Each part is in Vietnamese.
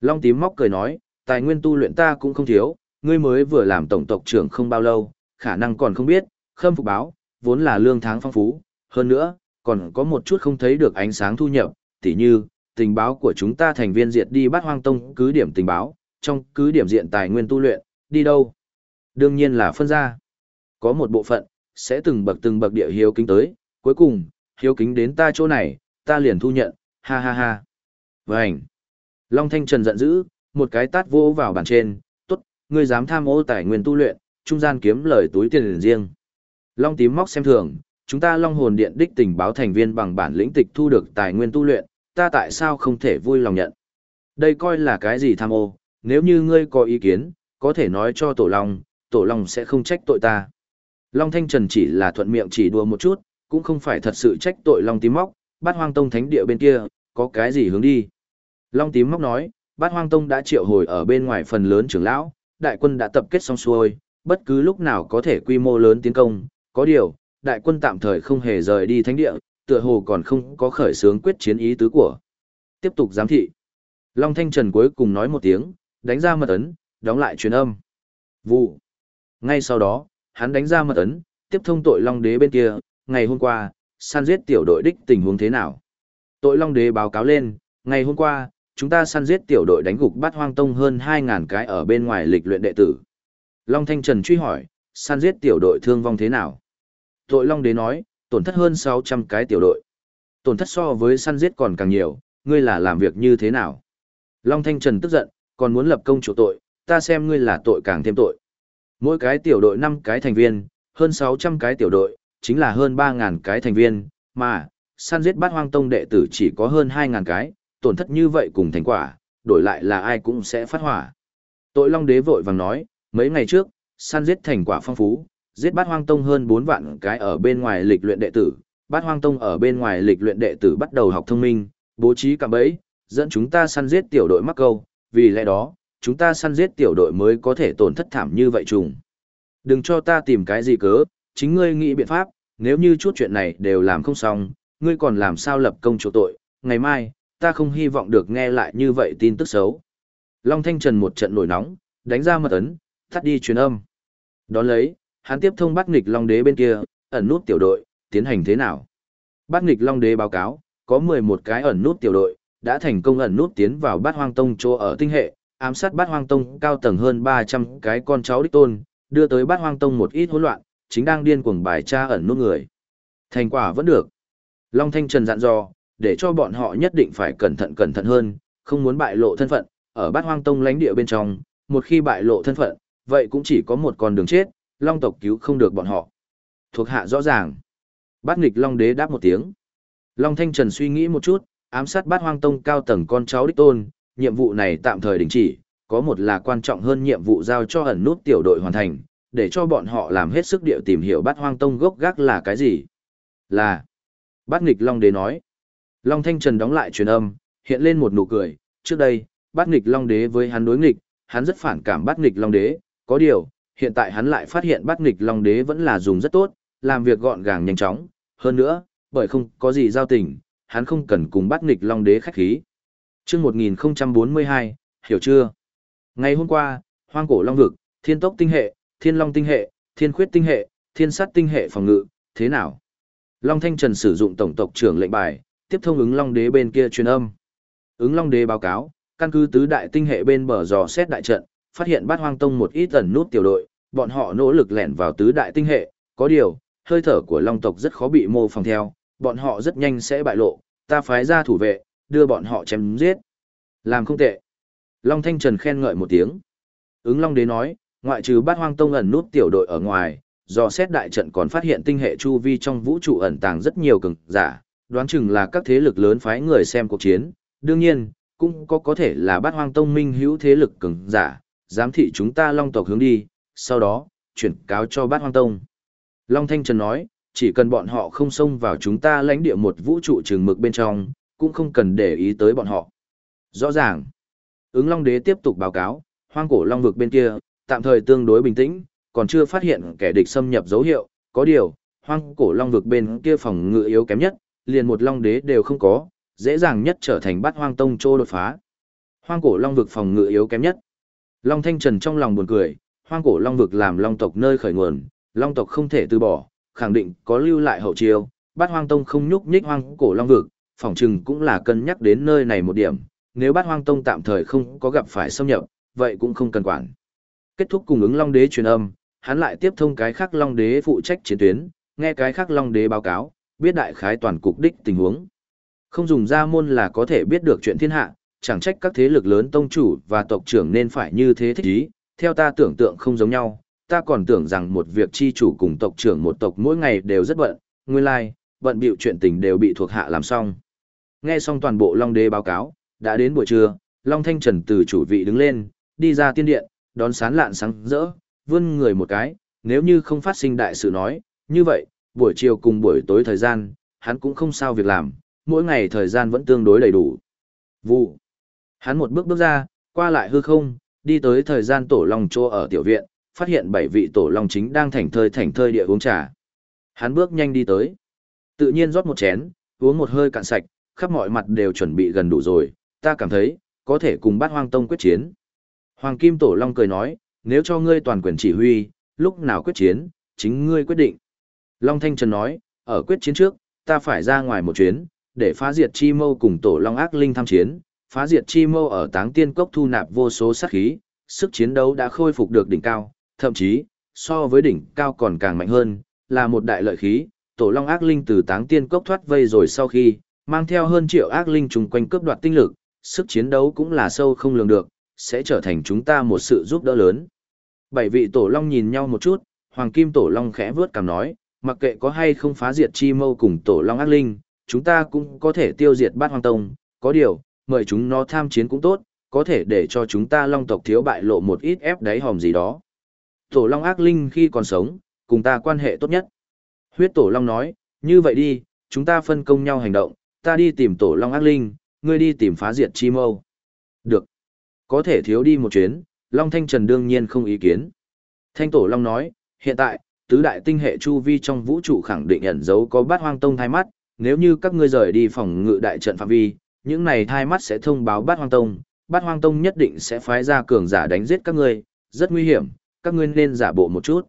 Long tím móc cười nói, tài nguyên tu luyện ta cũng không thiếu, ngươi mới vừa làm tổng tộc trưởng không bao lâu, khả năng còn không biết, khâm phục báo, vốn là lương tháng phong phú, hơn nữa, còn có một chút không thấy được ánh sáng thu nhập, tỉ như, tình báo của chúng ta thành viên diệt đi bắt hoang tông cứ điểm tình báo, trong cứ điểm diện tài nguyên tu luyện, đi đâu? Đương nhiên là phân ra. Có một bộ phận, sẽ từng bậc từng bậc địa hiếu kính tới, cuối cùng, hiếu kính đến ta chỗ này, ta liền thu nhận, ha ha ha. Vânh! Long Thanh Trần giận dữ, một cái tát vô vào bàn trên, tốt, ngươi dám tham ô tài nguyên tu luyện, trung gian kiếm lời túi tiền riêng. Long tím móc xem thường, chúng ta Long hồn điện đích tình báo thành viên bằng bản lĩnh tịch thu được tài nguyên tu luyện, ta tại sao không thể vui lòng nhận. Đây coi là cái gì tham ô, nếu như ngươi có ý kiến, có thể nói cho Tổ Long, Tổ Long sẽ không trách tội ta. Long Thanh Trần chỉ là thuận miệng chỉ đùa một chút, cũng không phải thật sự trách tội Long tím móc, bát hoang tông thánh địa bên kia, có cái gì hướng đi. Long tím móc nói, bát hoang tông đã triệu hồi ở bên ngoài phần lớn trưởng lão, đại quân đã tập kết xong xuôi, bất cứ lúc nào có thể quy mô lớn tiến công, có điều, đại quân tạm thời không hề rời đi thánh địa, tựa hồ còn không có khởi xướng quyết chiến ý tứ của. Tiếp tục giám thị. Long Thanh Trần cuối cùng nói một tiếng, đánh ra mật ấn, đóng lại truyền âm. Vụ. Ngay sau đó, hắn đánh ra mật ấn, tiếp thông tội Long Đế bên kia, ngày hôm qua, San giết tiểu đội đích tình huống thế nào. Tội Long Đế báo cáo lên, ngày hôm qua, chúng ta săn giết tiểu đội đánh gục bắt hoang tông hơn 2.000 cái ở bên ngoài lịch luyện đệ tử. Long Thanh Trần truy hỏi, săn giết tiểu đội thương vong thế nào? Tội Long Đế nói, tổn thất hơn 600 cái tiểu đội. Tổn thất so với săn giết còn càng nhiều, ngươi là làm việc như thế nào? Long Thanh Trần tức giận, còn muốn lập công chủ tội, ta xem ngươi là tội càng thêm tội. Mỗi cái tiểu đội 5 cái thành viên, hơn 600 cái tiểu đội, chính là hơn 3.000 cái thành viên, mà, săn giết bát hoang tông đệ tử chỉ có hơn 2.000 cái, tổn thất như vậy cùng thành quả, đổi lại là ai cũng sẽ phát hỏa. Tội Long Đế vội vàng nói, mấy ngày trước, săn giết thành quả phong phú, giết bát hoang tông hơn 4 vạn cái ở bên ngoài lịch luyện đệ tử, bát hoang tông ở bên ngoài lịch luyện đệ tử bắt đầu học thông minh, bố trí cả bẫy, dẫn chúng ta săn giết tiểu đội mắc câu, vì lẽ đó, chúng ta săn giết tiểu đội mới có thể tổn thất thảm như vậy trùng. Đừng cho ta tìm cái gì cớ, chính ngươi nghĩ biện pháp, nếu như chút chuyện này đều làm không xong, ngươi còn làm sao lập công chỗ tội, ngày mai, ta không hy vọng được nghe lại như vậy tin tức xấu. Long Thanh Trần một trận nổi nóng, đánh ra mật ấn, tắt đi truyền âm. Đón lấy, hắn tiếp thông bắt nghịch Long Đế bên kia, ẩn nút tiểu đội, tiến hành thế nào. Bắt nghịch Long Đế báo cáo, có 11 cái ẩn nút tiểu đội, đã thành công ẩn nút tiến vào bát hoang tông chỗ ở tinh hệ, ám sát bát hoang tông cao tầng hơn 300 cái con cháu đích tôn, đưa tới bát hoang tông một ít hỗn loạn, chính đang điên cuồng bài tra ẩn nút người. Thành quả vẫn được. Long Thanh Trần dặn dò, để cho bọn họ nhất định phải cẩn thận cẩn thận hơn, không muốn bại lộ thân phận, ở bát hoang tông lãnh địa bên trong, một khi bại lộ thân phận, vậy cũng chỉ có một con đường chết, long tộc cứu không được bọn họ. Thuộc hạ rõ ràng. Bát nghịch long đế đáp một tiếng. Long Thanh Trần suy nghĩ một chút, ám sát bát hoang tông cao tầng con cháu đích tôn, nhiệm vụ này tạm thời đình chỉ, có một là quan trọng hơn nhiệm vụ giao cho ẩn nút tiểu đội hoàn thành, để cho bọn họ làm hết sức điệu tìm hiểu bát hoang tông gốc gác là cái gì. Là. Bát nghịch long đế nói. Long Thanh Trần đóng lại truyền âm, hiện lên một nụ cười, trước đây, bát nghịch Long Đế với hắn đối nghịch, hắn rất phản cảm bát nghịch Long Đế, có điều, hiện tại hắn lại phát hiện bát nghịch Long Đế vẫn là dùng rất tốt, làm việc gọn gàng nhanh chóng, hơn nữa, bởi không có gì giao tình, hắn không cần cùng bát nghịch Long Đế khách khí. Trước 1042, hiểu chưa? Ngày hôm qua, hoang cổ Long Vực, thiên tốc tinh hệ, thiên long tinh hệ, thiên khuyết tinh hệ, thiên sát tinh hệ phòng ngự, thế nào? Long Thanh Trần sử dụng tổng tộc trưởng lệnh bài, tiếp thông ứng long đế bên kia truyền âm. Ứng long đế báo cáo, căn cứ tứ đại tinh hệ bên bờ dò xét đại trận, phát hiện bát hoang tông một ít ẩn nút tiểu đội, bọn họ nỗ lực lẻn vào tứ đại tinh hệ, có điều, hơi thở của long tộc rất khó bị mô phỏng theo, bọn họ rất nhanh sẽ bại lộ, ta phái ra thủ vệ, đưa bọn họ chém giết. Làm không tệ. Long Thanh Trần khen ngợi một tiếng. Ứng Long Đế nói, ngoại trừ bát hoang tông ẩn nút tiểu đội ở ngoài, dò xét đại trận còn phát hiện tinh hệ chu vi trong vũ trụ ẩn tàng rất nhiều cường giả, đoán chừng là các thế lực lớn phái người xem cuộc chiến, đương nhiên, cũng có có thể là bát hoang tông minh hữu thế lực cường giả, giám thị chúng ta long tộc hướng đi, sau đó, chuyển cáo cho bát hoang tông. Long Thanh Trần nói, chỉ cần bọn họ không xông vào chúng ta lãnh địa một vũ trụ trường mực bên trong, cũng không cần để ý tới bọn họ. Rõ ràng, ứng Long Đế tiếp tục báo cáo, hoang cổ Long vực bên kia, tạm thời tương đối bình tĩnh, còn chưa phát hiện kẻ địch xâm nhập dấu hiệu, có điều, hoang cổ Long vực bên kia phòng ngự yếu kém nhất, liền một long đế đều không có, dễ dàng nhất trở thành bát hoang tông trô đột phá. Hoang cổ long vực phòng ngự yếu kém nhất. Long Thanh Trần trong lòng buồn cười, hoang cổ long vực làm long tộc nơi khởi nguồn, long tộc không thể từ bỏ, khẳng định có lưu lại hậu chiêu, bát hoang tông không nhúc nhích hoang cổ long vực, phỏng chừng cũng là cân nhắc đến nơi này một điểm, nếu bát hoang tông tạm thời không có gặp phải xâm nhập, vậy cũng không cần quản. Kết thúc cùng ứng long đế truyền âm, hắn lại tiếp thông cái khác long đế phụ trách chiến tuyến, nghe cái khác long đế báo cáo, biết đại khái toàn cục đích tình huống. Không dùng ra môn là có thể biết được chuyện thiên hạ, chẳng trách các thế lực lớn tông chủ và tộc trưởng nên phải như thế thích ý, theo ta tưởng tượng không giống nhau, ta còn tưởng rằng một việc chi chủ cùng tộc trưởng một tộc mỗi ngày đều rất bận, nguyên lai, like, bận bịu chuyện tình đều bị thuộc hạ làm xong. Nghe xong toàn bộ Long Đế báo cáo, đã đến buổi trưa, Long Thanh Trần từ chủ vị đứng lên, đi ra tiên điện, đón sán lạn sáng rỡ, vươn người một cái, nếu như không phát sinh đại sự nói, như vậy, buổi chiều cùng buổi tối thời gian, hắn cũng không sao việc làm, mỗi ngày thời gian vẫn tương đối đầy đủ. Vụ. Hắn một bước bước ra, qua lại hư không, đi tới thời gian tổ long chỗ ở tiểu viện, phát hiện bảy vị tổ long chính đang thành thơi thành thơi địa uống trà. Hắn bước nhanh đi tới. Tự nhiên rót một chén, uống một hơi cạn sạch, khắp mọi mặt đều chuẩn bị gần đủ rồi, ta cảm thấy, có thể cùng bát hoang tông quyết chiến. Hoàng Kim Tổ Long cười nói, nếu cho ngươi toàn quyền chỉ huy, lúc nào quyết chiến, chính ngươi quyết định. Long Thanh Trần nói, ở quyết chiến trước, ta phải ra ngoài một chuyến, để phá diệt chi mâu cùng Tổ Long ác linh tham chiến, phá diệt chi mâu ở táng tiên cốc thu nạp vô số sát khí, sức chiến đấu đã khôi phục được đỉnh cao, thậm chí, so với đỉnh cao còn càng mạnh hơn, là một đại lợi khí, tổ long ác linh từ táng tiên cốc thoát vây rồi sau khi, mang theo hơn triệu ác linh chung quanh cướp đoạt tinh lực, sức chiến đấu cũng là sâu không lường được, sẽ trở thành chúng ta một sự giúp đỡ lớn. Bảy vị tổ long nhìn nhau một chút, hoàng kim tổ long khẽ vướt cằm nói, mặc kệ có hay không phá diệt chi mâu cùng tổ long ác linh, chúng ta cũng có thể tiêu diệt bát hoàng tông, có điều, mời chúng nó tham chiến cũng tốt, có thể để cho chúng ta long tộc thiếu bại lộ một ít ép đáy hòm gì đó. Tổ long ác linh khi còn sống, cùng ta quan hệ tốt nhất. Huyết tổ long nói, như vậy đi, chúng ta phân công nhau hành động, ta đi tìm tổ long ác linh, ngươi đi tìm phá diệt chi mâu. Được. Có thể thiếu đi một chuyến, Long Thanh Trần đương nhiên không ý kiến. Thanh tổ long nói, hiện tại, tứ đại tinh hệ chu vi trong vũ trụ khẳng định ẩn giấu có bát hoang tông thai mắt, nếu như các ngươi rời đi phòng ngự đại trận phạm vi, những này thai mắt sẽ thông báo bát hoang tông, bát hoang tông nhất định sẽ phái ra cường giả đánh giết các ngươi, rất nguy hiểm, các ngươi nên giả bộ một chút.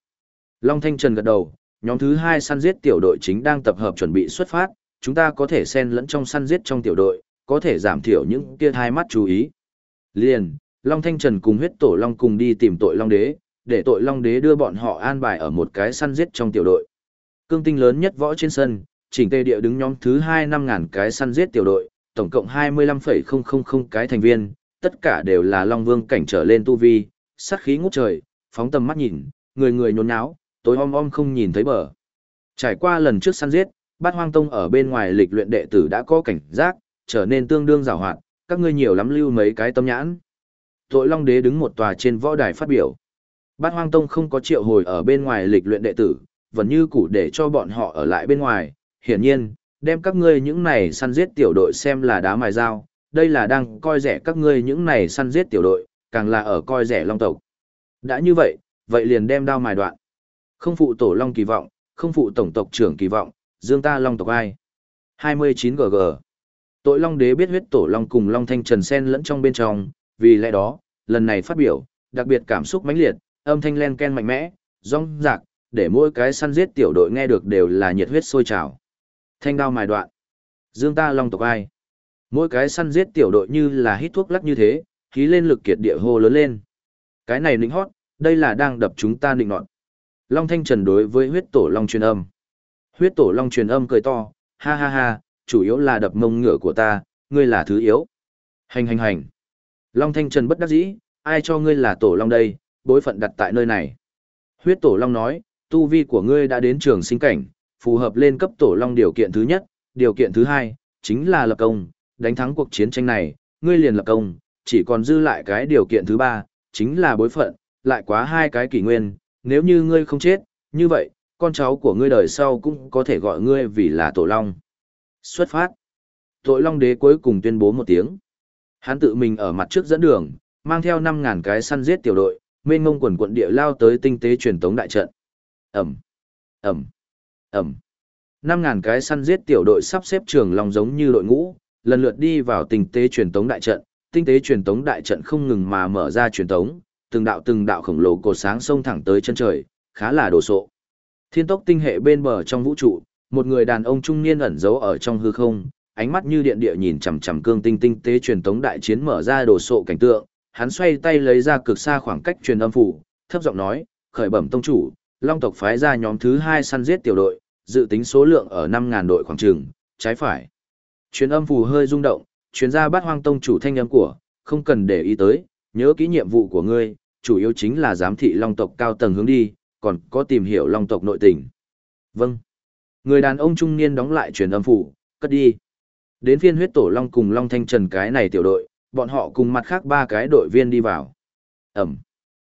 Long Thanh Trần gật đầu, nhóm thứ hai săn giết tiểu đội chính đang tập hợp chuẩn bị xuất phát, chúng ta có thể xen lẫn trong săn giết trong tiểu đội, có thể giảm thiểu những kia thai mắt chú ý. Liền, Long Thanh Trần cùng huyết tổ Long cùng đi tìm tội Long Đế, để tội Long Đế đưa bọn họ an bài ở một cái săn giết trong tiểu đội. Cương tinh lớn nhất võ trên sân, chỉnh tề địa đứng nhóm thứ hai năm ngàn cái săn giết tiểu đội, tổng cộng 25,000 cái thành viên, tất cả đều là Long Vương cảnh trở lên tu vi, sát khí ngút trời, phóng tầm mắt nhìn, người người nhốn nháo, tối om om không nhìn thấy bờ. Trải qua lần trước săn giết, bát hoang tông ở bên ngoài lịch luyện đệ tử đã có cảnh giác, trở nên tương đương rào hoạt, các ngươi nhiều lắm lưu mấy cái tâm nhãn. Tội Long Đế đứng một tòa trên võ đài phát biểu. Bát hoang tông không có triệu hồi ở bên ngoài lịch luyện đệ tử, vẫn như cũ để cho bọn họ ở lại bên ngoài. Hiển nhiên, đem các ngươi những này săn giết tiểu đội xem là đá mài dao, đây là đang coi rẻ các ngươi những này săn giết tiểu đội, càng là ở coi rẻ long tộc. Đã như vậy, vậy liền đem đao mài đoạn. Không phụ tổ long kỳ vọng, không phụ tổng tộc trưởng kỳ vọng, dương ta long tộc ai. 29 GG. Tội long đế biết huyết tổ long cùng long thanh trần sen lẫn trong bên trong, vì lẽ đó, lần này phát biểu, đặc biệt cảm xúc mãnh liệt, âm thanh len ken mạnh mẽ, rong rạc, để mỗi cái săn giết tiểu đội nghe được đều là nhiệt huyết sôi trào. Thanh đao mài đoạn. Dương ta long tộc ai. Mỗi cái săn giết tiểu đội như là hít thuốc lắc như thế, khí lên lực kiệt địa hô lớn lên. Cái này nịnh hót, đây là đang đập chúng ta nịnh nọt. Long Thanh Trần đối với huyết tổ Long truyền âm. Huyết tổ Long truyền âm cười to, ha ha ha, chủ yếu là đập mông ngựa của ta, ngươi là thứ yếu. Hành hành hành. Long Thanh Trần bất đắc dĩ, ai cho ngươi là tổ Long đây, bối phận đặt tại nơi này. Huyết tổ Long nói, tu vi của ngươi đã đến trường sinh cảnh, phù hợp lên cấp tổ Long điều kiện thứ nhất, điều kiện thứ hai, chính là lập công, đánh thắng cuộc chiến tranh này, ngươi liền lập công, chỉ còn dư lại cái điều kiện thứ ba, chính là bối phận, lại quá hai cái kỷ nguyên, nếu như ngươi không chết, như vậy, con cháu của ngươi đời sau cũng có thể gọi ngươi vì là tổ long. Xuất phát. Tội long đế cuối cùng tuyên bố một tiếng. Hắn tự mình ở mặt trước dẫn đường, mang theo 5.000 cái săn giết tiểu đội, mênh ngông quần quận địa lao tới tinh tế truyền tống đại trận. Ẩm, Ẩm, Ẩm. năm ngàn cái săn giết tiểu đội sắp xếp trường lòng giống như đội ngũ, lần lượt đi vào tinh tế truyền tống đại trận, tinh tế truyền tống đại trận không ngừng mà mở ra truyền tống, từng đạo từng đạo khổng lồ cột sáng sông thẳng tới chân trời, khá là đồ sộ. Thiên tốc tinh hệ bên bờ trong vũ trụ, một người đàn ông trung niên ẩn giấu ở trong hư không, ánh mắt như điện địa nhìn chằm chằm cương tinh tinh tế truyền tống đại chiến mở ra đồ sộ cảnh tượng, hắn xoay tay lấy ra cực xa khoảng cách truyền âm phủ, thấp giọng nói, khởi bẩm tông chủ, Long tộc phái ra nhóm thứ hai săn giết tiểu đội, dự tính số lượng ở 5000 đội khoảng chừng, trái phải. Truyền âm phù hơi rung động, truyền ra bát hoang tông chủ thanh âm của, không cần để ý tới, nhớ kỹ nhiệm vụ của ngươi, chủ yếu chính là giám thị long tộc cao tầng hướng đi, còn có tìm hiểu long tộc nội tình. Vâng. Người đàn ông trung niên đóng lại truyền âm phủ, cất đi. Đến phiên huyết tổ long cùng long thanh trần cái này tiểu đội, bọn họ cùng mặt khác ba cái đội viên đi vào. Ẩm.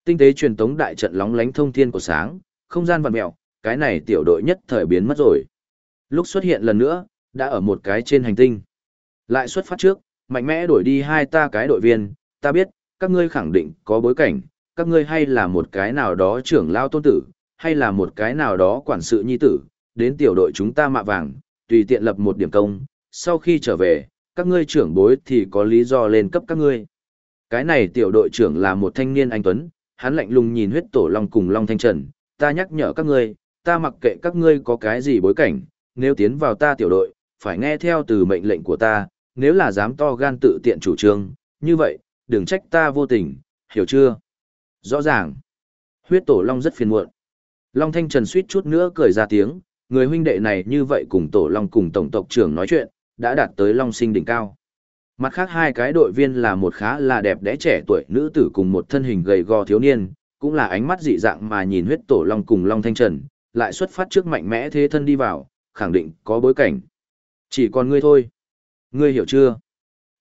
Tinh tế truyền tống đại trận lóng lánh thông thiên của sáng, không gian vặn mẹo, cái này tiểu đội nhất thời biến mất rồi. Lúc xuất hiện lần nữa, đã ở một cái trên hành tinh. Lại xuất phát trước, mạnh mẽ đổi đi hai ta cái đội viên, ta biết, các ngươi khẳng định có bối cảnh, các ngươi hay là một cái nào đó trưởng lao tôn tử, hay là một cái nào đó quản sự nhi tử, đến tiểu đội chúng ta mạ vàng, tùy tiện lập một điểm công, sau khi trở về, các ngươi trưởng bối thì có lý do lên cấp các ngươi. Cái này tiểu đội trưởng là một thanh niên anh Tuấn, hắn lạnh lùng nhìn huyết tổ long cùng long thanh trần, ta nhắc nhở các ngươi, ta mặc kệ các ngươi có cái gì bối cảnh, nếu tiến vào ta tiểu đội, phải nghe theo từ mệnh lệnh của ta, nếu là dám to gan tự tiện chủ trương, như vậy, đừng trách ta vô tình, hiểu chưa? Rõ ràng, huyết tổ long rất phiền muộn. Long Thanh Trần suýt chút nữa cười ra tiếng, người huynh đệ này như vậy cùng tổ long cùng tổng tộc trưởng nói chuyện, đã đạt tới long sinh đỉnh cao. Mặt khác hai cái đội viên là một khá là đẹp đẽ trẻ tuổi nữ tử cùng một thân hình gầy gò thiếu niên, cũng là ánh mắt dị dạng mà nhìn huyết tổ long cùng long thanh trần, lại xuất phát trước mạnh mẽ thế thân đi vào, khẳng định có bối cảnh. Chỉ còn ngươi thôi. Ngươi hiểu chưa?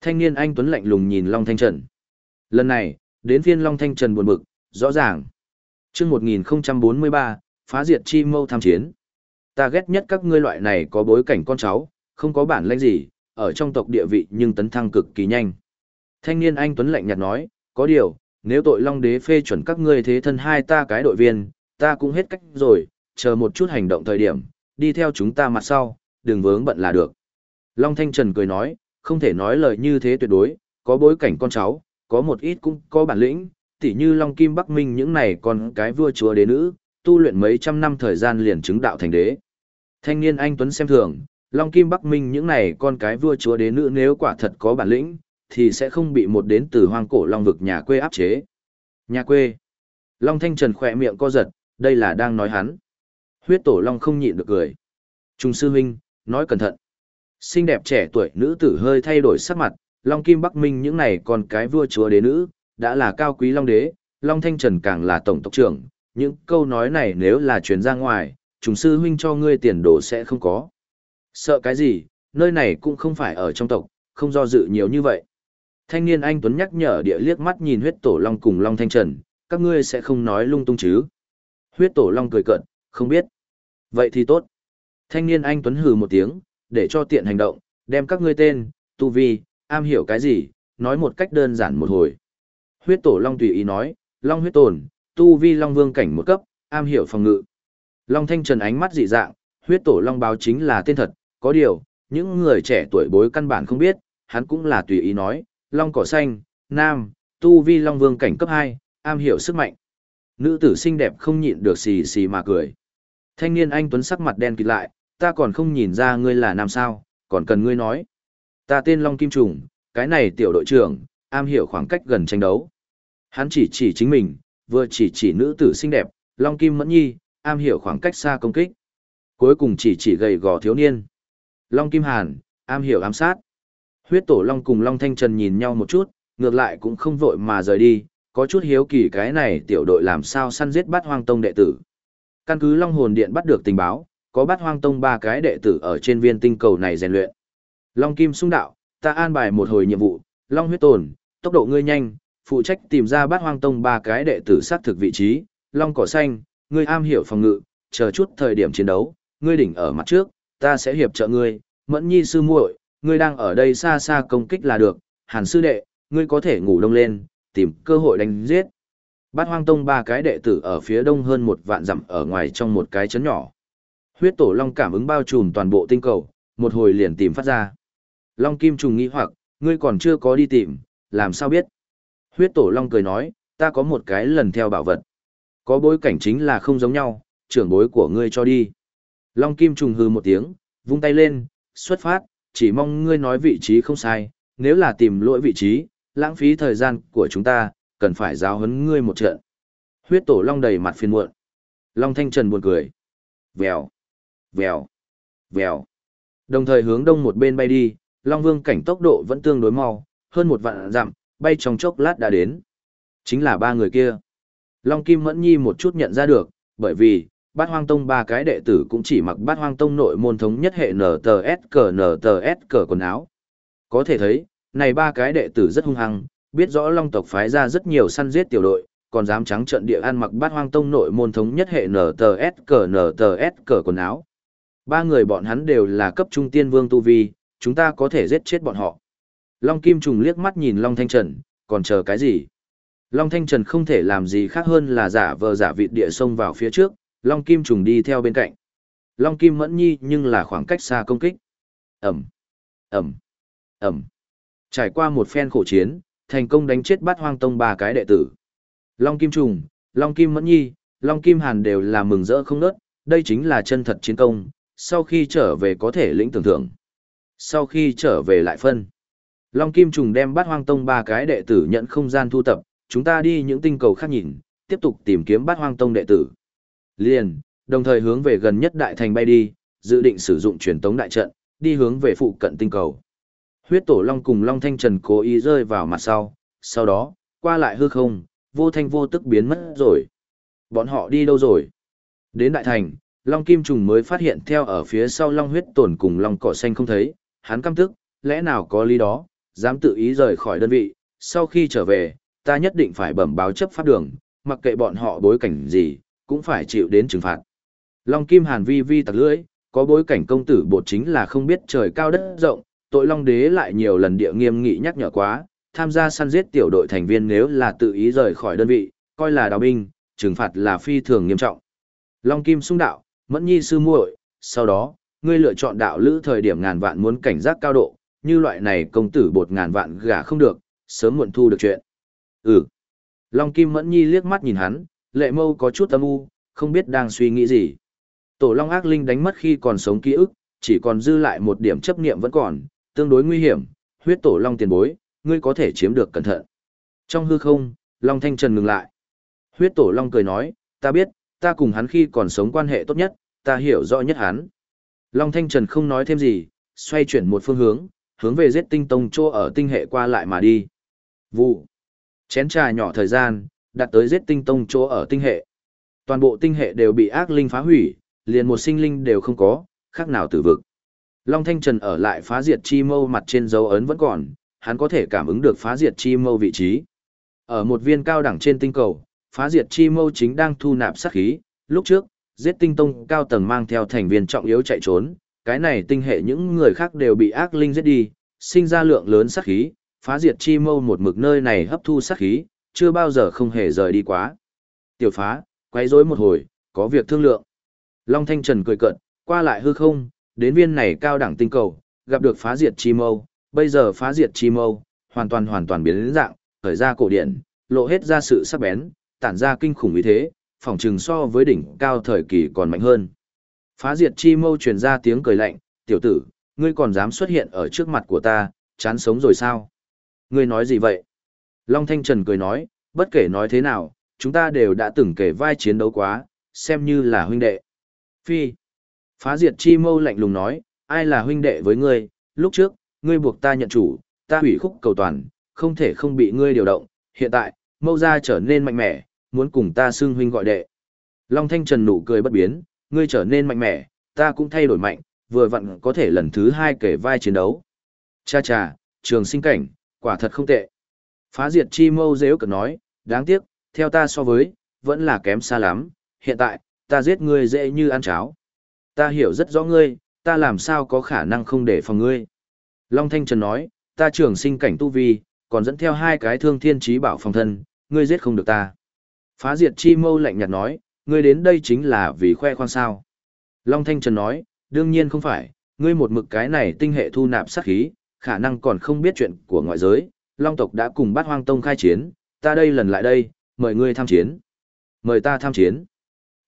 Thanh niên anh Tuấn lạnh lùng nhìn Long Thanh Trần. Lần này, đến phiên Long Thanh Trần buồn bực, rõ ràng. chương 1043, phá diệt chi mâu tham chiến. Ta ghét nhất các ngươi loại này có bối cảnh con cháu, không có bản lĩnh gì, ở trong tộc địa vị nhưng tấn thăng cực kỳ nhanh. Thanh niên anh Tuấn lạnh nhạt nói, có điều, nếu tội Long Đế phê chuẩn các ngươi thế thân hai ta cái đội viên, ta cũng hết cách rồi, chờ một chút hành động thời điểm, đi theo chúng ta mặt sau, đừng vướng bận là được. Long Thanh Trần cười nói, không thể nói lời như thế tuyệt đối, có bối cảnh con cháu, có một ít cũng có bản lĩnh, tỉ như Long Kim Bắc Minh những này còn cái vua chúa đế nữ, tu luyện mấy trăm năm thời gian liền chứng đạo thành đế. Thanh niên anh Tuấn xem thường, Long Kim Bắc Minh những này con cái vua chúa đế nữ nếu quả thật có bản lĩnh, thì sẽ không bị một đến từ hoang cổ Long vực nhà quê áp chế. Nhà quê. Long Thanh Trần khỏe miệng co giật, đây là đang nói hắn. Huyết tổ Long không nhịn được cười. Trung sư huynh, nói cẩn thận. Xinh đẹp trẻ tuổi nữ tử hơi thay đổi sắc mặt, Long Kim Bắc Minh những này còn cái vua chúa đế nữ, đã là cao quý Long đế, Long Thanh Trần càng là tổng tộc trưởng, những câu nói này nếu là truyền ra ngoài, trùng sư huynh cho ngươi tiền đồ sẽ không có. Sợ cái gì, nơi này cũng không phải ở trong tộc, không do dự nhiều như vậy. Thanh niên anh Tuấn nhắc nhở địa liếc mắt nhìn huyết tổ Long cùng Long Thanh Trần, các ngươi sẽ không nói lung tung chứ. Huyết tổ Long cười cợt, không biết. Vậy thì tốt. Thanh niên anh Tuấn hừ một tiếng, để cho tiện hành động, đem các ngươi tên, tu vi, am hiểu cái gì, nói một cách đơn giản một hồi. Huyết tổ Long tùy ý nói, Long huyết tồn, tu vi Long vương cảnh một cấp, am hiểu phòng ngự. Long Thanh Trần ánh mắt dị dạng, huyết tổ Long báo chính là tên thật, có điều, những người trẻ tuổi bối căn bản không biết, hắn cũng là tùy ý nói, Long cỏ xanh, nam, tu vi Long vương cảnh cấp 2, am hiểu sức mạnh. Nữ tử xinh đẹp không nhịn được xì xì mà cười. Thanh niên anh Tuấn sắc mặt đen kịt lại, ta còn không nhìn ra ngươi là nam sao, còn cần ngươi nói. Ta tên Long Kim Trùng, cái này tiểu đội trưởng, am hiểu khoảng cách gần tranh đấu. Hắn chỉ chỉ chính mình, vừa chỉ chỉ nữ tử xinh đẹp, Long Kim Mẫn Nhi, am hiểu khoảng cách xa công kích. Cuối cùng chỉ chỉ gầy gò thiếu niên. Long Kim Hàn, am hiểu ám sát. Huyết tổ Long cùng Long Thanh Trần nhìn nhau một chút, ngược lại cũng không vội mà rời đi, có chút hiếu kỳ cái này tiểu đội làm sao săn giết bắt hoang tông đệ tử. Căn cứ Long Hồn Điện bắt được tình báo, có bắt hoang tông ba cái đệ tử ở trên viên tinh cầu này rèn luyện. Long Kim Sung Đạo, ta an bài một hồi nhiệm vụ, Long huyết tồn, tốc độ ngươi nhanh, phụ trách tìm ra bắt hoang tông ba cái đệ tử xác thực vị trí, Long cỏ xanh, ngươi am hiểu phòng ngự, chờ chút thời điểm chiến đấu, ngươi đỉnh ở mặt trước, ta sẽ hiệp trợ ngươi, Mẫn Nhi sư muội, ngươi đang ở đây xa xa công kích là được, Hàn sư đệ, ngươi có thể ngủ đông lên, tìm cơ hội đánh giết. Bát Hoang Tông ba cái đệ tử ở phía đông hơn một vạn dặm ở ngoài trong một cái chấn nhỏ. Huyết tổ long cảm ứng bao trùm toàn bộ tinh cầu, một hồi liền tìm phát ra. Long kim trùng nghĩ hoặc, ngươi còn chưa có đi tìm, làm sao biết? Huyết tổ long cười nói, ta có một cái lần theo bảo vật. Có bối cảnh chính là không giống nhau, trưởng bối của ngươi cho đi. Long kim trùng hư một tiếng, vung tay lên, xuất phát, chỉ mong ngươi nói vị trí không sai, nếu là tìm lỗi vị trí, lãng phí thời gian của chúng ta, cần phải giáo huấn ngươi một trận. Huyết tổ long đầy mặt phiền muộn. Long thanh trần buồn cười. Vèo, vèo, vèo. Đồng thời hướng đông một bên bay đi, Long Vương cảnh tốc độ vẫn tương đối mau, hơn một vạn dặm, bay trong chốc lát đã đến. Chính là ba người kia. Long Kim Mẫn Nhi một chút nhận ra được, bởi vì, bát hoang tông ba cái đệ tử cũng chỉ mặc bát hoang tông nội môn thống nhất hệ NTS cờ NTS cờ quần áo. Có thể thấy, này ba cái đệ tử rất hung hăng, biết rõ Long tộc phái ra rất nhiều săn giết tiểu đội, còn dám trắng trận địa ăn mặc bát hoang tông nội môn thống nhất hệ NTS cờ NTS cờ quần áo. Ba người bọn hắn đều là cấp trung tiên vương tu vi, chúng ta có thể giết chết bọn họ. Long Kim Trùng liếc mắt nhìn Long Thanh Trần, còn chờ cái gì? Long Thanh Trần không thể làm gì khác hơn là giả vờ giả vịt địa sông vào phía trước, Long Kim Trùng đi theo bên cạnh. Long Kim Mẫn Nhi nhưng là khoảng cách xa công kích. Ẩm, Ẩm, Ẩm. Trải qua một phen khổ chiến, thành công đánh chết bát hoang tông ba cái đệ tử. Long Kim Trùng, Long Kim Mẫn Nhi, Long Kim Hàn đều là mừng rỡ không nớt, đây chính là chân thật chiến công, sau khi trở về có thể lĩnh tưởng thưởng. Sau khi trở về lại phân. Long Kim Trùng đem bát hoang tông ba cái đệ tử nhận không gian thu tập, chúng ta đi những tinh cầu khác nhìn, tiếp tục tìm kiếm bát hoang tông đệ tử. Liền, đồng thời hướng về gần nhất đại thành bay đi, dự định sử dụng truyền tống đại trận, đi hướng về phụ cận tinh cầu. Huyết tổ Long cùng Long Thanh Trần cố ý rơi vào mặt sau, sau đó, qua lại hư không, vô thanh vô tức biến mất rồi. Bọn họ đi đâu rồi? Đến đại thành, Long Kim Trùng mới phát hiện theo ở phía sau Long huyết tổn cùng Long cỏ xanh không thấy, hắn căm tức, lẽ nào có lý đó, dám tự ý rời khỏi đơn vị, sau khi trở về, ta nhất định phải bẩm báo chấp pháp đường, mặc kệ bọn họ bối cảnh gì, cũng phải chịu đến trừng phạt. Long Kim Hàn vi vi tặc lưỡi, có bối cảnh công tử bột chính là không biết trời cao đất rộng, tội Long Đế lại nhiều lần địa nghiêm nghị nhắc nhở quá, tham gia săn giết tiểu đội thành viên nếu là tự ý rời khỏi đơn vị, coi là đào binh, trừng phạt là phi thường nghiêm trọng. Long Kim sung đạo, mẫn nhi sư muội, sau đó, ngươi lựa chọn đạo lữ thời điểm ngàn vạn muốn cảnh giác cao độ, như loại này công tử bột ngàn vạn gả không được, sớm muộn thu được chuyện. Ừ. Long Kim Mẫn Nhi liếc mắt nhìn hắn, lệ mâu có chút âm u, không biết đang suy nghĩ gì. Tổ Long ác linh đánh mất khi còn sống ký ức, chỉ còn dư lại một điểm chấp niệm vẫn còn, tương đối nguy hiểm, huyết tổ Long tiền bối, ngươi có thể chiếm được cẩn thận. Trong hư không, Long Thanh Trần ngừng lại. Huyết tổ Long cười nói, ta biết, ta cùng hắn khi còn sống quan hệ tốt nhất, ta hiểu rõ nhất hắn. Long Thanh Trần không nói thêm gì, xoay chuyển một phương hướng, hướng về giết tinh tông chỗ ở tinh hệ qua lại mà đi. Vụ. Chén trà nhỏ thời gian, đặt tới giết tinh tông chỗ ở tinh hệ. Toàn bộ tinh hệ đều bị ác linh phá hủy, liền một sinh linh đều không có, khác nào tử vực. Long Thanh Trần ở lại phá diệt chi mâu mặt trên dấu ấn vẫn còn, hắn có thể cảm ứng được phá diệt chi mâu vị trí. Ở một viên cao đẳng trên tinh cầu, phá diệt chi mâu chính đang thu nạp sát khí, lúc trước, giết tinh tông cao tầng mang theo thành viên trọng yếu chạy trốn, cái này tinh hệ những người khác đều bị ác linh giết đi, sinh ra lượng lớn sát khí, phá diệt chi mâu một mực nơi này hấp thu sát khí, chưa bao giờ không hề rời đi quá. Tiểu phá, quay rối một hồi, có việc thương lượng. Long Thanh Trần cười cận, qua lại hư không, đến viên này cao đẳng tinh cầu, gặp được phá diệt chi mâu, bây giờ phá diệt chi mâu, hoàn toàn hoàn toàn biến đến dạng, khởi ra cổ điển, lộ hết ra sự sắc bén, tản ra kinh khủng ý thế, phỏng trừng so với đỉnh cao thời kỳ còn mạnh hơn. Phá diệt chi mâu truyền ra tiếng cười lạnh, tiểu tử, ngươi còn dám xuất hiện ở trước mặt của ta, chán sống rồi sao? Ngươi nói gì vậy? Long Thanh Trần cười nói, bất kể nói thế nào, chúng ta đều đã từng kể vai chiến đấu quá, xem như là huynh đệ. Phi. Phá diệt chi mâu lạnh lùng nói, ai là huynh đệ với ngươi, lúc trước, ngươi buộc ta nhận chủ, ta hủy khúc cầu toàn, không thể không bị ngươi điều động, hiện tại, mâu ra trở nên mạnh mẽ, muốn cùng ta xưng huynh gọi đệ. Long Thanh Trần nụ cười bất biến, ngươi trở nên mạnh mẽ, ta cũng thay đổi mạnh, vừa vặn có thể lần thứ hai kể vai chiến đấu. Cha cha, trường sinh cảnh, quả thật không tệ. Phá diệt chi mâu dễ cực nói, đáng tiếc, theo ta so với, vẫn là kém xa lắm, hiện tại, ta giết ngươi dễ như ăn cháo. Ta hiểu rất rõ ngươi, ta làm sao có khả năng không để phòng ngươi. Long Thanh Trần nói, ta trưởng sinh cảnh tu vi, còn dẫn theo hai cái thương thiên trí bảo phòng thân, ngươi giết không được ta. Phá diệt chi mâu lạnh nhạt nói, ngươi đến đây chính là vì khoe khoang sao. Long Thanh Trần nói, đương nhiên không phải, ngươi một mực cái này tinh hệ thu nạp sát khí, khả năng còn không biết chuyện của ngoại giới, Long tộc đã cùng bát hoang tông khai chiến, ta đây lần lại đây, mời ngươi tham chiến. Mời ta tham chiến.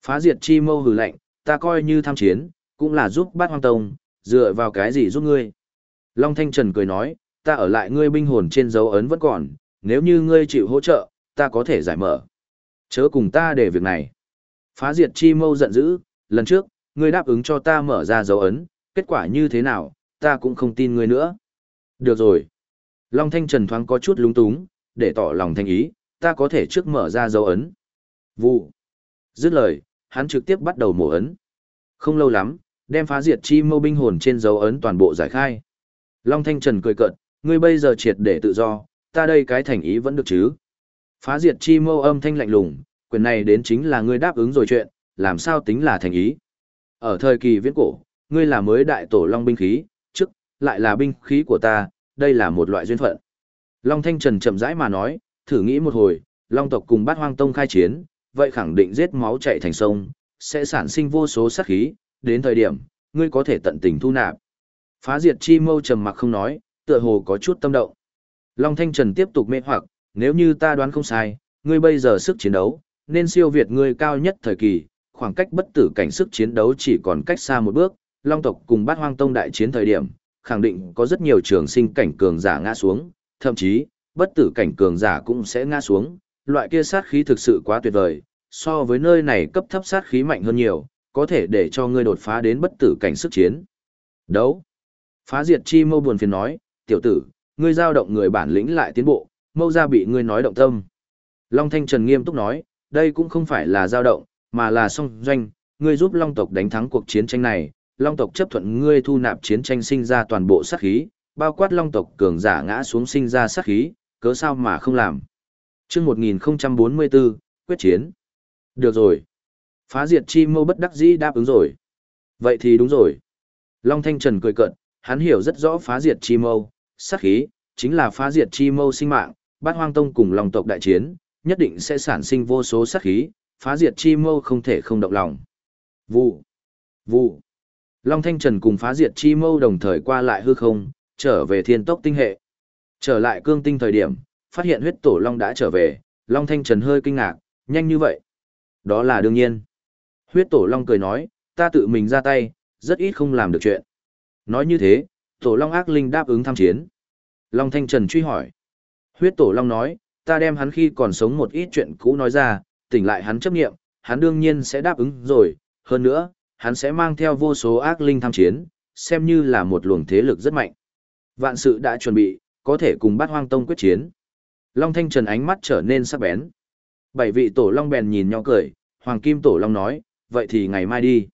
Phá diệt chi mâu hừ lạnh, ta coi như tham chiến, cũng là giúp bát hoang tông, dựa vào cái gì giúp ngươi. Long Thanh Trần cười nói, ta ở lại ngươi binh hồn trên dấu ấn vẫn còn, nếu như ngươi chịu hỗ trợ, ta có thể giải mở. Chớ cùng ta để việc này. Phá diệt chi mâu giận dữ, lần trước, ngươi đáp ứng cho ta mở ra dấu ấn, kết quả như thế nào, ta cũng không tin ngươi nữa. Được rồi. Long Thanh Trần thoáng có chút lúng túng, để tỏ lòng thanh ý, ta có thể trước mở ra dấu ấn. Vụ. Dứt lời, hắn trực tiếp bắt đầu mổ ấn. Không lâu lắm, đem phá diệt chi mâu binh hồn trên dấu ấn toàn bộ giải khai. Long Thanh Trần cười cợt, ngươi bây giờ triệt để tự do, ta đây cái thành ý vẫn được chứ. Phá diệt chi mâu âm thanh lạnh lùng, quyền này đến chính là ngươi đáp ứng rồi chuyện, làm sao tính là thành ý. Ở thời kỳ viễn cổ, ngươi là mới đại tổ long binh khí, trước, lại là binh khí của ta, đây là một loại duyên phận. Long Thanh Trần chậm rãi mà nói, thử nghĩ một hồi, long tộc cùng bát hoang tông khai chiến, vậy khẳng định giết máu chạy thành sông, sẽ sản sinh vô số sát khí, đến thời điểm, ngươi có thể tận tình thu nạp. Phá diệt chi mâu trầm mặc không nói, tựa hồ có chút tâm động. Long Thanh Trần tiếp tục mê hoặc, nếu như ta đoán không sai, ngươi bây giờ sức chiến đấu, nên siêu việt ngươi cao nhất thời kỳ, khoảng cách bất tử cảnh sức chiến đấu chỉ còn cách xa một bước, Long tộc cùng bát hoang tông đại chiến thời điểm, khẳng định có rất nhiều trường sinh cảnh cường giả ngã xuống, thậm chí, bất tử cảnh cường giả cũng sẽ ngã xuống, loại kia sát khí thực sự quá tuyệt vời, so với nơi này cấp thấp sát khí mạnh hơn nhiều, có thể để cho ngươi đột phá đến bất tử cảnh sức chiến. Đấu. Phá diệt chi mâu buồn phiền nói, tiểu tử, ngươi giao động người bản lĩnh lại tiến bộ, mâu ra bị ngươi nói động tâm. Long Thanh Trần nghiêm túc nói, đây cũng không phải là giao động, mà là song doanh, ngươi giúp Long tộc đánh thắng cuộc chiến tranh này, Long tộc chấp thuận ngươi thu nạp chiến tranh sinh ra toàn bộ sát khí, bao quát Long tộc cường giả ngã xuống sinh ra sát khí, cớ sao mà không làm. Chương 1044, quyết chiến. Được rồi. Phá diệt chi mâu bất đắc dĩ đáp ứng rồi. Vậy thì đúng rồi. Long Thanh Trần cười cợt, hắn hiểu rất rõ phá diệt chi mâu, sát khí, chính là phá diệt chi mâu sinh mạng, bát hoang tông cùng Long tộc đại chiến, nhất định sẽ sản sinh vô số sát khí, phá diệt chi mâu không thể không động lòng. Vụ. Vụ. Long Thanh Trần cùng phá diệt chi mâu đồng thời qua lại hư không, trở về thiên tốc tinh hệ. Trở lại cương tinh thời điểm, phát hiện huyết tổ Long đã trở về, Long Thanh Trần hơi kinh ngạc, nhanh như vậy. Đó là đương nhiên. Huyết tổ Long cười nói, ta tự mình ra tay, rất ít không làm được chuyện. Nói như thế, tổ Long ác linh đáp ứng tham chiến. Long Thanh Trần truy hỏi. Huyết tổ Long nói, ta đem hắn khi còn sống một ít chuyện cũ nói ra, tỉnh lại hắn chấp nghiệm, hắn đương nhiên sẽ đáp ứng rồi, hơn nữa, hắn sẽ mang theo vô số ác linh tham chiến, xem như là một luồng thế lực rất mạnh. Vạn sự đã chuẩn bị, có thể cùng bát hoang tông quyết chiến. Long Thanh Trần ánh mắt trở nên sắc bén. Bảy vị tổ Long bèn nhìn nhau cười, Hoàng Kim Tổ Long nói, vậy thì ngày mai đi.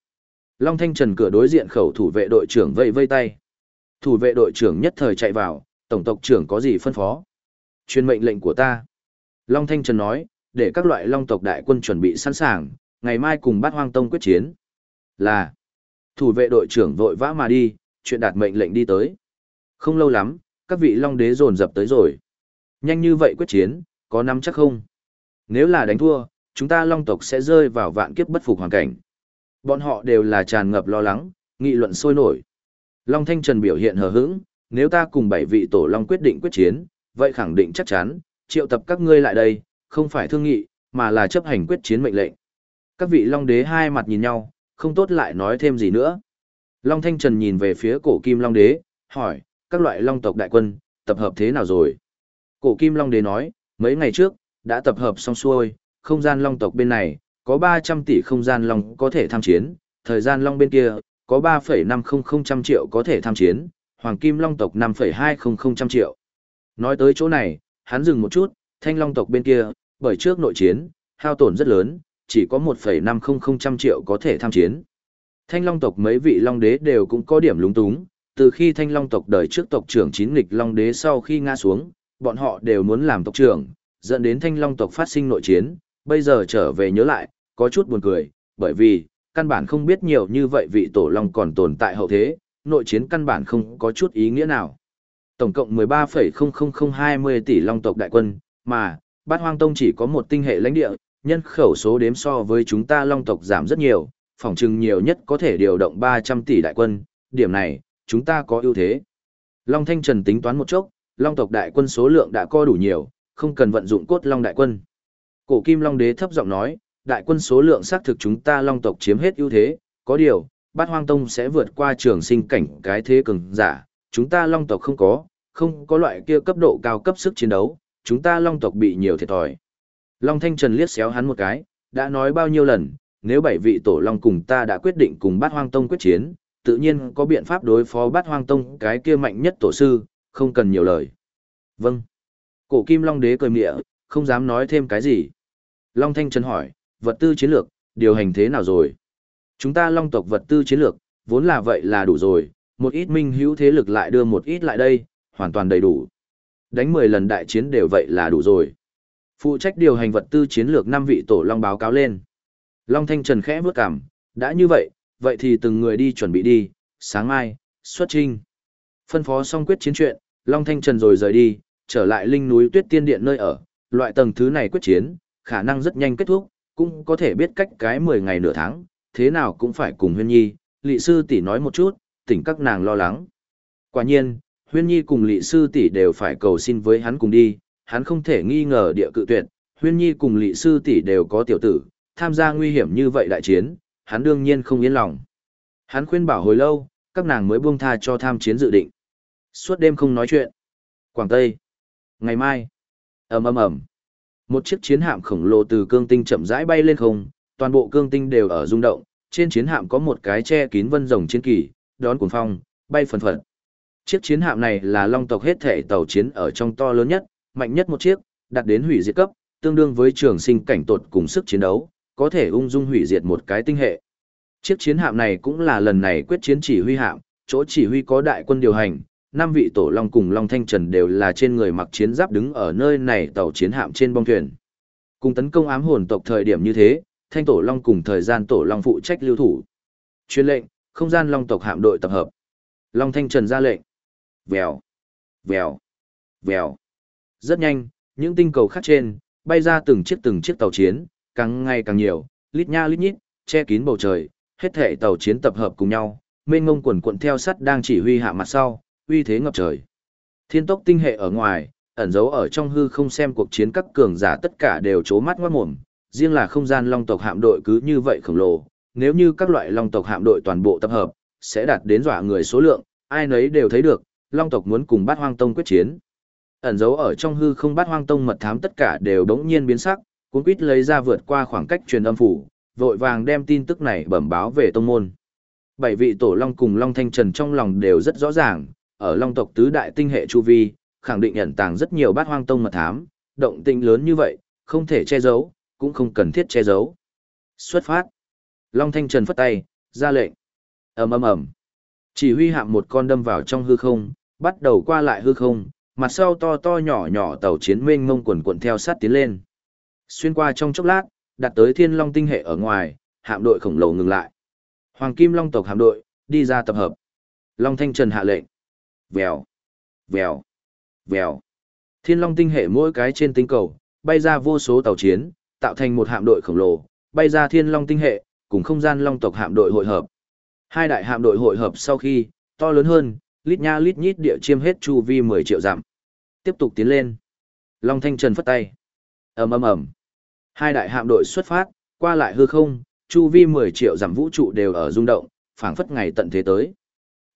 Long Thanh Trần cửa đối diện khẩu thủ vệ đội trưởng vây vây tay. Thủ vệ đội trưởng nhất thời chạy vào, tổng tộc trưởng có gì phân phó? Chuyên mệnh lệnh của ta. Long Thanh Trần nói, để các loại long tộc đại quân chuẩn bị sẵn sàng, ngày mai cùng bát hoang tông quyết chiến. Là, thủ vệ đội trưởng vội vã mà đi, chuyện đạt mệnh lệnh đi tới. Không lâu lắm, các vị long đế dồn dập tới rồi. Nhanh như vậy quyết chiến, có nắm chắc không? Nếu là đánh thua, chúng ta long tộc sẽ rơi vào vạn kiếp bất phục hoàn cảnh. Bọn họ đều là tràn ngập lo lắng, nghị luận sôi nổi. Long Thanh Trần biểu hiện hờ hững, nếu ta cùng bảy vị tổ long quyết định quyết chiến, vậy khẳng định chắc chắn, triệu tập các ngươi lại đây, không phải thương nghị, mà là chấp hành quyết chiến mệnh lệnh. Các vị long đế hai mặt nhìn nhau, không tốt lại nói thêm gì nữa. Long Thanh Trần nhìn về phía cổ kim long đế, hỏi, các loại long tộc đại quân, tập hợp thế nào rồi? Cổ kim long đế nói, mấy ngày trước, đã tập hợp xong xuôi, không gian long tộc bên này, có 300 tỷ không gian long có thể tham chiến, thời gian long bên kia, có 3,500 triệu có thể tham chiến, hoàng kim long tộc 5,200 triệu. Nói tới chỗ này, hắn dừng một chút, thanh long tộc bên kia, bởi trước nội chiến, hao tổn rất lớn, chỉ có 1,500 triệu có thể tham chiến. Thanh long tộc mấy vị long đế đều cũng có điểm lúng túng, từ khi thanh long tộc đời trước tộc trưởng chín nghịch long đế sau khi ngã xuống, bọn họ đều muốn làm tộc trưởng, dẫn đến thanh long tộc phát sinh nội chiến, bây giờ trở về nhớ lại, có chút buồn cười, bởi vì, căn bản không biết nhiều như vậy vị tổ long còn tồn tại hậu thế, nội chiến căn bản không có chút ý nghĩa nào. Tổng cộng 13,00020 tỷ long tộc đại quân, mà, bát hoang tông chỉ có một tinh hệ lãnh địa, nhân khẩu số đếm so với chúng ta long tộc giảm rất nhiều, phỏng chừng nhiều nhất có thể điều động 300 tỷ đại quân, điểm này, chúng ta có ưu thế. Long Thanh Trần tính toán một chốc, long tộc đại quân số lượng đã co đủ nhiều, không cần vận dụng cốt long đại quân. Cổ kim long đế thấp giọng nói, đại quân số lượng xác thực chúng ta long tộc chiếm hết ưu thế, có điều, bát hoang tông sẽ vượt qua trường sinh cảnh cái thế cường giả, chúng ta long tộc không có, không có loại kia cấp độ cao cấp sức chiến đấu, chúng ta long tộc bị nhiều thiệt thòi. Long Thanh Trần liếc xéo hắn một cái, đã nói bao nhiêu lần, nếu bảy vị tổ long cùng ta đã quyết định cùng bát hoang tông quyết chiến, tự nhiên có biện pháp đối phó bát hoang tông cái kia mạnh nhất tổ sư, không cần nhiều lời. Vâng. Cổ kim long đế cười mịa, không dám nói thêm cái gì. Long Thanh Trần hỏi, vật tư chiến lược, điều hành thế nào rồi? Chúng ta long tộc vật tư chiến lược, vốn là vậy là đủ rồi, một ít minh hữu thế lực lại đưa một ít lại đây, hoàn toàn đầy đủ. Đánh 10 lần đại chiến đều vậy là đủ rồi. Phụ trách điều hành vật tư chiến lược năm vị tổ long báo cáo lên. Long Thanh Trần khẽ bước cảm, đã như vậy, vậy thì từng người đi chuẩn bị đi, sáng mai, xuất trinh. Phân phó xong quyết chiến chuyện, Long Thanh Trần rồi rời đi, trở lại linh núi tuyết tiên điện nơi ở, loại tầng thứ này quyết chiến, khả năng rất nhanh kết thúc, cũng có thể biết cách cái 10 ngày nửa tháng, thế nào cũng phải cùng huyên nhi, lị sư tỷ nói một chút, tỉnh các nàng lo lắng. Quả nhiên, huyên nhi cùng lị sư tỷ đều phải cầu xin với hắn cùng đi, hắn không thể nghi ngờ địa cự tuyệt, huyên nhi cùng lị sư tỷ đều có tiểu tử, tham gia nguy hiểm như vậy đại chiến, hắn đương nhiên không yên lòng. Hắn khuyên bảo hồi lâu, các nàng mới buông tha cho tham chiến dự định. Suốt đêm không nói chuyện. Quảng Tây. Ngày mai. ầm ầm ầm. Một chiếc chiến hạm khổng lồ từ cương tinh chậm rãi bay lên không, toàn bộ cương tinh đều ở rung động, trên chiến hạm có một cái che kín vân rồng chiến kỳ, đón cuồng phong, bay phần phật. Chiếc chiến hạm này là long tộc hết thể tàu chiến ở trong to lớn nhất, mạnh nhất một chiếc, đạt đến hủy diệt cấp, tương đương với trường sinh cảnh tột cùng sức chiến đấu, có thể ung dung hủy diệt một cái tinh hệ. Chiếc chiến hạm này cũng là lần này quyết chiến chỉ huy hạm, chỗ chỉ huy có đại quân điều hành, năm vị tổ long cùng long thanh trần đều là trên người mặc chiến giáp đứng ở nơi này tàu chiến hạm trên bong thuyền. Cùng tấn công ám hồn tộc thời điểm như thế, thanh tổ long cùng thời gian tổ long phụ trách lưu thủ. Chuyên lệnh, không gian long tộc hạm đội tập hợp. Long thanh trần ra lệnh. Vèo, vèo, vèo. Rất nhanh, những tinh cầu khác trên, bay ra từng chiếc từng chiếc tàu chiến, càng ngày càng nhiều, lít nha lít nhít, che kín bầu trời, hết thể tàu chiến tập hợp cùng nhau, mênh ngông quần quận theo sắt đang chỉ huy hạ mặt sau, uy thế ngập trời. Thiên tốc tinh hệ ở ngoài, ẩn giấu ở trong hư không xem cuộc chiến các cường giả tất cả đều chố mắt ngoát mồm, riêng là không gian long tộc hạm đội cứ như vậy khổng lồ, nếu như các loại long tộc hạm đội toàn bộ tập hợp, sẽ đạt đến dọa người số lượng, ai nấy đều thấy được, long tộc muốn cùng bát hoang tông quyết chiến. Ẩn giấu ở trong hư không bát hoang tông mật thám tất cả đều đống nhiên biến sắc, cuốn quýt lấy ra vượt qua khoảng cách truyền âm phủ, vội vàng đem tin tức này bẩm báo về tông môn. Bảy vị tổ long cùng long thanh trần trong lòng đều rất rõ ràng, ở long tộc tứ đại tinh hệ chu vi, khẳng định ẩn tàng rất nhiều bát hoang tông mật thám, động tĩnh lớn như vậy, không thể che giấu, cũng không cần thiết che giấu. Xuất phát. Long thanh trần phất tay, ra lệnh. ầm ầm ầm. Chỉ huy hạm một con đâm vào trong hư không, bắt đầu qua lại hư không, mặt sau to to nhỏ nhỏ tàu chiến mênh mông quần quần theo sát tiến lên. Xuyên qua trong chốc lát, đặt tới thiên long tinh hệ ở ngoài, hạm đội khổng lồ ngừng lại. Hoàng Kim Long tộc hạm đội, đi ra tập hợp. Long Thanh Trần hạ lệnh. Vèo, vèo, vèo. Thiên long tinh hệ mỗi cái trên tinh cầu, bay ra vô số tàu chiến, tạo thành một hạm đội khổng lồ, bay ra thiên long tinh hệ, cùng không gian long tộc hạm đội hội hợp. Hai đại hạm đội hội hợp sau khi, to lớn hơn, lít nha lít nhít địa chiêm hết chu vi 10 triệu dặm. Tiếp tục tiến lên. Long Thanh Trần phất tay. ầm ầm ầm. Hai đại hạm đội xuất phát, qua lại hư không, chu vi 10 triệu dặm vũ trụ đều ở rung động, phảng phất ngày tận thế tới.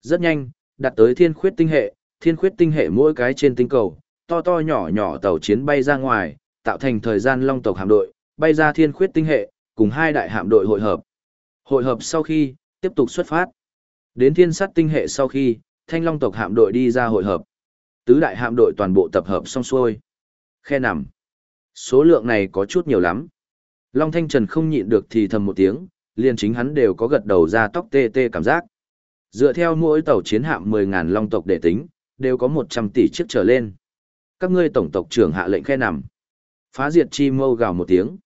Rất nhanh, đặt tới thiên khuyết tinh hệ, thiên khuyết tinh hệ mỗi cái trên tinh cầu, to to nhỏ nhỏ tàu chiến bay ra ngoài, tạo thành thời gian long tộc hạm đội, bay ra thiên khuyết tinh hệ, cùng hai đại hạm đội hội hợp. Hội hợp sau khi, tiếp tục xuất phát. Đến thiên sát tinh hệ sau khi, thanh long tộc hạm đội đi ra hội hợp. Tứ đại hạm đội toàn bộ tập hợp xong xuôi. Khe nằm. Số lượng này có chút nhiều lắm. Long Thanh Trần không nhịn được thì thầm một tiếng, liền chính hắn đều có gật đầu ra tóc tê tê cảm giác. Dựa theo mỗi tàu chiến hạm 10.000 long tộc để tính, đều có 100 tỷ chiếc trở lên. Các ngươi tổng tộc trưởng hạ lệnh khe nằm. Phá diệt chi mâu gào một tiếng.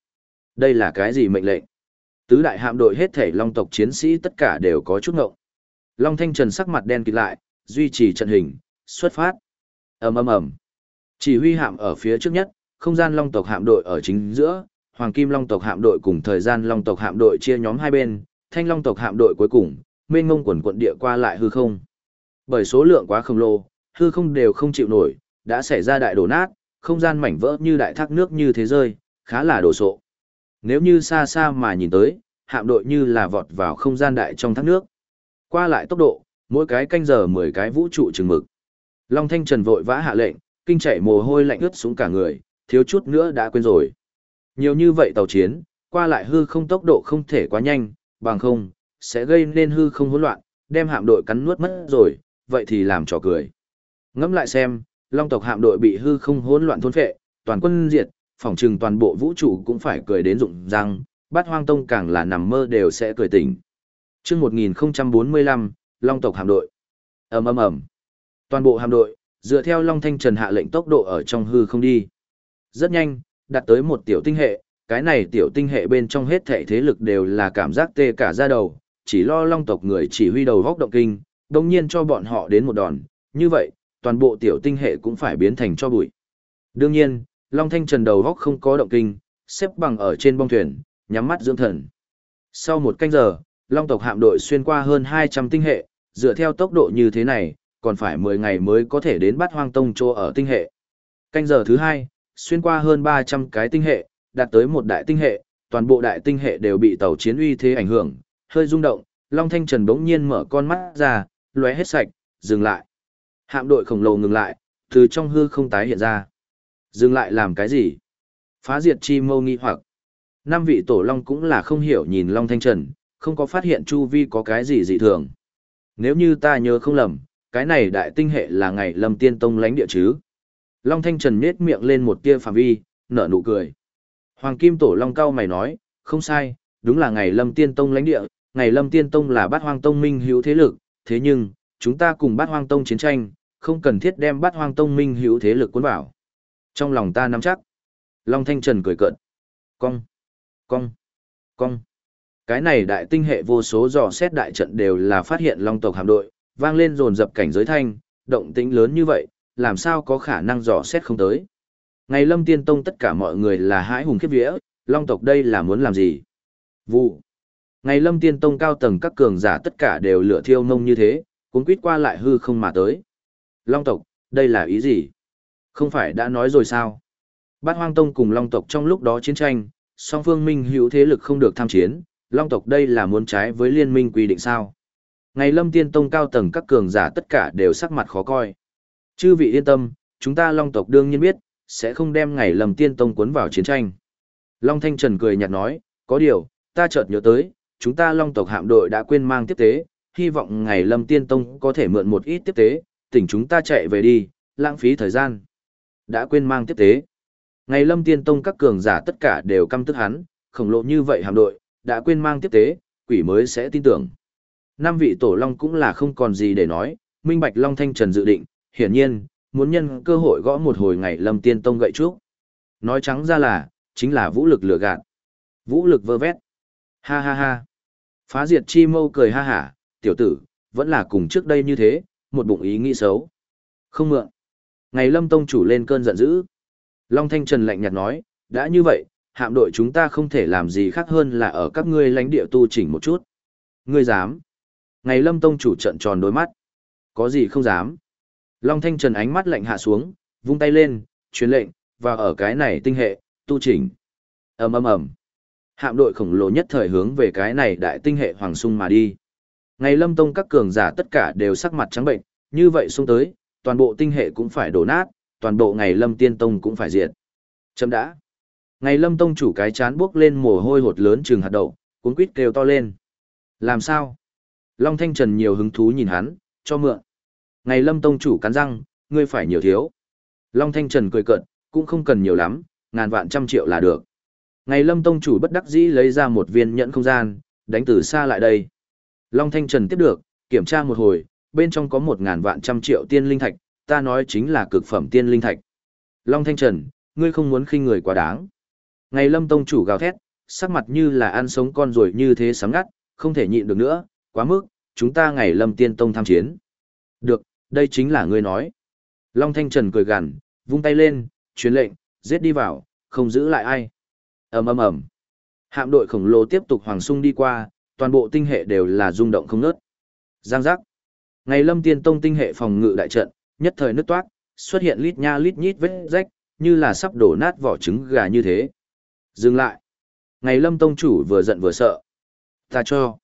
Đây là cái gì mệnh lệnh? Tứ đại hạm đội hết thể long tộc chiến sĩ tất cả đều có chút ngộng. Long Thanh Trần sắc mặt đen kịt lại, duy trì trận hình, xuất phát. ầm ầm ầm. Chỉ huy hạm ở phía trước nhất, không gian long tộc hạm đội ở chính giữa, hoàng kim long tộc hạm đội cùng thời gian long tộc hạm đội chia nhóm hai bên, thanh long tộc hạm đội cuối cùng, mênh ngông quần quận địa qua lại hư không. Bởi số lượng quá khổng lồ, hư không đều không chịu nổi, đã xảy ra đại đổ nát, không gian mảnh vỡ như đại thác nước như thế rơi, khá là đồ sộ. Nếu như xa xa mà nhìn tới, hạm đội như là vọt vào không gian đại trong thác nước. Qua lại tốc độ, mỗi cái canh giờ 10 cái vũ trụ chừng mực. Long Thanh Trần vội vã hạ lệnh, kinh chạy mồ hôi lạnh ướt xuống cả người, thiếu chút nữa đã quên rồi. Nhiều như vậy tàu chiến, qua lại hư không tốc độ không thể quá nhanh, bằng không, sẽ gây nên hư không hỗn loạn, đem hạm đội cắn nuốt mất rồi, vậy thì làm trò cười. Ngẫm lại xem, Long tộc hạm đội bị hư không hỗn loạn thôn phệ, toàn quân diệt, phỏng trừng toàn bộ vũ trụ cũng phải cười đến rụng răng, bát hoang tông càng là nằm mơ đều sẽ cười tỉnh. chương 1045, Long tộc hạm đội. ầm ầm ầm. Toàn bộ hạm đội, dựa theo Long Thanh Trần hạ lệnh tốc độ ở trong hư không đi. Rất nhanh, đạt tới một tiểu tinh hệ, cái này tiểu tinh hệ bên trong hết thể thế lực đều là cảm giác tê cả da đầu, chỉ lo Long tộc người chỉ huy đầu góc động kinh, đồng nhiên cho bọn họ đến một đòn, như vậy, toàn bộ tiểu tinh hệ cũng phải biến thành cho bụi. Đương nhiên, Long Thanh Trần đầu góc không có động kinh, xếp bằng ở trên bong thuyền, nhắm mắt dưỡng thần. Sau một canh giờ, Long tộc hạm đội xuyên qua hơn 200 tinh hệ, dựa theo tốc độ như thế này, còn phải 10 ngày mới có thể đến bắt hoang tông chỗ ở tinh hệ. Canh giờ thứ hai, xuyên qua hơn 300 cái tinh hệ, đạt tới một đại tinh hệ, toàn bộ đại tinh hệ đều bị tàu chiến uy thế ảnh hưởng, hơi rung động, Long Thanh Trần bỗng nhiên mở con mắt ra, lóe hết sạch, dừng lại. Hạm đội khổng lồ ngừng lại, từ trong hư không tái hiện ra. Dừng lại làm cái gì? Phá diệt chi mâu nghi hoặc. Năm vị tổ long cũng là không hiểu nhìn Long Thanh Trần, không có phát hiện chu vi có cái gì dị thường. Nếu như ta nhớ không lầm, cái này đại tinh hệ là ngày lâm tiên tông lánh địa chứ. Long Thanh Trần nhết miệng lên một tia phạm vi, nở nụ cười. Hoàng Kim Tổ Long cao mày nói, không sai, đúng là ngày lâm tiên tông lãnh địa, ngày lâm tiên tông là bát hoang tông minh hữu thế lực, thế nhưng, chúng ta cùng bát hoang tông chiến tranh, không cần thiết đem bát hoang tông minh hữu thế lực cuốn vào. Trong lòng ta nắm chắc. Long Thanh Trần cười cợt. Cong, cong, cong. Cái này đại tinh hệ vô số dò xét đại trận đều là phát hiện Long tộc hạm đội, vang lên rồn dập cảnh giới thanh, động tĩnh lớn như vậy, làm sao có khả năng dò xét không tới. Ngày lâm tiên tông tất cả mọi người là hãi hùng khiếp vía, Long tộc đây là muốn làm gì? Vụ. Ngày lâm tiên tông cao tầng các cường giả tất cả đều lửa thiêu nông như thế, cuốn quýt qua lại hư không mà tới. Long tộc, đây là ý gì? Không phải đã nói rồi sao? Bát hoang tông cùng long tộc trong lúc đó chiến tranh, song phương minh hữu thế lực không được tham chiến, long tộc đây là muốn trái với liên minh quy định sao? Ngày lâm tiên tông cao tầng các cường giả tất cả đều sắc mặt khó coi. Chư vị yên tâm, chúng ta long tộc đương nhiên biết, sẽ không đem ngày lâm tiên tông cuốn vào chiến tranh. Long Thanh Trần cười nhạt nói, có điều, ta chợt nhớ tới, chúng ta long tộc hạm đội đã quên mang tiếp tế, hy vọng ngày lâm tiên tông có thể mượn một ít tiếp tế, tỉnh chúng ta chạy về đi, lãng phí thời gian. Đã quên mang tiếp tế. Ngày lâm tiên tông các cường giả tất cả đều căm tức hắn, khổng lồ như vậy hạm đội, đã quên mang tiếp tế, quỷ mới sẽ tin tưởng. Năm vị tổ long cũng là không còn gì để nói, minh bạch long thanh trần dự định, hiển nhiên, muốn nhân cơ hội gõ một hồi ngày lâm tiên tông gậy trúc. Nói trắng ra là, chính là vũ lực lừa gạt. Vũ lực vơ vét. Ha ha ha. Phá diệt chi mâu cười ha hả, tiểu tử, vẫn là cùng trước đây như thế, một bụng ý nghĩ xấu. Không mượn. Ngày lâm tông chủ lên cơn giận dữ. Long Thanh Trần lạnh nhạt nói, đã như vậy, hạm đội chúng ta không thể làm gì khác hơn là ở các ngươi lãnh địa tu chỉnh một chút. Ngươi dám. Ngày lâm tông chủ trận tròn đôi mắt. Có gì không dám. Long Thanh Trần ánh mắt lạnh hạ xuống, vung tay lên, truyền lệnh, và ở cái này tinh hệ, tu chỉnh. ầm ầm ầm. Hạm đội khổng lồ nhất thời hướng về cái này đại tinh hệ hoàng sung mà đi. Ngày lâm tông các cường giả tất cả đều sắc mặt trắng bệnh, như vậy xuống tới, toàn bộ tinh hệ cũng phải đổ nát, toàn bộ ngày lâm tiên tông cũng phải diệt. Chấm đã. Ngày lâm tông chủ cái chán bước lên mồ hôi hột lớn trừng hạt đậu, cuốn quýt kêu to lên. Làm sao? Long Thanh Trần nhiều hứng thú nhìn hắn, cho mượn. Ngày lâm tông chủ cắn răng, ngươi phải nhiều thiếu. Long Thanh Trần cười cợt, cũng không cần nhiều lắm, ngàn vạn trăm triệu là được. Ngày lâm tông chủ bất đắc dĩ lấy ra một viên nhẫn không gian, đánh từ xa lại đây. Long Thanh Trần tiếp được, kiểm tra một hồi, bên trong có một ngàn vạn trăm triệu tiên linh thạch, ta nói chính là cực phẩm tiên linh thạch. Long Thanh Trần, ngươi không muốn khinh người quá đáng. Ngày lâm tông chủ gào thét, sắc mặt như là ăn sống con rồi như thế sắm ngắt, không thể nhịn được nữa, quá mức, chúng ta ngày lâm tiên tông tham chiến. Được, đây chính là ngươi nói. Long Thanh Trần cười gằn, vung tay lên, truyền lệnh, giết đi vào, không giữ lại ai. ầm ầm ầm. Hạm đội khổng lồ tiếp tục hoàng sung đi qua, toàn bộ tinh hệ đều là rung động không ngớt. Giang giác. Ngày Lâm Tiên Tông tinh hệ phòng ngự đại trận, nhất thời nứt toát, Xuất hiện lít nha lít nhít vết rách, như là sắp đổ nát vỏ trứng gà như thế. Dừng lại. Ngày lâm tông chủ vừa giận vừa sợ. Ta cho.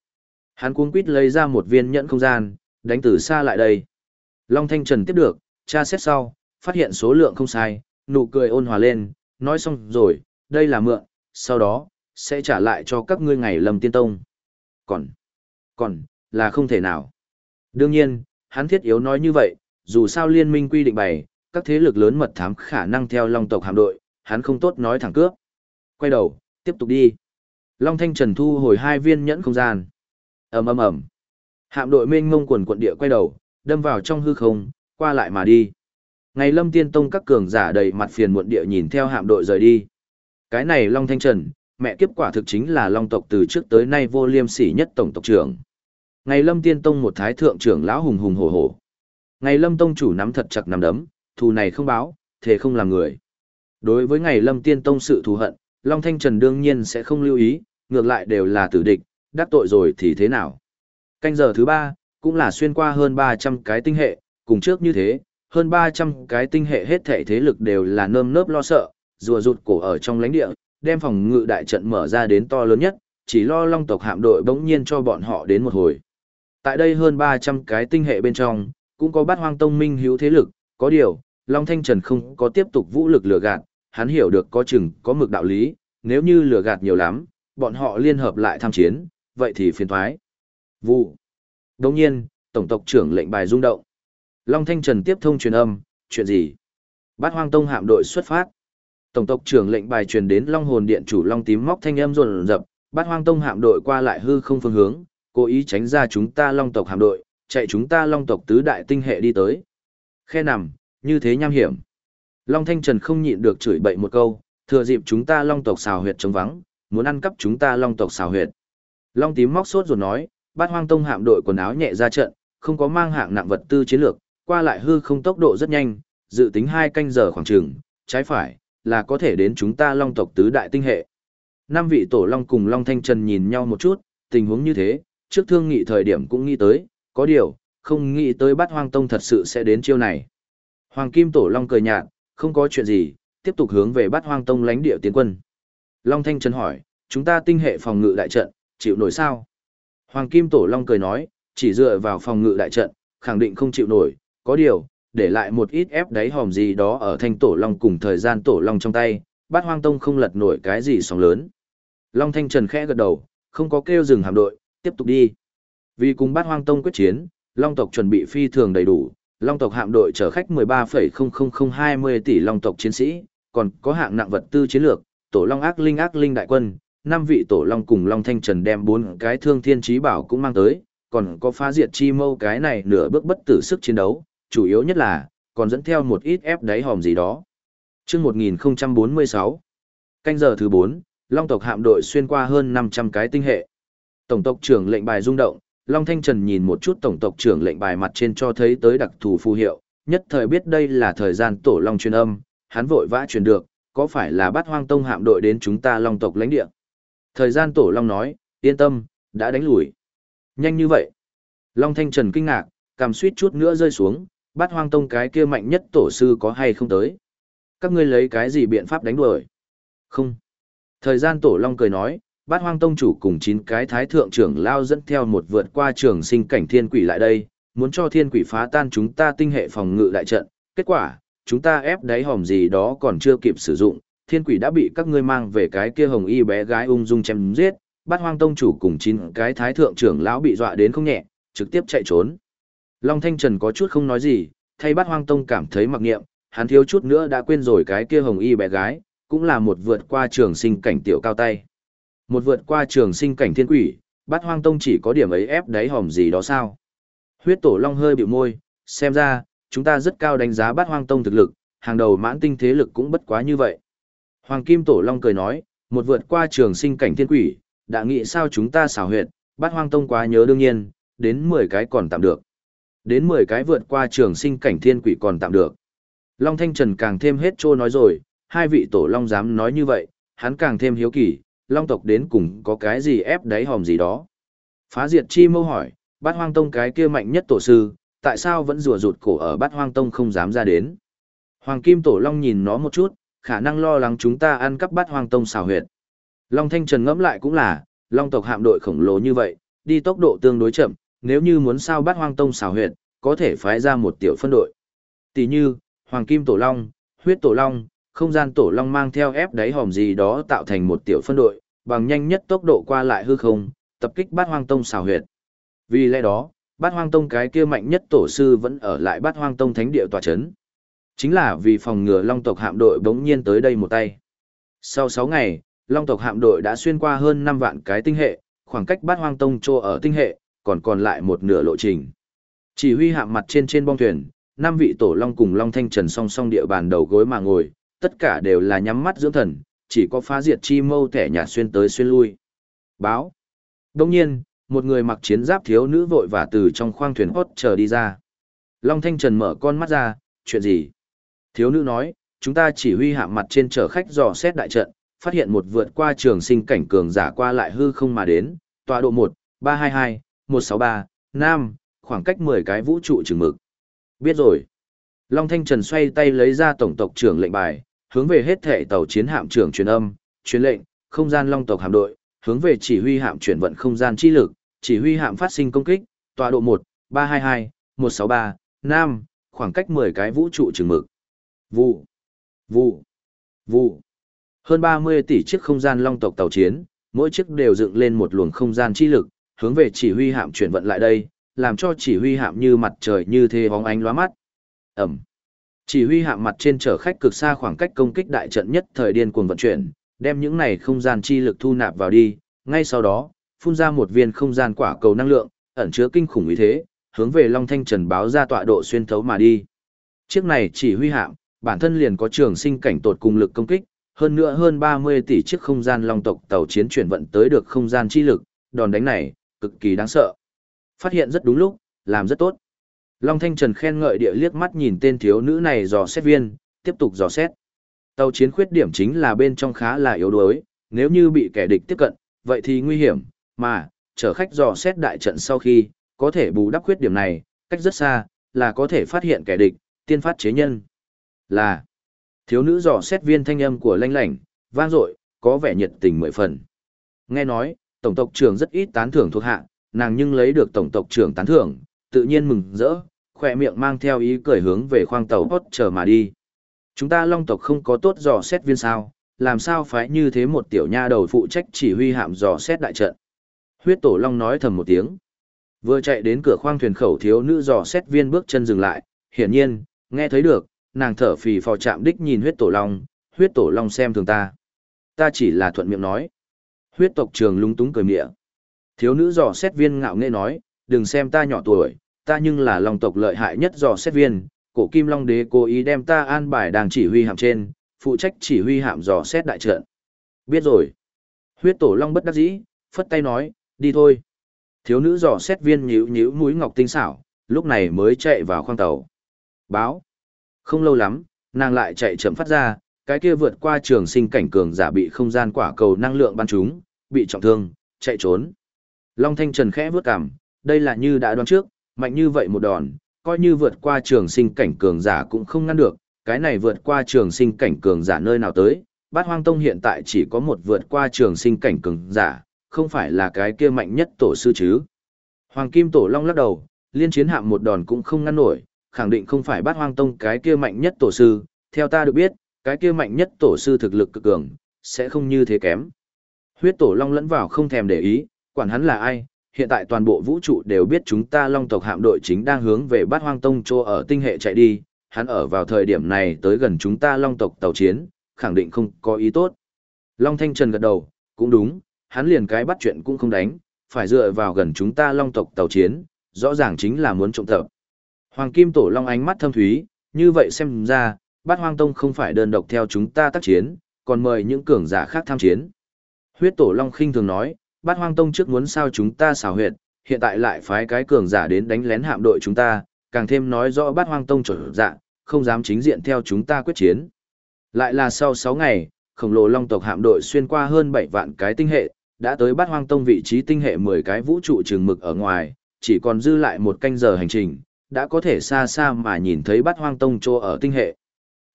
Hắn cuống quít lấy ra một viên nhẫn không gian, đánh từ xa lại đây. Long Thanh Trần tiếp được, tra xét sau, phát hiện số lượng không sai, nụ cười ôn hòa lên, nói xong rồi, đây là mượn, sau đó, sẽ trả lại cho các ngươi ngày lâm tiên tông. Còn, còn, là không thể nào. Đương nhiên, hắn thiết yếu nói như vậy, dù sao liên minh quy định bày, các thế lực lớn mật thám khả năng theo long tộc hạm đội, hắn không tốt nói thẳng cướp. Quay đầu, tiếp tục đi. Long Thanh Trần thu hồi hai viên nhẫn không gian. ầm ầm ầm. Hạm đội mênh mông quần quận địa quay đầu, đâm vào trong hư không, qua lại mà đi. Ngày Lâm Tiên Tông các cường giả đầy mặt phiền muộn địa nhìn theo hạm đội rời đi. Cái này Long Thanh Trần, mẹ kiếp quả thực chính là Long tộc từ trước tới nay vô liêm sỉ nhất tổng tộc trưởng. Ngày Lâm Tiên Tông một thái thượng trưởng lão hùng hùng hổ hổ. Ngày Lâm Tông chủ nắm thật chặt nắm đấm, thù này không báo, thế không làm người. Đối với Ngày Lâm Tiên Tông sự thù hận, Long Thanh Trần đương nhiên sẽ không lưu ý, ngược lại đều là tử địch, đắc tội rồi thì thế nào. Canh giờ thứ ba, cũng là xuyên qua hơn 300 cái tinh hệ, cùng trước như thế, hơn 300 cái tinh hệ hết thể thế lực đều là nơm nớp lo sợ, rùa rụt cổ ở trong lãnh địa, đem phòng ngự đại trận mở ra đến to lớn nhất, chỉ lo long tộc hạm đội bỗng nhiên cho bọn họ đến một hồi. Tại đây hơn 300 cái tinh hệ bên trong, cũng có bát hoang tông minh hữu thế lực, có điều, Long Thanh Trần không có tiếp tục vũ lực lừa gạt, hắn hiểu được có chừng có mực đạo lý, nếu như lừa gạt nhiều lắm, bọn họ liên hợp lại tham chiến, vậy thì phiền thoái. Vụ. Đồng nhiên, Tổng tộc trưởng lệnh bài rung động. Long Thanh Trần tiếp thông truyền âm, chuyện gì? Bát Hoang Tông hạm đội xuất phát. Tổng tộc trưởng lệnh bài truyền đến Long Hồn Điện chủ Long Tím móc thanh âm rồn rập, Bát Hoang Tông hạm đội qua lại hư không phương hướng, cố ý tránh ra chúng ta Long tộc hạm đội, chạy chúng ta Long tộc tứ đại tinh hệ đi tới. Khe nằm, như thế nham hiểm. Long Thanh Trần không nhịn được chửi bậy một câu, thừa dịp chúng ta Long tộc xào huyệt trống vắng, muốn ăn cắp chúng ta Long tộc xào huyệt. Long Tím móc sốt rồi nói, Bát Hoang Tông hạm đội quần áo nhẹ ra trận, không có mang hạng nặng vật tư chiến lược, qua lại hư không tốc độ rất nhanh, dự tính hai canh giờ khoảng trường trái phải, là có thể đến chúng ta long tộc tứ đại tinh hệ. Năm vị tổ long cùng Long Thanh Trần nhìn nhau một chút, tình huống như thế, trước thương nghị thời điểm cũng nghĩ tới, có điều, không nghĩ tới Bát hoang tông thật sự sẽ đến chiêu này. Hoàng Kim Tổ Long cười nhạt, không có chuyện gì, tiếp tục hướng về bát hoang tông lánh địa tiến quân. Long Thanh Trần hỏi, chúng ta tinh hệ phòng ngự đại trận, chịu nổi sao? Hoàng Kim Tổ Long cười nói, chỉ dựa vào phòng ngự đại trận, khẳng định không chịu nổi, có điều, để lại một ít ép đáy hòm gì đó ở thanh tổ long cùng thời gian tổ long trong tay, bát hoang tông không lật nổi cái gì sóng lớn. Long Thanh Trần khẽ gật đầu, không có kêu dừng hạm đội, tiếp tục đi. Vì cùng bát hoang tông quyết chiến, long tộc chuẩn bị phi thường đầy đủ, long tộc hạm đội chở khách 13,00020 tỷ long tộc chiến sĩ, còn có hạng nặng vật tư chiến lược, tổ long ác linh ác linh đại quân, năm vị tổ long cùng long thanh trần đem bốn cái thương thiên trí bảo cũng mang tới, còn có phá diệt chi mâu cái này nửa bước bất tử sức chiến đấu, chủ yếu nhất là, còn dẫn theo một ít ép đáy hòm gì đó. chương 1046, canh giờ thứ 4, Long tộc hạm đội xuyên qua hơn 500 cái tinh hệ. Tổng tộc trưởng lệnh bài rung động, Long Thanh Trần nhìn một chút tổng tộc trưởng lệnh bài mặt trên cho thấy tới đặc thù phù hiệu, nhất thời biết đây là thời gian tổ Long truyền âm, hắn vội vã truyền được, có phải là bắt hoang tông hạm đội đến chúng ta Long tộc lãnh địa. Thời gian tổ Long nói, yên tâm, đã đánh lùi. Nhanh như vậy. Long Thanh Trần kinh ngạc, cảm suýt chút nữa rơi xuống, bát hoang tông cái kia mạnh nhất tổ sư có hay không tới. Các ngươi lấy cái gì biện pháp đánh đuổi? Không. Thời gian tổ long cười nói, bát hoang tông chủ cùng chín cái thái thượng trưởng lao dẫn theo một vượt qua trường sinh cảnh thiên quỷ lại đây, muốn cho thiên quỷ phá tan chúng ta tinh hệ phòng ngự đại trận. Kết quả, chúng ta ép đáy hòm gì đó còn chưa kịp sử dụng, thiên quỷ đã bị các ngươi mang về cái kia hồng y bé gái ung dung chém giết, bát hoang tông chủ cùng chín cái thái thượng trưởng lão bị dọa đến không nhẹ, trực tiếp chạy trốn. Long Thanh Trần có chút không nói gì, thay bát hoang tông cảm thấy mặc niệm, hắn thiếu chút nữa đã quên rồi cái kia hồng y bé gái, cũng là một vượt qua trường sinh cảnh tiểu cao tay. Một vượt qua trường sinh cảnh thiên quỷ, bát hoang tông chỉ có điểm ấy ép đáy hòm gì đó sao. Huyết tổ long hơi biểu môi, xem ra, chúng ta rất cao đánh giá bát hoang tông thực lực, hàng đầu mãn tinh thế lực cũng bất quá như vậy. Hoàng Kim Tổ Long cười nói, một vượt qua trường sinh cảnh thiên quỷ, đã nghĩ sao chúng ta xảo huyệt, bát hoang tông quá nhớ đương nhiên, đến 10 cái còn tạm được. Đến 10 cái vượt qua trường sinh cảnh thiên quỷ còn tạm được. Long Thanh Trần càng thêm hết trô nói rồi, hai vị tổ Long dám nói như vậy, hắn càng thêm hiếu kỳ, Long tộc đến cùng có cái gì ép đáy hòm gì đó. Phá diệt chi mâu hỏi, bát hoang tông cái kia mạnh nhất tổ sư, tại sao vẫn rùa rụt cổ ở bát hoang tông không dám ra đến. Hoàng Kim Tổ Long nhìn nó một chút, khả năng lo lắng chúng ta ăn cắp bát hoang tông xào huyệt. Long Thanh Trần ngẫm lại cũng là, Long tộc hạm đội khổng lồ như vậy, đi tốc độ tương đối chậm, nếu như muốn sao bát hoang tông xào huyệt, có thể phái ra một tiểu phân đội. Tỷ như, Hoàng Kim Tổ Long, Huyết Tổ Long, không gian Tổ Long mang theo ép đáy hòm gì đó tạo thành một tiểu phân đội, bằng nhanh nhất tốc độ qua lại hư không, tập kích bát hoang tông xào huyệt. Vì lẽ đó, bát hoang tông cái kia mạnh nhất tổ sư vẫn ở lại bát hoang tông thánh địa tòa chấn. Chính là vì phòng ngừa long tộc hạm đội bỗng nhiên tới đây một tay. Sau 6 ngày, long tộc hạm đội đã xuyên qua hơn 5 vạn cái tinh hệ, khoảng cách bát hoang tông trô ở tinh hệ, còn còn lại một nửa lộ trình. Chỉ huy hạm mặt trên trên bong thuyền, năm vị tổ long cùng long thanh trần song song địa bàn đầu gối mà ngồi, tất cả đều là nhắm mắt dưỡng thần, chỉ có phá diệt chi mâu thẻ nhạt xuyên tới xuyên lui. Báo. Đông nhiên, một người mặc chiến giáp thiếu nữ vội và từ trong khoang thuyền hót chờ đi ra. Long Thanh Trần mở con mắt ra, chuyện gì? Thiếu nữ nói, chúng ta chỉ huy hạ mặt trên chở khách dò xét đại trận, phát hiện một vượt qua trường sinh cảnh cường giả qua lại hư không mà đến, tọa độ 1, 322, 163, Nam, khoảng cách 10 cái vũ trụ chừng mực. Biết rồi. Long Thanh Trần xoay tay lấy ra tổng tộc trưởng lệnh bài, hướng về hết thể tàu chiến hạm trưởng truyền âm, truyền lệnh, không gian long tộc hạm đội, hướng về chỉ huy hạm chuyển vận không gian chi lực, chỉ huy hạm phát sinh công kích, tọa độ 1, 322, 163, Nam, khoảng cách 10 cái vũ trụ trường mực. Vụ, vụ, vụ. Hơn 30 tỷ chiếc không gian long tộc tàu chiến, mỗi chiếc đều dựng lên một luồng không gian chi lực, hướng về chỉ huy hạm chuyển vận lại đây, làm cho chỉ huy hạm như mặt trời như thế bóng ánh lóa mắt. Ẩm. Chỉ huy hạm mặt trên chở khách cực xa khoảng cách công kích đại trận nhất thời điên cuồng vận chuyển, đem những này không gian chi lực thu nạp vào đi, ngay sau đó, phun ra một viên không gian quả cầu năng lượng, ẩn chứa kinh khủng ý thế, hướng về Long Thanh Trần báo ra tọa độ xuyên thấu mà đi. Chiếc này chỉ huy hạm, bản thân liền có trường sinh cảnh tột cùng lực công kích, hơn nữa hơn 30 tỷ chiếc không gian long tộc tàu chiến chuyển vận tới được không gian chi lực, đòn đánh này, cực kỳ đáng sợ. Phát hiện rất đúng lúc, làm rất tốt. Long Thanh Trần khen ngợi địa liếc mắt nhìn tên thiếu nữ này dò xét viên, tiếp tục dò xét. Tàu chiến khuyết điểm chính là bên trong khá là yếu đuối, nếu như bị kẻ địch tiếp cận, vậy thì nguy hiểm, mà, chở khách dò xét đại trận sau khi, có thể bù đắp khuyết điểm này, cách rất xa, là có thể phát hiện kẻ địch, tiên phát chế nhân. Là, thiếu nữ dò xét viên thanh âm của lanh lảnh, vang dội, có vẻ nhiệt tình mười phần. Nghe nói, tổng tộc trưởng rất ít tán thưởng thuộc hạ, nàng nhưng lấy được tổng tộc trưởng tán thưởng, tự nhiên mừng rỡ, khỏe miệng mang theo ý cười hướng về khoang tàu hốt chờ mà đi. Chúng ta long tộc không có tốt dò xét viên sao, làm sao phải như thế một tiểu nha đầu phụ trách chỉ huy hạm dò xét đại trận. Huyết tổ long nói thầm một tiếng. Vừa chạy đến cửa khoang thuyền khẩu thiếu nữ dò xét viên bước chân dừng lại, hiển nhiên, nghe thấy được, nàng thở phì phò chạm đích nhìn huyết tổ long, huyết tổ long xem thường ta. Ta chỉ là thuận miệng nói. Huyết tộc trường lung túng cười miệng. Thiếu nữ dò xét viên ngạo nghễ nói, đừng xem ta nhỏ tuổi, ta nhưng là long tộc lợi hại nhất dò xét viên, cổ kim long đế cố ý đem ta an bài đang chỉ huy hạm trên, phụ trách chỉ huy hạm dò xét đại trận. Biết rồi. Huyết tổ long bất đắc dĩ, phất tay nói, đi thôi. Thiếu nữ dò xét viên nhíu nhíu mũi ngọc tinh xảo, lúc này mới chạy vào khoang tàu. Báo. Không lâu lắm, nàng lại chạy chậm phát ra, cái kia vượt qua trường sinh cảnh cường giả bị không gian quả cầu năng lượng ban chúng, bị trọng thương, chạy trốn. Long Thanh Trần khẽ vướt cằm, đây là như đã đoán trước, mạnh như vậy một đòn, coi như vượt qua trường sinh cảnh cường giả cũng không ngăn được, cái này vượt qua trường sinh cảnh cường giả nơi nào tới, bát hoang tông hiện tại chỉ có một vượt qua trường sinh cảnh cường giả, không phải là cái kia mạnh nhất tổ sư chứ. Hoàng Kim Tổ Long lắc đầu, liên chiến hạm một đòn cũng không ngăn nổi, khẳng định không phải bát hoang tông cái kia mạnh nhất tổ sư, theo ta được biết, cái kia mạnh nhất tổ sư thực lực cực cường, sẽ không như thế kém. Huyết Tổ Long lẫn vào không thèm để ý, quản hắn là ai, hiện tại toàn bộ vũ trụ đều biết chúng ta long tộc hạm đội chính đang hướng về bát hoang tông chỗ ở tinh hệ chạy đi, hắn ở vào thời điểm này tới gần chúng ta long tộc tàu chiến, khẳng định không có ý tốt. Long Thanh Trần gật đầu, cũng đúng, hắn liền cái bắt chuyện cũng không đánh, phải dựa vào gần chúng ta long tộc tàu chiến, rõ ràng chính là muốn trộm tập. Hoàng Kim Tổ Long ánh mắt thâm thúy, như vậy xem ra, bát hoang tông không phải đơn độc theo chúng ta tác chiến, còn mời những cường giả khác tham chiến. Huyết Tổ Long khinh thường nói, bát hoang tông trước muốn sao chúng ta xảo huyệt, hiện tại lại phái cái cường giả đến đánh lén hạm đội chúng ta, càng thêm nói rõ bát hoang tông trở dạng, không dám chính diện theo chúng ta quyết chiến. Lại là sau 6 ngày, khổng lồ long tộc hạm đội xuyên qua hơn 7 vạn cái tinh hệ, đã tới bát hoang tông vị trí tinh hệ 10 cái vũ trụ trường mực ở ngoài, chỉ còn dư lại một canh giờ hành trình, đã có thể xa xa mà nhìn thấy bát hoang tông chỗ ở tinh hệ.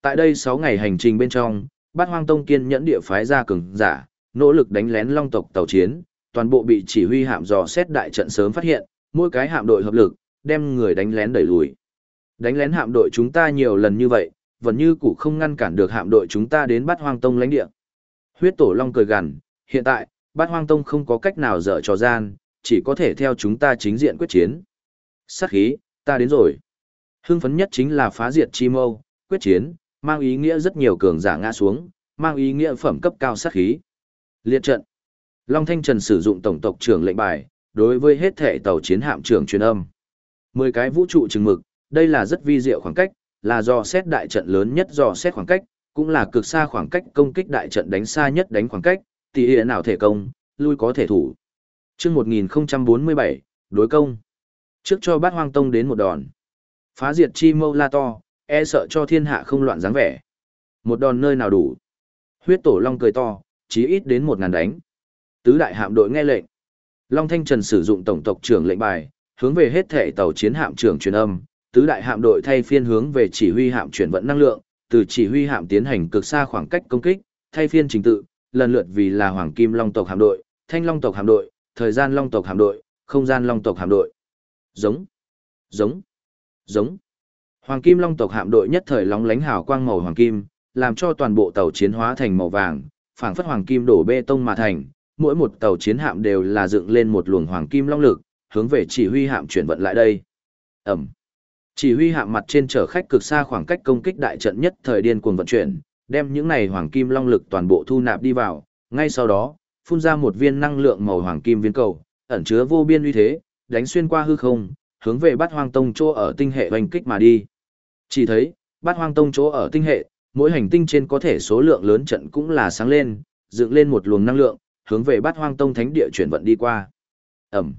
Tại đây 6 ngày hành trình bên trong, Bát Hoang Tông kiên nhẫn địa phái ra cường giả, nỗ lực đánh lén Long tộc tàu chiến, toàn bộ bị chỉ huy hạm dò xét đại trận sớm phát hiện, mỗi cái hạm đội hợp lực, đem người đánh lén đẩy lùi. Đánh lén hạm đội chúng ta nhiều lần như vậy, vẫn như cũ không ngăn cản được hạm đội chúng ta đến bắt Hoang Tông lãnh địa. Huyết Tổ Long cười gằn, hiện tại, bắt Hoang Tông không có cách nào dở trò gian, chỉ có thể theo chúng ta chính diện quyết chiến. Sát khí, ta đến rồi. Hưng phấn nhất chính là phá diệt chi mâu, quyết chiến, mang ý nghĩa rất nhiều cường giả ngã xuống, mang ý nghĩa phẩm cấp cao sát khí. Liệt trận. Long Thanh Trần sử dụng tổng tộc trưởng lệnh bài, đối với hết thể tàu chiến hạm trưởng truyền âm. Mười cái vũ trụ chừng mực, đây là rất vi diệu khoảng cách, là do xét đại trận lớn nhất do xét khoảng cách, cũng là cực xa khoảng cách công kích đại trận đánh xa nhất đánh khoảng cách, tỷ hệ nào thể công, lui có thể thủ. Trước 1047, đối công. Trước cho bát hoang tông đến một đòn. Phá diệt chi mâu la to, e sợ cho thiên hạ không loạn dáng vẻ. Một đòn nơi nào đủ. Huyết tổ long cười to, chí ít đến một ngàn đánh. Tứ đại hạm đội nghe lệnh. Long Thanh Trần sử dụng tổng tộc trưởng lệnh bài, hướng về hết thể tàu chiến hạm trưởng truyền âm, tứ đại hạm đội thay phiên hướng về chỉ huy hạm chuyển vận năng lượng, từ chỉ huy hạm tiến hành cực xa khoảng cách công kích, thay phiên trình tự, lần lượt vì là Hoàng Kim Long tộc hạm đội, Thanh Long tộc hạm đội, Thời gian Long tộc hạm đội, Không gian Long tộc hạm đội. Giống, giống, giống. Hoàng Kim Long tộc hạm đội nhất thời lóng lánh hào quang màu hoàng kim, làm cho toàn bộ tàu chiến hóa thành màu vàng, phảng phất hoàng kim đổ bê tông mà thành, mỗi một tàu chiến hạm đều là dựng lên một luồng hoàng kim long lực, hướng về chỉ huy hạm chuyển vận lại đây. Ẩm. Chỉ huy hạm mặt trên chở khách cực xa khoảng cách công kích đại trận nhất thời điên cuồng vận chuyển, đem những này hoàng kim long lực toàn bộ thu nạp đi vào, ngay sau đó, phun ra một viên năng lượng màu hoàng kim viên cầu, ẩn chứa vô biên uy thế, đánh xuyên qua hư không, hướng về Bát Hoang Tông chỗ ở tinh hệ hoành kích mà đi. Chỉ thấy, Bát Hoang Tông chỗ ở tinh hệ, mỗi hành tinh trên có thể số lượng lớn trận cũng là sáng lên, dựng lên một luồng năng lượng, hướng về Bát Hoang Tông thánh địa chuyển vận đi qua. Ẩm.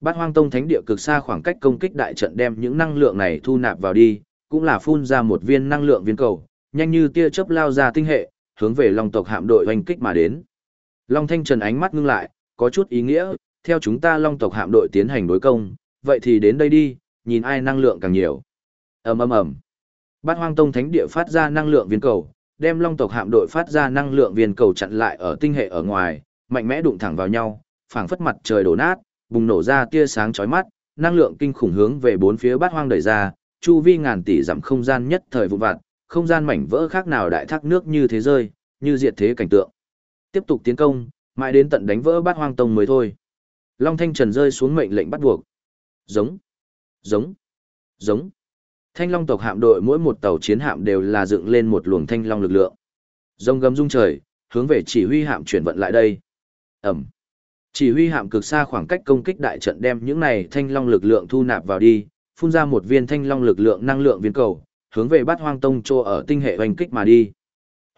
Bát Hoang Tông Thánh địa cực xa khoảng cách công kích đại trận đem những năng lượng này thu nạp vào đi, cũng là phun ra một viên năng lượng viên cầu, nhanh như tia chớp lao ra tinh hệ, hướng về Long tộc hạm đội oanh kích mà đến. Long Thanh Trần ánh mắt ngưng lại, có chút ý nghĩa, theo chúng ta Long tộc hạm đội tiến hành đối công, vậy thì đến đây đi, nhìn ai năng lượng càng nhiều. Ầm ầm ầm. Bát Hoang Tông Thánh địa phát ra năng lượng viên cầu, đem Long tộc hạm đội phát ra năng lượng viên cầu chặn lại ở tinh hệ ở ngoài, mạnh mẽ đụng thẳng vào nhau, phảng phất mặt trời đổ nát, bùng nổ ra tia sáng chói mắt, năng lượng kinh khủng hướng về bốn phía bát hoang đẩy ra, chu vi ngàn tỷ dặm không gian nhất thời vụn vặt, không gian mảnh vỡ khác nào đại thác nước như thế rơi, như diệt thế cảnh tượng. Tiếp tục tiến công, mãi đến tận đánh vỡ bát hoang tông mới thôi. Long Thanh Trần rơi xuống mệnh lệnh bắt buộc. Giống, giống, giống. Thanh Long tộc hạm đội mỗi một tàu chiến hạm đều là dựng lên một luồng thanh long lực lượng. Rồng gầm rung trời, hướng về chỉ huy hạm chuyển vận lại đây. Ẩm. Chỉ huy hạm cực xa khoảng cách công kích đại trận đem những này thanh long lực lượng thu nạp vào đi, phun ra một viên thanh long lực lượng năng lượng viên cầu, hướng về bát hoang tông trô ở tinh hệ hoành kích mà đi.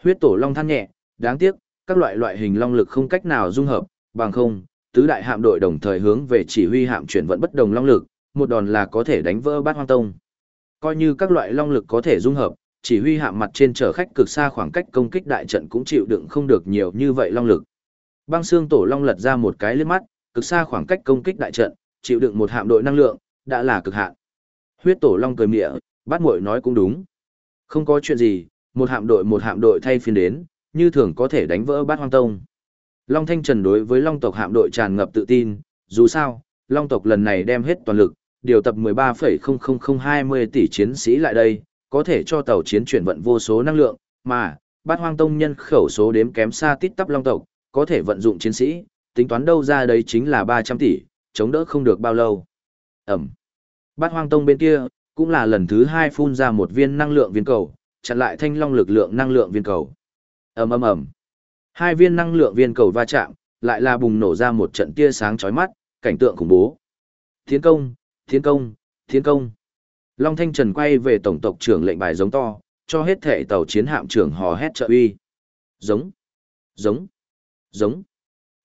Huyết tổ long than nhẹ, đáng tiếc, các loại loại hình long lực không cách nào dung hợp, bằng không, tứ đại hạm đội đồng thời hướng về chỉ huy hạm chuyển vận bất đồng long lực, một đòn là có thể đánh vỡ bát hoang tông. Coi như các loại long lực có thể dung hợp, chỉ huy hạm mặt trên chở khách cực xa khoảng cách công kích đại trận cũng chịu đựng không được nhiều như vậy long lực. Băng xương tổ long lật ra một cái liếc mắt, cực xa khoảng cách công kích đại trận, chịu đựng một hạm đội năng lượng, đã là cực hạn. Huyết tổ long cười mỉa, bát muội nói cũng đúng. Không có chuyện gì, một hạm đội một hạm đội thay phiên đến, như thường có thể đánh vỡ bát hoang tông. Long Thanh Trần đối với Long tộc hạm đội tràn ngập tự tin, dù sao, Long tộc lần này đem hết toàn lực, điều tập 13,00020 tỷ chiến sĩ lại đây, có thể cho tàu chiến chuyển vận vô số năng lượng, mà, bát hoang tông nhân khẩu số đếm kém xa tít tắp Long tộc, có thể vận dụng chiến sĩ, tính toán đâu ra đấy chính là 300 tỷ, chống đỡ không được bao lâu. Ẩm. Bát hoang tông bên kia, cũng là lần thứ hai phun ra một viên năng lượng viên cầu, chặn lại thanh long lực lượng năng lượng viên cầu. ầm ầm ầm. Hai viên năng lượng viên cầu va chạm, lại là bùng nổ ra một trận tia sáng chói mắt, cảnh tượng khủng bố. thiên công, thiên công, thiên công. Long Thanh Trần quay về tổng tộc trưởng lệnh bài giống to, cho hết thể tàu chiến hạm trưởng hò hét trợ uy. Giống, giống. Giống.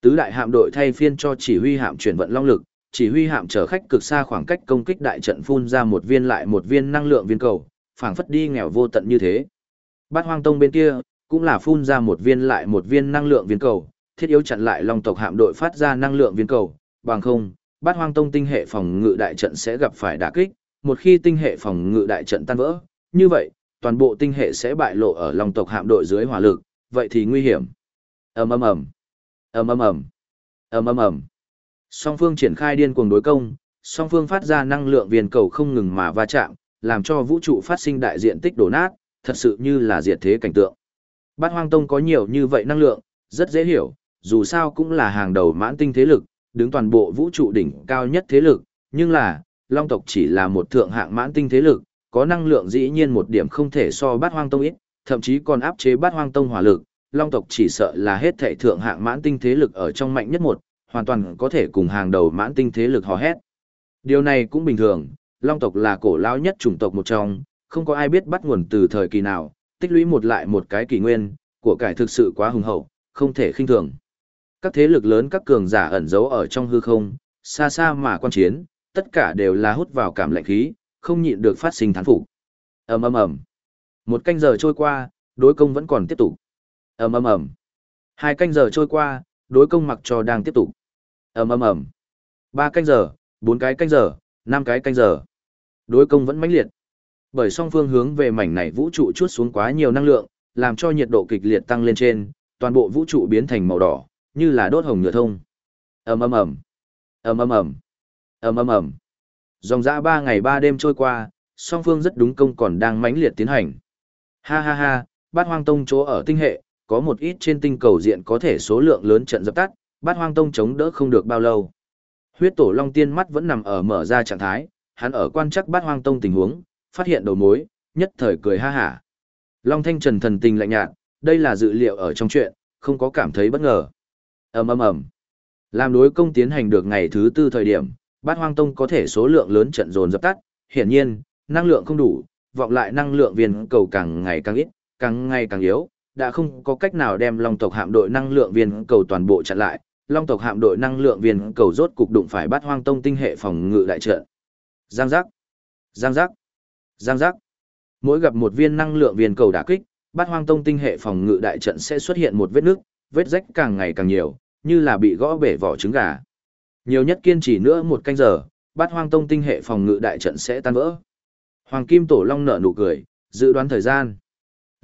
Tứ đại hạm đội thay phiên cho chỉ huy hạm chuyển vận long lực, chỉ huy hạm chở khách cực xa khoảng cách công kích đại trận phun ra một viên lại một viên năng lượng viên cầu, phảng phất đi nghèo vô tận như thế. Bát Hoang Tông bên kia cũng là phun ra một viên lại một viên năng lượng viên cầu, thiết yếu chặn lại Long tộc hạm đội phát ra năng lượng viên cầu, bằng không, Bát Hoang Tông tinh hệ phòng ngự đại trận sẽ gặp phải đả kích, một khi tinh hệ phòng ngự đại trận tan vỡ, như vậy, toàn bộ tinh hệ sẽ bại lộ ở Long tộc hạm đội dưới hỏa lực, vậy thì nguy hiểm. Ầm ầm ầm. Ầm ầm ầm. Ầm ầm ầm. Song phương triển khai điên cuồng đối công, song phương phát ra năng lượng viên cầu không ngừng mà va chạm, làm cho vũ trụ phát sinh đại diện tích đổ nát, thật sự như là diệt thế cảnh tượng. Bát Hoang Tông có nhiều như vậy năng lượng, rất dễ hiểu, dù sao cũng là hàng đầu mãn tinh thế lực, đứng toàn bộ vũ trụ đỉnh cao nhất thế lực, nhưng là, Long tộc chỉ là một thượng hạng mãn tinh thế lực, có năng lượng dĩ nhiên một điểm không thể so Bát Hoang Tông ít, thậm chí còn áp chế Bát Hoang Tông hỏa lực, Long tộc chỉ sợ là hết thảy thượng hạng mãn tinh thế lực ở trong mạnh nhất một, hoàn toàn có thể cùng hàng đầu mãn tinh thế lực hò hét. Điều này cũng bình thường, Long tộc là cổ lão nhất chủng tộc một trong, không có ai biết bắt nguồn từ thời kỳ nào, tích lũy một lại một cái kỷ nguyên, của cải thực sự quá hùng hậu, không thể khinh thường. Các thế lực lớn các cường giả ẩn giấu ở trong hư không, xa xa mà quan chiến, tất cả đều là hút vào cảm lạnh khí, không nhịn được phát sinh thán phục. Ầm ầm ầm. Một canh giờ trôi qua, đối công vẫn còn tiếp tục. Ầm ầm ầm. Hai canh giờ trôi qua, đối công mặc cho đang tiếp tục. Ầm ầm ầm. Ba canh giờ, bốn cái canh giờ, năm cái canh giờ. Đối công vẫn mãnh liệt. Bởi song phương hướng về mảnh này vũ trụ chút xuống quá nhiều năng lượng, làm cho nhiệt độ kịch liệt tăng lên trên, toàn bộ vũ trụ biến thành màu đỏ, như là đốt hồng nhựa thông. Ầm ầm ầm. Ầm ầm ầm. Ầm ầm ầm. Dòng dã ba ngày ba đêm trôi qua, song phương rất đúng công còn đang mãnh liệt tiến hành. Ha ha ha, bát hoang tông chỗ ở tinh hệ, có một ít trên tinh cầu diện có thể số lượng lớn trận dập tắt, bát hoang tông chống đỡ không được bao lâu. Huyết tổ long tiên mắt vẫn nằm ở mở ra trạng thái, hắn ở quan chắc bát hoang tông tình huống, phát hiện đầu mối, nhất thời cười ha hả. Long thanh trần thần tình lạnh nhạt, đây là dự liệu ở trong chuyện, không có cảm thấy bất ngờ. ầm ầm ầm Làm đối công tiến hành được ngày thứ tư thời điểm, bát hoang tông có thể số lượng lớn trận dồn dập tắt, hiển nhiên, năng lượng không đủ, vọng lại năng lượng viên cầu càng ngày càng ít, càng ngày càng yếu, đã không có cách nào đem long tộc hạm đội năng lượng viên cầu toàn bộ chặn lại, long tộc hạm đội năng lượng viên cầu rốt cục đụng phải Bát hoang tông tinh hệ phòng ngự đại trận. Giang giác, giang giác, giang giác. Mỗi gặp một viên năng lượng viên cầu đả kích, Bát hoang tông tinh hệ phòng ngự đại trận sẽ xuất hiện một vết nước, vết rách càng ngày càng nhiều, như là bị gõ bể vỏ trứng gà. Nhiều nhất kiên trì nữa một canh giờ, Bát hoang tông tinh hệ phòng ngự đại trận sẽ tan vỡ. Hoàng Kim Tổ Long nở nụ cười, dự đoán thời gian.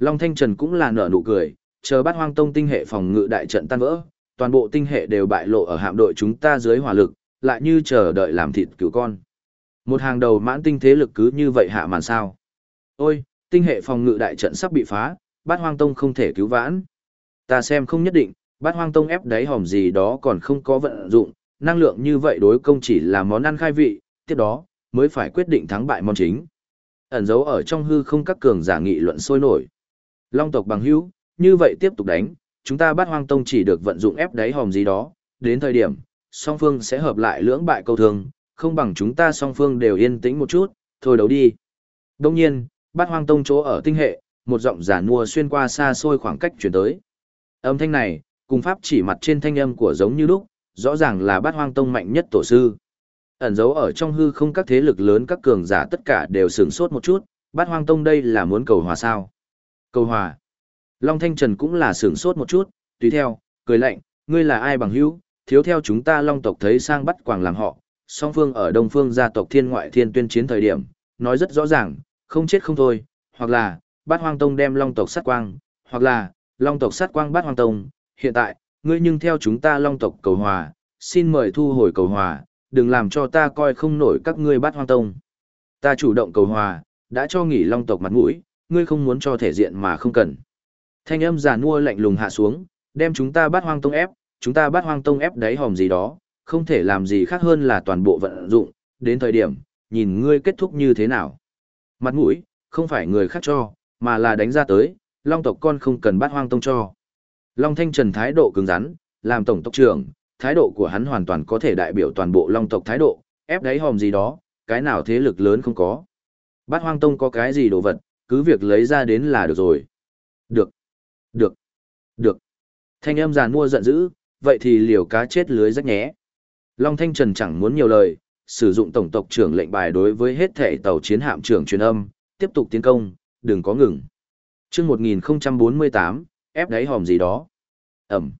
Long Thanh Trần cũng là nở nụ cười, chờ bắt hoang tông tinh hệ phòng ngự đại trận tan vỡ, toàn bộ tinh hệ đều bại lộ ở hạm đội chúng ta dưới hỏa lực, lại như chờ đợi làm thịt cứu con. Một hàng đầu mãn tinh thế lực cứ như vậy hạ màn sao. Ôi, tinh hệ phòng ngự đại trận sắp bị phá, bát hoang tông không thể cứu vãn. Ta xem không nhất định, bát hoang tông ép đáy hòm gì đó còn không có vận dụng, năng lượng như vậy đối công chỉ là món ăn khai vị, tiếp đó, mới phải quyết định thắng bại món chính. Ẩn dấu ở trong hư không các cường giả nghị luận sôi nổi. Long tộc bằng hữu, như vậy tiếp tục đánh, chúng ta bắt hoang tông chỉ được vận dụng ép đáy hòm gì đó, đến thời điểm, song phương sẽ hợp lại lưỡng bại câu thương, không bằng chúng ta song phương đều yên tĩnh một chút, thôi đấu đi. Đông nhiên, bắt hoang tông chỗ ở tinh hệ, một giọng giả nua xuyên qua xa xôi khoảng cách chuyển tới. Âm thanh này, cùng pháp chỉ mặt trên thanh âm của giống như lúc, rõ ràng là bát hoang tông mạnh nhất tổ sư. Ẩn dấu ở trong hư không các thế lực lớn các cường giả tất cả đều sửng sốt một chút, bát hoang tông đây là muốn cầu hòa sao. Cầu hòa. Long Thanh Trần cũng là sửng sốt một chút, tùy theo, cười lạnh, ngươi là ai bằng hữu, thiếu theo chúng ta Long tộc thấy sang bắt quàng làm họ, song phương ở Đông phương gia tộc thiên ngoại thiên tuyên chiến thời điểm, nói rất rõ ràng, không chết không thôi, hoặc là, bát hoang tông đem Long tộc sát quang, hoặc là, Long tộc sát quang bát hoang tông, hiện tại, ngươi nhưng theo chúng ta Long tộc cầu hòa, xin mời thu hồi cầu hòa, đừng làm cho ta coi không nổi các ngươi bát hoang tông. Ta chủ động cầu hòa, đã cho nghỉ Long tộc mặt mũi, ngươi không muốn cho thể diện mà không cần. Thanh âm giả nua lạnh lùng hạ xuống, đem chúng ta bắt hoang tông ép, chúng ta bắt hoang tông ép đáy hòm gì đó, không thể làm gì khác hơn là toàn bộ vận dụng, đến thời điểm, nhìn ngươi kết thúc như thế nào. Mặt mũi, không phải người khác cho, mà là đánh ra tới, long tộc con không cần bắt hoang tông cho. Long Thanh Trần thái độ cứng rắn, làm tổng tộc trưởng, thái độ của hắn hoàn toàn có thể đại biểu toàn bộ long tộc thái độ, ép đáy hòm gì đó, cái nào thế lực lớn không có. Bát hoang tông có cái gì đồ vật, cứ việc lấy ra đến là được rồi. Được. Được. Được. Thanh âm giàn mua giận dữ, vậy thì liều cá chết lưới rách nhé. Long Thanh Trần chẳng muốn nhiều lời, sử dụng tổng tộc trưởng lệnh bài đối với hết thể tàu chiến hạm trưởng truyền âm, tiếp tục tiến công, đừng có ngừng. chương 1048, ép đáy hòm gì đó. Ẩm,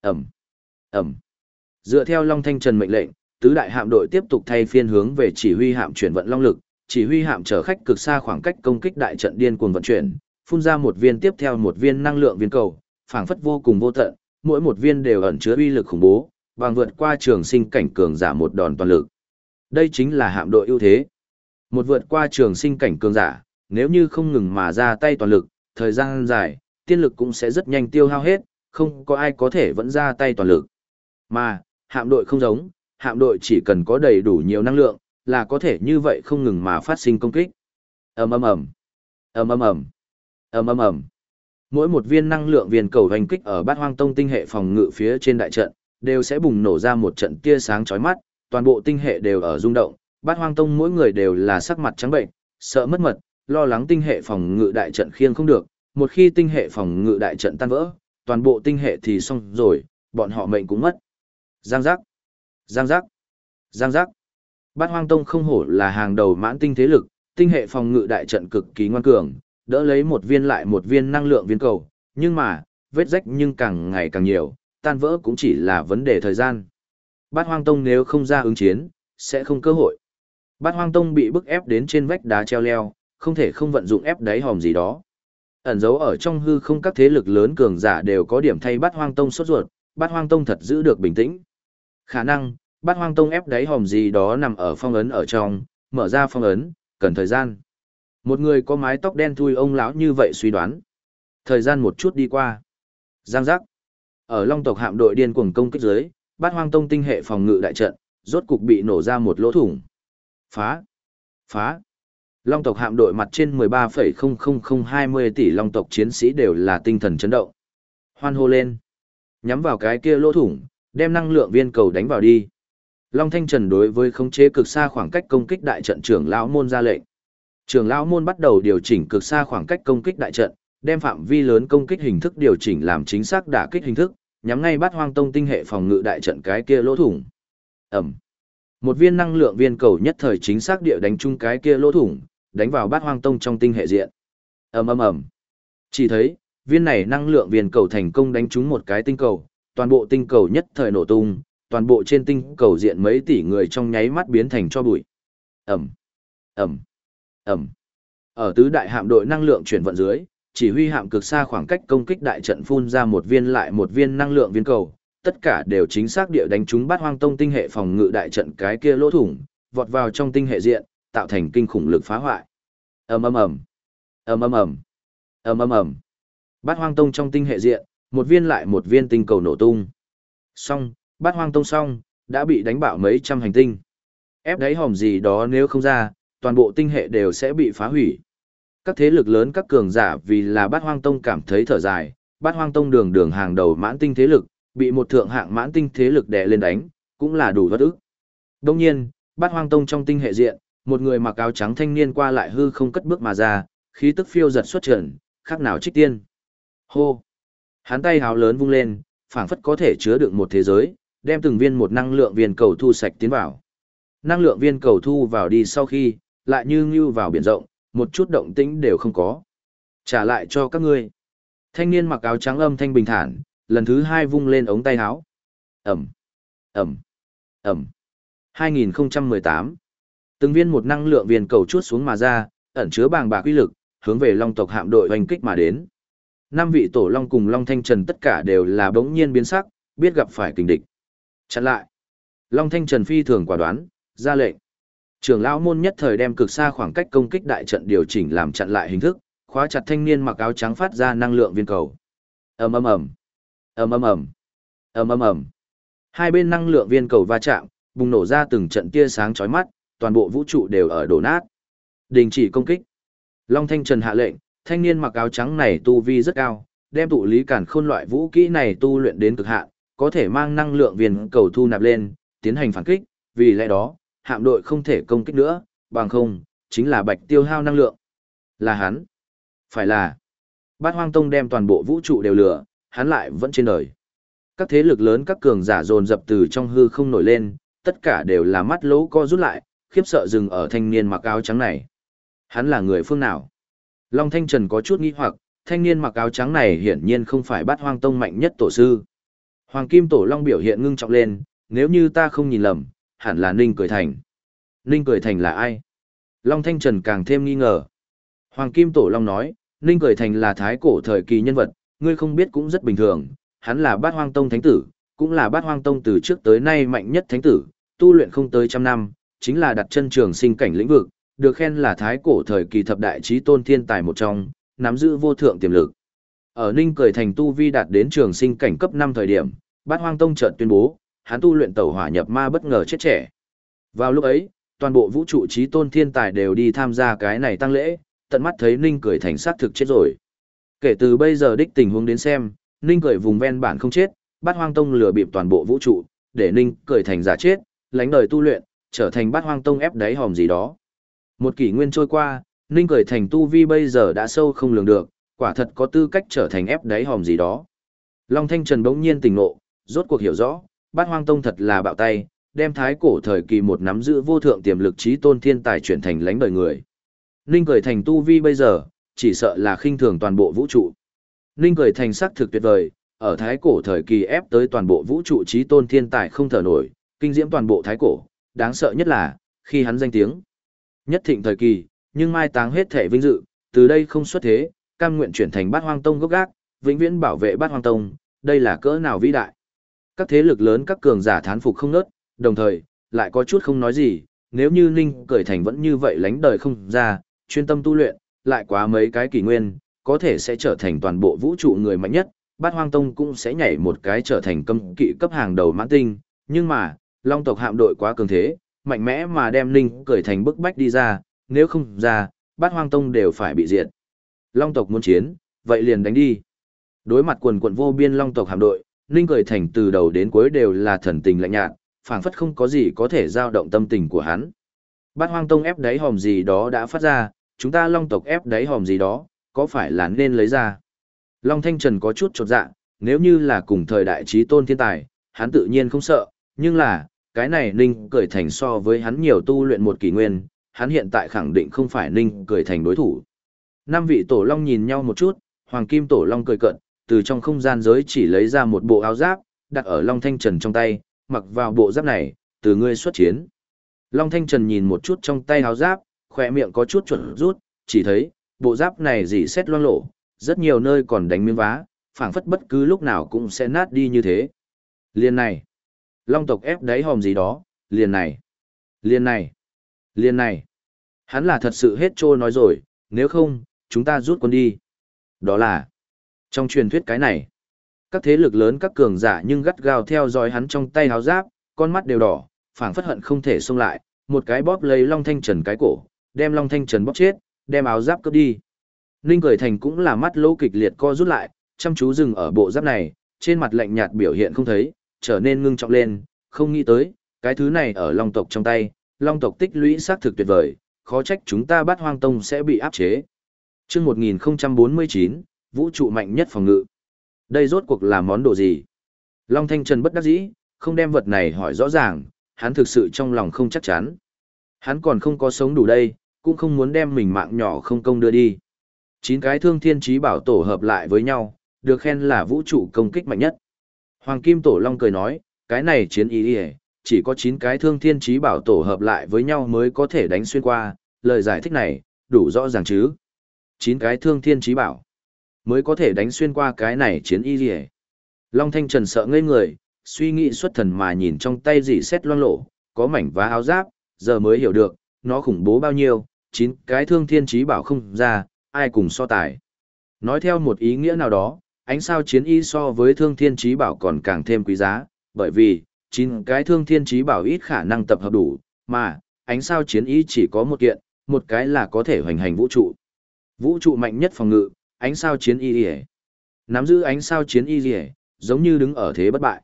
Ẩm, Ẩm. Dựa theo Long Thanh Trần mệnh lệnh, tứ đại hạm đội tiếp tục thay phiên hướng về chỉ huy hạm chuyển vận long lực, chỉ huy hạm chở khách cực xa khoảng cách công kích đại trận điên cuồng vận chuyển, phun ra một viên tiếp theo một viên năng lượng viên cầu, phảng phất vô cùng vô tận, mỗi một viên đều ẩn chứa uy lực khủng bố, bằng vượt qua trường sinh cảnh cường giả một đòn toàn lực. Đây chính là hạm đội ưu thế. Một vượt qua trường sinh cảnh cường giả, nếu như không ngừng mà ra tay toàn lực, thời gian dài, tiên lực cũng sẽ rất nhanh tiêu hao hết, không có ai có thể vẫn ra tay toàn lực. Mà, hạm đội không giống, hạm đội chỉ cần có đầy đủ nhiều năng lượng, là có thể như vậy không ngừng mà phát sinh công kích. ầm ầm ầm, ầm ầm ầm, ầm ầm ầm. Mỗi một viên năng lượng viên cầu hành kích ở Bát Hoang Tông tinh hệ phòng ngự phía trên đại trận, đều sẽ bùng nổ ra một trận tia sáng chói mắt, toàn bộ tinh hệ đều ở rung động, Bát Hoang Tông mỗi người đều là sắc mặt trắng bệnh, sợ mất mật, lo lắng tinh hệ phòng ngự đại trận khiêng không được, một khi tinh hệ phòng ngự đại trận tan vỡ, toàn bộ tinh hệ thì xong rồi, bọn họ mệnh cũng mất. Giang giác, giang giác, giang giác. Bát Hoang Tông không hổ là hàng đầu mãn tinh thế lực, tinh hệ phòng ngự đại trận cực kỳ ngoan cường, đỡ lấy một viên lại một viên năng lượng viên cầu, nhưng mà, vết rách nhưng càng ngày càng nhiều, tan vỡ cũng chỉ là vấn đề thời gian. Bát Hoang Tông nếu không ra ứng chiến, sẽ không cơ hội. Bát Hoang Tông bị bức ép đến trên vách đá treo leo, không thể không vận dụng ép đáy hòm gì đó. Ẩn dấu ở trong hư không các thế lực lớn cường giả đều có điểm thay Bát Hoang Tông sốt ruột, Bát Hoang Tông thật giữ được bình tĩnh. Khả năng, Bát Hoang Tông ép đáy hòm gì đó nằm ở phong ấn ở trong, mở ra phong ấn, cần thời gian. Một người có mái tóc đen thui ông lão như vậy suy đoán. Thời gian một chút đi qua. Giang giác. Ở Long tộc hạm đội điên cuồng công kích dưới, Bát Hoang Tông tinh hệ phòng ngự đại trận, rốt cục bị nổ ra một lỗ thủng. Phá! Phá! Long tộc hạm đội mặt trên 13,00020 tỷ long tộc chiến sĩ đều là tinh thần chấn động. Hoan hô lên. Nhắm vào cái kia lỗ thủng, đem năng lượng viên cầu đánh vào đi. Long Thanh Trần đối với khống chế cực xa khoảng cách công kích đại trận trưởng lão môn ra lệnh. Trưởng lão môn bắt đầu điều chỉnh cực xa khoảng cách công kích đại trận, đem phạm vi lớn công kích hình thức điều chỉnh làm chính xác đả kích hình thức, nhắm ngay bắt hoang tông tinh hệ phòng ngự đại trận cái kia lỗ thủng. Ẩm. Một viên năng lượng viên cầu nhất thời chính xác địa đánh trúng cái kia lỗ thủng, đánh vào bát hoang tông trong tinh hệ diện. ầm ầm ầm. Chỉ thấy, viên này năng lượng viên cầu thành công đánh trúng một cái tinh cầu, toàn bộ tinh cầu nhất thời nổ tung, toàn bộ trên tinh cầu diện mấy tỷ người trong nháy mắt biến thành cho bụi. Ầm. Ầm. Ầm. Ở tứ đại hạm đội năng lượng chuyển vận dưới, chỉ huy hạm cực xa khoảng cách công kích đại trận phun ra một viên lại một viên năng lượng viên cầu, tất cả đều chính xác địa đánh trúng bát hoang tông tinh hệ phòng ngự đại trận cái kia lỗ thủng, vọt vào trong tinh hệ diện, tạo thành kinh khủng lực phá hoại. Ầm ầm ầm. Ầm ầm ầm. Ầm ầm ầm. Bát Hoang Tông trong tinh hệ diện, một viên lại một viên tinh cầu nổ tung. Xong, Bát Hoang Tông xong, đã bị đánh bạo mấy trăm hành tinh. Ép đáy hòm gì đó nếu không ra, toàn bộ tinh hệ đều sẽ bị phá hủy. Các thế lực lớn các cường giả vì là Bát Hoang Tông cảm thấy thở dài, Bát Hoang Tông đường đường hàng đầu mãn tinh thế lực, bị một thượng hạng mãn tinh thế lực đè lên đánh, cũng là đủ vất ức. Đông nhiên, Bát Hoang Tông trong tinh hệ diện, một người mặc áo trắng thanh niên qua lại hư không cất bước mà ra, khí tức phiêu giật xuất trần, khác nào trích tiên. Hô! Hắn tay háo lớn vung lên, phảng phất có thể chứa đựng một thế giới, đem từng viên một năng lượng viên cầu thu sạch tiến vào. Năng lượng viên cầu thu vào đi sau khi, lại như ngưu vào biển rộng, một chút động tĩnh đều không có. Trả lại cho các ngươi. Thanh niên mặc áo trắng âm thanh bình thản, lần thứ hai vung lên ống tay áo. Ẩm, Ẩm, Ẩm. 2018 Từng viên một năng lượng viên cầu chuốt xuống mà ra, ẩn chứa bàng bạc uy lực, hướng về Long tộc hạm đội hoành kích mà đến. Năm vị tổ Long cùng Long Thanh Trần tất cả đều là bỗng nhiên biến sắc, biết gặp phải kình địch. Chặn lại. Long Thanh Trần phi thường quả đoán, ra lệnh. Trưởng lão môn nhất thời đem cực xa khoảng cách công kích đại trận điều chỉnh làm chặn lại hình thức, khóa chặt thanh niên mặc áo trắng phát ra năng lượng viên cầu. Ầm ầm ầm. Ầm ầm ầm. Ầm ầm ầm. Hai bên năng lượng viên cầu va chạm, bùng nổ ra từng trận tia sáng chói mắt, toàn bộ vũ trụ đều ở đổ nát. Đình chỉ công kích. Long Thanh Trần hạ lệnh, thanh niên mặc áo trắng này tu vi rất cao, đem tụ lý cản khôn loại vũ kỹ này tu luyện đến cực hạn, có thể mang năng lượng viên cầu thu nạp lên, tiến hành phản kích, vì lẽ đó, hạm đội không thể công kích nữa, bằng không, chính là bạch tiêu hao năng lượng. Là hắn. Phải là. Bát Hoang Tông đem toàn bộ vũ trụ đều lửa, hắn lại vẫn trên đời. Các thế lực lớn các cường giả dồn dập từ trong hư không nổi lên, tất cả đều là mắt lỗ co rút lại, khiếp sợ dừng ở thanh niên mặc áo trắng này. Hắn là người phương nào? Long Thanh Trần có chút nghi hoặc, thanh niên mặc áo trắng này hiển nhiên không phải bát hoang tông mạnh nhất tổ sư. Hoàng Kim Tổ Long biểu hiện ngưng trọng lên, nếu như ta không nhìn lầm, hẳn là Ninh Cười Thành. Ninh Cười Thành là ai? Long Thanh Trần càng thêm nghi ngờ. Hoàng Kim Tổ Long nói, Ninh Cười Thành là thái cổ thời kỳ nhân vật, ngươi không biết cũng rất bình thường, hắn là bát hoang tông thánh tử, cũng là bát hoang tông từ trước tới nay mạnh nhất thánh tử, tu luyện không tới trăm năm, chính là đặt chân trường sinh cảnh lĩnh vực, được khen là thái cổ thời kỳ thập đại trí tôn thiên tài một trong, nắm giữ vô thượng tiềm lực. Ở Ninh Cười Thành tu vi đạt đến trường sinh cảnh cấp 5 thời điểm, Bát Hoang Tông chợt tuyên bố, hắn tu luyện tẩu hỏa nhập ma bất ngờ chết trẻ. Vào lúc ấy, toàn bộ vũ trụ trí tôn thiên tài đều đi tham gia cái này tăng lễ, tận mắt thấy Ninh cười Thành sát thực chết rồi. Kể từ bây giờ đích tình huống đến xem, Ninh cười vùng ven bản không chết, Bát Hoang Tông lừa bịp toàn bộ vũ trụ, để Ninh cười Thành giả chết, lánh đời tu luyện, trở thành Bát Hoang Tông ép đáy hòm gì đó. Một kỷ nguyên trôi qua, Ninh cười Thành tu vi bây giờ đã sâu không lường được, quả thật có tư cách trở thành ép đáy hòm gì đó. Long Thanh Trần bỗng nhiên tỉnh ngộ, rốt cuộc hiểu rõ, Bát Hoang Tông thật là bạo tay, đem thái cổ thời kỳ một nắm giữ vô thượng tiềm lực trí tôn thiên tài chuyển thành lãnh đời người. Ninh Cởi Thành tu vi bây giờ, chỉ sợ là khinh thường toàn bộ vũ trụ. Ninh Cởi Thành sắc thực tuyệt vời, ở thái cổ thời kỳ ép tới toàn bộ vũ trụ trí tôn thiên tài không thở nổi, kinh diễm toàn bộ thái cổ, đáng sợ nhất là, khi hắn danh tiếng. Nhất thịnh thời kỳ, nhưng mai táng hết thể vinh dự, từ đây không xuất thế, cam nguyện chuyển thành bát hoang tông gốc gác, vĩnh viễn bảo vệ bát hoang tông, đây là cỡ nào vĩ đại. Các thế lực lớn các cường giả thán phục không nớt, đồng thời, lại có chút không nói gì, nếu như Ninh Cởi Thành vẫn như vậy lánh đời không ra, chuyên tâm tu luyện, lại quá mấy cái kỷ nguyên, có thể sẽ trở thành toàn bộ vũ trụ người mạnh nhất, bát hoang tông cũng sẽ nhảy một cái trở thành cấm kỵ cấp hàng đầu mãn tinh, nhưng mà, long tộc hạm đội quá cường thế, mạnh mẽ mà đem Ninh Cởi Thành bức bách đi ra, nếu không ra, bát hoang tông đều phải bị diệt. Long tộc muốn chiến, vậy liền đánh đi. Đối mặt quần quận vô biên long tộc hạm đội, Ninh Cười Thành từ đầu đến cuối đều là thần tình lạnh nhạt, phảng phất không có gì có thể giao động tâm tình của hắn. Bát hoang tông ép đáy hòm gì đó đã phát ra, chúng ta long tộc ép đáy hòm gì đó, có phải là nên lấy ra. Long Thanh Trần có chút chột dạ, nếu như là cùng thời đại trí tôn thiên tài, hắn tự nhiên không sợ, nhưng là, cái này Ninh Cười Thành so với hắn nhiều tu luyện một kỷ nguyên, hắn hiện tại khẳng định không phải Ninh Cười Thành đối thủ. Năm vị tổ long nhìn nhau một chút, Hoàng Kim Tổ Long cười cận, từ trong không gian giới chỉ lấy ra một bộ áo giáp, đặt ở Long Thanh Trần trong tay, mặc vào bộ giáp này, từ ngươi xuất chiến. Long Thanh Trần nhìn một chút trong tay áo giáp, khỏe miệng có chút chuẩn rút, chỉ thấy, bộ giáp này dì xét loang lổ, rất nhiều nơi còn đánh miếng vá, phảng phất bất cứ lúc nào cũng sẽ nát đi như thế. Liên này, Long tộc ép đáy hòm gì đó, liền này, liền này, liền này. Hắn là thật sự hết trôi nói rồi, nếu không, chúng ta rút quân đi. Đó là, trong truyền thuyết cái này, các thế lực lớn các cường giả nhưng gắt gao theo dõi hắn trong tay háo giáp, con mắt đều đỏ, phảng phất hận không thể xông lại, một cái bóp lấy Long Thanh Trần cái cổ, đem Long Thanh Trần bóp chết, đem áo giáp cướp đi. Ninh Cười Thành cũng là mắt lỗ kịch liệt co rút lại, chăm chú dừng ở bộ giáp này, trên mặt lạnh nhạt biểu hiện không thấy, trở nên ngưng trọng lên, không nghĩ tới, cái thứ này ở Long tộc trong tay, Long tộc tích lũy xác thực tuyệt vời, khó trách chúng ta bắt hoang tông sẽ bị áp chế. chương 1049, vũ trụ mạnh nhất phòng ngự. Đây rốt cuộc là món đồ gì? Long Thanh Trần bất đắc dĩ, không đem vật này hỏi rõ ràng, hắn thực sự trong lòng không chắc chắn. Hắn còn không có sống đủ đây, cũng không muốn đem mình mạng nhỏ không công đưa đi. Chín cái thương thiên trí bảo tổ hợp lại với nhau, được khen là vũ trụ công kích mạnh nhất. Hoàng Kim Tổ Long cười nói, cái này chiến ý đi chỉ có chín cái thương thiên trí bảo tổ hợp lại với nhau mới có thể đánh xuyên qua, lời giải thích này, đủ rõ ràng chứ. Chín cái thương thiên trí bảo mới có thể đánh xuyên qua cái này chiến y gì Long Thanh Trần sợ ngây người, suy nghĩ xuất thần mà nhìn trong tay dì xét loang lộ, có mảnh vá áo giáp, giờ mới hiểu được, nó khủng bố bao nhiêu, chín cái thương thiên trí bảo không ra, ai cùng so tài. Nói theo một ý nghĩa nào đó, ánh sao chiến y so với thương thiên trí bảo còn càng thêm quý giá, bởi vì, chín cái thương thiên trí bảo ít khả năng tập hợp đủ, mà, ánh sao chiến y chỉ có một kiện, một cái là có thể hoành hành vũ trụ. Vũ trụ mạnh nhất phòng ngự, ánh sao chiến y ỉa. Nắm giữ ánh sao chiến y ỉa, giống như đứng ở thế bất bại.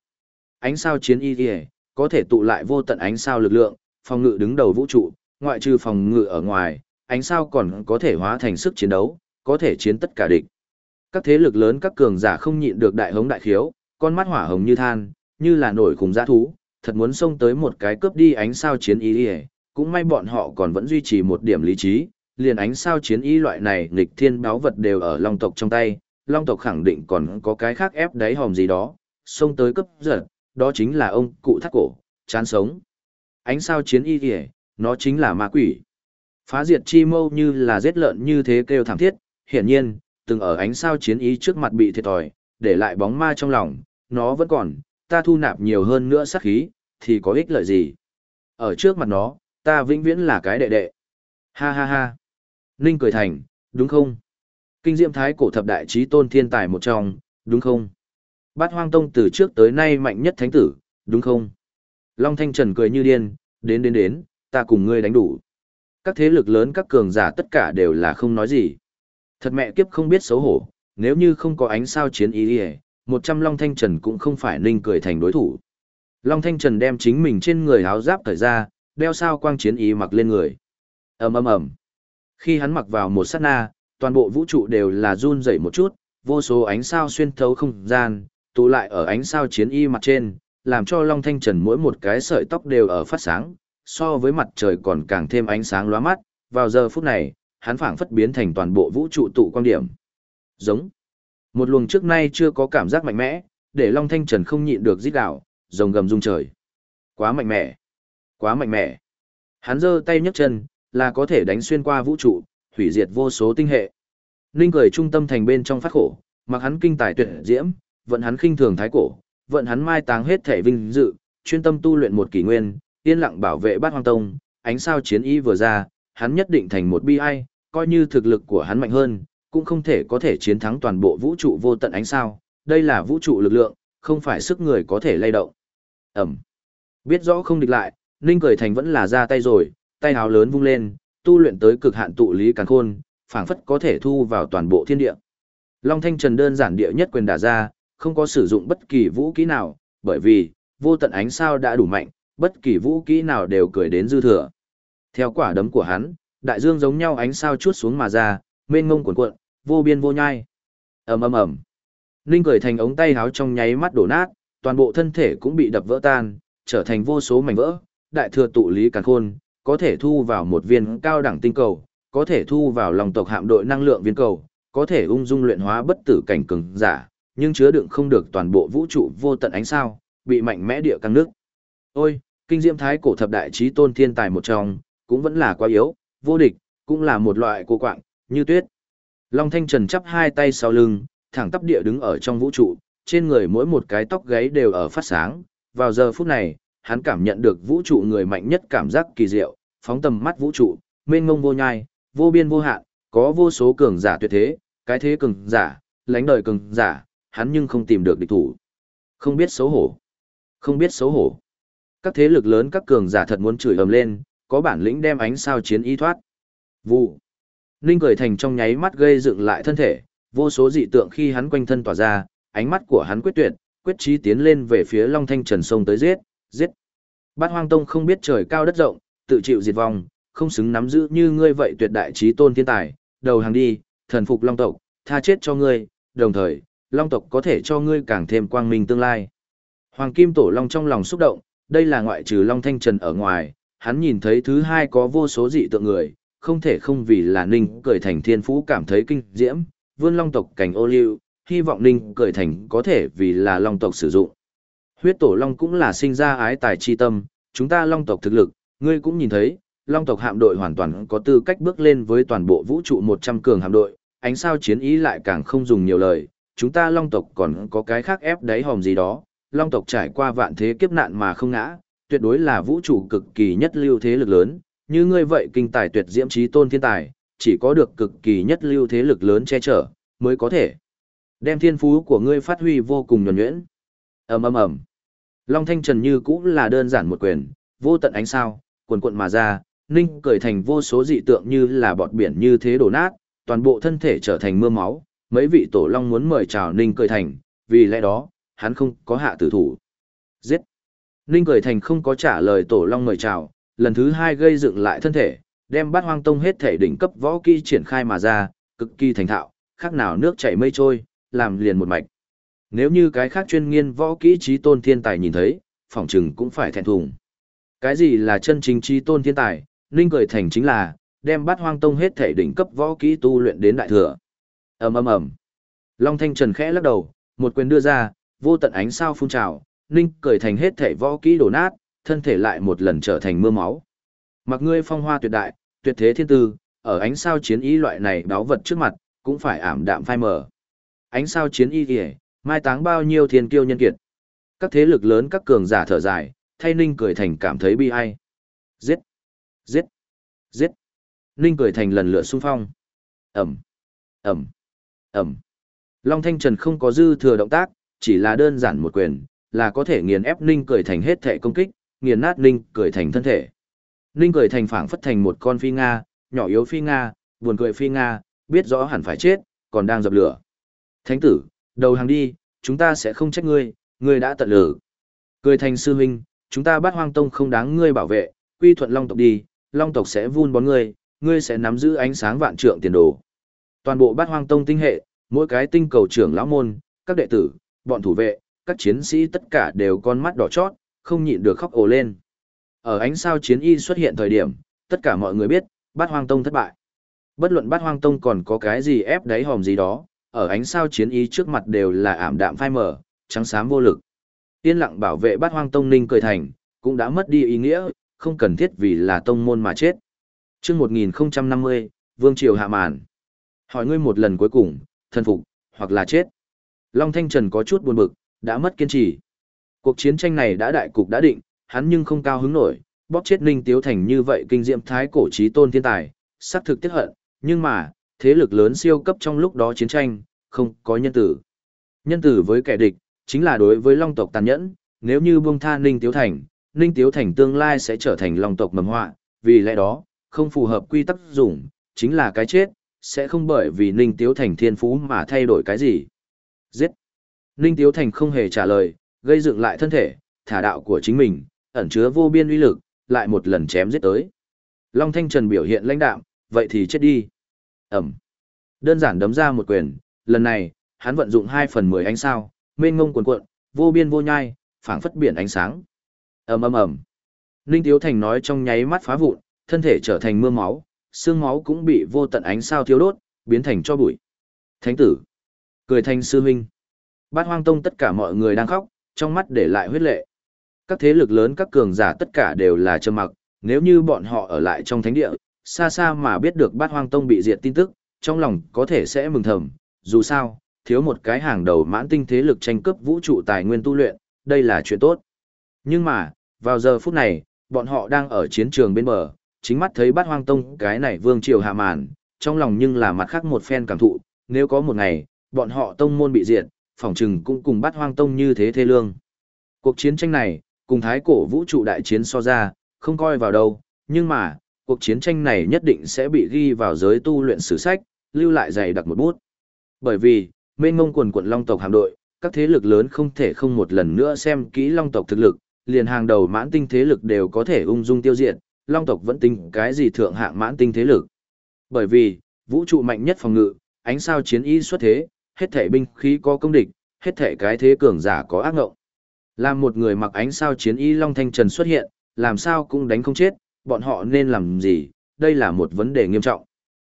Ánh sao chiến y ỉa, có thể tụ lại vô tận ánh sao lực lượng, phòng ngự đứng đầu vũ trụ, ngoại trừ phòng ngự ở ngoài, ánh sao còn có thể hóa thành sức chiến đấu, có thể chiến tất cả địch. Các thế lực lớn các cường giả không nhịn được đại hống đại khiếu, con mắt hỏa hồng như than, như là nổi khùng dã thú, thật muốn xông tới một cái cướp đi ánh sao chiến y ỉa. Cũng may bọn họ còn vẫn duy trì một điểm lý trí liền ánh sao chiến y loại này nghịch thiên báo vật đều ở long tộc trong tay, long tộc khẳng định còn có cái khác ép đáy hòm gì đó, xông tới cấp giật, đó chính là ông cụ thắt cổ, chán sống. Ánh sao chiến y kìa, nó chính là ma quỷ. Phá diệt chi mâu như là giết lợn như thế kêu thảm thiết, hiển nhiên, từng ở ánh sao chiến y trước mặt bị thiệt thòi, để lại bóng ma trong lòng, nó vẫn còn, ta thu nạp nhiều hơn nữa sát khí, thì có ích lợi gì. Ở trước mặt nó, ta vĩnh viễn là cái đệ đệ. Ha ha ha. Ninh cười thành, đúng không? Kinh diệm thái cổ thập đại trí tôn thiên tài một trong, đúng không? Bát hoang tông từ trước tới nay mạnh nhất thánh tử, đúng không? Long Thanh Trần cười như điên, đến đến đến, ta cùng ngươi đánh đủ. Các thế lực lớn các cường giả tất cả đều là không nói gì. Thật mẹ kiếp không biết xấu hổ, nếu như không có ánh sao chiến ý đi một trăm Long Thanh Trần cũng không phải ninh cười thành đối thủ. Long Thanh Trần đem chính mình trên người áo giáp thời ra, đeo sao quang chiến ý mặc lên người. ầm ầm ầm. Khi hắn mặc vào một sát na, toàn bộ vũ trụ đều là run rẩy một chút, vô số ánh sao xuyên thấu không gian, tụ lại ở ánh sao chiến y mặt trên, làm cho Long Thanh Trần mỗi một cái sợi tóc đều ở phát sáng, so với mặt trời còn càng thêm ánh sáng lóa mắt, vào giờ phút này, hắn phảng phất biến thành toàn bộ vũ trụ tụ quan điểm. Giống. Một luồng trước nay chưa có cảm giác mạnh mẽ, để Long Thanh Trần không nhịn được rít đảo, rồng gầm rung trời. Quá mạnh mẽ. Quá mạnh mẽ. Hắn giơ tay nhấc chân, là có thể đánh xuyên qua vũ trụ, hủy diệt vô số tinh hệ. Ninh cười trung tâm thành bên trong phát khổ, mặc hắn kinh tài tuyệt diễm, vận hắn khinh thường thái cổ, vận hắn mai táng hết thể vinh dự, chuyên tâm tu luyện một kỷ nguyên, yên lặng bảo vệ bát hoang tông, ánh sao chiến ý vừa ra, hắn nhất định thành một bi ai, coi như thực lực của hắn mạnh hơn, cũng không thể có thể chiến thắng toàn bộ vũ trụ vô tận ánh sao, đây là vũ trụ lực lượng, không phải sức người có thể lay động. Ẩm. Biết rõ không địch lại, Ninh Cười Thành vẫn là ra tay rồi, tay háo lớn vung lên, tu luyện tới cực hạn tụ lý càn khôn, phảng phất có thể thu vào toàn bộ thiên địa. Long Thanh Trần đơn giản địa nhất quyền đả ra, không có sử dụng bất kỳ vũ kỹ nào, bởi vì, vô tận ánh sao đã đủ mạnh, bất kỳ vũ kỹ nào đều cười đến dư thừa. Theo quả đấm của hắn, đại dương giống nhau ánh sao chuốt xuống mà ra, mênh mông cuộn cuộn, vô biên vô nhai. ầm ầm ầm. Linh cười thành ống tay háo trong nháy mắt đổ nát, toàn bộ thân thể cũng bị đập vỡ tan, trở thành vô số mảnh vỡ. Đại thừa tụ lý càn khôn, có thể thu vào một viên cao đẳng tinh cầu, có thể thu vào lòng tộc hạm đội năng lượng viên cầu, có thể ung dung luyện hóa bất tử cảnh cường giả, nhưng chứa đựng không được toàn bộ vũ trụ vô tận ánh sao, bị mạnh mẽ địa căng nước. Ôi, kinh diễm thái cổ thập đại trí tôn thiên tài một trong, cũng vẫn là quá yếu, vô địch, cũng là một loại cô quạng, như tuyết. Long Thanh Trần chắp hai tay sau lưng, thẳng tắp địa đứng ở trong vũ trụ, trên người mỗi một cái tóc gáy đều ở phát sáng. Vào giờ phút này, hắn cảm nhận được vũ trụ người mạnh nhất cảm giác kỳ diệu, phóng tầm mắt vũ trụ, mênh mông vô nhai, vô biên vô hạn, có vô số cường giả tuyệt thế, cái thế cường giả, lãnh đời cường giả, hắn nhưng không tìm được địch thủ. Không biết xấu hổ. Không biết xấu hổ. Các thế lực lớn các cường giả thật muốn chửi ầm lên, có bản lĩnh đem ánh sao chiến y thoát. Vụ. Ninh cười thành trong nháy mắt gây dựng lại thân thể, vô số dị tượng khi hắn quanh thân tỏa ra, ánh mắt của hắn quyết tuyệt, quyết chí tiến lên về phía Long Thanh Trần sông tới giết, giết. Bát Hoang Tông không biết trời cao đất rộng, tự chịu diệt vong, không xứng nắm giữ như ngươi vậy tuyệt đại trí tôn thiên tài, đầu hàng đi, thần phục Long tộc, tha chết cho ngươi, đồng thời, Long tộc có thể cho ngươi càng thêm quang minh tương lai. Hoàng Kim Tổ Long trong lòng xúc động, đây là ngoại trừ Long Thanh Trần ở ngoài, hắn nhìn thấy thứ hai có vô số dị tượng người, không thể không vì là Ninh cười thành thiên phú cảm thấy kinh diễm, vươn Long tộc cảnh ô liu, hy vọng Ninh cười thành có thể vì là Long tộc sử dụng. Huyết Tổ Long cũng là sinh ra ái tài chi tâm, chúng ta Long tộc thực lực, ngươi cũng nhìn thấy, Long tộc hạm đội hoàn toàn có tư cách bước lên với toàn bộ vũ trụ 100 cường hạm đội, ánh sao chiến ý lại càng không dùng nhiều lời, chúng ta Long tộc còn có cái khác ép đáy hòm gì đó, Long tộc trải qua vạn thế kiếp nạn mà không ngã, tuyệt đối là vũ trụ cực kỳ nhất lưu thế lực lớn, như ngươi vậy kinh tài tuyệt diễm trí tôn thiên tài, chỉ có được cực kỳ nhất lưu thế lực lớn che chở, mới có thể đem thiên phú của ngươi phát huy vô cùng nhuần nhuyễn. ầm ầm ầm, Long Thanh Trần như cũng là đơn giản một quyền, vô tận ánh sao, cuồn cuộn mà ra, ninh cởi thành vô số dị tượng như là bọt biển như thế đổ nát, toàn bộ thân thể trở thành mưa máu, mấy vị tổ long muốn mời chào ninh cởi thành, vì lẽ đó, hắn không có hạ tử thủ. Giết! Ninh cởi thành không có trả lời tổ long mời chào, lần thứ hai gây dựng lại thân thể, đem bát hoang tông hết thể đỉnh cấp võ kỹ triển khai mà ra, cực kỳ thành thạo, khác nào nước chảy mây trôi, làm liền một mạch. Nếu như cái khác chuyên nghiên võ kỹ trí tôn thiên tài nhìn thấy, phỏng chừng cũng phải thẹn thùng. Cái gì là chân chính trí tôn thiên tài, Ninh cười thành chính là, đem bát hoang tông hết thể đỉnh cấp võ kỹ tu luyện đến đại thừa. ầm ầm ầm Long Thanh Trần khẽ lắc đầu, một quyền đưa ra, vô tận ánh sao phun trào, Ninh cười thành hết thể võ kỹ đổ nát, thân thể lại một lần trở thành mưa máu. Mặc ngươi phong hoa tuyệt đại, tuyệt thế thiên tư, ở ánh sao chiến y loại này báo vật trước mặt, cũng phải ảm đạm phai mờ. Ánh sao chiến y kìa, mai táng bao nhiêu thiên kiêu nhân kiệt. Các thế lực lớn các cường giả thở dài, thay Ninh cười thành cảm thấy bi ai. Giết! Giết! Giết! Ninh cười thành lần lượt xung phong. Ẩm! Ẩm! Ẩm! Long Thanh Trần không có dư thừa động tác, chỉ là đơn giản một quyền, là có thể nghiền ép Ninh cười thành hết thể công kích, nghiền nát Ninh cười thành thân thể. Ninh cười thành phảng phất thành một con phi Nga, nhỏ yếu phi Nga, buồn cười phi Nga, biết rõ hẳn phải chết, còn đang dập lửa. Thánh tử, đầu hàng đi, chúng ta sẽ không trách ngươi, ngươi đã tận lử. Cười thành sư huynh, chúng ta bắt hoang tông không đáng ngươi bảo vệ, quy thuận long tộc đi, long tộc sẽ vun bón ngươi, ngươi sẽ nắm giữ ánh sáng vạn trượng tiền đồ. Toàn bộ bát hoang tông tinh hệ, mỗi cái tinh cầu trưởng lão môn, các đệ tử, bọn thủ vệ, các chiến sĩ tất cả đều con mắt đỏ chót, không nhịn được khóc ồ lên. Ở ánh sao chiến y xuất hiện thời điểm, tất cả mọi người biết, bát hoang tông thất bại. Bất luận bát hoang tông còn có cái gì ép đáy hòm gì đó, ở ánh sao chiến y trước mặt đều là ảm đạm phai mờ, trắng xám vô lực. Yên lặng bảo vệ bát hoang tông ninh cười thành, cũng đã mất đi ý nghĩa, không cần thiết vì là tông môn mà chết. Trước 1050, Vương Triều hạ màn. Hỏi ngươi một lần cuối cùng, thần phục, hoặc là chết. Long Thanh Trần có chút buồn bực, đã mất kiên trì. Cuộc chiến tranh này đã đại cục đã định, hắn nhưng không cao hứng nổi, bóp chết Ninh Tiếu Thành như vậy kinh diệm thái cổ trí tôn thiên tài, xác thực tiếc hận, nhưng mà, thế lực lớn siêu cấp trong lúc đó chiến tranh, không có nhân tử. Nhân tử với kẻ địch, chính là đối với long tộc tàn nhẫn, nếu như buông tha Ninh Tiếu Thành, Ninh Tiếu Thành tương lai sẽ trở thành long tộc mầm họa, vì lẽ đó, không phù hợp quy tắc dùng, chính là cái chết, sẽ không bởi vì Ninh Tiếu Thành thiên phú mà thay đổi cái gì. Giết! Ninh Tiếu Thành không hề trả lời, gây dựng lại thân thể, thả đạo của chính mình, ẩn chứa vô biên uy lực, lại một lần chém giết tới. Long Thanh Trần biểu hiện lãnh đạm, vậy thì chết đi. Ẩm. Đơn giản đấm ra một quyền, lần này, hắn vận dụng 2 phần 10 ánh sao, mênh ngông cuồn cuộn, vô biên vô nhai, phảng phất biển ánh sáng. Ầm ầm ầm. Linh Tiếu Thành nói trong nháy mắt phá vụn, thân thể trở thành mưa máu, xương máu cũng bị vô tận ánh sao thiêu đốt, biến thành cho bụi. Thánh tử. Cười thành sư huynh. Bát Hoang Tông tất cả mọi người đang khóc, trong mắt để lại huyết lệ. Các thế lực lớn các cường giả tất cả đều là trầm mặc, nếu như bọn họ ở lại trong thánh địa, xa xa mà biết được Bát Hoang Tông bị diệt tin tức, trong lòng có thể sẽ mừng thầm, dù sao, thiếu một cái hàng đầu mãn tinh thế lực tranh cướp vũ trụ tài nguyên tu luyện, đây là chuyện tốt. Nhưng mà, vào giờ phút này, bọn họ đang ở chiến trường bên bờ, chính mắt thấy bát hoang tông cái này vương triều hạ màn, trong lòng nhưng là mặt khác một phen cảm thụ, nếu có một ngày, bọn họ tông môn bị diệt, phỏng chừng cũng cùng bát hoang tông như thế thê lương. Cuộc chiến tranh này, cùng thái cổ vũ trụ đại chiến so ra, không coi vào đâu, nhưng mà, cuộc chiến tranh này nhất định sẽ bị ghi vào giới tu luyện sử sách, lưu lại dày đặc một bút. Bởi vì, mênh ngông quần quận long tộc hạm đội, các thế lực lớn không thể không một lần nữa xem kỹ long tộc thực lực, liền hàng đầu mãn tinh thế lực đều có thể ung dung tiêu diệt, long tộc vẫn tính cái gì thượng hạng mãn tinh thế lực. Bởi vì, vũ trụ mạnh nhất phòng ngự, ánh sao chiến y xuất thế, hết thể binh khí có công địch, hết thể cái thế cường giả có ác ngộng. Làm một người mặc ánh sao chiến y long thanh trần xuất hiện, làm sao cũng đánh không chết, bọn họ nên làm gì, đây là một vấn đề nghiêm trọng.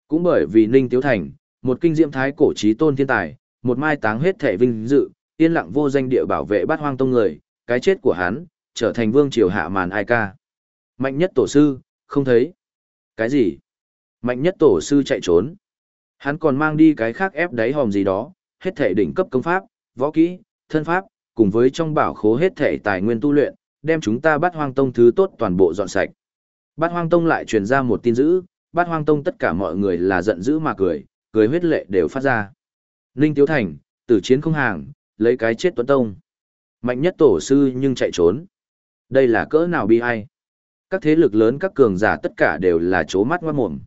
Cũng bởi vì Ninh Tiếu Thành, một kinh diệm thái cổ trí tôn thiên tài, một mai táng hết thể vinh dự, yên lặng vô danh địa bảo vệ bát hoang tông người, cái chết của hắn, trở thành vương triều hạ màn ai ca. Mạnh nhất tổ sư, không thấy. Cái gì? Mạnh nhất tổ sư chạy trốn. Hắn còn mang đi cái khác ép đáy hòm gì đó, hết thể đỉnh cấp công pháp, võ kỹ, thân pháp, cùng với trong bảo khố hết thể tài nguyên tu luyện, đem chúng ta bắt hoang tông thứ tốt toàn bộ dọn sạch. Bát hoang tông lại truyền ra một tin dữ, bát hoang tông tất cả mọi người là giận dữ mà cười, cười huyết lệ đều phát ra. Ninh Tiếu Thành, tử chiến không hàng, lấy cái chết tuấn tông. Mạnh nhất tổ sư nhưng chạy trốn. Đây là cỡ nào bi ai? Các thế lực lớn các cường giả tất cả đều là chố mắt ngoát mồm.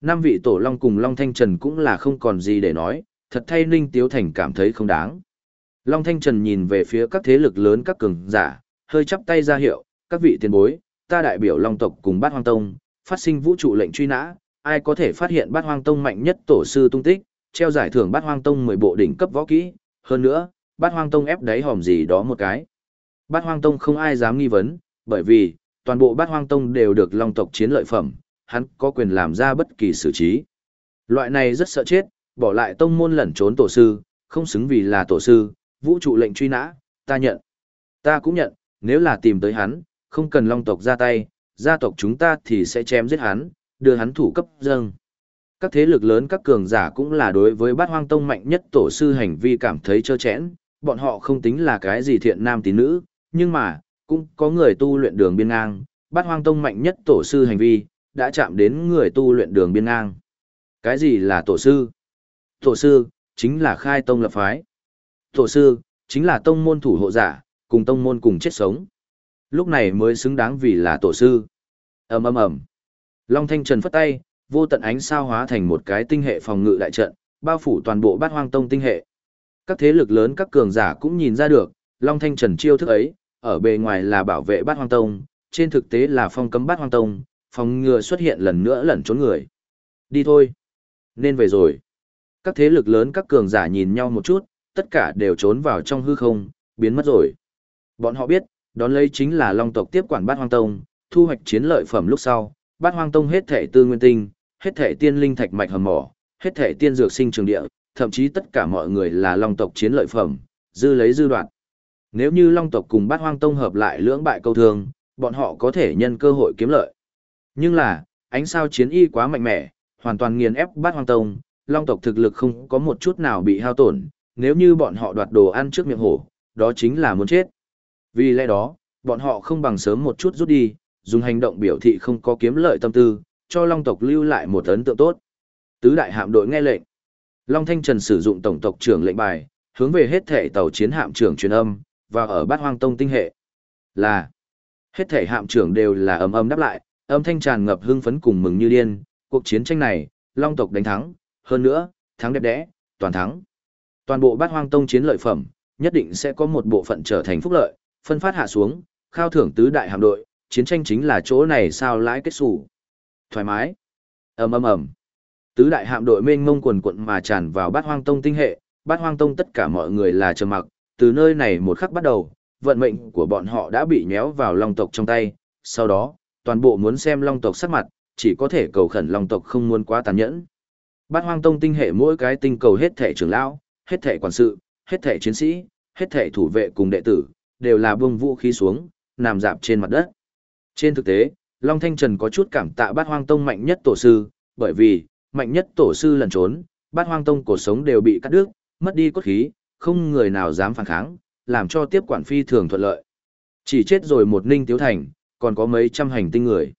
Năm vị tổ long cùng Long Thanh Trần cũng là không còn gì để nói, thật thay Ninh Tiếu Thành cảm thấy không đáng. Long Thanh Trần nhìn về phía các thế lực lớn các cường giả, hơi chắp tay ra hiệu, các vị tiền bối, ta đại biểu Long tộc cùng Bát Hoang Tông, phát sinh vũ trụ lệnh truy nã, ai có thể phát hiện Bát Hoang Tông mạnh nhất tổ sư tung tích, treo giải thưởng Bát Hoang Tông 10 bộ đỉnh cấp võ kỹ, hơn nữa, Bát Hoang Tông ép đáy hòm gì đó một cái. Bát Hoang Tông không ai dám nghi vấn, bởi vì toàn bộ Bát Hoang Tông đều được Long tộc chiến lợi phẩm, hắn có quyền làm ra bất kỳ xử trí. Loại này rất sợ chết, bỏ lại tông môn lẩn trốn tổ sư, không xứng vì là tổ sư, vũ trụ lệnh truy nã, ta nhận. Ta cũng nhận, nếu là tìm tới hắn, không cần long tộc ra tay, gia tộc chúng ta thì sẽ chém giết hắn, đưa hắn thủ cấp dâng. Các thế lực lớn các cường giả cũng là đối với bát hoang tông mạnh nhất tổ sư hành vi cảm thấy trơ chẽn, bọn họ không tính là cái gì thiện nam tín nữ, nhưng mà, cũng có người tu luyện đường biên ngang, bát hoang tông mạnh nhất tổ sư hành vi, đã chạm đến người tu luyện đường biên ngang. Cái gì là tổ sư? Tổ sư, chính là khai tông lập phái. Tổ sư, chính là tông môn thủ hộ giả, cùng tông môn cùng chết sống. Lúc này mới xứng đáng vì là tổ sư. ầm ầm ầm. Long Thanh Trần phất tay, vô tận ánh sao hóa thành một cái tinh hệ phòng ngự đại trận, bao phủ toàn bộ bát hoang tông tinh hệ. Các thế lực lớn các cường giả cũng nhìn ra được, Long Thanh Trần chiêu thức ấy, ở bề ngoài là bảo vệ bát hoang tông, trên thực tế là phong cấm bát hoang tông, phòng ngừa xuất hiện lần nữa lẩn trốn người. Đi thôi. Nên về rồi. Các thế lực lớn các cường giả nhìn nhau một chút, tất cả đều trốn vào trong hư không, biến mất rồi. Bọn họ biết, đón lấy chính là Long tộc tiếp quản bát hoang tông, thu hoạch chiến lợi phẩm lúc sau, bát hoang tông hết thể tư nguyên tinh, hết thể tiên linh thạch mạch hầm mỏ, hết thể tiên dược sinh trường địa, thậm chí tất cả mọi người là Long tộc chiến lợi phẩm, dư lấy dư đoạn. Nếu như Long tộc cùng bát hoang tông hợp lại lưỡng bại câu thương, bọn họ có thể nhân cơ hội kiếm lợi. Nhưng là, ánh sao chiến y quá mạnh mẽ, hoàn toàn nghiền ép bát hoang tông, long tộc thực lực không có một chút nào bị hao tổn, nếu như bọn họ đoạt đồ ăn trước miệng hổ, đó chính là muốn chết. Vì lẽ đó, bọn họ không bằng sớm một chút rút đi, dùng hành động biểu thị không có kiếm lợi tâm tư, cho long tộc lưu lại một ấn tượng tốt. Tứ đại hạm đội nghe lệnh. Long Thanh Trần sử dụng tổng tộc trưởng lệnh bài, hướng về hết thể tàu chiến hạm trưởng truyền âm, và ở bát hoang tông tinh hệ. Là, hết thể hạm trưởng đều là ầm ầm đáp lại, âm thanh tràn ngập hưng phấn cùng mừng như điên, cuộc chiến tranh này, Long tộc đánh thắng, hơn nữa, thắng đẹp đẽ, toàn thắng. Toàn bộ bát hoang tông chiến lợi phẩm, nhất định sẽ có một bộ phận trở thành phúc lợi, phân phát hạ xuống, khao thưởng tứ đại hạm đội, chiến tranh chính là chỗ này sao lãi kết sủ. Thoải mái. ầm ầm ầm. Tứ đại hạm đội mênh mông quần quận mà tràn vào bát hoang tông tinh hệ, bát hoang tông tất cả mọi người là trầm mặc, từ nơi này một khắc bắt đầu, vận mệnh của bọn họ đã bị nhéo vào long tộc trong tay, sau đó, toàn bộ muốn xem long tộc sắc mặt, chỉ có thể cầu khẩn long tộc không muốn quá tàn nhẫn. Bát hoang tông tinh hệ mỗi cái tinh cầu hết thể trưởng lão, hết thể quản sự, hết thể chiến sĩ, hết thể thủ vệ cùng đệ tử, đều là buông vũ khí xuống, nằm dạp trên mặt đất. Trên thực tế, Long Thanh Trần có chút cảm tạ bát hoang tông mạnh nhất tổ sư, bởi vì, mạnh nhất tổ sư lần trốn, bát hoang tông cổ sống đều bị cắt đứt, mất đi cốt khí, không người nào dám phản kháng, làm cho tiếp quản phi thường thuận lợi. Chỉ chết rồi một ninh tiếu thành, còn có mấy trăm hành tinh người.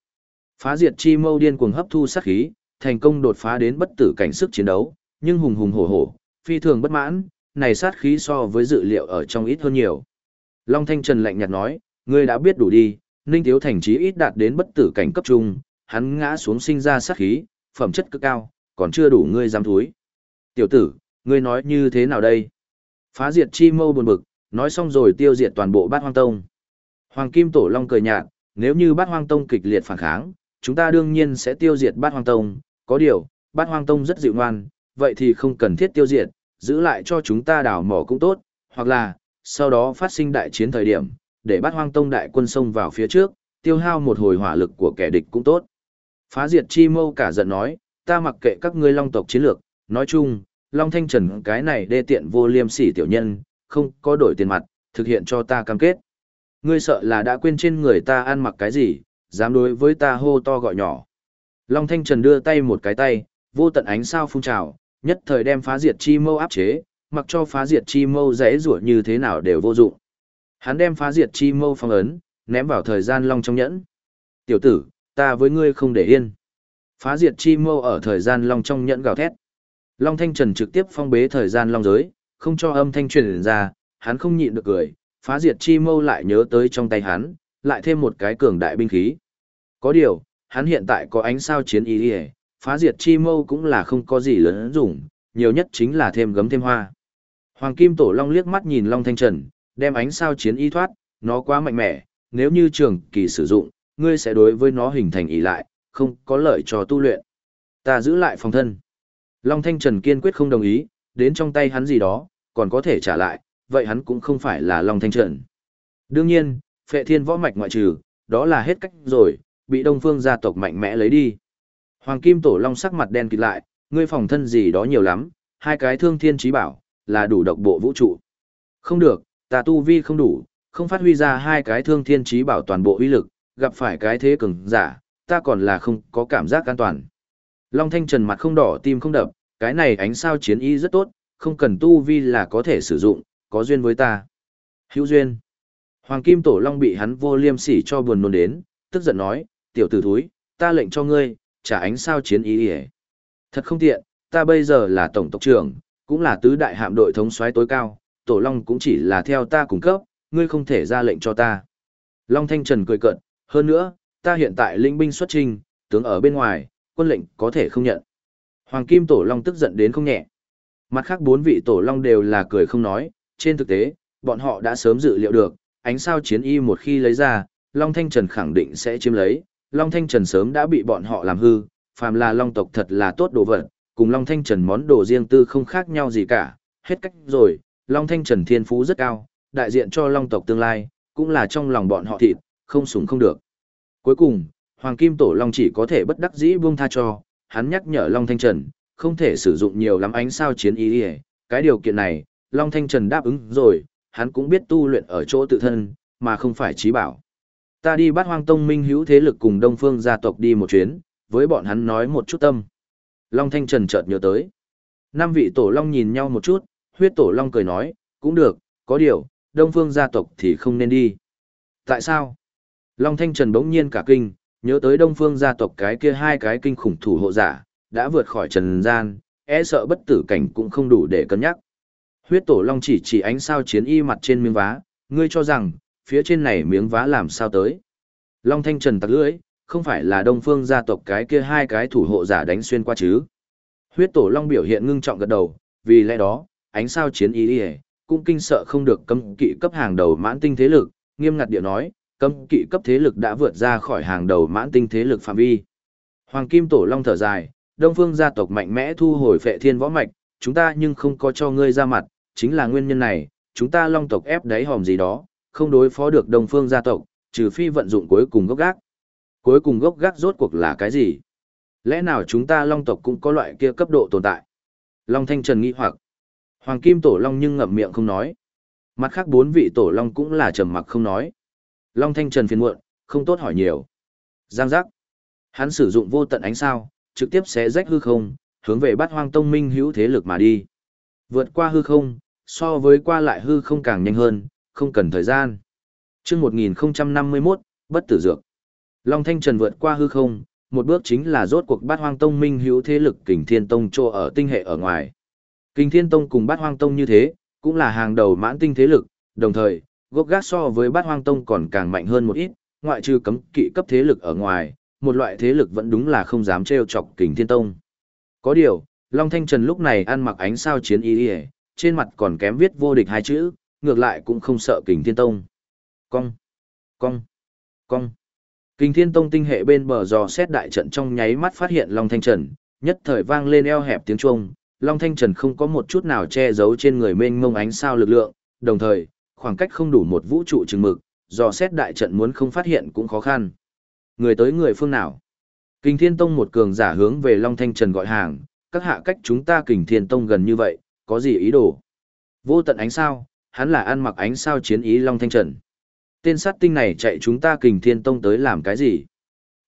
Phá diệt chi mâu điên cuồng hấp thu sát khí, thành công đột phá đến bất tử cảnh sức chiến đấu, nhưng hùng hùng hổ hổ, phi thường bất mãn, này sát khí so với dự liệu ở trong ít hơn nhiều. Long Thanh Trần lạnh nhạt nói, ngươi đã biết đủ đi, Ninh Tiếu Thành chí ít đạt đến bất tử cảnh cấp trung, hắn ngã xuống sinh ra sát khí, phẩm chất cực cao, còn chưa đủ ngươi dám thúi. Tiểu tử, ngươi nói như thế nào đây? Phá diệt chi mâu buồn bực, nói xong rồi tiêu diệt toàn bộ bát hoang tông. Hoàng Kim Tổ Long cười nhạt, nếu như bát hoang tông kịch liệt phản kháng, chúng ta đương nhiên sẽ tiêu diệt bát hoang tông, có điều, bát hoang tông rất dịu ngoan, vậy thì không cần thiết tiêu diệt, giữ lại cho chúng ta đào mỏ cũng tốt, hoặc là, sau đó phát sinh đại chiến thời điểm, để bát hoang tông đại quân xông vào phía trước, tiêu hao một hồi hỏa lực của kẻ địch cũng tốt. Phá diệt chi mâu cả giận nói, ta mặc kệ các ngươi long tộc chiến lược, nói chung, long thanh trần cái này đê tiện vô liêm sỉ tiểu nhân, không có đổi tiền mặt, thực hiện cho ta cam kết. Ngươi sợ là đã quên trên người ta ăn mặc cái gì, dám đối với ta hô to gọi nhỏ. Long Thanh Trần đưa tay một cái tay, vô tận ánh sao phun trào, nhất thời đem phá diệt chi mâu áp chế, mặc cho phá diệt chi mâu rẽ rủa như thế nào đều vô dụng. Hắn đem phá diệt chi mâu phong ấn, ném vào thời gian long trong nhẫn. Tiểu tử, ta với ngươi không để yên. Phá diệt chi mâu ở thời gian long trong nhẫn gào thét. Long Thanh Trần trực tiếp phong bế thời gian long giới, không cho âm thanh truyền ra, hắn không nhịn được cười, phá diệt chi mâu lại nhớ tới trong tay hắn, lại thêm một cái cường đại binh khí. Có điều, hắn hiện tại có ánh sao chiến ý đi phá diệt chi mâu cũng là không có gì lớn dùng, nhiều nhất chính là thêm gấm thêm hoa. Hoàng Kim Tổ Long liếc mắt nhìn Long Thanh Trần, đem ánh sao chiến y thoát, nó quá mạnh mẽ, nếu như trường kỳ sử dụng, ngươi sẽ đối với nó hình thành ý lại, không có lợi cho tu luyện. Ta giữ lại phòng thân. Long Thanh Trần kiên quyết không đồng ý, đến trong tay hắn gì đó, còn có thể trả lại, vậy hắn cũng không phải là Long Thanh Trần. Đương nhiên, phệ thiên võ mạch ngoại trừ, đó là hết cách rồi, bị đông phương gia tộc mạnh mẽ lấy đi. Hoàng Kim Tổ Long sắc mặt đen kịt lại, ngươi phòng thân gì đó nhiều lắm, hai cái thương thiên trí bảo, là đủ độc bộ vũ trụ. Không được, ta tu vi không đủ, không phát huy ra hai cái thương thiên trí bảo toàn bộ uy lực, gặp phải cái thế cường giả, ta còn là không có cảm giác an toàn. Long Thanh Trần mặt không đỏ tim không đập, cái này ánh sao chiến y rất tốt, không cần tu vi là có thể sử dụng, có duyên với ta. Hữu duyên. Hoàng Kim Tổ Long bị hắn vô liêm sỉ cho buồn nôn đến, tức giận nói, tiểu tử thúi, ta lệnh cho ngươi, trả ánh sao chiến y y Thật không tiện, ta bây giờ là tổng tộc trưởng, cũng là tứ đại hạm đội thống soái tối cao, Tổ Long cũng chỉ là theo ta cung cấp, ngươi không thể ra lệnh cho ta. Long Thanh Trần cười cợt, hơn nữa, ta hiện tại linh binh xuất trình, tướng ở bên ngoài, quân lệnh có thể không nhận. Hoàng Kim Tổ Long tức giận đến không nhẹ. Mặt khác bốn vị Tổ Long đều là cười không nói, trên thực tế, bọn họ đã sớm dự liệu được, ánh sao chiến y một khi lấy ra, Long Thanh Trần khẳng định sẽ chiếm lấy, Long Thanh Trần sớm đã bị bọn họ làm hư, phàm là Long tộc thật là tốt đồ vật, cùng Long Thanh Trần món đồ riêng tư không khác nhau gì cả, hết cách rồi, Long Thanh Trần thiên phú rất cao, đại diện cho Long tộc tương lai, cũng là trong lòng bọn họ thịt, không sủng không được. Cuối cùng, Hoàng Kim Tổ Long chỉ có thể bất đắc dĩ buông tha cho, hắn nhắc nhở Long Thanh Trần, không thể sử dụng nhiều lắm ánh sao chiến ý đi cái điều kiện này, Long Thanh Trần đáp ứng rồi, hắn cũng biết tu luyện ở chỗ tự thân, mà không phải trí bảo. Ta đi bắt hoang tông minh hữu thế lực cùng Đông Phương gia tộc đi một chuyến, với bọn hắn nói một chút tâm. Long Thanh Trần chợt nhớ tới. Năm vị tổ long nhìn nhau một chút, huyết tổ long cười nói, cũng được, có điều, Đông Phương gia tộc thì không nên đi. Tại sao? Long Thanh Trần bỗng nhiên cả kinh, nhớ tới Đông Phương gia tộc cái kia hai cái kinh khủng thủ hộ giả, đã vượt khỏi trần gian, e sợ bất tử cảnh cũng không đủ để cân nhắc. Huyết tổ long chỉ chỉ ánh sao chiến y mặt trên miếng vá, ngươi cho rằng, phía trên này miếng vá làm sao tới. Long Thanh Trần tặc lưỡi, không phải là Đông Phương gia tộc cái kia hai cái thủ hộ giả đánh xuyên qua chứ. Huyết tổ long biểu hiện ngưng trọng gật đầu, vì lẽ đó, ánh sao chiến ý cũng kinh sợ không được cấm kỵ cấp hàng đầu mãn tinh thế lực, nghiêm ngặt địa nói, cấm kỵ cấp thế lực đã vượt ra khỏi hàng đầu mãn tinh thế lực phạm vi. Hoàng Kim Tổ Long thở dài, Đông Phương gia tộc mạnh mẽ thu hồi phệ thiên võ mạch, chúng ta nhưng không có cho ngươi ra mặt, chính là nguyên nhân này, chúng ta Long tộc ép đáy hòm gì đó, không đối phó được Đông Phương gia tộc, trừ phi vận dụng cuối cùng gốc gác. Cuối cùng gốc gác rốt cuộc là cái gì? Lẽ nào chúng ta Long tộc cũng có loại kia cấp độ tồn tại? Long Thanh Trần nghĩ hoặc. Hoàng Kim Tổ Long nhưng ngậm miệng không nói. Mặt khác bốn vị Tổ Long cũng là trầm mặc không nói. Long Thanh Trần phiền muộn, không tốt hỏi nhiều. Giang giác. Hắn sử dụng vô tận ánh sao, trực tiếp xé rách hư không, hướng về bắt hoang tông minh hữu thế lực mà đi. Vượt qua hư không, so với qua lại hư không càng nhanh hơn, không cần thời gian. chương 1051, bất tử dược. Long Thanh Trần vượt qua hư không, một bước chính là rốt cuộc bắt hoang tông minh hữu thế lực kình thiên tông trô ở tinh hệ ở ngoài. Kình thiên tông cùng bát hoang tông như thế, cũng là hàng đầu mãn tinh thế lực, đồng thời, gốc gác so với bát hoang tông còn càng mạnh hơn một ít, ngoại trừ cấm kỵ cấp thế lực ở ngoài, một loại thế lực vẫn đúng là không dám trêu chọc kình thiên tông. Có điều, Long Thanh Trần lúc này ăn mặc ánh sao chiến y y, trên mặt còn kém viết vô địch hai chữ, ngược lại cũng không sợ kình thiên tông. Cong, cong, cong. Kình thiên tông tinh hệ bên bờ dò xét đại trận trong nháy mắt phát hiện Long Thanh Trần, nhất thời vang lên eo hẹp tiếng chuông. Long Thanh Trần không có một chút nào che giấu trên người mênh mông ánh sao lực lượng, đồng thời, khoảng cách không đủ một vũ trụ chừng mực, dò xét đại trận muốn không phát hiện cũng khó khăn. Người tới người phương nào? Kình Thiên Tông một cường giả hướng về Long Thanh Trần gọi hàng, các hạ cách chúng ta Kình Thiên Tông gần như vậy, có gì ý đồ? Vô tận ánh sao, hắn là ăn mặc ánh sao chiến ý Long Thanh Trần. Tên sát tinh này chạy chúng ta Kình Thiên Tông tới làm cái gì?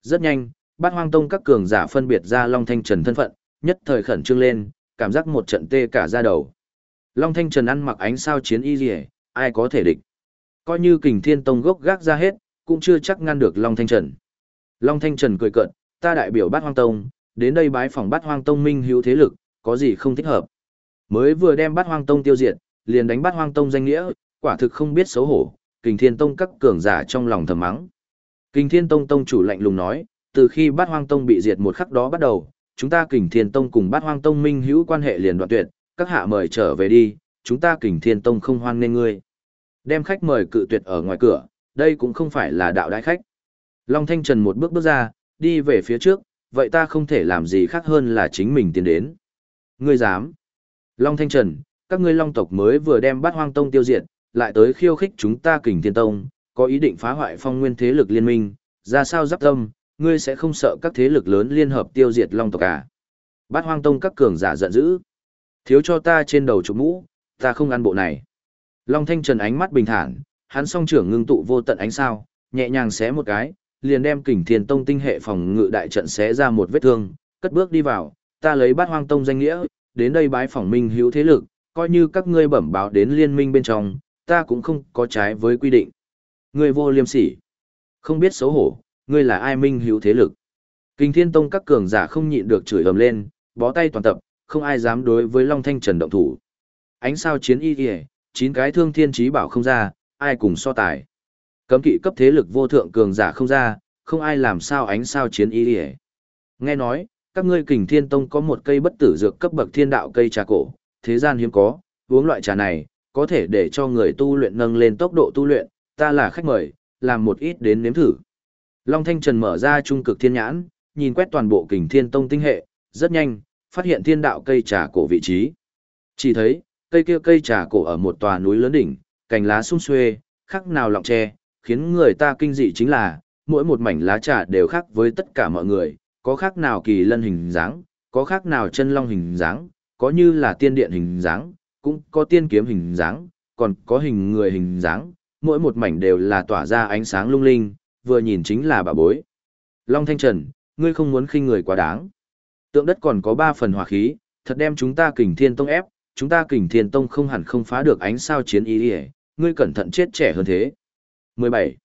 Rất nhanh, bát hoang tông các cường giả phân biệt ra Long Thanh Trần thân phận, nhất thời khẩn trương lên, cảm giác một trận tê cả ra đầu. Long Thanh Trần ăn mặc ánh sao chiến y gì, ai có thể địch. Coi như kình thiên tông gốc gác ra hết, cũng chưa chắc ngăn được Long Thanh Trần. Long Thanh Trần cười cợt, ta đại biểu bát hoang tông, đến đây bái phòng bát hoang tông minh hữu thế lực, có gì không thích hợp. Mới vừa đem bát hoang tông tiêu diệt, liền đánh bát hoang tông danh nghĩa, quả thực không biết xấu hổ, kình thiên tông các cường giả trong lòng thầm mắng. Kình thiên tông tông chủ lạnh lùng nói, từ khi bát hoang tông bị diệt một khắc đó bắt đầu, chúng ta kình thiên tông cùng bát hoang tông minh hữu quan hệ liền đoạn tuyệt, các hạ mời trở về đi, chúng ta kình thiên tông không hoan nên ngươi. Đem khách mời cự tuyệt ở ngoài cửa, đây cũng không phải là đạo đại khách. Long Thanh Trần một bước bước ra, đi về phía trước, vậy ta không thể làm gì khác hơn là chính mình tiến đến. Ngươi dám. Long Thanh Trần, các ngươi Long tộc mới vừa đem bát hoang tông tiêu diệt, lại tới khiêu khích chúng ta kình thiên tông, có ý định phá hoại phong nguyên thế lực liên minh, ra sao giáp tâm, ngươi sẽ không sợ các thế lực lớn liên hợp tiêu diệt Long tộc à. Bát hoang tông các cường giả giận dữ. Thiếu cho ta trên đầu chụp mũ, ta không ăn bộ này. Long Thanh Trần ánh mắt bình thản, hắn song trưởng ngưng tụ vô tận ánh sao, nhẹ nhàng xé một cái, liền đem kình thiên tông tinh hệ phòng ngự đại trận xé ra một vết thương, cất bước đi vào, ta lấy bát hoang tông danh nghĩa, đến đây bái phỏng minh hữu thế lực, coi như các ngươi bẩm báo đến liên minh bên trong, ta cũng không có trái với quy định. Ngươi vô liêm sỉ, không biết xấu hổ, ngươi là ai minh hữu thế lực. Kình thiên tông các cường giả không nhịn được chửi ầm lên, bó tay toàn tập, không ai dám đối với Long Thanh Trần động thủ. Ánh sao chiến y kìa, chín cái thương thiên trí bảo không ra, ai cùng so tài. Cấm kỵ cấp thế lực vô thượng cường giả không ra, không ai làm sao ánh sao chiến y kìa. Nghe nói, các ngươi kình thiên tông có một cây bất tử dược cấp bậc thiên đạo cây trà cổ, thế gian hiếm có, uống loại trà này, có thể để cho người tu luyện nâng lên tốc độ tu luyện, ta là khách mời, làm một ít đến nếm thử. Long Thanh Trần mở ra trung cực thiên nhãn, nhìn quét toàn bộ kình thiên tông tinh hệ, rất nhanh, phát hiện thiên đạo cây trà cổ vị trí. Chỉ thấy, cây kia cây trà cổ ở một tòa núi lớn đỉnh, cành lá sum xuê, khác nào lọng tre, khiến người ta kinh dị chính là, mỗi một mảnh lá trà đều khác với tất cả mọi người, có khác nào kỳ lân hình dáng, có khác nào chân long hình dáng, có như là tiên điện hình dáng, cũng có tiên kiếm hình dáng, còn có hình người hình dáng, mỗi một mảnh đều là tỏa ra ánh sáng lung linh, vừa nhìn chính là bà bối. Long Thanh Trần, ngươi không muốn khinh người quá đáng. Tượng đất còn có ba phần hỏa khí, thật đem chúng ta kình thiên tông ép, chúng ta kình thiên tông không hẳn không phá được ánh sao chiến ý đi ngươi cẩn thận chết trẻ hơn thế. 17.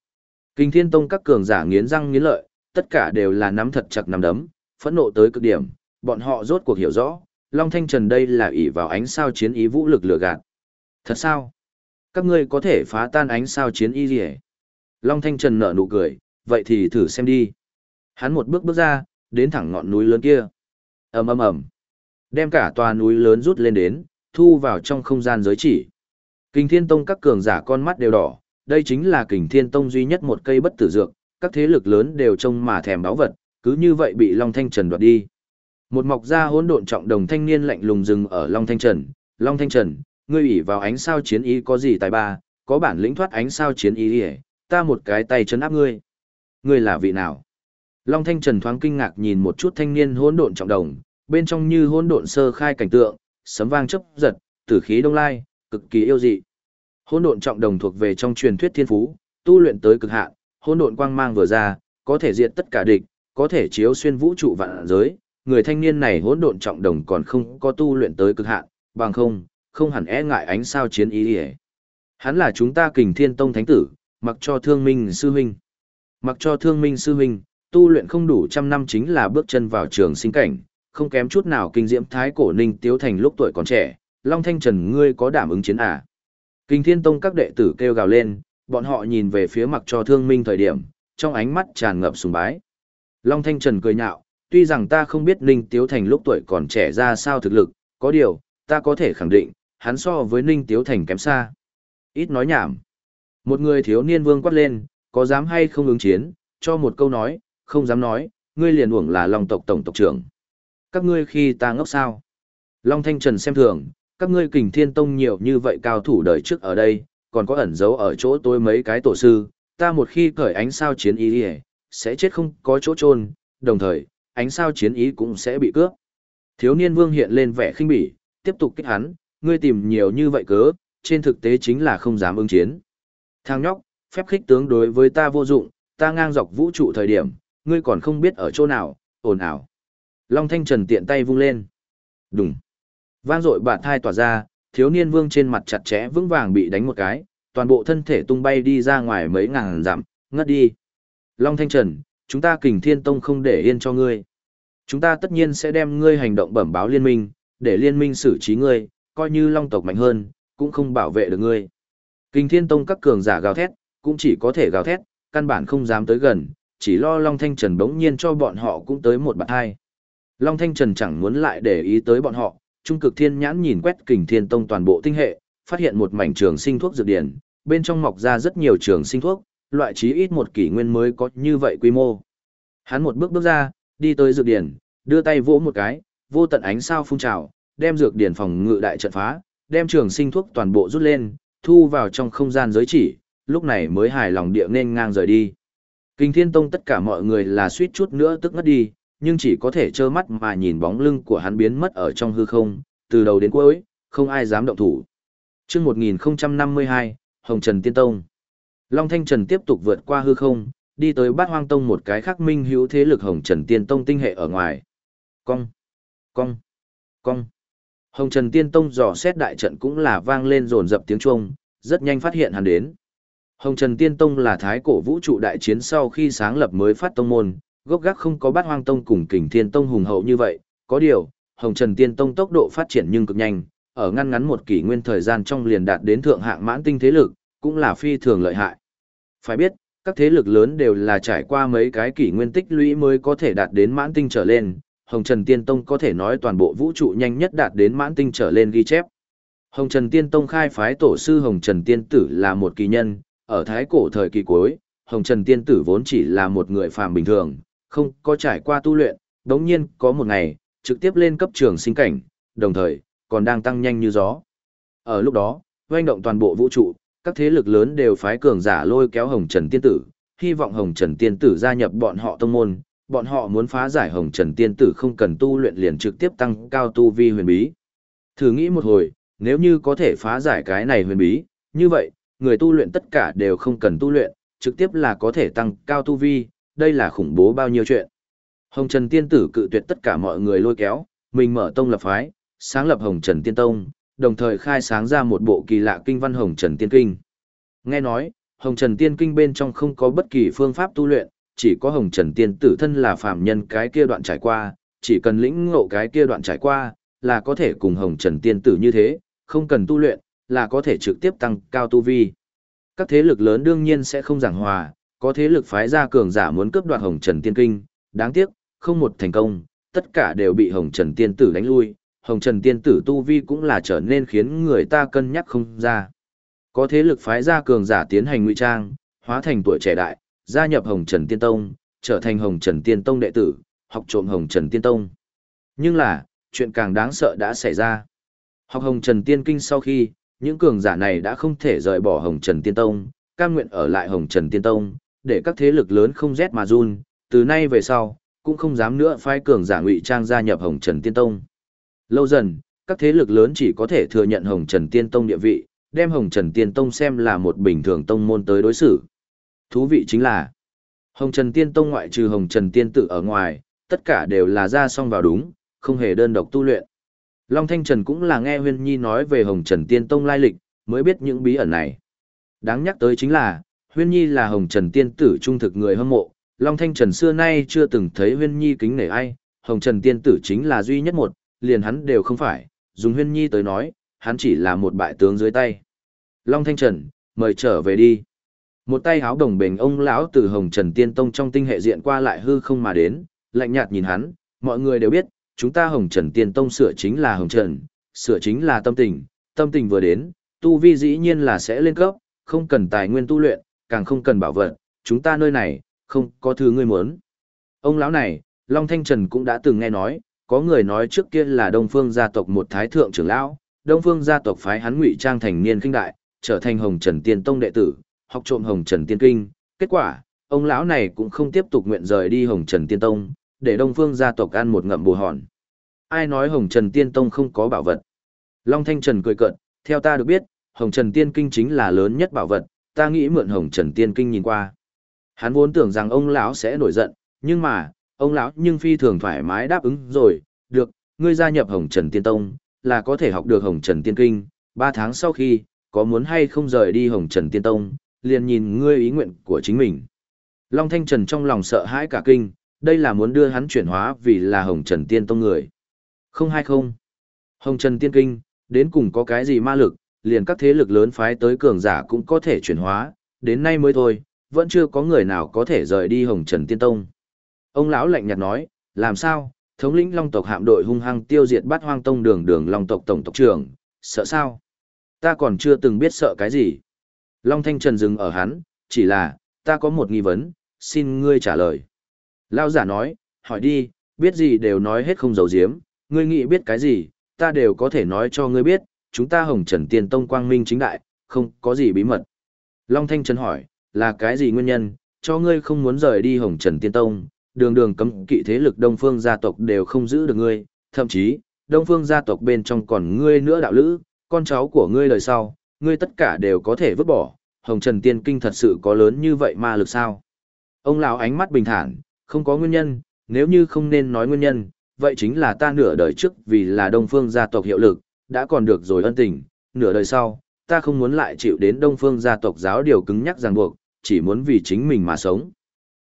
Kình thiên tông các cường giả nghiến răng nghiến lợi, tất cả đều là nắm thật chặt nắm đấm, phẫn nộ tới cực điểm, bọn họ rốt cuộc hiểu rõ, Long Thanh Trần đây là ỷ vào ánh sao chiến ý vũ lực lừa gạt. Thật sao? Các ngươi có thể phá tan ánh sao chiến ý gì hết? Long Thanh Trần nở nụ cười, vậy thì thử xem đi. Hắn một bước bước ra, đến thẳng ngọn núi lớn kia. ầm ầm ầm, đem cả tòa núi lớn rút lên đến, thu vào trong không gian giới chỉ. Kình Thiên Tông các cường giả con mắt đều đỏ, đây chính là Kình Thiên Tông duy nhất một cây bất tử dược, các thế lực lớn đều trông mà thèm báo vật, cứ như vậy bị Long Thanh Trần đoạt đi. Một mọc ra hỗn độn trọng đồng thanh niên lạnh lùng dừng ở Long Thanh Trần, "Long Thanh Trần, ngươi ủy vào ánh sao chiến ý có gì tài ba, có bản lĩnh thoát ánh sao chiến ý đi, ta một cái tay chấn áp ngươi." "Ngươi là vị nào?" Long Thanh Trần thoáng kinh ngạc nhìn một chút thanh niên hỗn độn trọng đồng, bên trong như hỗn độn sơ khai cảnh tượng, sấm vang chớp giật, tử khí đông lai, cực kỳ yêu dị. Hỗn độn trọng đồng thuộc về trong truyền thuyết thiên phú, tu luyện tới cực hạn, hỗn độn quang mang vừa ra, có thể diệt tất cả địch, có thể chiếu xuyên vũ trụ vạn giới. Người thanh niên này hỗn độn trọng đồng còn không có tu luyện tới cực hạn, bằng không, không hẳn e ngại ánh sao chiến ý. ý Hắn là chúng ta Kình Thiên Tông thánh tử, mặc cho Thương Minh sư huynh. Mặc cho Thương Minh sư huynh, tu luyện không đủ trăm năm chính là bước chân vào trường sinh cảnh, không kém chút nào kinh diễm thái cổ Ninh Tiếu Thành lúc tuổi còn trẻ, Long Thanh Trần ngươi có đảm ứng chiến à? Kinh Thiên Tông các đệ tử kêu gào lên, bọn họ nhìn về phía mặc cho thương minh thời điểm, trong ánh mắt tràn ngập sùng bái. Long Thanh Trần cười nhạo, tuy rằng ta không biết Ninh Tiếu Thành lúc tuổi còn trẻ ra sao thực lực, có điều, ta có thể khẳng định, hắn so với Ninh Tiếu Thành kém xa. Ít nói nhảm. Một người thiếu niên vương quát lên, có dám hay không ứng chiến, cho một câu nói, không dám nói, ngươi liền uổng là Long tộc tổng tộc trưởng. Các ngươi khi ta ngốc sao? Long Thanh Trần xem thường, các ngươi kình thiên tông nhiều như vậy cao thủ đời trước ở đây, còn có ẩn giấu ở chỗ tôi mấy cái tổ sư, ta một khi cởi ánh sao chiến ý đi sẽ chết không có chỗ trôn, đồng thời, ánh sao chiến ý cũng sẽ bị cướp. Thiếu niên vương hiện lên vẻ khinh bỉ, tiếp tục kích hắn, ngươi tìm nhiều như vậy cớ, trên thực tế chính là không dám ứng chiến. Thang nhóc, phép khích tướng đối với ta vô dụng, ta ngang dọc vũ trụ thời điểm, ngươi còn không biết ở chỗ nào, ồn ào. Long Thanh Trần tiện tay vung lên. Đùng. Vang dội bạt thai tỏa ra, thiếu niên vương trên mặt chặt chẽ vững vàng bị đánh một cái, toàn bộ thân thể tung bay đi ra ngoài mấy ngàn dặm, ngất đi. Long Thanh Trần, chúng ta kình thiên tông không để yên cho ngươi. Chúng ta tất nhiên sẽ đem ngươi hành động bẩm báo liên minh, để liên minh xử trí ngươi, coi như long tộc mạnh hơn, cũng không bảo vệ được ngươi. Kình thiên tông các cường giả gào thét, cũng chỉ có thể gào thét, căn bản không dám tới gần, chỉ lo Long Thanh Trần bỗng nhiên cho bọn họ cũng tới một bạt hai. Long Thanh Trần chẳng muốn lại để ý tới bọn họ, trung cực thiên nhãn nhìn quét kình thiên tông toàn bộ tinh hệ, phát hiện một mảnh trường sinh thuốc dược điển, bên trong mọc ra rất nhiều trường sinh thuốc, loại chí ít một kỷ nguyên mới có như vậy quy mô. Hắn một bước bước ra, đi tới dược điển, đưa tay vỗ một cái, vô tận ánh sao phun trào, đem dược điển phòng ngự đại trận phá, đem trường sinh thuốc toàn bộ rút lên, thu vào trong không gian giới chỉ, lúc này mới hài lòng địa nên ngang rời đi. Kinh Thiên Tông tất cả mọi người là suýt chút nữa tức ngất đi, nhưng chỉ có thể trơ mắt mà nhìn bóng lưng của hắn biến mất ở trong hư không, từ đầu đến cuối, không ai dám động thủ. Chương 1052, Hồng Trần Tiên Tông. Long Thanh Trần tiếp tục vượt qua hư không, đi tới bát hoang tông một cái khắc minh hữu thế lực hồng trần tiên tông tinh hệ ở ngoài. Cong, cong, cong. Hồng Trần Tiên Tông dò xét đại trận cũng là vang lên rồn rập tiếng chuông, rất nhanh phát hiện hắn đến. Hồng Trần Tiên Tông là thái cổ vũ trụ đại chiến sau khi sáng lập mới phát tông môn, gốc gác không có bát hoang tông cùng kình thiên tông hùng hậu như vậy, có điều, Hồng Trần Tiên Tông tốc độ phát triển nhưng cực nhanh, ở ngăn ngắn một kỷ nguyên thời gian trong liền đạt đến thượng hạng mãn tinh thế lực, cũng là phi thường lợi hại. Phải biết, các thế lực lớn đều là trải qua mấy cái kỷ nguyên tích lũy mới có thể đạt đến mãn tinh trở lên, Hồng Trần Tiên Tông có thể nói toàn bộ vũ trụ nhanh nhất đạt đến mãn tinh trở lên ghi chép. Hồng Trần Tiên Tông khai phái tổ sư Hồng Trần Tiên Tử là một kỳ nhân, ở thái cổ thời kỳ cuối, Hồng Trần Tiên Tử vốn chỉ là một người phàm bình thường, không có trải qua tu luyện, đống nhiên có một ngày, trực tiếp lên cấp trường sinh cảnh, đồng thời, còn đang tăng nhanh như gió. Ở lúc đó, doanh động toàn bộ vũ trụ, các thế lực lớn đều phái cường giả lôi kéo Hồng Trần Tiên Tử, hy vọng Hồng Trần Tiên Tử gia nhập bọn họ tông môn, bọn họ muốn phá giải Hồng Trần Tiên Tử không cần tu luyện liền trực tiếp tăng cao tu vi huyền bí. Thử nghĩ một hồi, nếu như có thể phá giải cái này huyền bí, như vậy, người tu luyện tất cả đều không cần tu luyện, trực tiếp là có thể tăng cao tu vi, đây là khủng bố bao nhiêu chuyện. Hồng Trần Tiên Tử cự tuyệt tất cả mọi người lôi kéo, mình mở tông lập phái, sáng lập Hồng Trần Tiên Tông, đồng thời khai sáng ra một bộ kỳ lạ kinh văn Hồng Trần Tiên Kinh. Nghe nói, Hồng Trần Tiên Kinh bên trong không có bất kỳ phương pháp tu luyện, chỉ có Hồng Trần Tiên Tử thân là phàm nhân cái kia đoạn trải qua, chỉ cần lĩnh ngộ cái kia đoạn trải qua, là có thể cùng Hồng Trần Tiên Tử như thế, không cần tu luyện, là có thể trực tiếp tăng cao tu vi. Các thế lực lớn đương nhiên sẽ không giảng hòa, có thế lực phái ra cường giả muốn cướp đoạt Hồng Trần Tiên Kinh, đáng tiếc, không một thành công, tất cả đều bị Hồng Trần Tiên Tử đánh lui, Hồng Trần Tiên Tử tu vi cũng là trở nên khiến người ta cân nhắc không ra. Có thế lực phái ra cường giả tiến hành ngụy trang, hóa thành tuổi trẻ đại, gia nhập Hồng Trần Tiên Tông, trở thành Hồng Trần Tiên Tông đệ tử, học trộm Hồng Trần Tiên Tông. Nhưng là, chuyện càng đáng sợ đã xảy ra. Học Hồng Trần Tiên Kinh sau khi, những cường giả này đã không thể rời bỏ Hồng Trần Tiên Tông, cam nguyện ở lại Hồng Trần Tiên Tông, để các thế lực lớn không rét mà run, từ nay về sau, cũng không dám nữa phái cường giả ngụy trang gia nhập Hồng Trần Tiên Tông. Lâu dần, các thế lực lớn chỉ có thể thừa nhận Hồng Trần Tiên Tông địa vị, đem Hồng Trần Tiên Tông xem là một bình thường tông môn tới đối xử. Thú vị chính là, Hồng Trần Tiên Tông ngoại trừ Hồng Trần Tiên Tử ở ngoài, tất cả đều là ra song vào đúng, không hề đơn độc tu luyện. Long Thanh Trần cũng là nghe Huyên Nhi nói về Hồng Trần Tiên Tông lai lịch, mới biết những bí ẩn này. Đáng nhắc tới chính là, Huyên Nhi là Hồng Trần Tiên Tử trung thực người hâm mộ, Long Thanh Trần xưa nay chưa từng thấy Huyên Nhi kính nể ai, Hồng Trần Tiên Tử chính là duy nhất một, liền hắn đều không phải, dùng Huyên Nhi tới nói, hắn chỉ là một bại tướng dưới tay. Long Thanh Trần, mời trở về đi. Một tay áo đồng bền ông lão từ Hồng Trần Tiên Tông trong tinh hệ diện qua lại hư không mà đến, lạnh nhạt nhìn hắn, mọi người đều biết, chúng ta Hồng Trần Tiên Tông sửa chính là Hồng Trần, sửa chính là tâm tình, tâm tình vừa đến, tu vi dĩ nhiên là sẽ lên cấp, không cần tài nguyên tu luyện, càng không cần bảo vật, chúng ta nơi này, không có thứ ngươi muốn. Ông lão này, Long Thanh Trần cũng đã từng nghe nói, có người nói trước kia là Đông Phương gia tộc một thái thượng trưởng lão, Đông Phương gia tộc phái hắn ngụy trang thành niên kinh đại, trở thành Hồng Trần Tiên Tông đệ tử, học trộm Hồng Trần Tiên Kinh, kết quả, ông lão này cũng không tiếp tục nguyện rời đi Hồng Trần Tiên Tông, để Đông Phương gia tộc ăn một ngậm bù hòn. Ai nói Hồng Trần Tiên Tông không có bảo vật? Long Thanh Trần cười cợt, theo ta được biết, Hồng Trần Tiên Kinh chính là lớn nhất bảo vật, ta nghĩ mượn Hồng Trần Tiên Kinh nhìn qua. Hắn vốn tưởng rằng ông lão sẽ nổi giận, nhưng mà, ông lão nhưng phi thường thoải mái đáp ứng rồi, được, ngươi gia nhập Hồng Trần Tiên Tông, là có thể học được Hồng Trần Tiên Kinh, ba tháng sau khi, có muốn hay không rời đi Hồng Trần Tiên Tông, liền nhìn ngươi ý nguyện của chính mình. Long Thanh Trần trong lòng sợ hãi cả kinh, đây là muốn đưa hắn chuyển hóa vì là Hồng Trần Tiên Tông người. Không hay không. Hồng Trần Tiên Kinh, đến cùng có cái gì ma lực, liền các thế lực lớn phái tới cường giả cũng có thể chuyển hóa, đến nay mới thôi, vẫn chưa có người nào có thể rời đi Hồng Trần Tiên Tông. Ông lão lạnh nhạt nói, làm sao, thống lĩnh Long tộc hạm đội hung hăng tiêu diệt bát hoang tông đường đường Long tộc tổng tộc trưởng, sợ sao? Ta còn chưa từng biết sợ cái gì. Long Thanh Trần dừng ở hắn, chỉ là, ta có một nghi vấn, xin ngươi trả lời. Lao giả nói, hỏi đi, biết gì đều nói hết không giấu giếm, ngươi nghĩ biết cái gì, ta đều có thể nói cho ngươi biết, chúng ta hồng trần tiên tông quang minh chính đại, không có gì bí mật. Long Thanh Trần hỏi, là cái gì nguyên nhân, cho ngươi không muốn rời đi hồng trần tiên tông, đường đường cấm kỵ thế lực đông phương gia tộc đều không giữ được ngươi, thậm chí, đông phương gia tộc bên trong còn ngươi nữa đạo lữ, con cháu của ngươi lời sau, ngươi tất cả đều có thể vứt bỏ, hồng trần tiên kinh thật sự có lớn như vậy ma lực sao? Ông lão ánh mắt bình thản, không có nguyên nhân, nếu như không nên nói nguyên nhân, vậy chính là ta nửa đời trước vì là Đông Phương gia tộc hiệu lực, đã còn được rồi ân tình, nửa đời sau, ta không muốn lại chịu đến Đông Phương gia tộc giáo điều cứng nhắc ràng buộc, chỉ muốn vì chính mình mà sống.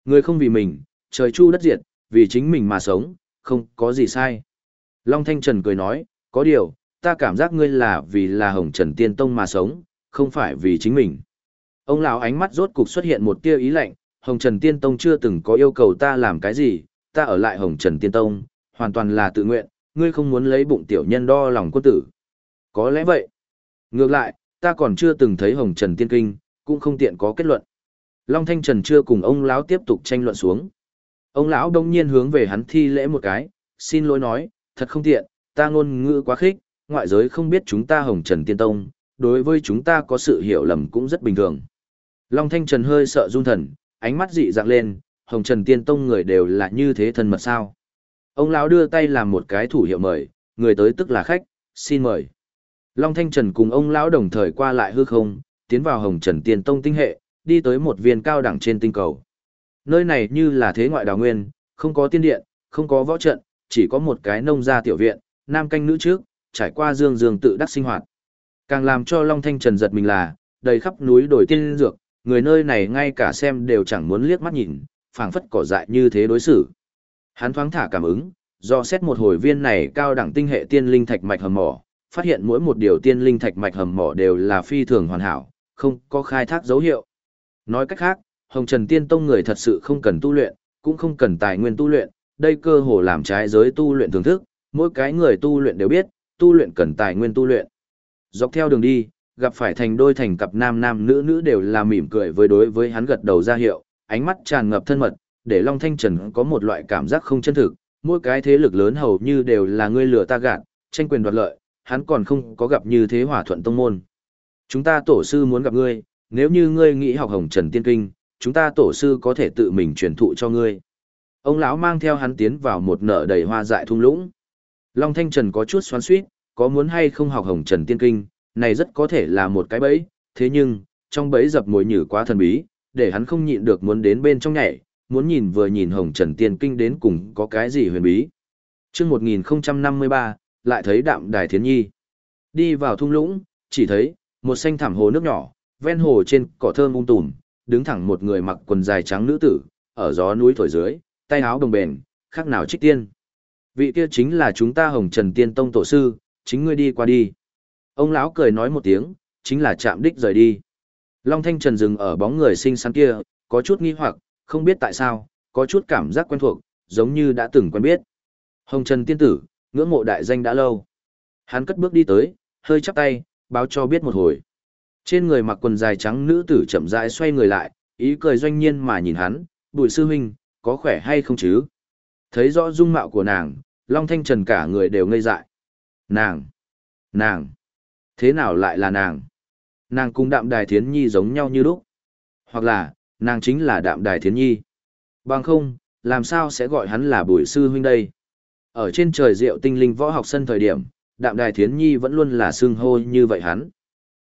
Người không vì mình, trời chu đất diệt, vì chính mình mà sống, không có gì sai. Long Thanh Trần cười nói, có điều, ta cảm giác ngươi là vì là Hồng Trần Tiên Tông mà sống, không phải vì chính mình. Ông lão ánh mắt rốt cục xuất hiện một tia ý lạnh, Hồng Trần Tiên Tông chưa từng có yêu cầu ta làm cái gì, ta ở lại Hồng Trần Tiên Tông, hoàn toàn là tự nguyện, ngươi không muốn lấy bụng tiểu nhân đo lòng quân tử. Có lẽ vậy. Ngược lại, ta còn chưa từng thấy Hồng Trần Tiên Kinh, cũng không tiện có kết luận. Long Thanh Trần chưa cùng ông lão tiếp tục tranh luận xuống. Ông lão đông nhiên hướng về hắn thi lễ một cái, xin lỗi nói, thật không tiện, ta ngôn ngữ quá khích, ngoại giới không biết chúng ta Hồng Trần Tiên Tông, đối với chúng ta có sự hiểu lầm cũng rất bình thường. Long Thanh Trần hơi sợ run thần, ánh mắt dị dạng lên, Hồng Trần Tiên Tông người đều là như thế thân mật sao. Ông lão đưa tay làm một cái thủ hiệu mời, người tới tức là khách, xin mời. Long Thanh Trần cùng ông lão đồng thời qua lại hư không, tiến vào Hồng Trần Tiên Tông tinh hệ, đi tới một viên cao đẳng trên tinh cầu. Nơi này như là thế ngoại đào nguyên, không có tiên điện, không có võ trận, chỉ có một cái nông gia tiểu viện, nam canh nữ trước, trải qua dương dương tự đắc sinh hoạt. Càng làm cho Long Thanh Trần giật mình là, đầy khắp núi đồi tiên dược, người nơi này ngay cả xem đều chẳng muốn liếc mắt nhìn, phảng phất cỏ dại như thế đối xử. Hắn thoáng thả cảm ứng, do xét một hồi viên này cao đẳng tinh hệ tiên linh thạch mạch hầm mỏ, phát hiện mỗi một điều tiên linh thạch mạch hầm mỏ đều là phi thường hoàn hảo, không có khai thác dấu hiệu. Nói cách khác, Hồng Trần Tiên Tông người thật sự không cần tu luyện, cũng không cần tài nguyên tu luyện, đây cơ hồ làm trái giới tu luyện thưởng thức, mỗi cái người tu luyện đều biết, tu luyện cần tài nguyên tu luyện. Dọc theo đường đi, gặp phải thành đôi thành cặp nam nam nữ nữ đều là mỉm cười với đối với hắn gật đầu ra hiệu, ánh mắt tràn ngập thân mật, để Long Thanh Trần có một loại cảm giác không chân thực, mỗi cái thế lực lớn hầu như đều là ngươi lừa ta gạt, tranh quyền đoạt lợi, hắn còn không có gặp như thế hỏa thuận tông môn. Chúng ta tổ sư muốn gặp ngươi, nếu như ngươi nghĩ học Hồng Trần Tiên Kinh, chúng ta tổ sư có thể tự mình truyền thụ cho ngươi. Ông lão mang theo hắn tiến vào một nở đầy hoa dại thung lũng. Long Thanh Trần có chút xoắn xuýt, có muốn hay không học Hồng Trần Tiên Kinh, này rất có thể là một cái bẫy, thế nhưng, trong bẫy dập mồi nhử quá thần bí, để hắn không nhịn được muốn đến bên trong nhảy, muốn nhìn vừa nhìn Hồng Trần Tiên Kinh đến cùng có cái gì huyền bí. Trước 1053, lại thấy đạm đài thiến nhi. Đi vào thung lũng, chỉ thấy, một xanh thảm hồ nước nhỏ, ven hồ trên cỏ thơm ung tùm, đứng thẳng một người mặc quần dài trắng nữ tử, ở gió núi thổi dưới, tay áo đồng bền, khác nào trích tiên. Vị kia chính là chúng ta Hồng Trần Tiên Tông tổ sư, chính ngươi đi qua đi. Ông lão cười nói một tiếng, chính là chạm đích rời đi. Long Thanh Trần dừng ở bóng người xinh xắn kia, có chút nghi hoặc, không biết tại sao, có chút cảm giác quen thuộc, giống như đã từng quen biết. Hồng Trần Tiên Tử, ngưỡng mộ đại danh đã lâu. Hắn cất bước đi tới, hơi chắp tay, báo cho biết một hồi. Trên người mặc quần dài trắng nữ tử chậm rãi xoay người lại, ý cười doanh nhiên mà nhìn hắn, bùi sư huynh, có khỏe hay không chứ? Thấy rõ dung mạo của nàng, Long Thanh Trần cả người đều ngây dại. Nàng! Nàng! Thế nào lại là nàng? Nàng cùng đạm đài thiến nhi giống nhau như lúc. Hoặc là, nàng chính là đạm đài thiến nhi. Bằng không, làm sao sẽ gọi hắn là bùi sư huynh đây? Ở trên trời rượu tinh linh võ học sân thời điểm, đạm đài thiến nhi vẫn luôn là xương hô như vậy hắn.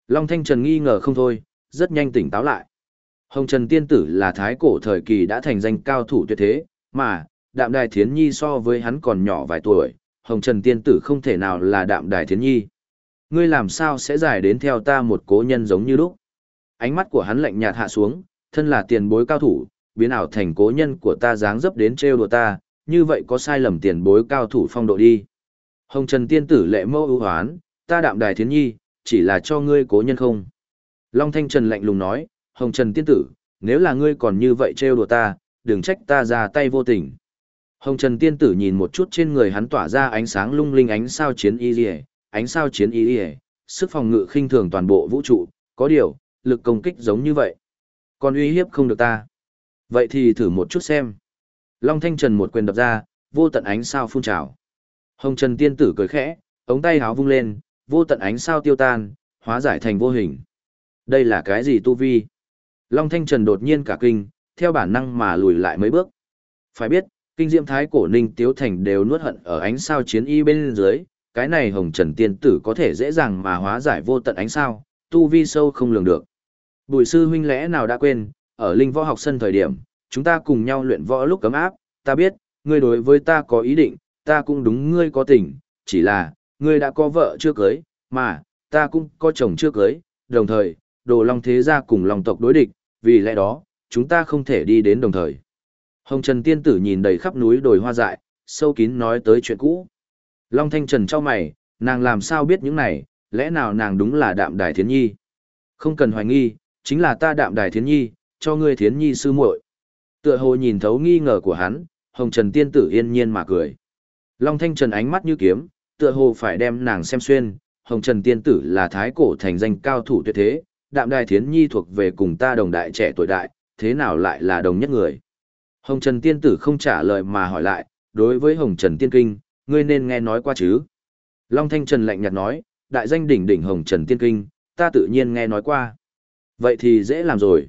Long Thanh Trần nghi ngờ không thôi, rất nhanh tỉnh táo lại. Hồng Trần Tiên Tử là thái cổ thời kỳ đã thành danh cao thủ tuyệt thế, mà, đạm đài thiến nhi so với hắn còn nhỏ vài tuổi, Hồng Trần Tiên Tử không thể nào là đạm đài thiến nhi. Ngươi làm sao sẽ giải đến theo ta một cố nhân giống như lúc? Ánh mắt của hắn lạnh nhạt hạ xuống, thân là tiền bối cao thủ, biến ảo thành cố nhân của ta dáng dấp đến trêu đùa ta, như vậy có sai lầm tiền bối cao thủ phong độ đi. Hồng Trần Tiên Tử lệ mâu ưu hoán, ta đạm đài thiến nhi, chỉ là cho ngươi cố nhân không. Long Thanh Trần lạnh lùng nói, Hồng Trần Tiên Tử, nếu là ngươi còn như vậy trêu đùa ta, đừng trách ta ra tay vô tình. Hồng Trần Tiên Tử nhìn một chút trên người hắn tỏa ra ánh sáng lung linh ánh sao chiến y liề, ánh sao chiến y liề, sức phòng ngự khinh thường toàn bộ vũ trụ, có điều, lực công kích giống như vậy. Còn uy hiếp không được ta. Vậy thì thử một chút xem. Long Thanh Trần một quyền đập ra, vô tận ánh sao phun trào. Hồng Trần Tiên Tử cười khẽ, ống tay háo vung lên, vô tận ánh sao tiêu tan, hóa giải thành vô hình. Đây là cái gì tu vi? Long Thanh Trần đột nhiên cả kinh, theo bản năng mà lùi lại mấy bước. Phải biết, kinh diệm thái cổ ninh tiếu thành đều nuốt hận ở ánh sao chiến y bên dưới, cái này hồng trần tiên tử có thể dễ dàng mà hóa giải vô tận ánh sao, tu vi sâu không lường được. Bùi sư huynh lẽ nào đã quên, ở linh võ học sân thời điểm, chúng ta cùng nhau luyện võ lúc cấm áp, ta biết, ngươi đối với ta có ý định, ta cũng đúng ngươi có tình, chỉ là, ngươi đã có vợ chưa cưới, mà, ta cũng có chồng chưa cưới, đồng thời, đồ long thế gia cùng long tộc đối địch, vì lẽ đó, chúng ta không thể đi đến đồng thời. Hồng Trần Tiên Tử nhìn đầy khắp núi đồi hoa dại, sâu kín nói tới chuyện cũ. Long Thanh Trần cho mày, nàng làm sao biết những này, lẽ nào nàng đúng là đạm đài thiến nhi? Không cần hoài nghi, chính là ta đạm đài thiến nhi, cho ngươi thiến nhi sư muội. Tựa hồ nhìn thấu nghi ngờ của hắn, Hồng Trần Tiên Tử yên nhiên mà cười. Long Thanh Trần ánh mắt như kiếm, tựa hồ phải đem nàng xem xuyên, Hồng Trần Tiên Tử là thái cổ thành danh cao thủ tuyệt thế, đạm đài thiến nhi thuộc về cùng ta đồng đại trẻ tuổi đại, thế nào lại là đồng nhất người. Hồng Trần Tiên Tử không trả lời mà hỏi lại, đối với Hồng Trần Tiên Kinh, ngươi nên nghe nói qua chứ. Long Thanh Trần lạnh nhạt nói, đại danh đỉnh đỉnh Hồng Trần Tiên Kinh, ta tự nhiên nghe nói qua. Vậy thì dễ làm rồi.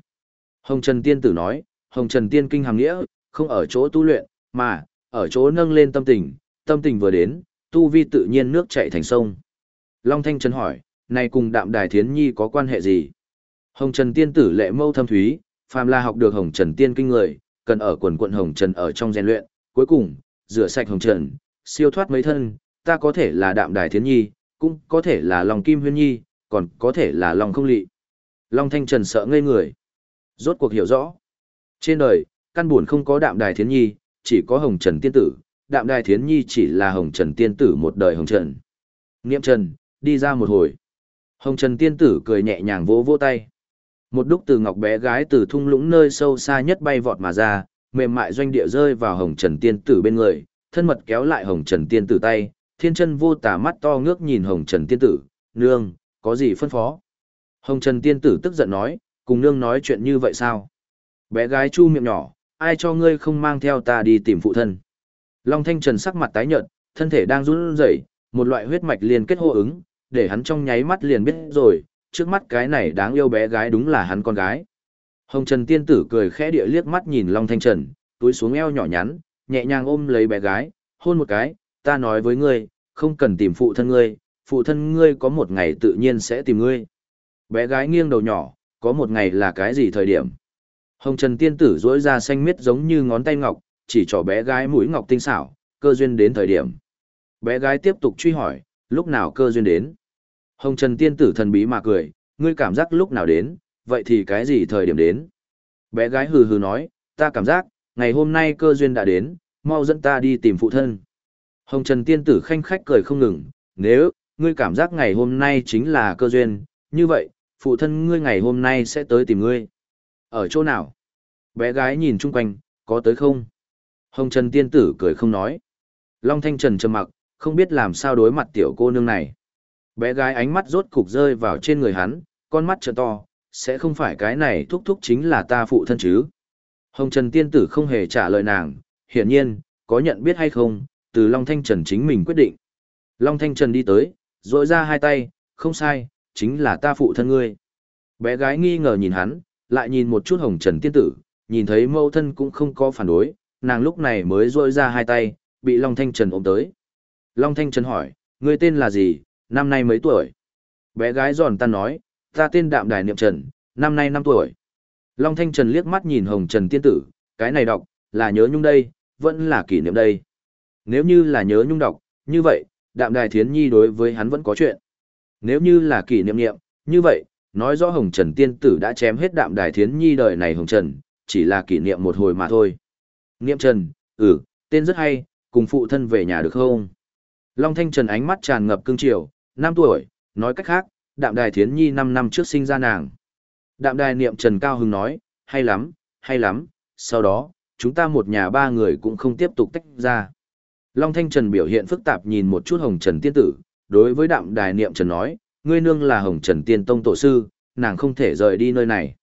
Hồng Trần Tiên Tử nói, Hồng Trần Tiên Kinh hàm nghĩa, không ở chỗ tu luyện, mà, ở chỗ nâng lên tâm tình, tâm tình vừa đến, tu vi tự nhiên nước chảy thành sông. Long Thanh Trần hỏi, này cùng đạm đài thiến nhi có quan hệ gì? Hồng Trần Tiên Tử lệ mâu thâm thúy, phàm là học được Hồng Trần Tiên Kinh người, cần ở quần quận Hồng Trần ở trong rèn luyện, cuối cùng, rửa sạch Hồng Trần, siêu thoát mấy thân, ta có thể là đạm đài thiến nhi, cũng có thể là lòng kim huyên nhi, còn có thể là lòng không lị. Long Thanh Trần sợ ngây người. Rốt cuộc hiểu rõ. Trên đời, căn buồn không có đạm đài thiến nhi, chỉ có Hồng Trần Tiên Tử, đạm đài thiến nhi chỉ là Hồng Trần Tiên Tử một đời Hồng Trần. Niệm Trần, đi ra một hồi. Hồng Trần Tiên Tử cười nhẹ nhàng vỗ vỗ tay. Một đúc từ ngọc bé gái từ thung lũng nơi sâu xa nhất bay vọt mà ra, mềm mại doanh địa rơi vào Hồng Trần Tiên Tử bên người, thân mật kéo lại Hồng Trần Tiên Tử tay, thiên chân vô tả mắt to ngước nhìn Hồng Trần Tiên Tử, nương, có gì phân phó? Hồng Trần Tiên Tử tức giận nói, cùng nương nói chuyện như vậy sao? Bé gái chu miệng nhỏ, ai cho ngươi không mang theo ta đi tìm phụ thân? Long Thanh Trần sắc mặt tái nhợt, thân thể đang run rẩy, một loại huyết mạch liên kết hô ứng, để hắn trong nháy mắt liền biết rồi, trước mắt cái này đáng yêu bé gái đúng là hắn con gái. Hồng Trần Tiên Tử cười khẽ địa liếc mắt nhìn Long Thanh Trần, túi xuống eo nhỏ nhắn, nhẹ nhàng ôm lấy bé gái, hôn một cái, ta nói với ngươi, không cần tìm phụ thân ngươi, phụ thân ngươi có một ngày tự nhiên sẽ tìm ngươi. Bé gái nghiêng đầu nhỏ, có một ngày là cái gì thời điểm? Hồng Trần Tiên Tử duỗi ra xanh miết giống như ngón tay ngọc, chỉ cho bé gái mũi ngọc tinh xảo, cơ duyên đến thời điểm. Bé gái tiếp tục truy hỏi, lúc nào cơ duyên đến? Hồng Trần Tiên Tử thần bí mà cười, ngươi cảm giác lúc nào đến, vậy thì cái gì thời điểm đến? Bé gái hừ hừ nói, ta cảm giác, ngày hôm nay cơ duyên đã đến, mau dẫn ta đi tìm phụ thân. Hồng Trần Tiên Tử khanh khách cười không ngừng, nếu, ngươi cảm giác ngày hôm nay chính là cơ duyên, như vậy, phụ thân ngươi ngày hôm nay sẽ tới tìm ngươi. Ở chỗ nào? Bé gái nhìn chung quanh, có tới không? Hồng Trần Tiên Tử cười không nói. Long Thanh Trần trầm mặc, không biết làm sao đối mặt tiểu cô nương này. Bé gái ánh mắt rốt cục rơi vào trên người hắn, con mắt trợ to, sẽ không phải cái này thúc thúc chính là ta phụ thân chứ. Hồng Trần Tiên Tử không hề trả lời nàng, hiển nhiên, có nhận biết hay không, từ Long Thanh Trần chính mình quyết định. Long Thanh Trần đi tới, rội ra hai tay, không sai, chính là ta phụ thân ngươi. Bé gái nghi ngờ nhìn hắn, lại nhìn một chút Hồng Trần Tiên Tử, nhìn thấy mẫu thân cũng không có phản đối, nàng lúc này mới rội ra hai tay, bị Long Thanh Trần ôm tới. Long Thanh Trần hỏi, ngươi tên là gì, năm nay mấy tuổi? Bé gái giòn tan nói, ta tên Đạm Đài Niệm Trần, năm nay năm tuổi. Long Thanh Trần liếc mắt nhìn Hồng Trần Tiên Tử, cái này đọc, là nhớ nhung đây, vẫn là kỷ niệm đây. Nếu như là nhớ nhung đọc, như vậy, Đạm Đài Thiến Nhi đối với hắn vẫn có chuyện. Nếu như là kỷ niệm niệm, như vậy, nói rõ Hồng Trần Tiên Tử đã chém hết Đạm Đài Thiến Nhi đời này Hồng Trần, chỉ là kỷ niệm một hồi mà thôi. Niệm Trần, ừ, tên rất hay, cùng phụ thân về nhà được không? Long Thanh Trần ánh mắt tràn ngập cương triều, 5 tuổi, nói cách khác, Đạm Đài Thiến Nhi 5 năm trước sinh ra nàng. Đạm Đài Niệm Trần Cao Hưng nói, hay lắm, hay lắm, sau đó, chúng ta một nhà ba người cũng không tiếp tục tách ra. Long Thanh Trần biểu hiện phức tạp nhìn một chút Hồng Trần Tiên Tử, đối với Đạm Đài Niệm Trần nói, ngươi nương là Hồng Trần Tiên Tông Tổ Sư, nàng không thể rời đi nơi này.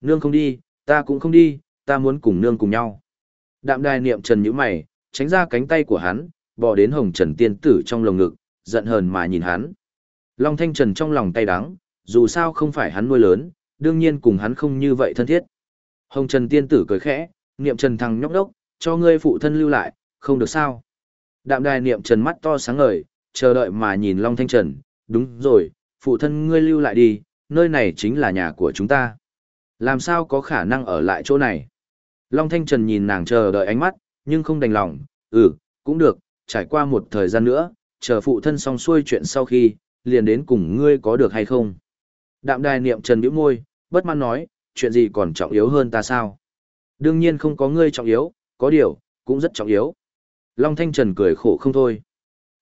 Nương không đi, ta cũng không đi, ta muốn cùng nương cùng nhau. Đạm Đài Niệm Trần nhíu mày, tránh ra cánh tay của hắn, bò đến hồng trần tiên tử trong lồng ngực, giận hờn mà nhìn hắn. Long Thanh Trần trong lòng tay đắng, dù sao không phải hắn nuôi lớn, đương nhiên cùng hắn không như vậy thân thiết. Hồng Trần tiên tử cười khẽ, niệm trần thằng nhóc đốc, cho ngươi phụ thân lưu lại, không được sao. Đạm đài niệm trần mắt to sáng ngời, chờ đợi mà nhìn Long Thanh Trần, đúng rồi, phụ thân ngươi lưu lại đi, nơi này chính là nhà của chúng ta. Làm sao có khả năng ở lại chỗ này? Long Thanh Trần nhìn nàng chờ đợi ánh mắt, nhưng không đành lòng, ừ, cũng được, trải qua một thời gian nữa, chờ phụ thân xong xuôi chuyện sau khi, liền đến cùng ngươi có được hay không. Đạm đài niệm trần bĩu môi, bất mãn nói, chuyện gì còn trọng yếu hơn ta sao? Đương nhiên không có ngươi trọng yếu, có điều, cũng rất trọng yếu. Long Thanh Trần cười khổ không thôi.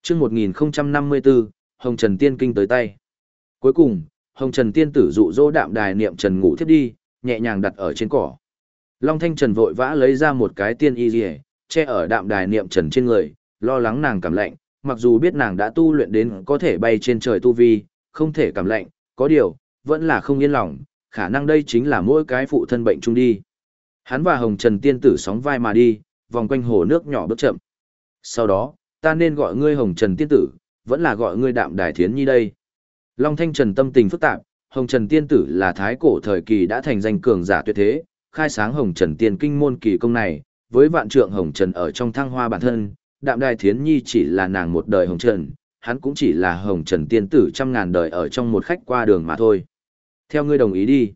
chương 1054, Hồng Trần Tiên Kinh tới tay. Cuối cùng, Hồng Trần Tiên tử dụ dỗ đạm đài niệm Trần ngủ thiếp đi, nhẹ nhàng đặt ở trên cỏ. Long Thanh Trần vội vã lấy ra một cái tiên y rìa, che ở đạm đài niệm Trần trên người, lo lắng nàng cảm lạnh, mặc dù biết nàng đã tu luyện đến có thể bay trên trời tu vi, không thể cảm lạnh, có điều, vẫn là không yên lòng, khả năng đây chính là mỗi cái phụ thân bệnh chung đi. Hắn và Hồng Trần Tiên tử sóng vai mà đi, vòng quanh hồ nước nhỏ bước chậm. Sau đó, ta nên gọi ngươi Hồng Trần Tiên tử, vẫn là gọi ngươi Đạm Đài Thiến Nhi đây. Long Thanh Trần tâm tình phức tạp, Hồng Trần Tiên tử là thái cổ thời kỳ đã thành danh cường giả tuyệt thế, khai sáng Hồng Trần Tiên kinh môn kỳ công này, với vạn trượng Hồng Trần ở trong thăng hoa bản thân, Đạm Đài Thiến Nhi chỉ là nàng một đời Hồng Trần, hắn cũng chỉ là Hồng Trần Tiên tử trăm ngàn đời ở trong một khách qua đường mà thôi. Theo ngươi đồng ý đi.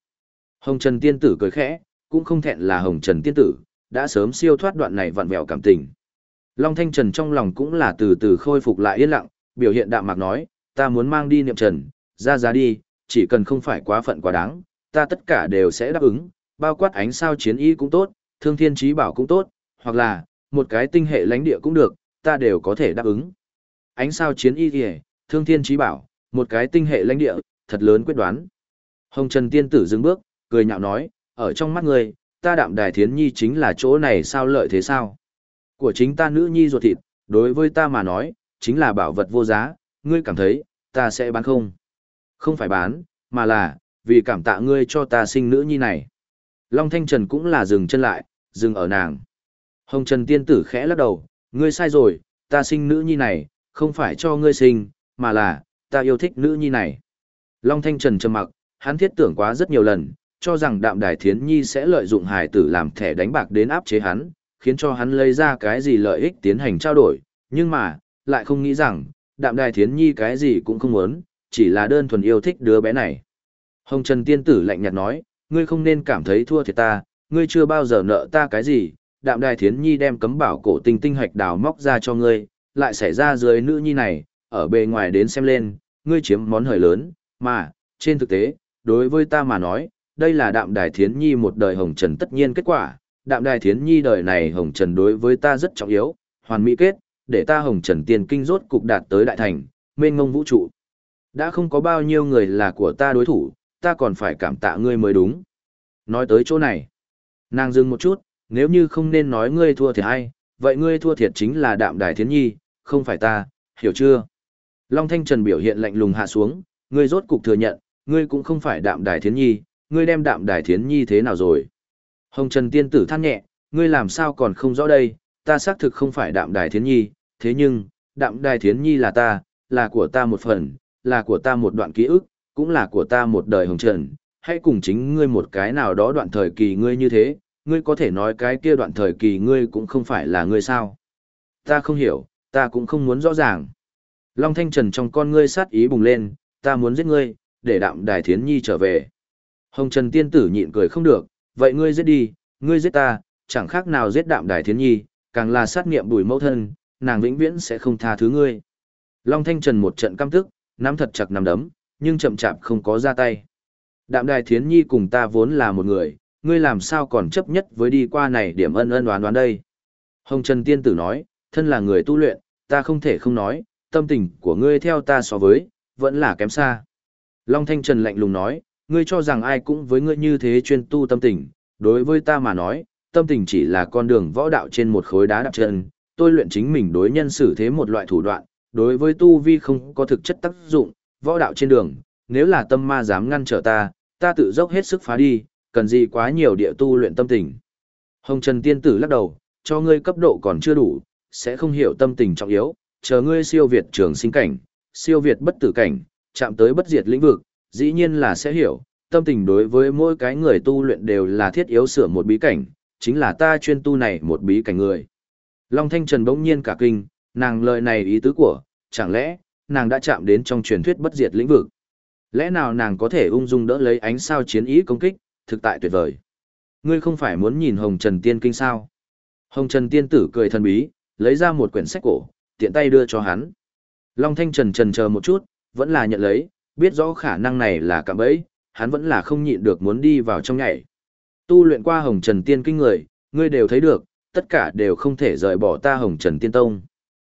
Hồng Trần Tiên tử cười khẽ, cũng không thẹn là Hồng Trần Tiên tử, đã sớm siêu thoát đoạn này vặn vẹo cảm tình. Long Thanh Trần trong lòng cũng là từ từ khôi phục lại yên lặng, biểu hiện đạm mạc nói, ta muốn mang đi niệm trần, ra giá đi, chỉ cần không phải quá phận quá đáng, ta tất cả đều sẽ đáp ứng, bao quát ánh sao chiến y cũng tốt, thương thiên trí bảo cũng tốt, hoặc là, một cái tinh hệ lãnh địa cũng được, ta đều có thể đáp ứng. Ánh sao chiến y kìa, thương thiên trí bảo, một cái tinh hệ lãnh địa, thật lớn quyết đoán. Hồng Trần Tiên Tử dừng bước, cười nhạo nói, ở trong mắt người, ta đạm đài thiến nhi chính là chỗ này sao lợi thế sao? Của chính ta nữ nhi ruột thịt, đối với ta mà nói, chính là bảo vật vô giá, ngươi cảm thấy, ta sẽ bán không? Không phải bán, mà là, vì cảm tạ ngươi cho ta sinh nữ nhi này. Long Thanh Trần cũng là dừng chân lại, dừng ở nàng. Hồng Trần Tiên Tử khẽ lắc đầu, ngươi sai rồi, ta sinh nữ nhi này, không phải cho ngươi sinh, mà là, ta yêu thích nữ nhi này. Long Thanh Trần trầm mặc, hắn thiết tưởng quá rất nhiều lần, cho rằng đạm đài thiến nhi sẽ lợi dụng hải tử làm thẻ đánh bạc đến áp chế hắn, khiến cho hắn lấy ra cái gì lợi ích tiến hành trao đổi, nhưng mà, lại không nghĩ rằng, đạm đài thiến nhi cái gì cũng không muốn, chỉ là đơn thuần yêu thích đứa bé này. Hồng Trần Tiên Tử lạnh nhạt nói, ngươi không nên cảm thấy thua thiệt ta, ngươi chưa bao giờ nợ ta cái gì, đạm đài thiến nhi đem cấm bảo cổ tinh tinh hạch đào móc ra cho ngươi, lại xảy ra dưới nữ nhi này, ở bề ngoài đến xem lên, ngươi chiếm món hời lớn, mà, trên thực tế, đối với ta mà nói, đây là đạm đài thiến nhi một đời hồng trần tất nhiên kết quả, đạm đài thiến nhi đời này hồng trần đối với ta rất trọng yếu, hoàn mỹ kết, để ta hồng trần tiền kinh rốt cục đạt tới đại thành, mênh ngông vũ trụ. Đã không có bao nhiêu người là của ta đối thủ, ta còn phải cảm tạ ngươi mới đúng. Nói tới chỗ này, nàng dừng một chút, nếu như không nên nói ngươi thua thiệt hay, vậy ngươi thua thiệt chính là đạm đài thiến nhi, không phải ta, hiểu chưa? Long Thanh Trần biểu hiện lạnh lùng hạ xuống, ngươi rốt cục thừa nhận, ngươi cũng không phải đạm đài thiến nhi, ngươi đem đạm đài thiến nhi thế nào rồi? Hồng Trần Tiên Tử than nhẹ, ngươi làm sao còn không rõ đây, ta xác thực không phải đạm đài thiến nhi, thế nhưng, đạm đài thiến nhi là ta, là của ta một phần, là của ta một đoạn ký ức, cũng là của ta một đời hồng trần, hãy cùng chính ngươi một cái nào đó đoạn thời kỳ ngươi như thế, ngươi có thể nói cái kia đoạn thời kỳ ngươi cũng không phải là ngươi sao. Ta không hiểu, ta cũng không muốn rõ ràng. Long Thanh Trần trong con ngươi sát ý bùng lên, ta muốn giết ngươi, để đạm đài thiến nhi trở về. Hồng Trần Tiên Tử nhịn cười không được, vậy ngươi giết đi, ngươi giết ta, chẳng khác nào giết đạm đài thiến nhi, càng là sát nghiệm bùi mẫu thân, nàng vĩnh viễn sẽ không tha thứ ngươi. Long Thanh Trần một trận căm tức, nắm thật chặt nắm đấm, nhưng chậm chạp không có ra tay. Đạm đài thiến nhi cùng ta vốn là một người, ngươi làm sao còn chấp nhất với đi qua này điểm ân ân đoán đoán đây. Hồng Trần Tiên Tử nói, thân là người tu luyện, ta không thể không nói, tâm tình của ngươi theo ta so với, vẫn là kém xa. Long Thanh Trần lạnh lùng nói, ngươi cho rằng ai cũng với ngươi như thế chuyên tu tâm tình, đối với ta mà nói, tâm tình chỉ là con đường võ đạo trên một khối đá đạp chân, tôi luyện chính mình đối nhân xử thế một loại thủ đoạn, đối với tu vi không có thực chất tác dụng, võ đạo trên đường, nếu là tâm ma dám ngăn trở ta, ta tự dốc hết sức phá đi, cần gì quá nhiều địa tu luyện tâm tình. Hồng Trần Tiên Tử lắc đầu, cho ngươi cấp độ còn chưa đủ, sẽ không hiểu tâm tình trọng yếu, chờ ngươi siêu việt trường sinh cảnh, siêu việt bất tử cảnh, chạm tới bất diệt lĩnh vực, dĩ nhiên là sẽ hiểu, tâm tình đối với mỗi cái người tu luyện đều là thiết yếu sửa một bí cảnh, chính là ta chuyên tu này một bí cảnh người. Long Thanh Trần bỗng nhiên cả kinh, nàng lời này ý tứ của, chẳng lẽ, nàng đã chạm đến trong truyền thuyết bất diệt lĩnh vực. Lẽ nào nàng có thể ung dung đỡ lấy ánh sao chiến ý công kích, thực tại tuyệt vời. Ngươi không phải muốn nhìn Hồng Trần Tiên Kinh sao? Hồng Trần Tiên Tử cười thần bí, lấy ra một quyển sách cổ, tiện tay đưa cho hắn. Long Thanh Trần trần chờ một chút, vẫn là nhận lấy, biết rõ khả năng này là cạm bẫy, hắn vẫn là không nhịn được muốn đi vào trong nhảy. Tu luyện qua Hồng Trần Tiên Kinh người, ngươi đều thấy được, tất cả đều không thể rời bỏ ta Hồng Trần Tiên Tông.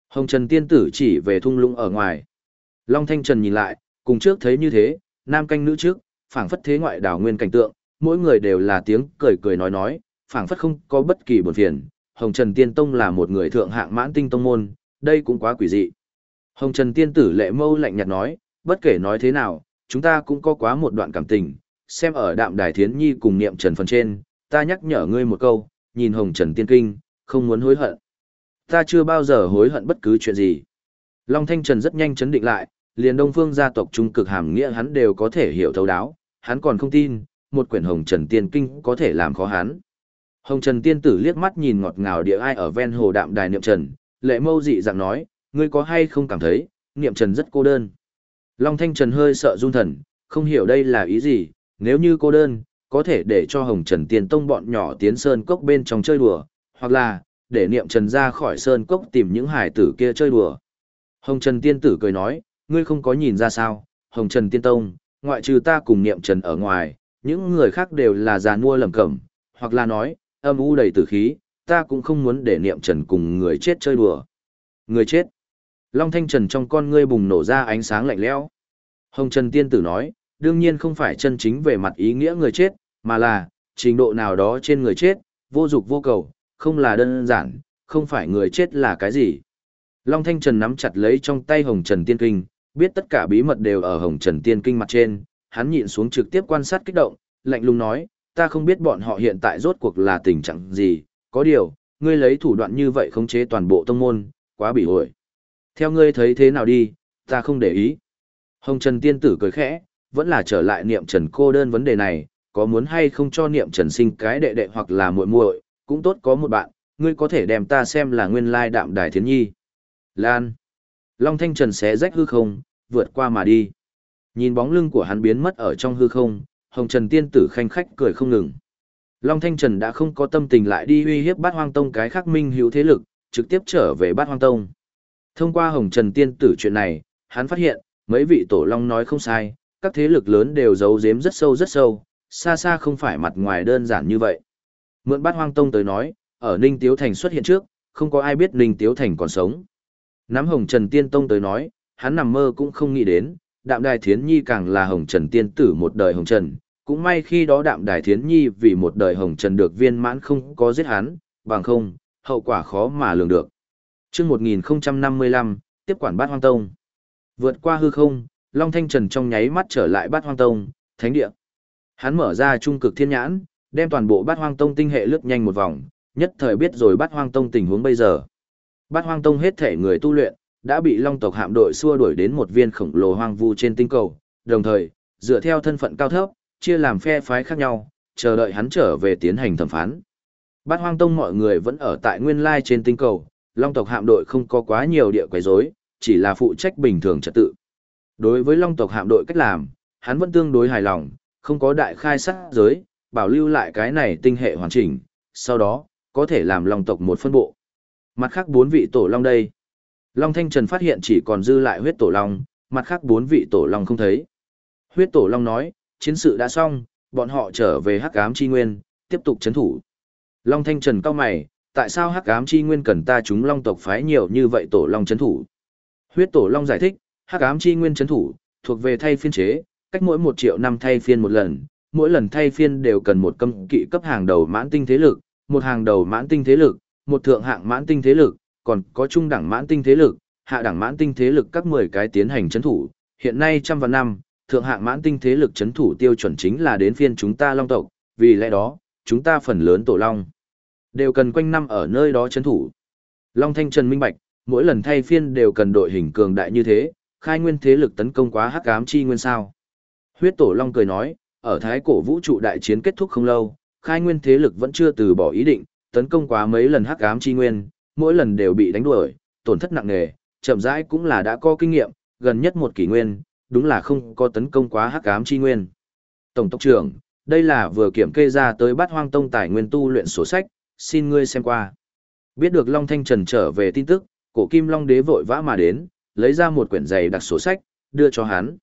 Hồng Trần Tiên Tử chỉ về thung lũng ở ngoài. Long Thanh Trần nhìn lại, cùng trước thấy như thế, nam canh nữ trước, phảng phất thế ngoại đảo nguyên cảnh tượng, mỗi người đều là tiếng cười cười nói nói, phảng phất không có bất kỳ buồn phiền. Hồng Trần Tiên Tông là một người thượng hạng mãn tinh tông môn, đây cũng quá quỷ dị. Hồng Trần Tiên Tử lệ mâu lạnh nhạt nói, bất kể nói thế nào, chúng ta cũng có quá một đoạn cảm tình, xem ở đạm đài thiến nhi cùng niệm trần phần trên, ta nhắc nhở ngươi một câu, nhìn Hồng Trần Tiên Kinh, không muốn hối hận. Ta chưa bao giờ hối hận bất cứ chuyện gì. Long Thanh Trần rất nhanh chấn định lại, liền Đông Phương gia tộc trung cực hàm nghĩa hắn đều có thể hiểu thấu đáo, hắn còn không tin, một quyển Hồng Trần Tiên Kinh có thể làm khó hắn. Hồng Trần Tiên tử liếc mắt nhìn ngọt ngào địa ai ở ven hồ đạm đài niệm trần, lệ mâu dị dạng nói, ngươi có hay không cảm thấy, niệm trần rất cô đơn. Long Thanh Trần hơi sợ run thần, không hiểu đây là ý gì, nếu như cô đơn, có thể để cho Hồng Trần Tiên Tông bọn nhỏ tiến sơn cốc bên trong chơi đùa, hoặc là, để niệm trần ra khỏi sơn cốc tìm những hải tử kia chơi đùa. Hồng Trần Tiên Tử cười nói, ngươi không có nhìn ra sao, Hồng Trần Tiên Tông, ngoại trừ ta cùng niệm trần ở ngoài, những người khác đều là già nua lầm cẩm, hoặc là nói, âm u đầy tử khí, ta cũng không muốn để niệm trần cùng người chết chơi đùa. Người chết. Long Thanh Trần trong con ngươi bùng nổ ra ánh sáng lạnh lẽo. Hồng Trần Tiên Tử nói, đương nhiên không phải chân chính về mặt ý nghĩa người chết, mà là, trình độ nào đó trên người chết, vô dục vô cầu, không là đơn giản, không phải người chết là cái gì. Long Thanh Trần nắm chặt lấy trong tay Hồng Trần Tiên Kinh, biết tất cả bí mật đều ở Hồng Trần Tiên Kinh mặt trên, hắn nhịn xuống trực tiếp quan sát kích động, lạnh lùng nói, ta không biết bọn họ hiện tại rốt cuộc là tình trạng gì, có điều, ngươi lấy thủ đoạn như vậy khống chế toàn bộ tông môn, quá bị ổi. Theo ngươi thấy thế nào đi, ta không để ý. Hồng Trần Tiên Tử cười khẽ, vẫn là trở lại niệm Trần cô đơn vấn đề này, có muốn hay không cho niệm Trần sinh cái đệ đệ hoặc là muội muội, cũng tốt có một bạn, ngươi có thể đem ta xem là nguyên lai đạm đài thiến nhi. Lan. Long Thanh Trần xé rách hư không, vượt qua mà đi. Nhìn bóng lưng của hắn biến mất ở trong hư không, Hồng Trần Tiên Tử khanh khách cười không ngừng. Long Thanh Trần đã không có tâm tình lại đi uy hiếp bát hoang tông cái khác minh hữu thế lực, trực tiếp trở về bát hoang tông. Thông qua Hồng Trần Tiên Tử chuyện này, hắn phát hiện, mấy vị tổ long nói không sai, các thế lực lớn đều giấu giếm rất sâu rất sâu, xa xa không phải mặt ngoài đơn giản như vậy. Mượn bát hoang tông tới nói, ở Ninh Tiếu Thành xuất hiện trước, không có ai biết Ninh Tiếu Thành còn sống. Nắm Hồng Trần Tiên Tông tới nói, hắn nằm mơ cũng không nghĩ đến, Đạm Đài Thiến Nhi càng là Hồng Trần Tiên Tử một đời Hồng Trần. Cũng may khi đó Đạm Đài Thiến Nhi vì một đời Hồng Trần được viên mãn không có giết hắn, bằng không, hậu quả khó mà lường được. Trước 1055, tiếp quản bát hoang tông. Vượt qua hư không, Long Thanh Trần trong nháy mắt trở lại bát hoang tông, thánh địa. Hắn mở ra trung cực thiên nhãn, đem toàn bộ bát hoang tông tinh hệ lướt nhanh một vòng, nhất thời biết rồi bát hoang tông tình huống bây giờ. Bát hoang tông hết thể người tu luyện, đã bị long tộc hạm đội xua đuổi đến một viên khổng lồ hoang vu trên tinh cầu, đồng thời, dựa theo thân phận cao thấp, chia làm phe phái khác nhau, chờ đợi hắn trở về tiến hành thẩm phán. Bát hoang tông mọi người vẫn ở tại nguyên lai trên tinh cầu, long tộc hạm đội không có quá nhiều địa quấy rối, chỉ là phụ trách bình thường trật tự. Đối với long tộc hạm đội cách làm, hắn vẫn tương đối hài lòng, không có đại khai sát giới, bảo lưu lại cái này tinh hệ hoàn chỉnh, sau đó, có thể làm long tộc một phân bộ. Mặt khác bốn vị tổ long đây. Long Thanh Trần phát hiện chỉ còn dư lại huyết tổ long, mặt khác bốn vị tổ long không thấy. Huyết tổ long nói, chiến sự đã xong, bọn họ trở về hắc ám chi nguyên, tiếp tục chấn thủ. Long Thanh Trần cao mày, tại sao hắc ám chi nguyên cần ta chúng long tộc phái nhiều như vậy tổ long chấn thủ? Huyết tổ long giải thích, hắc ám chi nguyên chấn thủ, thuộc về thay phiên chế, cách mỗi một triệu năm thay phiên một lần, mỗi lần thay phiên đều cần một cấm kỵ cấp hàng đầu mãn tinh thế lực, một hàng đầu mãn tinh thế lực, một thượng hạng mãn tinh thế lực, còn có trung đẳng mãn tinh thế lực, hạ đẳng mãn tinh thế lực các 10 cái tiến hành chấn thủ. Hiện nay trăm vạn năm, thượng hạng mãn tinh thế lực chấn thủ tiêu chuẩn chính là đến phiên chúng ta long tộc, vì lẽ đó, chúng ta phần lớn tổ long đều cần quanh năm ở nơi đó chấn thủ. Long Thanh Trần minh bạch, mỗi lần thay phiên đều cần đội hình cường đại như thế, khai nguyên thế lực tấn công quá hắc ám chi nguyên sao. Huyết tổ long cười nói, ở thái cổ vũ trụ đại chiến kết thúc không lâu, khai nguyên thế lực vẫn chưa từ bỏ ý định, tấn công quá mấy lần hắc ám chi nguyên, mỗi lần đều bị đánh đuổi, tổn thất nặng nề, chậm rãi cũng là đã có kinh nghiệm, gần nhất một kỷ nguyên, đúng là không có tấn công quá hắc ám chi nguyên. Tổng tộc trưởng, đây là vừa kiểm kê ra tới bát hoang tông tài nguyên tu luyện sổ sách, xin ngươi xem qua. Biết được Long Thanh Trần trở về tin tức, cổ kim Long Đế vội vã mà đến, lấy ra một quyển giày đặc sổ sách, đưa cho hắn.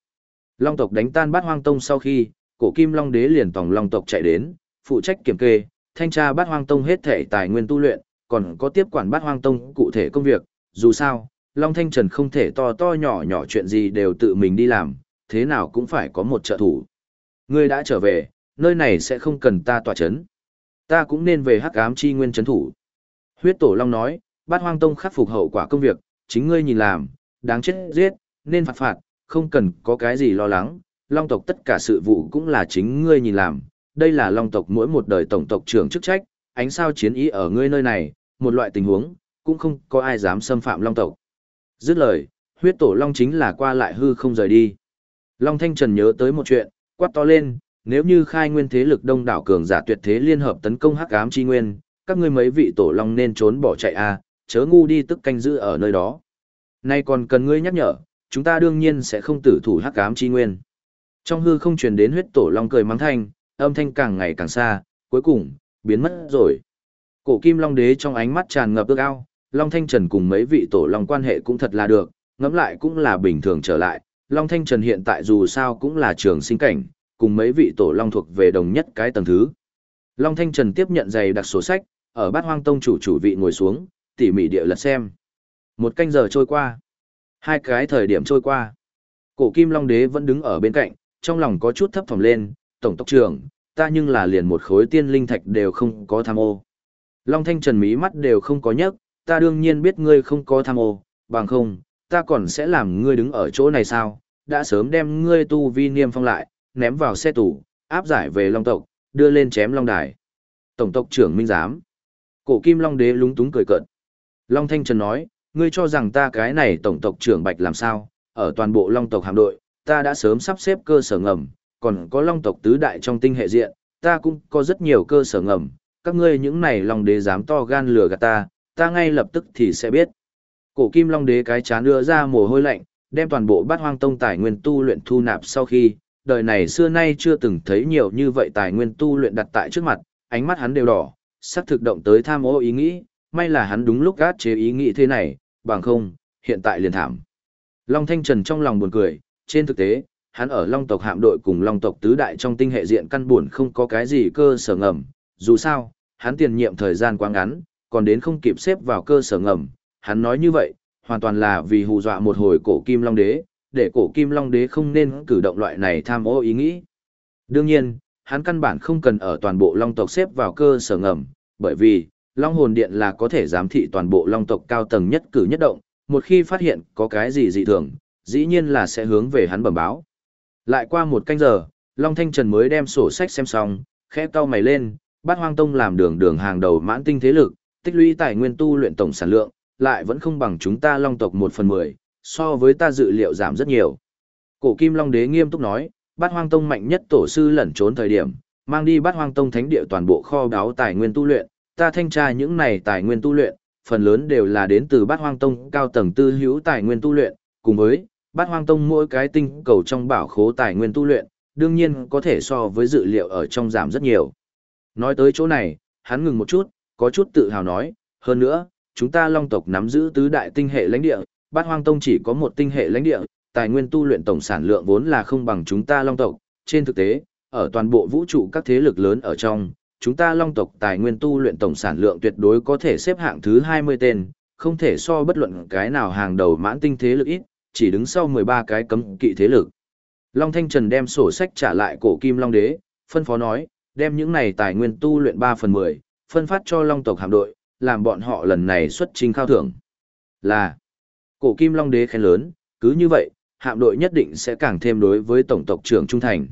Long tộc đánh tan bát hoang tông sau khi, cổ kim Long Đế liền tòng Long tộc chạy đến, phụ trách kiểm kê, thanh tra bát hoang tông hết thể tài nguyên tu luyện, còn có tiếp quản bát hoang tông cụ thể công việc, dù sao, Long Thanh Trần không thể to to nhỏ nhỏ chuyện gì đều tự mình đi làm, thế nào cũng phải có một trợ thủ. Ngươi đã trở về, nơi này sẽ không cần ta tỏa chấn. Ta cũng nên về hắc ám chi nguyên chấn thủ. Huyết Tổ Long nói, bát hoang tông khắc phục hậu quả công việc, chính ngươi nhìn làm, đáng chết giết, nên phạt phạt, không cần có cái gì lo lắng, Long tộc tất cả sự vụ cũng là chính ngươi nhìn làm, đây là Long tộc mỗi một đời tổng tộc trưởng chức trách, ánh sao chiến ý ở ngươi nơi này, một loại tình huống, cũng không có ai dám xâm phạm Long tộc. Dứt lời, huyết tổ Long chính là qua lại hư không rời đi. Long Thanh Trần nhớ tới một chuyện, quát to lên, nếu như khai nguyên thế lực đông đảo cường giả tuyệt thế liên hợp tấn công hắc ám chi nguyên, các ngươi mấy vị tổ long nên trốn bỏ chạy a, à, chớ ngu đi tức canh giữ ở nơi đó. Nay còn cần ngươi nhắc nhở, chúng ta đương nhiên sẽ không tử thủ hắc ám chi nguyên. Trong hư không truyền đến huyết tổ long cười mắng thanh, âm thanh càng ngày càng xa, cuối cùng biến mất rồi. Cổ Kim Long Đế trong ánh mắt tràn ngập ước ao, Long Thanh Trần cùng mấy vị tổ long quan hệ cũng thật là được, ngẫm lại cũng là bình thường trở lại. Long Thanh Trần hiện tại dù sao cũng là trường sinh cảnh, cùng mấy vị tổ long thuộc về đồng nhất cái tầng thứ. Long Thanh Trần tiếp nhận giày đặc sổ sách, ở bát hoang tông chủ chủ vị ngồi xuống, tỉ mỉ địa lật xem. Một canh giờ trôi qua. Hai cái thời điểm trôi qua. Cổ Kim Long Đế vẫn đứng ở bên cạnh, trong lòng có chút thấp thỏm lên, tổng tộc trưởng, ta nhưng là liền một khối tiên linh thạch đều không có tham ô. Long Thanh Trần mí mắt đều không có nhấc, ta đương nhiên biết ngươi không có tham ô, bằng không, ta còn sẽ làm ngươi đứng ở chỗ này sao, đã sớm đem ngươi tu vi niêm phong lại, ném vào xe tủ, áp giải về Long tộc, đưa lên chém Long đài. Tổng tộc trưởng Minh Giám. Cổ Kim Long Đế lúng túng cười cợt. Long Thanh Trần nói, ngươi cho rằng ta cái này tổng tộc trưởng Bạch làm sao, ở toàn bộ Long tộc hạm đội, ta đã sớm sắp xếp cơ sở ngầm, còn có Long tộc tứ đại trong tinh hệ diện, ta cũng có rất nhiều cơ sở ngầm, các ngươi những này Long Đế dám to gan lừa gạt ta, ta ngay lập tức thì sẽ biết. Cổ Kim Long Đế cái chán đưa ra mồ hôi lạnh, đem toàn bộ bát hoang tông tài nguyên tu luyện thu nạp sau khi, đời này xưa nay chưa từng thấy nhiều như vậy tài nguyên tu luyện đặt tại trước mặt, ánh mắt hắn đều đỏ, sắp thực động tới tham ô ý nghĩ, may là hắn đúng lúc gát chế ý nghĩ thế này, bằng không, hiện tại liền thảm. Long Thanh Trần trong lòng buồn cười, trên thực tế, hắn ở Long tộc hạm đội cùng Long tộc tứ đại trong tinh hệ diện căn buồn không có cái gì cơ sở ngầm, dù sao, hắn tiền nhiệm thời gian quá ngắn, còn đến không kịp xếp vào cơ sở ngầm, hắn nói như vậy, hoàn toàn là vì hù dọa một hồi cổ kim Long Đế, để cổ kim Long Đế không nên cử động loại này tham ô ý nghĩ. Đương nhiên, hắn căn bản không cần ở toàn bộ Long tộc xếp vào cơ sở ngầm, bởi vì, Long hồn điện là có thể giám thị toàn bộ Long tộc cao tầng nhất cử nhất động, một khi phát hiện có cái gì dị thường, dĩ nhiên là sẽ hướng về hắn bẩm báo. Lại qua một canh giờ, Long Thanh Trần mới đem sổ sách xem xong, khẽ cau mày lên, bát hoang tông làm đường đường hàng đầu mãn tinh thế lực, tích lũy tài nguyên tu luyện tổng sản lượng, lại vẫn không bằng chúng ta Long tộc một phần mười, so với ta dự liệu giảm rất nhiều. Cổ Kim Long Đế nghiêm túc nói, bát hoang tông mạnh nhất tổ sư lẩn trốn thời điểm, mang đi bát hoang tông thánh địa toàn bộ kho báu tài nguyên tu luyện, ta thanh tra những này tài nguyên tu luyện, phần lớn đều là đến từ bát hoang tông cao tầng tư hữu tài nguyên tu luyện, cùng với bát hoang tông mỗi cái tinh cầu trong bảo khố tài nguyên tu luyện, đương nhiên có thể so với dự liệu ở trong giảm rất nhiều. Nói tới chỗ này, hắn ngừng một chút, có chút tự hào nói, hơn nữa, chúng ta long tộc nắm giữ tứ đại tinh hệ lãnh địa, bát hoang tông chỉ có một tinh hệ lãnh địa, tài nguyên tu luyện tổng sản lượng vốn là không bằng chúng ta long tộc, trên thực tế, ở toàn bộ vũ trụ các thế lực lớn ở trong, chúng ta long tộc tài nguyên tu luyện tổng sản lượng tuyệt đối có thể xếp hạng thứ 20 tên, không thể so bất luận cái nào hàng đầu mãn tinh thế lực ít, chỉ đứng sau 13 cái cấm kỵ thế lực. Long Thanh Trần đem sổ sách trả lại cổ kim Long Đế, phân phó nói, đem những này tài nguyên tu luyện 3 phần 10, phân phát cho Long tộc hạm đội, làm bọn họ lần này xuất trình khao thưởng. Là, cổ kim Long Đế khen lớn, cứ như vậy, hạm đội nhất định sẽ càng thêm đối với tổng tộc trưởng trung thành.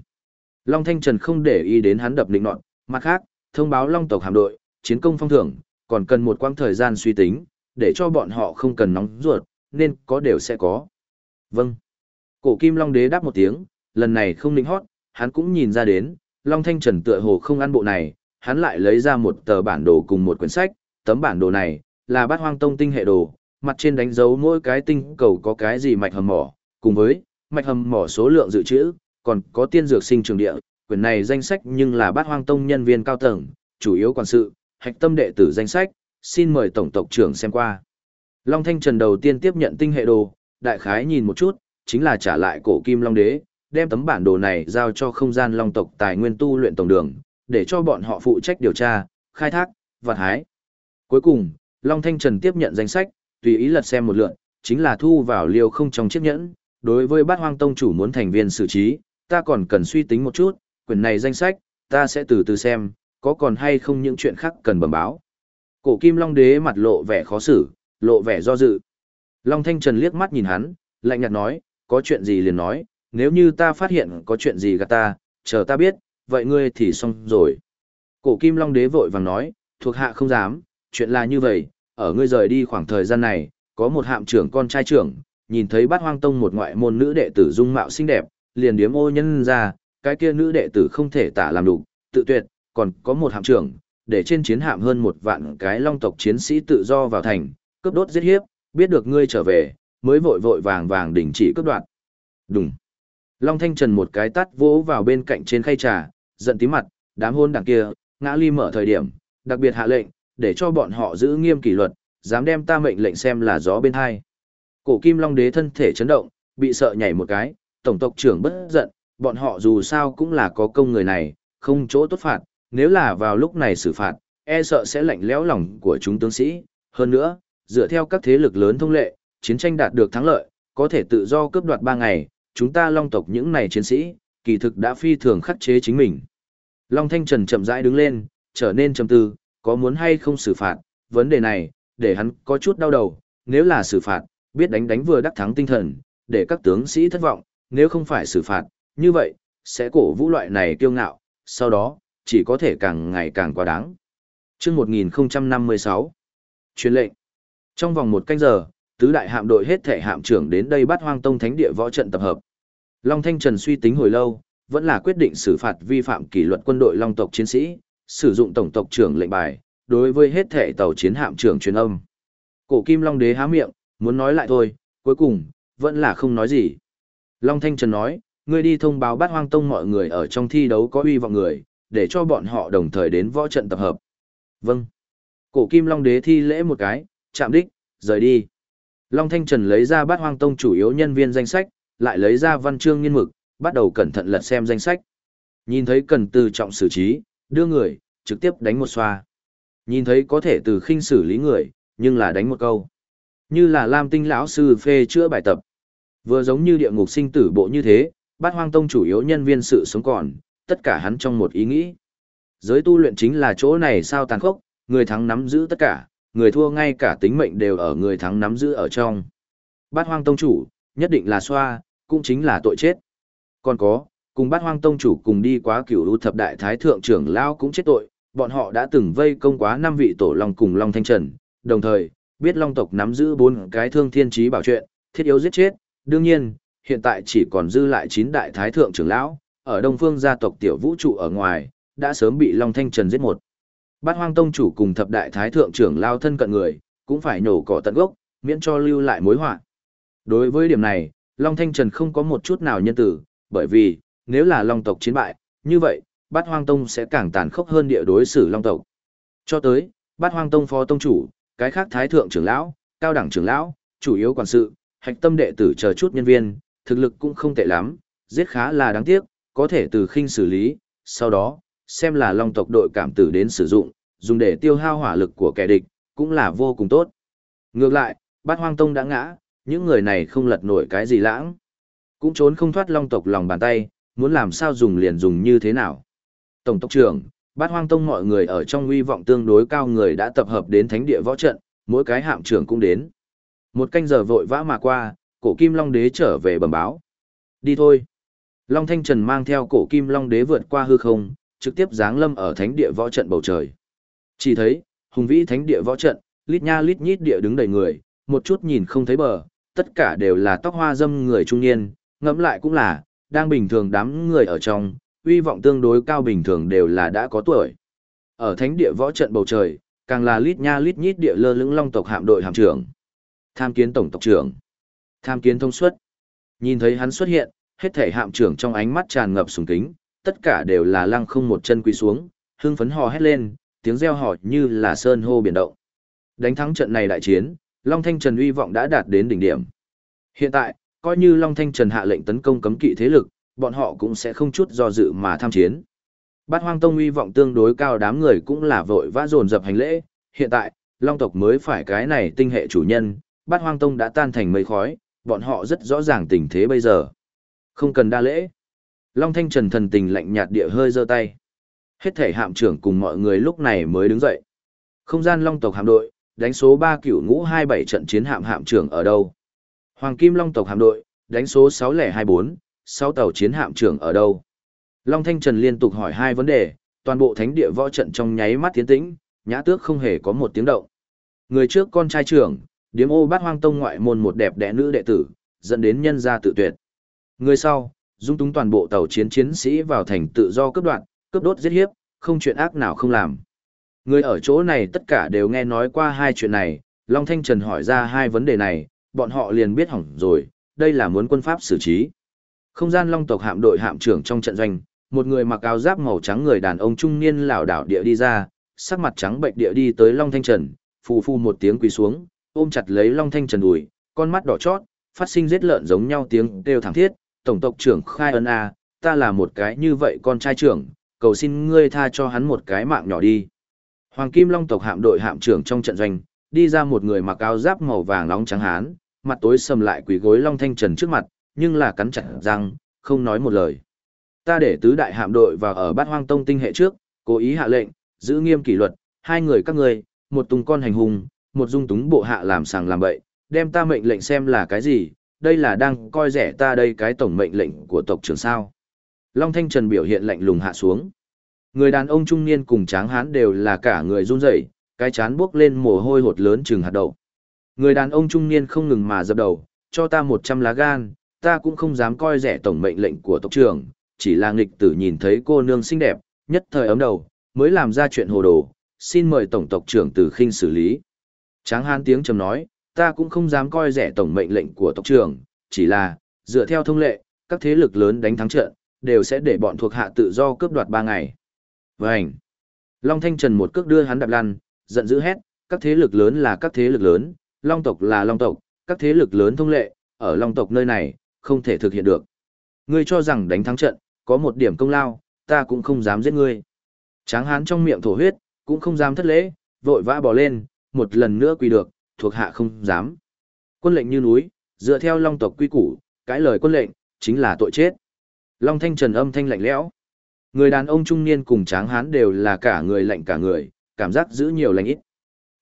Long Thanh Trần không để ý đến hắn đập định nọt, mặt khác, thông báo Long tộc hạm đội, chiến công phong thưởng, còn cần một quãng thời gian suy tính, để cho bọn họ không cần nóng ruột, nên có đều sẽ có. Vâng. Cổ Kim Long Đế đáp một tiếng, lần này không định hót, hắn cũng nhìn ra đến, Long Thanh Trần tựa hồ không ăn bộ này, hắn lại lấy ra một tờ bản đồ cùng một quyển sách, tấm bản đồ này, là bát hoang tông tinh hệ đồ, mặt trên đánh dấu mỗi cái tinh cầu có cái gì mạch hầm mỏ, cùng với mạch hầm mỏ số lượng dự trữ, còn có tiên dược sinh trường địa, quyển này danh sách nhưng là bát hoang tông nhân viên cao tầng, chủ yếu quản sự, hạch tâm đệ tử danh sách, xin mời tổng tộc trưởng xem qua. Long Thanh Trần đầu tiên tiếp nhận tinh hệ đồ, đại khái nhìn một chút, chính là trả lại cổ kim Long Đế, đem tấm bản đồ này giao cho không gian Long tộc tài nguyên tu luyện tổng đường, để cho bọn họ phụ trách điều tra, khai thác, vật hái. Cuối cùng, Long Thanh Trần tiếp nhận danh sách, tùy ý lật xem một lượt, chính là thu vào liều không trong chiếc nhẫn. Đối với bát hoang tông chủ muốn thành viên xử trí, ta còn cần suy tính một chút, quyển này danh sách, ta sẽ từ từ xem, có còn hay không những chuyện khác cần bẩm báo. Cổ kim long đế mặt lộ vẻ khó xử, lộ vẻ do dự. Long Thanh Trần liếc mắt nhìn hắn, lạnh nhạt nói, có chuyện gì liền nói, nếu như ta phát hiện có chuyện gì gạt ta, chờ ta biết, vậy ngươi thì xong rồi. Cổ kim long đế vội vàng nói, thuộc hạ không dám, chuyện là như vậy, ở ngươi rời đi khoảng thời gian này, có một hạm trưởng con trai trưởng, nhìn thấy bát hoang tông một ngoại môn nữ đệ tử dung mạo xinh đẹp, liền điếm ô nhân ra, cái kia nữ đệ tử không thể tả làm đủ, tự tuyệt, còn có một hạm trưởng, để trên chiến hạm hơn một vạn cái long tộc chiến sĩ tự do vào thành, cướp đốt giết hiếp, biết được ngươi trở về, mới vội vội vàng vàng đình chỉ cướp đoạt. Đúng. Long Thanh Trần một cái tắt vỗ vào bên cạnh trên khay trà, giận tí mặt, đám hôn đảng kia, ngã ly mở thời điểm, đặc biệt hạ lệnh, để cho bọn họ giữ nghiêm kỷ luật, dám đem ta mệnh lệnh xem là gió bên hai. Cổ Kim Long Đế thân thể chấn động, bị sợ nhảy một cái, tổng tộc trưởng bất giận, bọn họ dù sao cũng là có công người này, không chỗ tốt phạt, nếu là vào lúc này xử phạt, e sợ sẽ lạnh lẽo lòng của chúng tướng sĩ. Hơn nữa, dựa theo các thế lực lớn thông lệ, chiến tranh đạt được thắng lợi, có thể tự do cướp đoạt 3 ngày, chúng ta long tộc những này chiến sĩ, kỳ thực đã phi thường khắc chế chính mình. Long Thanh Trần chậm rãi đứng lên, trở nên trầm tư, có muốn hay không xử phạt, vấn đề này, để hắn có chút đau đầu, nếu là xử phạt, biết đánh đánh vừa đắc thắng tinh thần, để các tướng sĩ thất vọng, nếu không phải xử phạt, như vậy, sẽ cổ vũ loại này kiêu ngạo, sau đó, chỉ có thể càng ngày càng quá đáng. Trước 1056, truyền lệnh. Trong vòng một canh giờ, tứ đại hạm đội hết thể hạm trưởng đến đây bắt hoang tông thánh địa võ trận tập hợp. Long Thanh Trần suy tính hồi lâu, vẫn là quyết định xử phạt vi phạm kỷ luật quân đội Long tộc chiến sĩ, sử dụng tổng tộc trưởng lệnh bài, đối với hết thể tàu chiến hạm trưởng truyền âm. Cổ Kim Long Đế há miệng, muốn nói lại thôi, cuối cùng, vẫn là không nói gì. Long Thanh Trần nói, ngươi đi thông báo bắt hoang tông mọi người ở trong thi đấu có uy vọng người, để cho bọn họ đồng thời đến võ trận tập hợp. Vâng. Cổ Kim Long Đế thi lễ một cái, chạm đích, rời đi. Long Thanh Trần lấy ra bát hoang tông chủ yếu nhân viên danh sách, lại lấy ra văn chương nghiên mực, bắt đầu cẩn thận lật xem danh sách. Nhìn thấy cần từ trọng xử trí, đưa người, trực tiếp đánh một xoa. Nhìn thấy có thể từ khinh xử lý người, nhưng là đánh một câu. Như là Lam Tinh lão sư phê chữa bài tập. Vừa giống như địa ngục sinh tử bộ như thế, bát hoang tông chủ yếu nhân viên sự sống còn, tất cả hắn trong một ý nghĩ. Giới tu luyện chính là chỗ này sao tàn khốc, người thắng nắm giữ tất cả, người thua ngay cả tính mệnh đều ở người thắng nắm giữ ở trong. Bát hoang tông chủ, nhất định là xoa, cũng chính là tội chết. Còn có, cùng bát hoang tông chủ cùng đi quá cửu lũ thập đại thái thượng trưởng lao cũng chết tội, bọn họ đã từng vây công quá năm vị tổ long cùng long thanh trần, đồng thời, biết long tộc nắm giữ bốn cái thương thiên trí bảo chuyện, thiết yếu giết chết, đương nhiên, hiện tại chỉ còn dư lại chín đại thái thượng trưởng lão, ở đông phương gia tộc tiểu vũ trụ ở ngoài, đã sớm bị long thanh trần giết một. Bát hoang tông chủ cùng thập đại thái thượng trưởng lao thân cận người, cũng phải nổ cỏ tận gốc, miễn cho lưu lại mối họa. Đối với điểm này, Long Thanh Trần không có một chút nào nhân tử, bởi vì, nếu là Long tộc chiến bại, như vậy, Bát Hoang Tông sẽ càng tàn khốc hơn địa đối xử Long tộc. Cho tới, Bát Hoang Tông phó tông chủ, cái khác thái thượng trưởng lão, cao đẳng trưởng lão, chủ yếu quản sự, hạch tâm đệ tử chờ chút nhân viên, thực lực cũng không tệ lắm, giết khá là đáng tiếc, có thể từ khinh xử lý, sau đó, xem là long tộc đội cảm tử đến sử dụng, dùng để tiêu hao hỏa lực của kẻ địch, cũng là vô cùng tốt. Ngược lại, bát hoang tông đã ngã, những người này không lật nổi cái gì lãng. Cũng trốn không thoát long tộc lòng bàn tay, muốn làm sao dùng liền dùng như thế nào. Tổng tộc trưởng, bát hoang tông mọi người ở trong uy vọng tương đối cao người đã tập hợp đến thánh địa võ trận, mỗi cái hạm trưởng cũng đến. Một canh giờ vội vã mà qua, cổ kim long đế trở về bẩm báo. Đi thôi. Long Thanh Trần mang theo cổ kim long đế vượt qua hư không, trực tiếp giáng lâm ở thánh địa võ trận bầu trời. Chỉ thấy, hùng vĩ thánh địa võ trận, lít nha lít nhít địa đứng đầy người, một chút nhìn không thấy bờ, tất cả đều là tóc hoa dâm người trung niên, ngẫm lại cũng là, đang bình thường đám người ở trong, uy vọng tương đối cao bình thường đều là đã có tuổi. Ở thánh địa võ trận bầu trời, càng là lít nha lít nhít địa lơ lững long tộc hạm đội hạm trưởng. Tham kiến tổng tộc trưởng. Tham kiến thông suất. Nhìn thấy hắn xuất hiện, hết thể hạm trưởng trong ánh mắt tràn ngập sùng kính, tất cả đều là lăng không một chân quỳ xuống, hưng phấn hò hét lên, tiếng reo hò như là sơn hô biển động. Đánh thắng trận này đại chiến, Long Thanh Trần uy vọng đã đạt đến đỉnh điểm. Hiện tại, coi như Long Thanh Trần hạ lệnh tấn công cấm kỵ thế lực, bọn họ cũng sẽ không chút do dự mà tham chiến. Bát Hoang Tông uy vọng tương đối cao đám người cũng là vội vã dồn dập hành lễ, hiện tại, Long tộc mới phải cái này tinh hệ chủ nhân, Bát Hoang Tông đã tan thành mây khói, bọn họ rất rõ ràng tình thế bây giờ. Không cần đa lễ. Long Thanh Trần thần tình lạnh nhạt địa hơi giơ tay. Hết thể hạm trưởng cùng mọi người lúc này mới đứng dậy. Không gian Long tộc hạm đội, đánh số 3 cửu ngũ 27 trận chiến hạm hạm trưởng ở đâu? Hoàng Kim Long tộc hạm đội, đánh số 6024, 6 tàu chiến hạm trưởng ở đâu? Long Thanh Trần liên tục hỏi hai vấn đề, toàn bộ thánh địa võ trận trong nháy mắt tiến tĩnh, nhã tước không hề có một tiếng động. Người trước con trai trưởng, điếm ô bát hoang tông ngoại môn một đẹp đẽ nữ đệ tử, dẫn đến nhân gia tự tuyệt. Người sau, dung túng toàn bộ tàu chiến chiến sĩ vào thành tự do cướp đoạn, cướp đốt giết hiếp, không chuyện ác nào không làm. Người ở chỗ này tất cả đều nghe nói qua hai chuyện này, Long Thanh Trần hỏi ra hai vấn đề này, bọn họ liền biết hỏng rồi, đây là muốn quân pháp xử trí. Không gian Long tộc hạm đội hạm trưởng trong trận doanh, một người mặc áo giáp màu trắng người đàn ông trung niên lảo đảo địa đi ra, sắc mặt trắng bệnh địa đi tới Long Thanh Trần, phù phù một tiếng quỳ xuống, ôm chặt lấy Long Thanh Trần đùi, con mắt đỏ chót, phát sinh giết lợn giống nhau tiếng kêu thảm thiết, tổng tộc trưởng khai ân a, ta là một cái như vậy con trai trưởng, cầu xin ngươi tha cho hắn một cái mạng nhỏ đi. Hoàng Kim Long tộc hạm đội hạm trưởng trong trận doanh, đi ra một người mặc áo giáp màu vàng nóng trắng hán, mặt tối sầm lại quỳ gối Long Thanh Trần trước mặt, nhưng là cắn chặt răng, không nói một lời. Ta để tứ đại hạm đội vào ở bát hoang tông tinh hệ trước, cố ý hạ lệnh, giữ nghiêm kỷ luật, hai người các ngươi, một tung con hành hùng, một dung túng bộ hạ làm sàng làm bậy, đem ta mệnh lệnh xem là cái gì, đây là đang coi rẻ ta đây cái tổng mệnh lệnh của tộc trưởng sao. Long Thanh Trần biểu hiện lạnh lùng hạ xuống. Người đàn ông trung niên cùng tráng hán đều là cả người run rẩy, cái chán bước lên mồ hôi hột lớn chừng hạt đậu. Người đàn ông trung niên không ngừng mà dập đầu, cho ta 100 lá gan, ta cũng không dám coi rẻ tổng mệnh lệnh của tộc trưởng, chỉ là nghịch tử nhìn thấy cô nương xinh đẹp, nhất thời ấm đầu, mới làm ra chuyện hồ đồ, xin mời tổng tộc trưởng từ khinh xử lý. Tráng hán tiếng trầm nói, ta cũng không dám coi rẻ tổng mệnh lệnh của tộc trưởng, chỉ là, dựa theo thông lệ, các thế lực lớn đánh thắng trận, đều sẽ để bọn thuộc hạ tự do cướp đoạt 3 ngày. Vành! Long Thanh Trần một cước đưa hắn đạp lăn, giận dữ hét, các thế lực lớn là các thế lực lớn, Long tộc là Long tộc, các thế lực lớn thông lệ, ở Long tộc nơi này, không thể thực hiện được. Ngươi cho rằng đánh thắng trận, có một điểm công lao, ta cũng không dám giết ngươi. Tráng hán trong miệng thổ huyết, cũng không dám thất lễ, vội vã bỏ lên, một lần nữa quỳ được, thuộc hạ không dám. Quân lệnh như núi, dựa theo long tộc quy củ, cái lời quân lệnh, chính là tội chết. Long thanh trần âm thanh lạnh lẽo. Người đàn ông trung niên cùng tráng hán đều là cả người lạnh cả người, cảm giác giữ nhiều lành ít.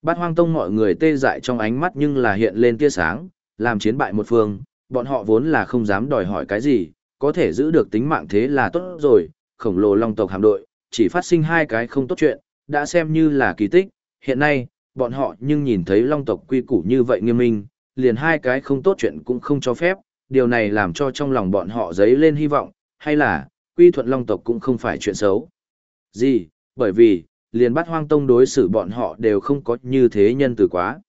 Bát hoang tông mọi người tê dại trong ánh mắt nhưng là hiện lên tia sáng, làm chiến bại một phương, bọn họ vốn là không dám đòi hỏi cái gì, có thể giữ được tính mạng thế là tốt rồi, khổng lồ long tộc hạm đội, chỉ phát sinh hai cái không tốt chuyện, đã xem như là kỳ tích, hiện nay, bọn họ nhưng nhìn thấy long tộc quy củ như vậy nghiêm minh, liền hai cái không tốt chuyện cũng không cho phép, điều này làm cho trong lòng bọn họ dấy lên hy vọng, hay là, quy thuận long tộc cũng không phải chuyện xấu. Gì, bởi vì, liền bắt hoang tông đối xử bọn họ đều không có như thế nhân từ quá.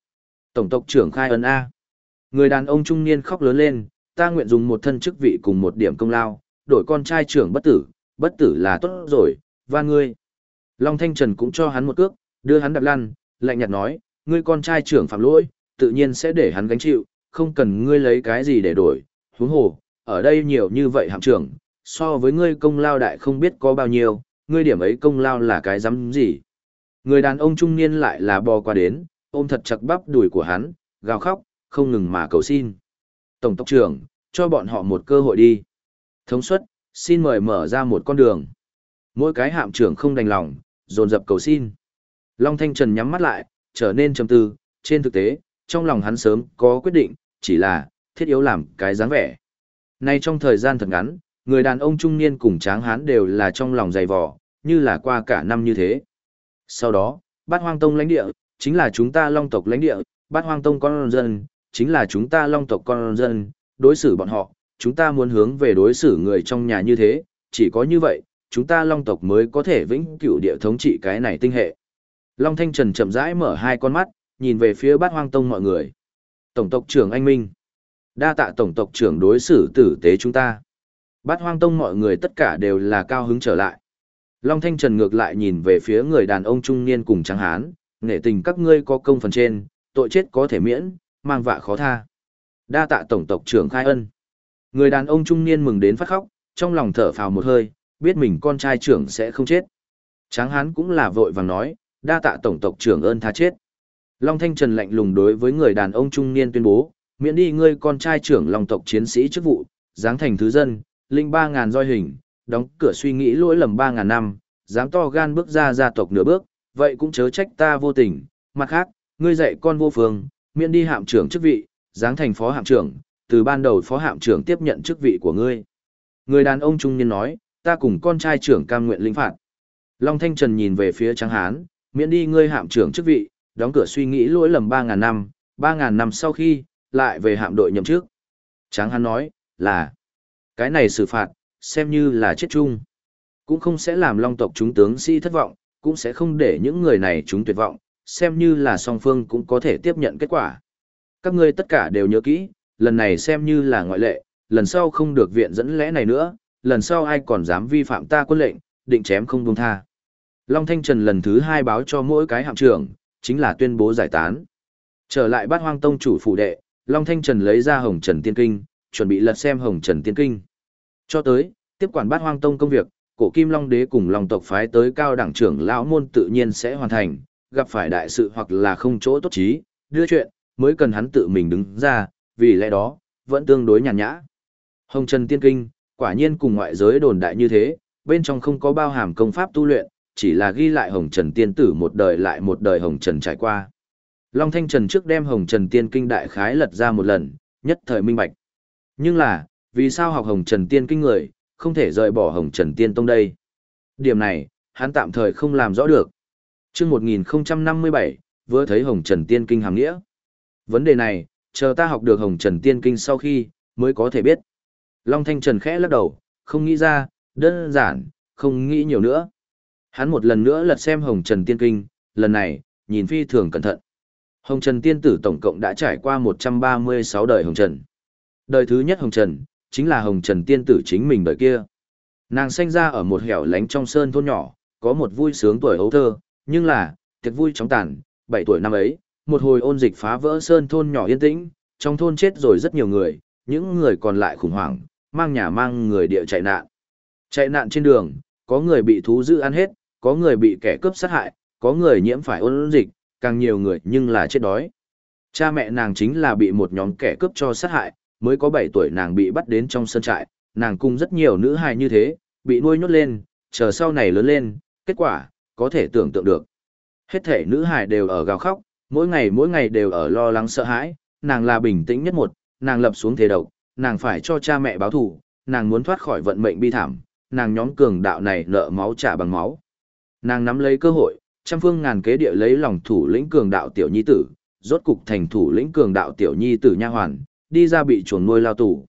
Tổng tộc trưởng khai ấn A. Người đàn ông trung niên khóc lớn lên, ta nguyện dùng một thân chức vị cùng một điểm công lao, đổi con trai trưởng bất tử, bất tử là tốt rồi, và ngươi. Long Thanh Trần cũng cho hắn một cước, đưa hắn đạp lăn, lạnh nhạt nói, ngươi con trai trưởng phạm lỗi, tự nhiên sẽ để hắn gánh chịu, không cần ngươi lấy cái gì để đổi, huống hồ, ở đây nhiều như vậy hạm trưởng, so với ngươi công lao đại không biết có bao nhiêu, ngươi điểm ấy công lao là cái dám gì. Người đàn ông trung niên lại là bò qua đến, ôm thật chặt bắp đùi của hắn, gào khóc, không ngừng mà cầu xin. Tổng tốc trưởng, cho bọn họ một cơ hội đi. Thống suất, xin mời mở ra một con đường. Mỗi cái hạm trưởng không đành lòng, dồn dập cầu xin. Long Thanh Trần nhắm mắt lại, trở nên trầm tư, trên thực tế, trong lòng hắn sớm có quyết định, chỉ là, thiết yếu làm cái dáng vẻ. Nay trong thời gian thật ngắn, người đàn ông trung niên cùng tráng hán đều là trong lòng dày vò, như là qua cả năm như thế. Sau đó, bát hoang tông lãnh địa, chính là chúng ta long tộc lãnh địa, bát hoang tông con dân, chính là chúng ta long tộc con dân, đối xử bọn họ, chúng ta muốn hướng về đối xử người trong nhà như thế, chỉ có như vậy, chúng ta long tộc mới có thể vĩnh cửu địa thống trị cái này tinh hệ. Long Thanh Trần chậm rãi mở hai con mắt, nhìn về phía bát hoang tông mọi người. Tổng tộc trưởng anh Minh. Đa tạ tổng tộc trưởng đối xử tử tế chúng ta. Bát hoang tông mọi người tất cả đều là cao hứng trở lại. Long Thanh Trần ngược lại nhìn về phía người đàn ông trung niên cùng trắng hán, nghệ tình các ngươi có công phần trên, tội chết có thể miễn, mang vạ khó tha. Đa tạ tổng tộc trưởng khai ân. Người đàn ông trung niên mừng đến phát khóc, trong lòng thở phào một hơi, biết mình con trai trưởng sẽ không chết. Tráng hán cũng là vội vàng nói, đa tạ tổng tộc trưởng ơn tha chết. Long Thanh Trần lạnh lùng đối với người đàn ông trung niên tuyên bố, miễn đi ngươi con trai trưởng Long tộc chiến sĩ chức vụ, giáng thành thứ dân, linh ba ngàn roi hình, đóng cửa suy nghĩ lỗi lầm ba ngàn năm, dám to gan bước ra gia tộc nửa bước, vậy cũng chớ trách ta vô tình. Mặt khác, ngươi dạy con vô phương, miễn đi hạm trưởng chức vị, giáng thành phó hạm trưởng, từ ban đầu phó hạm trưởng tiếp nhận chức vị của ngươi. Người đàn ông trung niên nói, ta cùng con trai trưởng cam nguyện lĩnh phạt. Long Thanh Trần nhìn về phía Tráng Hán, miễn đi ngươi hạm trưởng chức vị, đóng cửa suy nghĩ lỗi lầm 3.000 năm, 3.000 năm sau khi, lại về hạm đội nhậm chức. Tráng Hán nói, là, cái này xử phạt, xem như là chết chung. Cũng không sẽ làm long tộc chúng tướng sĩ si thất vọng, cũng sẽ không để những người này chúng tuyệt vọng, xem như là song phương cũng có thể tiếp nhận kết quả. Các ngươi tất cả đều nhớ kỹ, lần này xem như là ngoại lệ, lần sau không được viện dẫn lẽ này nữa, lần sau ai còn dám vi phạm ta quân lệnh, định chém không buông tha. Long Thanh Trần lần thứ hai báo cho mỗi cái hạm trưởng, chính là tuyên bố giải tán. Trở lại bát hoang tông chủ phủ đệ, Long Thanh Trần lấy ra Hồng Trần Tiên Kinh, chuẩn bị lật xem Hồng Trần Tiên Kinh. Cho tới, tiếp quản bát hoang tông công việc, cổ kim long đế cùng long tộc phái tới cao đẳng trưởng lão môn tự nhiên sẽ hoàn thành, gặp phải đại sự hoặc là không chỗ tốt trí, đưa chuyện, mới cần hắn tự mình đứng ra, vì lẽ đó, vẫn tương đối nhàn nhã. Hồng Trần Tiên Kinh, quả nhiên cùng ngoại giới đồn đại như thế, bên trong không có bao hàm công pháp tu luyện, chỉ là ghi lại Hồng Trần Tiên Tử một đời lại một đời Hồng Trần trải qua. Long Thanh Trần trước đem Hồng Trần Tiên Kinh đại khái lật ra một lần, nhất thời minh bạch. Nhưng là, vì sao học Hồng Trần Tiên Kinh người, không thể rời bỏ Hồng Trần Tiên Tông đây? Điểm này, hắn tạm thời không làm rõ được. chương 1057, vừa thấy Hồng Trần Tiên Kinh hàng nghĩa. Vấn đề này, chờ ta học được Hồng Trần Tiên Kinh sau khi, mới có thể biết. Long Thanh Trần khẽ lắc đầu, không nghĩ ra, đơn giản, không nghĩ nhiều nữa. Hắn một lần nữa lật xem Hồng Trần Tiên Kinh, lần này, nhìn phi thường cẩn thận. Hồng Trần Tiên Tử tổng cộng đã trải qua 136 đời Hồng Trần. Đời thứ nhất Hồng Trần, chính là Hồng Trần Tiên Tử chính mình đời kia. Nàng sinh ra ở một hẻo lánh trong sơn thôn nhỏ, có một vui sướng tuổi ấu thơ, nhưng là, tiệc vui chóng tàn, 7 tuổi năm ấy, một hồi ôn dịch phá vỡ sơn thôn nhỏ yên tĩnh, trong thôn chết rồi rất nhiều người, những người còn lại khủng hoảng, mang nhà mang người địa chạy nạn. Chạy nạn trên đường, có người bị thú dữ ăn hết, có người bị kẻ cướp sát hại, có người nhiễm phải ôn dịch, càng nhiều người nhưng là chết đói. Cha mẹ nàng chính là bị một nhóm kẻ cướp cho sát hại, mới có 7 tuổi nàng bị bắt đến trong sân trại, nàng cùng rất nhiều nữ hài như thế, bị nuôi nhốt lên, chờ sau này lớn lên, kết quả, có thể tưởng tượng được. Hết thể nữ hài đều ở gào khóc, mỗi ngày mỗi ngày đều ở lo lắng sợ hãi, nàng là bình tĩnh nhất một, nàng lập xuống thế độc, nàng phải cho cha mẹ báo thù, nàng muốn thoát khỏi vận mệnh bi thảm, nàng nhóm cường đạo này nợ máu trả bằng máu. Nàng nắm lấy cơ hội, trăm phương ngàn kế địa lấy lòng thủ lĩnh cường đạo tiểu nhi tử, rốt cục thành thủ lĩnh cường đạo tiểu nhi tử nha hoàn, đi ra bị chuồng nuôi lao tù.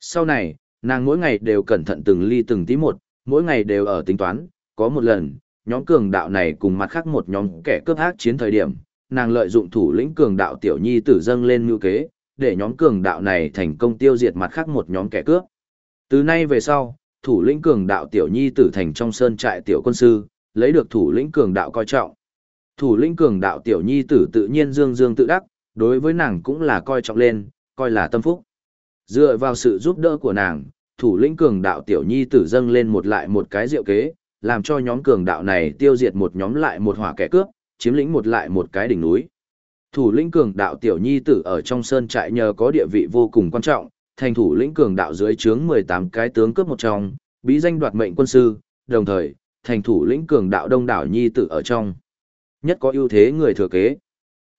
Sau này, nàng mỗi ngày đều cẩn thận từng ly từng tí một, mỗi ngày đều ở tính toán, có một lần, nhóm cường đạo này cùng mặt khác một nhóm kẻ cướp ác chiến thời điểm, nàng lợi dụng thủ lĩnh cường đạo tiểu nhi tử dâng lên mưu kế, để nhóm cường đạo này thành công tiêu diệt mặt khác một nhóm kẻ cướp. Từ nay về sau, thủ lĩnh cường đạo tiểu nhi tử thành trong sơn trại tiểu quân sư, lấy được thủ lĩnh cường đạo coi trọng. Thủ lĩnh cường đạo tiểu nhi tử tự nhiên dương dương tự đắc, đối với nàng cũng là coi trọng lên, coi là tâm phúc. Dựa vào sự giúp đỡ của nàng, thủ lĩnh cường đạo tiểu nhi tử dâng lên một lại một cái diệu kế, làm cho nhóm cường đạo này tiêu diệt một nhóm lại một hỏa kẻ cướp, chiếm lĩnh một lại một cái đỉnh núi. Thủ lĩnh cường đạo tiểu nhi tử ở trong sơn trại nhờ có địa vị vô cùng quan trọng, thành thủ lĩnh cường đạo dưới trướng 18 cái tướng cướp một trong, bí danh đoạt mệnh quân sư, đồng thời, thành thủ lĩnh cường đạo đông đảo nhi tử ở trong. Nhất có ưu thế người thừa kế.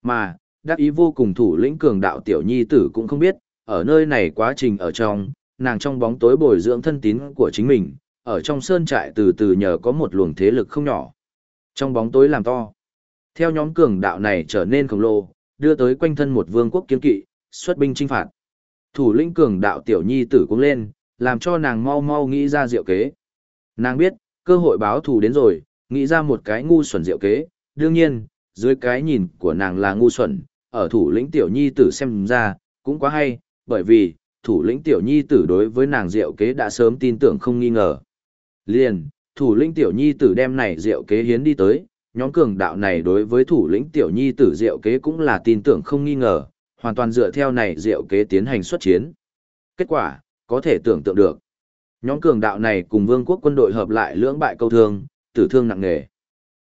Mà, đắc ý vô cùng thủ lĩnh cường đạo tiểu nhi tử cũng không biết, ở nơi này quá trình ở trong, nàng trong bóng tối bồi dưỡng thân tín của chính mình, ở trong sơn trại từ từ nhờ có một luồng thế lực không nhỏ. Trong bóng tối làm to. Theo nhóm cường đạo này trở nên khổng lồ, đưa tới quanh thân một vương quốc kiên kỵ, xuất binh chinh phạt. Thủ lĩnh cường đạo tiểu nhi tử cũng lên, làm cho nàng mau mau nghĩ ra diệu kế. Nàng biết, cơ hội báo thù đến rồi, nghĩ ra một cái ngu xuẩn diệu kế, đương nhiên, dưới cái nhìn của nàng là ngu xuẩn, ở thủ lĩnh tiểu nhi tử xem ra, cũng quá hay, bởi vì, thủ lĩnh tiểu nhi tử đối với nàng diệu kế đã sớm tin tưởng không nghi ngờ. Liền, thủ lĩnh tiểu nhi tử đem này diệu kế hiến đi tới, nhóm cường đạo này đối với thủ lĩnh tiểu nhi tử diệu kế cũng là tin tưởng không nghi ngờ, hoàn toàn dựa theo này diệu kế tiến hành xuất chiến. Kết quả, có thể tưởng tượng được. Nhóm cường đạo này cùng vương quốc quân đội hợp lại lưỡng bại câu thương, tử thương nặng nề.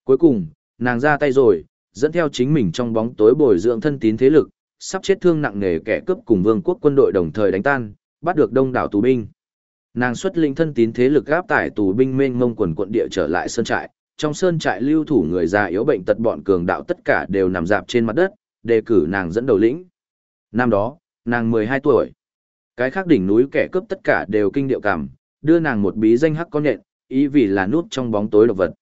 Cuối cùng, nàng ra tay rồi, dẫn theo chính mình trong bóng tối bồi dưỡng thân tín thế lực, sắp chết thương nặng nề kẻ cướp cùng vương quốc quân đội đồng thời đánh tan, bắt được đông đảo tù binh. Nàng xuất linh thân tín thế lực gáp tải tù binh mênh mông quần quận địa trở lại sơn trại, trong sơn trại lưu thủ người già yếu bệnh tật bọn cường đạo tất cả đều nằm dạp trên mặt đất, đề cử nàng dẫn đầu lĩnh. Năm đó, nàng 12 tuổi. Cái khác đỉnh núi kẻ cướp tất cả đều kinh điệu cảm, đưa nàng một bí danh hắc con nhện, ý vì là nút trong bóng tối độc vật.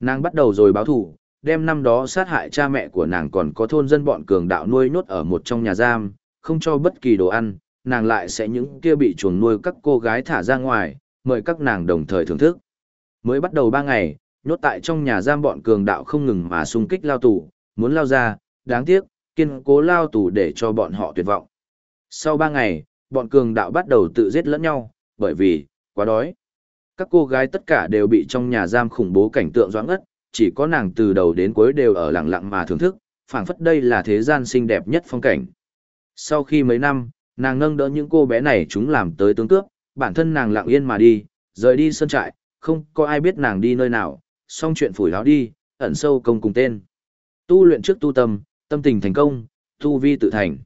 Nàng bắt đầu rồi báo thủ, đem năm đó sát hại cha mẹ của nàng còn có thôn dân bọn cường đạo nuôi nhốt ở một trong nhà giam, không cho bất kỳ đồ ăn, nàng lại sẽ những kia bị chuồng nuôi các cô gái thả ra ngoài, mời các nàng đồng thời thưởng thức. Mới bắt đầu ba ngày, nhốt tại trong nhà giam bọn cường đạo không ngừng mà xung kích lao tù, muốn lao ra, đáng tiếc, kiên cố lao tù để cho bọn họ tuyệt vọng. Sau ba ngày, bọn cường đạo bắt đầu tự giết lẫn nhau, bởi vì, quá đói. Các cô gái tất cả đều bị trong nhà giam khủng bố cảnh tượng doãn ất, chỉ có nàng từ đầu đến cuối đều ở lặng lặng mà thưởng thức, phảng phất đây là thế gian xinh đẹp nhất phong cảnh. Sau khi mấy năm, nàng nâng đỡ những cô bé này chúng làm tới tướng cướp, bản thân nàng lặng yên mà đi, rời đi sân trại, không có ai biết nàng đi nơi nào, xong chuyện phủi láo đi, ẩn sâu công cùng tên. Tu luyện trước tu tâm, tâm tình thành công, tu vi tự thành.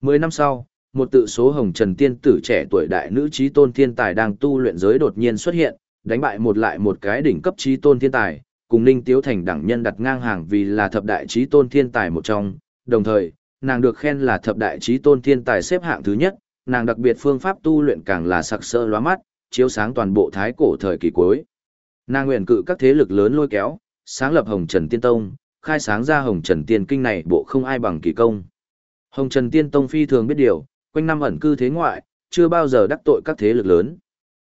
Mười năm sau, một tự số hồng trần tiên tử trẻ tuổi đại nữ trí tôn thiên tài đang tu luyện giới đột nhiên xuất hiện, đánh bại một lại một cái đỉnh cấp trí tôn thiên tài, cùng Ninh Tiếu Thành đẳng nhân đặt ngang hàng vì là thập đại trí tôn thiên tài một trong, đồng thời, nàng được khen là thập đại trí tôn thiên tài xếp hạng thứ nhất, nàng đặc biệt phương pháp tu luyện càng là sặc sỡ lóa mắt, chiếu sáng toàn bộ thái cổ thời kỳ cuối. Nàng nguyện cự các thế lực lớn lôi kéo, sáng lập Hồng Trần Tiên Tông, khai sáng ra Hồng Trần Tiên Kinh này bộ không ai bằng kỳ công. Hồng Trần Tiên Tông phi thường biết điều, quanh năm ẩn cư thế ngoại, chưa bao giờ đắc tội các thế lực lớn.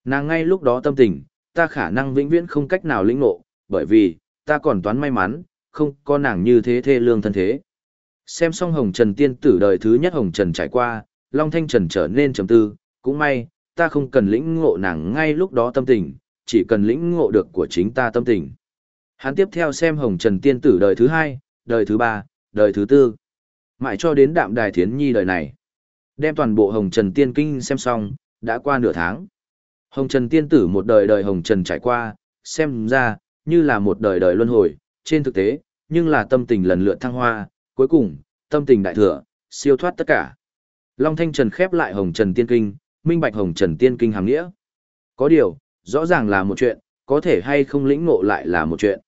Nàng ngay lúc đó tâm tình, ta khả năng vĩnh viễn không cách nào lĩnh ngộ, bởi vì, ta còn toán may mắn, không có nàng như thế thê lương thân thế. Xem xong Hồng Trần tiên tử đời thứ nhất Hồng Trần trải qua, Long Thanh Trần trở nên trầm tư, cũng may, ta không cần lĩnh ngộ nàng ngay lúc đó tâm tình, chỉ cần lĩnh ngộ được của chính ta tâm tình. Hắn tiếp theo xem Hồng Trần tiên tử đời thứ hai, đời thứ ba, đời thứ tư. Mãi cho đến đạm đài thiến nhi đời này. Đem toàn bộ Hồng Trần tiên kinh xem xong, đã qua nửa tháng. Hồng Trần tiên tử một đời đời Hồng Trần trải qua, xem ra, như là một đời đời luân hồi, trên thực tế, nhưng là tâm tình lần lượt thăng hoa, cuối cùng, tâm tình đại thừa, siêu thoát tất cả. Long Thanh Trần khép lại Hồng Trần Tiên Kinh, minh bạch Hồng Trần Tiên Kinh hàng nghĩa. Có điều, rõ ràng là một chuyện, có thể hay không lĩnh ngộ lại là một chuyện.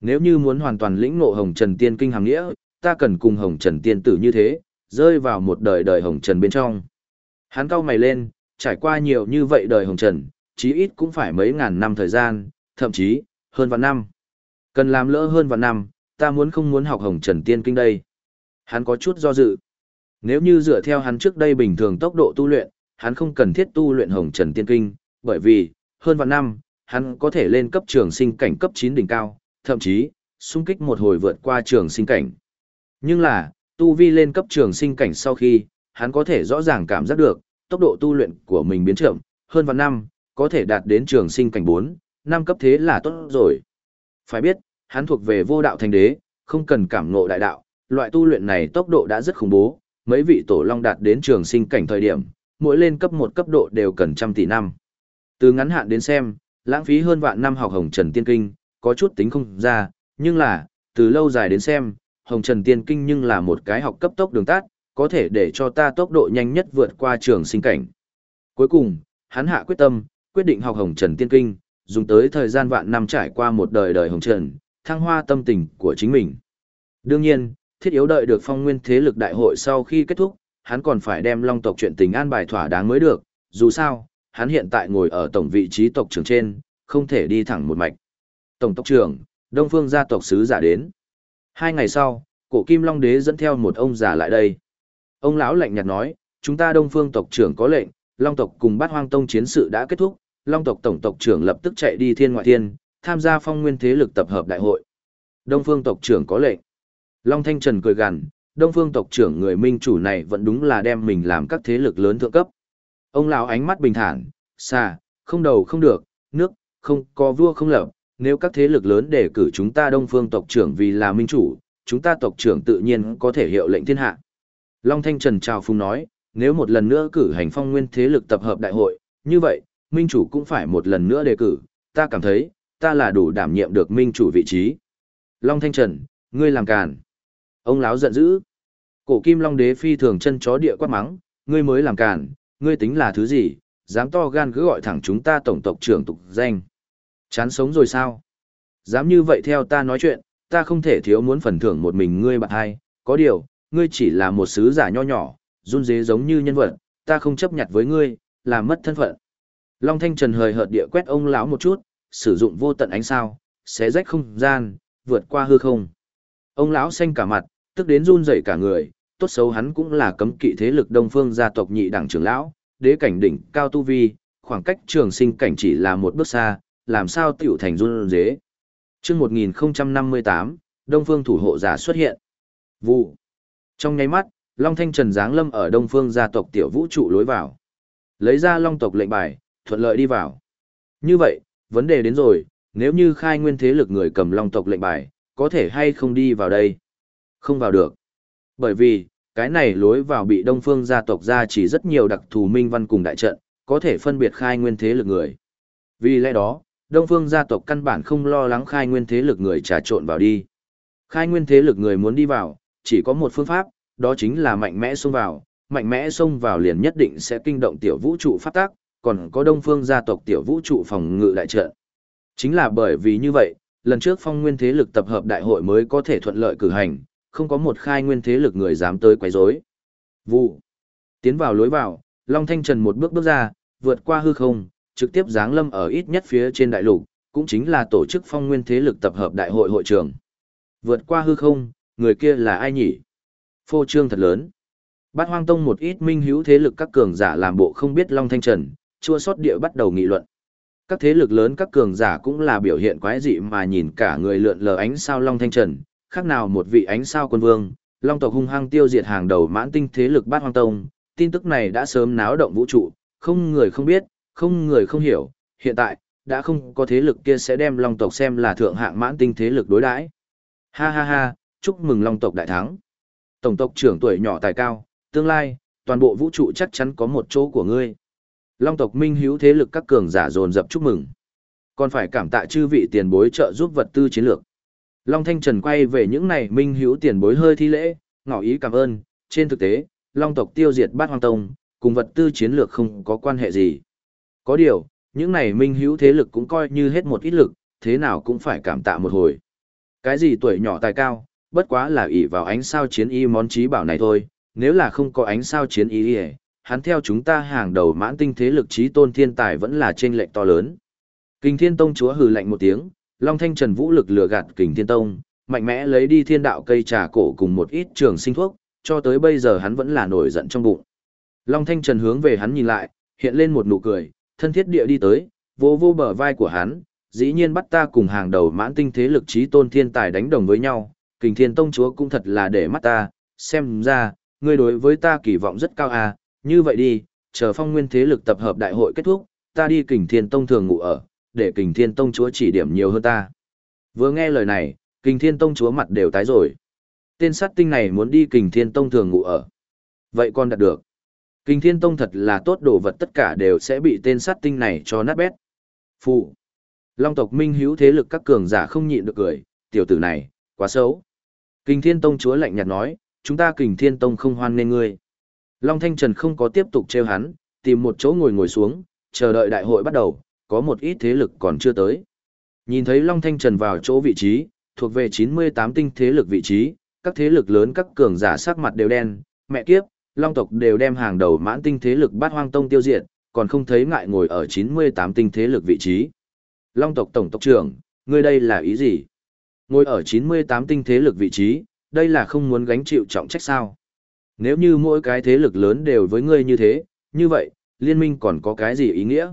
Nếu như muốn hoàn toàn lĩnh ngộ Hồng Trần Tiên Kinh hàng nghĩa, ta cần cùng Hồng Trần Tiên Tử như thế, rơi vào một đời đời Hồng Trần bên trong. Hắn cau mày lên, trải qua nhiều như vậy đời Hồng Trần, chí ít cũng phải mấy ngàn năm thời gian, thậm chí, hơn vạn năm. Cần làm lỡ hơn vạn năm, ta muốn không muốn học Hồng Trần Tiên Kinh đây. Hắn có chút do dự. Nếu như dựa theo hắn trước đây bình thường tốc độ tu luyện, hắn không cần thiết tu luyện Hồng Trần Tiên Kinh, bởi vì, hơn vạn năm, hắn có thể lên cấp trường sinh cảnh cấp 9 đỉnh cao, thậm chí, xung kích một hồi vượt qua trường sinh cảnh. Nhưng là, tu vi lên cấp trường sinh cảnh sau khi, hắn có thể rõ ràng cảm giác được, tốc độ tu luyện của mình biến chậm, hơn vạn năm, có thể đạt đến trường sinh cảnh 4, năm cấp thế là tốt rồi. Phải biết, hắn thuộc về vô đạo thành đế, không cần cảm ngộ đại đạo, loại tu luyện này tốc độ đã rất khủng bố, mấy vị tổ long đạt đến trường sinh cảnh thời điểm, mỗi lên cấp một cấp độ đều cần trăm tỷ năm. Từ ngắn hạn đến xem, lãng phí hơn vạn năm học Hồng Trần Tiên Kinh, có chút tính không ra, nhưng là, từ lâu dài đến xem, Hồng Trần Tiên Kinh nhưng là một cái học cấp tốc đường tắt, có thể để cho ta tốc độ nhanh nhất vượt qua trường sinh cảnh. Cuối cùng, hắn hạ quyết tâm, quyết định học Hồng Trần Tiên Kinh, dùng tới thời gian vạn năm trải qua một đời đời hồng trần, thăng hoa tâm tình của chính mình. Đương nhiên, thiết yếu đợi được phong nguyên thế lực đại hội sau khi kết thúc, hắn còn phải đem long tộc chuyện tình an bài thỏa đáng mới được, dù sao, hắn hiện tại ngồi ở tổng vị trí tộc trưởng trên, không thể đi thẳng một mạch. Tổng tộc trưởng, Đông Phương gia tộc sứ giả đến. Hai ngày sau, cổ kim long đế dẫn theo một ông già lại đây. Ông lão lạnh nhạt nói, chúng ta Đông Phương tộc trưởng có lệnh, long tộc cùng bát hoang tông chiến sự đã kết thúc, Long tộc tổng tộc trưởng lập tức chạy đi thiên ngoại thiên, tham gia phong nguyên thế lực tập hợp đại hội. Đông phương tộc trưởng có lệnh. Long Thanh Trần cười gằn, Đông phương tộc trưởng người minh chủ này vẫn đúng là đem mình làm các thế lực lớn thượng cấp. Ông lão ánh mắt bình thản, xa, không đầu không được, nước, không có vua không lập, nếu các thế lực lớn đề cử chúng ta đông phương tộc trưởng vì là minh chủ, chúng ta tộc trưởng tự nhiên có thể hiệu lệnh thiên hạ. Long Thanh Trần chào phung nói, nếu một lần nữa cử hành phong nguyên thế lực tập hợp đại hội, như vậy, minh chủ cũng phải một lần nữa đề cử, ta cảm thấy, ta là đủ đảm nhiệm được minh chủ vị trí. Long Thanh Trần, ngươi làm càn. Ông lão giận dữ. Cổ kim long đế phi thường chân chó địa quát mắng, ngươi mới làm càn, ngươi tính là thứ gì, dám to gan cứ gọi thẳng chúng ta tổng tộc trưởng tục danh. Chán sống rồi sao? Dám như vậy theo ta nói chuyện, ta không thể thiếu muốn phần thưởng một mình ngươi bạn hai, có điều, ngươi chỉ là một sứ giả nho nhỏ, run dế giống như nhân vật, ta không chấp nhận với ngươi, làm mất thân phận. Long Thanh Trần hời hợt địa quét ông lão một chút, sử dụng vô tận ánh sao, xé rách không gian, vượt qua hư không. Ông lão xanh cả mặt, tức đến run rẩy cả người, tốt xấu hắn cũng là cấm kỵ thế lực Đông Phương gia tộc nhị đẳng trưởng lão, đế cảnh đỉnh cao tu vi, khoảng cách trường sinh cảnh chỉ là một bước xa, làm sao tiểu thành run dế. Trước 1058, Đông Phương thủ hộ giả xuất hiện. Vụ. Trong nháy mắt, Long Thanh Trần giáng lâm ở Đông Phương gia tộc tiểu vũ trụ lối vào. Lấy ra Long tộc lệnh bài, thuận lợi đi vào. Như vậy, vấn đề đến rồi, nếu như khai nguyên thế lực người cầm Long tộc lệnh bài, có thể hay không đi vào đây? Không vào được. Bởi vì, cái này lối vào bị Đông Phương gia tộc ra chỉ rất nhiều đặc thù minh văn cùng đại trận, có thể phân biệt khai nguyên thế lực người. Vì lẽ đó, Đông Phương gia tộc căn bản không lo lắng khai nguyên thế lực người trà trộn vào đi. Khai nguyên thế lực người muốn đi vào, chỉ có một phương pháp, đó chính là mạnh mẽ xông vào, mạnh mẽ xông vào liền nhất định sẽ kinh động tiểu vũ trụ phát tác, còn có Đông Phương gia tộc tiểu vũ trụ phòng ngự đại trận. Chính là bởi vì như vậy, lần trước phong nguyên thế lực tập hợp đại hội mới có thể thuận lợi cử hành, không có một khai nguyên thế lực người dám tới quấy rối. Vụ. Tiến vào lối vào, Long Thanh Trần một bước bước ra, vượt qua hư không, trực tiếp giáng lâm ở ít nhất phía trên đại lục, cũng chính là tổ chức phong nguyên thế lực tập hợp đại hội hội trường. Vượt qua hư không, người kia là ai nhỉ? Phô trương thật lớn. Bát Hoang Tông một ít minh hữu thế lực các cường giả làm bộ không biết Long Thanh Trần, chua sót địa bắt đầu nghị luận. Các thế lực lớn các cường giả cũng là biểu hiện quái dị mà nhìn cả người lượn lờ ánh sao Long Thanh Trần, khác nào một vị ánh sao quân vương, Long tộc hung hăng tiêu diệt hàng đầu mãn tinh thế lực Bát Hoang Tông, tin tức này đã sớm náo động vũ trụ, không người không biết, không người không hiểu, hiện tại, đã không có thế lực kia sẽ đem Long tộc xem là thượng hạng mãn tinh thế lực đối đãi. Ha ha ha, chúc mừng Long tộc đại thắng. Tổng tộc trưởng tuổi nhỏ tài cao, tương lai, toàn bộ vũ trụ chắc chắn có một chỗ của ngươi. Long tộc minh hữu thế lực các cường giả dồn dập chúc mừng. Còn phải cảm tạ chư vị tiền bối trợ giúp vật tư chiến lược. Long Thanh Trần quay về những này minh hữu tiền bối hơi thi lễ, ngỏ ý cảm ơn, trên thực tế, Long tộc tiêu diệt bát hoang tông, cùng vật tư chiến lược không có quan hệ gì. Có điều, những này minh hữu thế lực cũng coi như hết một ít lực, thế nào cũng phải cảm tạ một hồi. Cái gì tuổi nhỏ tài cao, bất quá là ỷ vào ánh sao chiến y món trí bảo này thôi, nếu là không có ánh sao chiến y hắn theo chúng ta hàng đầu mãn tinh thế lực trí tôn thiên tài vẫn là trên lệnh to lớn. Kinh thiên tông chúa hừ lạnh một tiếng, Long Thanh Trần vũ lực lừa gạt Kình Thiên Tông, mạnh mẽ lấy đi thiên đạo cây trà cổ cùng một ít trường sinh thuốc, cho tới bây giờ hắn vẫn là nổi giận trong bụng. Long Thanh Trần hướng về hắn nhìn lại, hiện lên một nụ cười, thân thiết địa đi tới, vô vô bờ vai của hắn, dĩ nhiên bắt ta cùng hàng đầu mãn tinh thế lực trí tôn thiên tài đánh đồng với nhau, Kình Thiên Tông chúa cũng thật là để mắt ta, xem ra, ngươi đối với ta kỳ vọng rất cao à, như vậy đi, chờ phong nguyên thế lực tập hợp đại hội kết thúc, ta đi Kình Thiên Tông thường ngủ ở, để kình thiên tông chúa chỉ điểm nhiều hơn ta. Vừa nghe lời này, kình thiên tông chúa mặt đều tái rồi. Tên sát tinh này muốn đi kình thiên tông thường ngủ ở. Vậy con đạt được. Kình thiên tông thật là tốt đồ vật tất cả đều sẽ bị tên sát tinh này cho nát bét. Phụ. Long tộc minh hữu thế lực các cường giả không nhịn được cười, tiểu tử này, quá xấu. Kình thiên tông chúa lạnh nhạt nói, chúng ta kình thiên tông không hoan nên ngươi. Long Thanh Trần không có tiếp tục trêu hắn, tìm một chỗ ngồi ngồi xuống, chờ đợi đại hội bắt đầu, có một ít thế lực còn chưa tới. Nhìn thấy Long Thanh Trần vào chỗ vị trí, thuộc về 98 tinh thế lực vị trí, các thế lực lớn các cường giả sắc mặt đều đen, mẹ kiếp, Long tộc đều đem hàng đầu mãn tinh thế lực bát hoang tông tiêu diệt, còn không thấy ngại ngồi ở 98 tinh thế lực vị trí. Long tộc tổng tộc trưởng, ngươi đây là ý gì? Ngồi ở 98 tinh thế lực vị trí, đây là không muốn gánh chịu trọng trách sao? Nếu như mỗi cái thế lực lớn đều với ngươi như thế, như vậy, liên minh còn có cái gì ý nghĩa?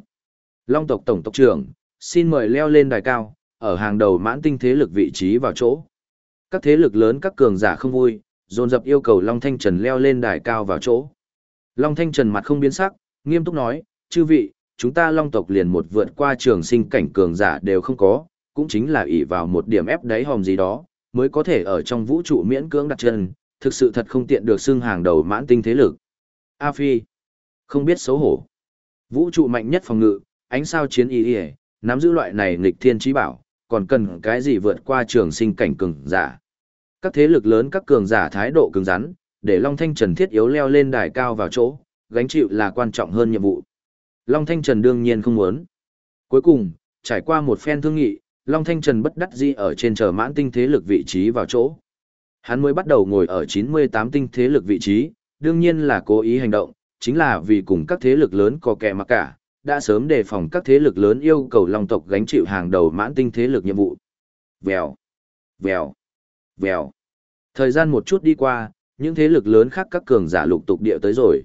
Long tộc tổng tộc trưởng, xin mời leo lên đài cao, ở hàng đầu mãn tinh thế lực vị trí vào chỗ. Các thế lực lớn các cường giả không vui, dồn dập yêu cầu Long Thanh Trần leo lên đài cao vào chỗ. Long Thanh Trần mặt không biến sắc, Nghiêm túc nói, chư vị, chúng ta long tộc liền một vượt qua trường sinh cảnh cường giả đều không có, cũng chính là ỷ vào một điểm ép đáy hòm gì đó, mới có thể ở trong vũ trụ miễn cưỡng đặt chân, thực sự thật không tiện được xưng hàng đầu mãn tinh thế lực. A Phi, không biết xấu hổ. Vũ trụ mạnh nhất phòng ngự, ánh sao chiến y y, nắm giữ loại này nghịch thiên trí bảo, còn cần cái gì vượt qua trường sinh cảnh cường giả. Các thế lực lớn các cường giả thái độ cứng rắn, để Long Thanh Trần thiết yếu leo lên đài cao vào chỗ, gánh chịu là quan trọng hơn nhiệm vụ. Long Thanh Trần đương nhiên không muốn. Cuối cùng, trải qua một phen thương nghị, Long Thanh Trần bất đắc dĩ ở trên chờ mãn tinh thế lực vị trí vào chỗ. Hắn mới bắt đầu ngồi ở 98 tinh thế lực vị trí, đương nhiên là cố ý hành động, chính là vì cùng các thế lực lớn có kẻ mà cả, đã sớm đề phòng các thế lực lớn yêu cầu Long tộc gánh chịu hàng đầu mãn tinh thế lực nhiệm vụ. Vèo, vèo, vèo. Thời gian một chút đi qua, những thế lực lớn khác các cường giả lục tục địa tới rồi.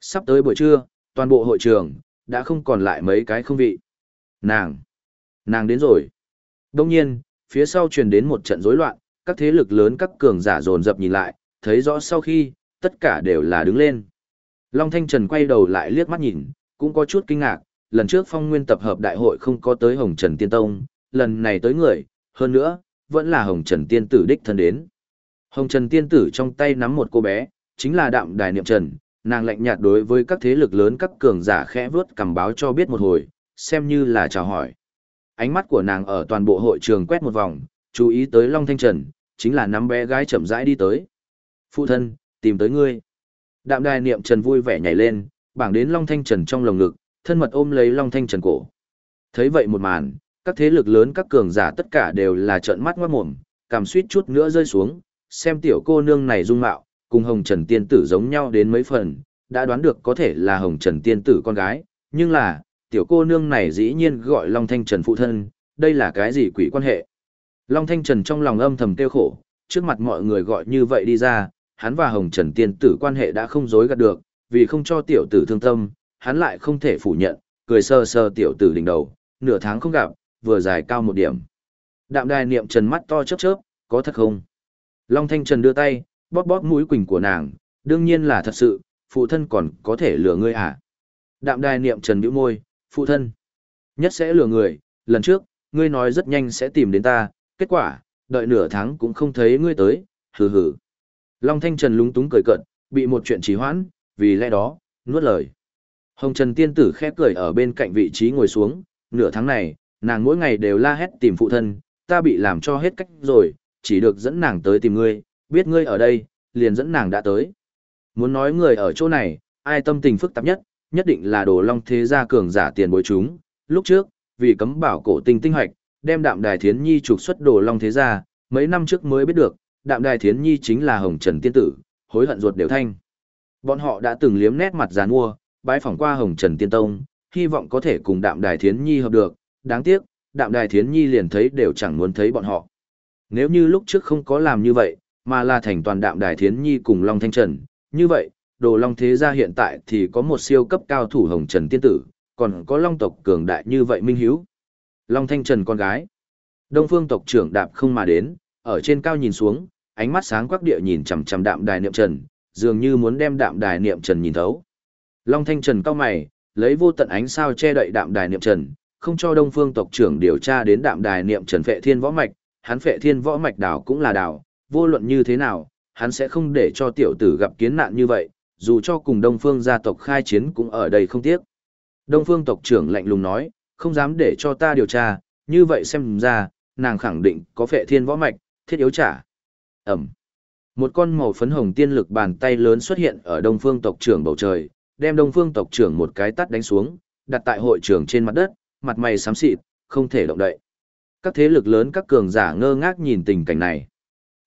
Sắp tới buổi trưa, toàn bộ hội trường, đã không còn lại mấy cái không vị. Nàng! Nàng đến rồi! Đông nhiên, phía sau truyền đến một trận rối loạn, các thế lực lớn các cường giả dồn dập nhìn lại, thấy rõ sau khi, tất cả đều là đứng lên. Long Thanh Trần quay đầu lại liếc mắt nhìn, cũng có chút kinh ngạc, lần trước phong nguyên tập hợp đại hội không có tới Hồng Trần Tiên Tông, lần này tới người, hơn nữa, vẫn là Hồng Trần Tiên Tử đích thân đến. Hồng Trần Tiên Tử trong tay nắm một cô bé, chính là đạm đài niệm trần, nàng lạnh nhạt đối với các thế lực lớn các cường giả khẽ vớt cầm báo cho biết một hồi, xem như là chào hỏi. Ánh mắt của nàng ở toàn bộ hội trường quét một vòng, chú ý tới Long Thanh Trần, chính là nắm bé gái chậm rãi đi tới. Phụ thân, tìm tới ngươi. Đạm đài niệm trần vui vẻ nhảy lên, bảng đến Long Thanh Trần trong lồng ngực, thân mật ôm lấy Long Thanh Trần cổ. Thấy vậy một màn, các thế lực lớn các cường giả tất cả đều là trợn mắt ngoát mồm, cảm suýt chút nữa rơi xuống, xem tiểu cô nương này dung mạo, cùng Hồng Trần Tiên Tử giống nhau đến mấy phần, đã đoán được có thể là Hồng Trần Tiên Tử con gái, nhưng là, tiểu cô nương này dĩ nhiên gọi Long Thanh Trần phụ thân, đây là cái gì quỷ quan hệ? Long Thanh Trần trong lòng âm thầm tiêu khổ, trước mặt mọi người gọi như vậy đi ra, hắn và Hồng Trần Tiên Tử quan hệ đã không dối gạt được, vì không cho tiểu tử thương tâm, hắn lại không thể phủ nhận, cười sơ sơ tiểu tử đỉnh đầu, nửa tháng không gặp, vừa dài cao một điểm. Đạm đài niệm trần mắt to chớp chớp, có thật không? Long Thanh Trần đưa tay, bóp bóp mũi quỳnh của nàng, đương nhiên là thật sự, phụ thân còn có thể lừa ngươi à? Đạm đài niệm trần bĩu môi, phụ thân. Nhất sẽ lừa người, lần trước, ngươi nói rất nhanh sẽ tìm đến ta, kết quả, đợi nửa tháng cũng không thấy ngươi tới, hừ hừ. Long Thanh Trần lúng túng cười cợt, bị một chuyện trì hoãn, vì lẽ đó, nuốt lời. Hồng Trần tiên tử khẽ cười ở bên cạnh vị trí ngồi xuống, nửa tháng này, nàng mỗi ngày đều la hét tìm phụ thân, ta bị làm cho hết cách rồi, chỉ được dẫn nàng tới tìm ngươi, biết ngươi ở đây, liền dẫn nàng đã tới. Muốn nói người ở chỗ này, ai tâm tình phức tạp nhất, nhất định là đồ long thế gia cường giả tiền bối chúng. Lúc trước, vì cấm bảo cổ tinh tinh hoạch, đem đạm đài thiến nhi trục xuất đồ long thế gia, mấy năm trước mới biết được, đạm đài thiến nhi chính là hồng trần tiên tử, hối hận ruột đều thanh. Bọn họ đã từng liếm nét mặt giàn mua, bái phỏng qua hồng trần tiên tông, hy vọng có thể cùng đạm đài thiến nhi hợp được, đáng tiếc, đạm đài thiến nhi liền thấy đều chẳng muốn thấy bọn họ. Nếu như lúc trước không có làm như vậy, mà là thành toàn đạm đài thiến nhi cùng Long Thanh Trần, như vậy, đồ Long Thế gia hiện tại thì có một siêu cấp cao thủ Hồng Trần Tiên Tử, còn có Long tộc cường đại như vậy Minh Hiếu. Long Thanh Trần con gái. Đông phương tộc trưởng đạp không mà đến, ở trên cao nhìn xuống, ánh mắt sáng quắc địa nhìn chằm chằm đạm đài niệm trần, dường như muốn đem đạm đài niệm trần nhìn thấu. Long Thanh Trần cao mày, lấy vô tận ánh sao che đậy đạm đài niệm trần, không cho Đông Phương tộc trưởng điều tra đến đạm đài niệm trần phệ thiên võ mạch, hắn phệ thiên võ mạch đảo cũng là đảo, vô luận như thế nào, hắn sẽ không để cho tiểu tử gặp kiến nạn như vậy, dù cho cùng Đông Phương gia tộc khai chiến cũng ở đây không tiếc. Đông Phương tộc trưởng lạnh lùng nói, không dám để cho ta điều tra, như vậy xem ra, nàng khẳng định có phệ thiên võ mạch, thiết yếu trả. Ẩm. Một con màu phấn hồng tiên lực bàn tay lớn xuất hiện ở Đông Phương tộc trưởng bầu trời, đem Đông Phương tộc trưởng một cái tát đánh xuống, đặt tại hội trường trên mặt đất, mặt mày xám xịt, không thể động đậy. Các thế lực lớn các cường giả ngơ ngác nhìn tình cảnh này.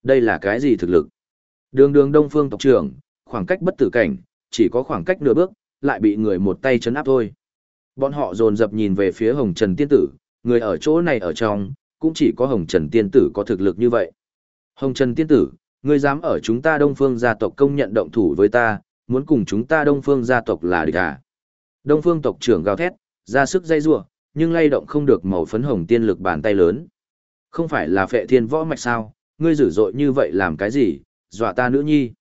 Đây là cái gì thực lực? Đường đường Đông Phương tộc trưởng, khoảng cách bất tử cảnh, chỉ có khoảng cách nửa bước, lại bị người một tay chấn áp thôi. Bọn họ dồn dập nhìn về phía Hồng Trần Tiên Tử, người ở chỗ này ở trong, cũng chỉ có Hồng Trần Tiên Tử có thực lực như vậy. Hồng Trần Tiên Tử, ngươi dám ở chúng ta Đông Phương gia tộc công nhận động thủ với ta, muốn cùng chúng ta Đông Phương gia tộc là địch à? Đông Phương tộc trưởng gào thét, ra sức dây rủa, nhưng lay động không được màu phấn hồng tiên lực bàn tay lớn. Không phải là phệ thiên võ mạch sao, ngươi dữ dội như vậy làm cái gì, dọa ta nữ nhi.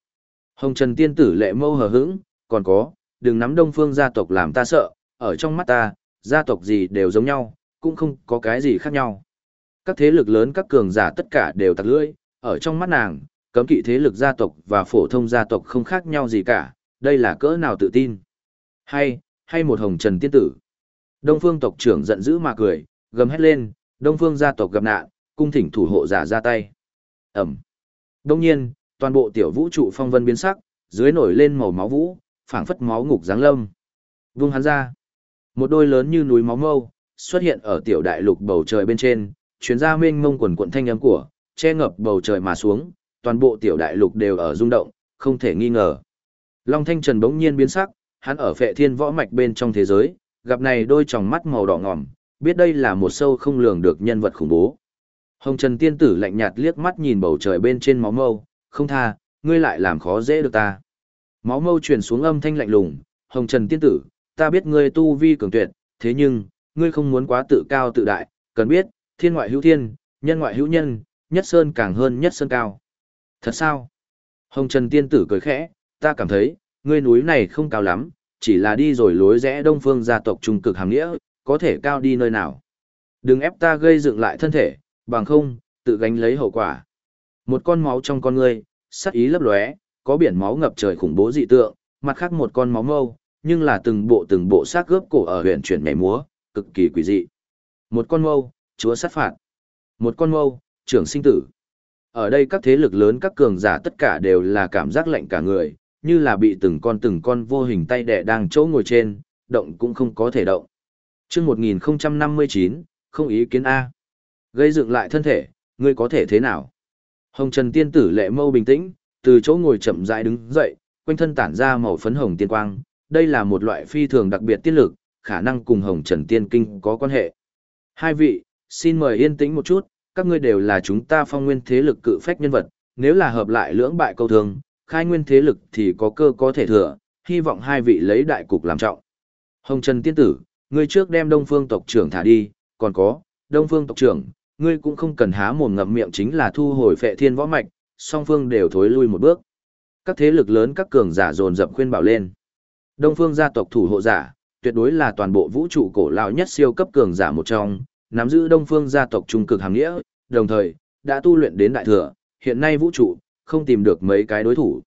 Hồng Trần tiên tử lệ mâu hờ hững, còn có, đừng nắm đông phương gia tộc làm ta sợ, ở trong mắt ta, gia tộc gì đều giống nhau, cũng không có cái gì khác nhau. Các thế lực lớn các cường giả tất cả đều tặc lưỡi, ở trong mắt nàng, cấm kỵ thế lực gia tộc và phổ thông gia tộc không khác nhau gì cả, đây là cỡ nào tự tin. Hay, hay một hồng trần tiên tử. Đông phương tộc trưởng giận dữ mà cười, gầm hét lên, đông phương gia tộc gặp nạn, cung thỉnh thủ hộ giả ra tay. Ẩm. Đông nhiên, toàn bộ tiểu vũ trụ phong vân biến sắc, dưới nổi lên màu máu vũ, phảng phất máu ngục giáng lâm. Vung hắn ra. Một đôi lớn như núi máu mâu, xuất hiện ở tiểu đại lục bầu trời bên trên, chuyến ra mênh mông quần quận thanh âm của, che ngập bầu trời mà xuống, toàn bộ tiểu đại lục đều ở rung động, không thể nghi ngờ. Long Thanh Trần bỗng nhiên biến sắc, hắn ở phệ thiên võ mạch bên trong thế giới, gặp này đôi tròng mắt màu đỏ ngòm, biết đây là một sâu không lường được nhân vật khủng bố. Hồng Trần tiên tử lạnh nhạt liếc mắt nhìn bầu trời bên trên máu mâu, không tha, ngươi lại làm khó dễ được ta. Máu mâu truyền xuống âm thanh lạnh lùng, Hồng Trần tiên tử, ta biết ngươi tu vi cường tuyệt, thế nhưng, ngươi không muốn quá tự cao tự đại, cần biết, thiên ngoại hữu thiên, nhân ngoại hữu nhân, nhất sơn càng hơn nhất sơn cao. Thật sao? Hồng Trần tiên tử cười khẽ, ta cảm thấy, ngươi núi này không cao lắm, chỉ là đi rồi lối rẽ đông phương gia tộc trung cực hàm nghĩa, có thể cao đi nơi nào. Đừng ép ta gây dựng lại thân thể, bằng không, tự gánh lấy hậu quả. Một con máu trong con ngươi, sắc ý lấp lóe, có biển máu ngập trời khủng bố dị tượng, mặt khác một con máu mâu, nhưng là từng bộ từng bộ xác gớp cổ ở huyện chuyển mẻ múa, cực kỳ quỷ dị. Một con mâu, chúa sát phạt. Một con mâu, trưởng sinh tử. Ở đây các thế lực lớn các cường giả tất cả đều là cảm giác lạnh cả người, như là bị từng con từng con vô hình tay đẻ đang chỗ ngồi trên, động cũng không có thể động. Trước 1059, không ý kiến A. Gây dựng lại thân thể, ngươi có thể thế nào? Hồng Trần tiên tử lệ mâu bình tĩnh, từ chỗ ngồi chậm rãi đứng dậy, quanh thân tản ra màu phấn hồng tiên quang, đây là một loại phi thường đặc biệt tiên lực, khả năng cùng Hồng Trần tiên kinh có quan hệ. Hai vị, xin mời yên tĩnh một chút, các ngươi đều là chúng ta phong nguyên thế lực cự phách nhân vật, nếu là hợp lại lưỡng bại câu thường, khai nguyên thế lực thì có cơ có thể thừa, hy vọng hai vị lấy đại cục làm trọng. Hồng Trần tiên tử, ngươi trước đem Đông Phương tộc trưởng thả đi, còn có, Đông Phương tộc trưởng, ngươi cũng không cần há mồm ngậm miệng chính là thu hồi phệ thiên võ mạch, song phương đều thối lui một bước. Các thế lực lớn các cường giả dồn dập khuyên bảo lên. Đông Phương gia tộc thủ hộ giả, tuyệt đối là toàn bộ vũ trụ cổ lão nhất siêu cấp cường giả một trong, nắm giữ Đông Phương gia tộc trung cực hàng nghĩa, đồng thời đã tu luyện đến đại thừa, hiện nay vũ trụ không tìm được mấy cái đối thủ.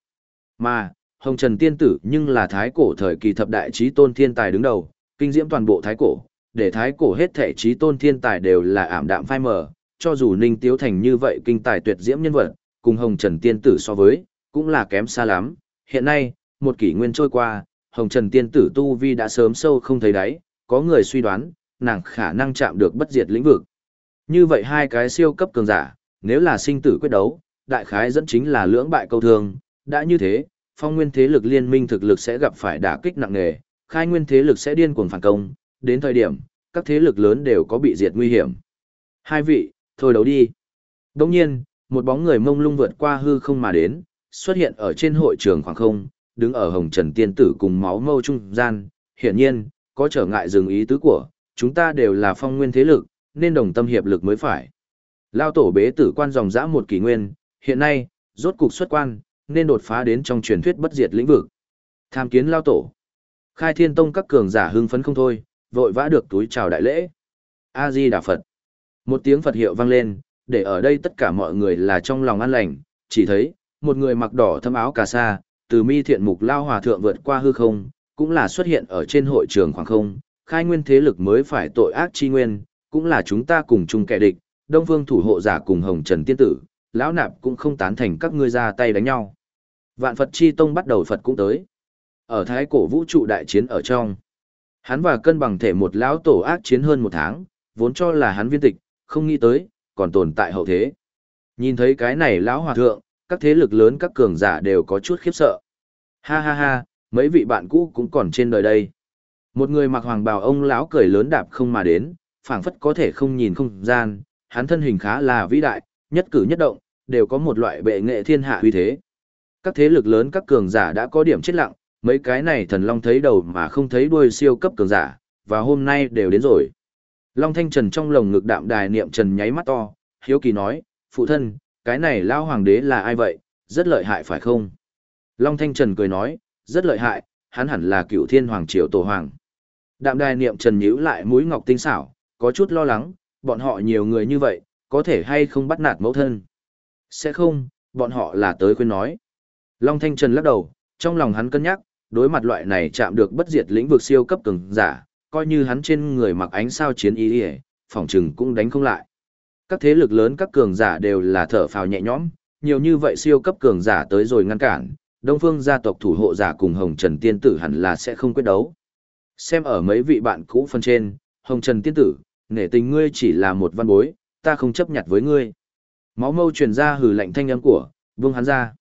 Mà, Hồng Trần Tiên Tử nhưng là thái cổ thời kỳ thập đại trí tôn thiên tài đứng đầu, kinh diễm toàn bộ thái cổ, để thái cổ hết thể trí tôn thiên tài đều là ảm đạm phai mờ, cho dù Ninh Tiếu Thành như vậy kinh tài tuyệt diễm nhân vật, cùng Hồng Trần Tiên Tử so với, cũng là kém xa lắm. Hiện nay, một kỷ nguyên trôi qua, Hồng Trần Tiên Tử Tu Vi đã sớm sâu không thấy đáy, có người suy đoán, nàng khả năng chạm được bất diệt lĩnh vực. Như vậy hai cái siêu cấp cường giả, nếu là sinh tử quyết đấu, đại khái dẫn chính là lưỡng bại câu thương, đã như thế, phong nguyên thế lực liên minh thực lực sẽ gặp phải đả kích nặng nề, khai nguyên thế lực sẽ điên cuồng phản công, đến thời điểm, các thế lực lớn đều có bị diệt nguy hiểm. Hai vị, thôi đấu đi. Đồng nhiên, một bóng người mông lung vượt qua hư không mà đến, xuất hiện ở trên hội trường khoảng không, đứng ở hồng trần tiên tử cùng máu mâu trung gian, hiển nhiên, có trở ngại dừng ý tứ của, chúng ta đều là phong nguyên thế lực, nên đồng tâm hiệp lực mới phải. Lao tổ bế tử quan dòng dã một kỷ nguyên, hiện nay, rốt cục xuất quan, nên đột phá đến trong truyền thuyết bất diệt lĩnh vực. Tham kiến Lao tổ. Khai thiên tông các cường giả hưng phấn không thôi, vội vã được túi chào đại lễ. A-di Đà Phật. Một tiếng Phật hiệu vang lên, để ở đây tất cả mọi người là trong lòng an lành, chỉ thấy, một người mặc đỏ thâm áo cà sa, từ mi thiện mục lao hòa thượng vượt qua hư không, cũng là xuất hiện ở trên hội trường khoảng không, khai nguyên thế lực mới phải tội ác chi nguyên, cũng là chúng ta cùng chung kẻ địch, Đông Phương thủ hộ giả cùng Hồng Trần Tiên Tử, lão nạp cũng không tán thành các ngươi ra tay đánh nhau. Vạn Phật chi tông bắt đầu Phật cũng tới. Ở thái cổ vũ trụ đại chiến ở trong, hắn và cân bằng thể một lão tổ ác chiến hơn một tháng, vốn cho là hắn viên tịch, không nghĩ tới, còn tồn tại hậu thế. Nhìn thấy cái này lão hòa thượng, các thế lực lớn các cường giả đều có chút khiếp sợ. Ha ha ha, mấy vị bạn cũ cũng còn trên đời đây. Một người mặc hoàng bào ông lão cười lớn đạp không mà đến, phảng phất có thể không nhìn không gian, hắn thân hình khá là vĩ đại, nhất cử nhất động, đều có một loại bệ nghệ thiên hạ uy thế. Các thế lực lớn các cường giả đã có điểm chết lặng, mấy cái này thần long thấy đầu mà không thấy đuôi siêu cấp cường giả, và hôm nay đều đến rồi. Long Thanh Trần trong lồng ngực đạm đài niệm trần nháy mắt to, hiếu kỳ nói, phụ thân, cái này lao hoàng đế là ai vậy, rất lợi hại phải không? Long Thanh Trần cười nói, rất lợi hại, hắn hẳn là cựu thiên hoàng triều tổ hoàng. Đạm đài niệm trần nhíu lại mũi ngọc tinh xảo, có chút lo lắng, bọn họ nhiều người như vậy, có thể hay không bắt nạt mẫu thân. Sẽ không, bọn họ là tới khuyên nói. Long Thanh Trần lắc đầu, trong lòng hắn cân nhắc, đối mặt loại này chạm được bất diệt lĩnh vực siêu cấp cường giả, coi như hắn trên người mặc ánh sao chiến ý đi phòng trừng cũng đánh không lại. Các thế lực lớn các cường giả đều là thở phào nhẹ nhõm, nhiều như vậy siêu cấp cường giả tới rồi ngăn cản, Đông Phương gia tộc thủ hộ giả cùng Hồng Trần Tiên Tử hẳn là sẽ không quyết đấu. Xem ở mấy vị bạn cũ phân trên, Hồng Trần Tiên Tử, nể tình ngươi chỉ là một văn bối, ta không chấp nhận với ngươi. Máu mâu truyền ra hừ lạnh thanh âm của, vương hắn ra.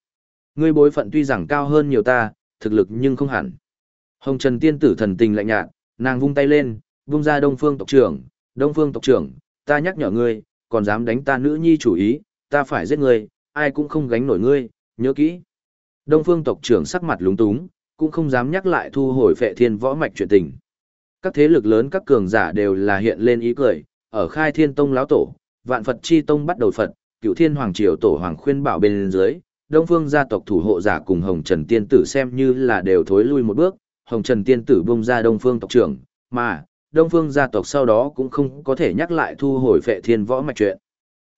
Ngươi bối phận tuy rằng cao hơn nhiều ta, thực lực nhưng không hẳn. Hồng Trần Tiên Tử thần tình lạnh nhạt, nàng vung tay lên, vung ra Đông Phương tộc trưởng, Đông Phương tộc trưởng, ta nhắc nhở ngươi, còn dám đánh ta nữ nhi chủ ý, ta phải giết ngươi, ai cũng không gánh nổi ngươi, nhớ kỹ. Đông Phương tộc trưởng sắc mặt lúng túng, cũng không dám nhắc lại thu hồi phệ thiên võ mạch chuyện tình. Các thế lực lớn các cường giả đều là hiện lên ý cười, ở khai thiên tông lão tổ, vạn Phật chi tông bắt đầu Phật, cựu thiên hoàng triều tổ hoàng khuyên bảo bên dưới, đông phương gia tộc thủ hộ giả cùng hồng trần tiên tử xem như là đều thối lui một bước, hồng trần tiên tử bông ra đông phương tộc trưởng, mà, đông phương gia tộc sau đó cũng không có thể nhắc lại thu hồi phệ thiên võ mạch chuyện.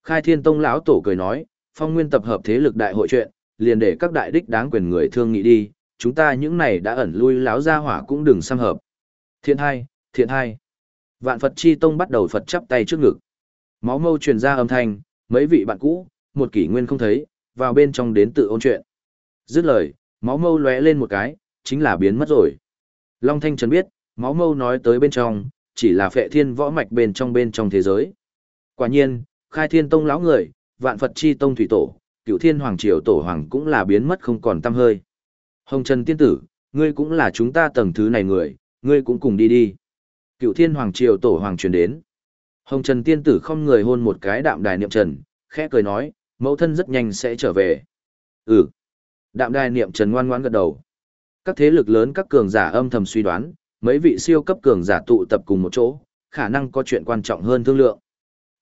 Khai thiên tông lão tổ cười nói, phong nguyên tập hợp thế lực đại hội chuyện, liền để các đại đích đáng quyền người thương nghị đi, chúng ta những này đã ẩn lui láo ra hỏa cũng đừng xăm hợp. Thiện hai, thiện hai. Vạn Phật chi tông bắt đầu Phật chắp tay trước ngực. Máu mâu truyền ra âm thanh, mấy vị bạn cũ, một kỷ nguyên không thấy, vào bên trong đến tự ôn chuyện. Dứt lời, máu mâu lóe lên một cái, chính là biến mất rồi. Long Thanh Trần biết, máu mâu nói tới bên trong, chỉ là phệ thiên võ mạch bên trong bên trong thế giới. Quả nhiên, khai thiên tông lão người, vạn Phật chi tông thủy tổ, cựu thiên hoàng triều tổ hoàng cũng là biến mất không còn tăm hơi. Hồng Trần Tiên Tử, ngươi cũng là chúng ta tầng thứ này người, ngươi cũng cùng đi đi. Cựu thiên hoàng triều tổ hoàng truyền đến. Hồng Trần Tiên Tử không người hôn một cái đạm đài niệm trần, khẽ cười nói, mẫu thân rất nhanh sẽ trở về. Ừ. Đạm đài niệm trần ngoan ngoãn gật đầu. Các thế lực lớn các cường giả âm thầm suy đoán, mấy vị siêu cấp cường giả tụ tập cùng một chỗ, khả năng có chuyện quan trọng hơn thương lượng.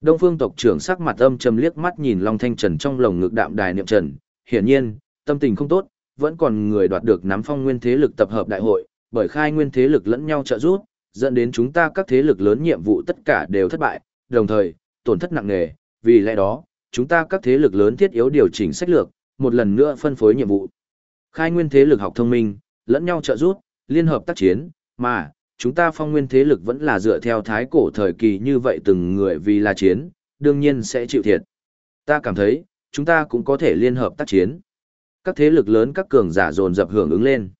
Đông Phương tộc trưởng sắc mặt âm trầm liếc mắt nhìn Long Thanh Trần trong lồng ngực đạm đài niệm trần, hiển nhiên, tâm tình không tốt, vẫn còn người đoạt được nắm phong nguyên thế lực tập hợp đại hội, bởi khai nguyên thế lực lẫn nhau trợ giúp, dẫn đến chúng ta các thế lực lớn nhiệm vụ tất cả đều thất bại, đồng thời, tổn thất nặng nề, vì lẽ đó, chúng ta các thế lực lớn thiết yếu điều chỉnh sách lược, một lần nữa phân phối nhiệm vụ. Khai nguyên thế lực học thông minh, lẫn nhau trợ giúp, liên hợp tác chiến, mà, chúng ta phong nguyên thế lực vẫn là dựa theo thái cổ thời kỳ như vậy từng người vì là chiến, đương nhiên sẽ chịu thiệt. Ta cảm thấy, chúng ta cũng có thể liên hợp tác chiến. Các thế lực lớn các cường giả dồn dập hưởng ứng lên.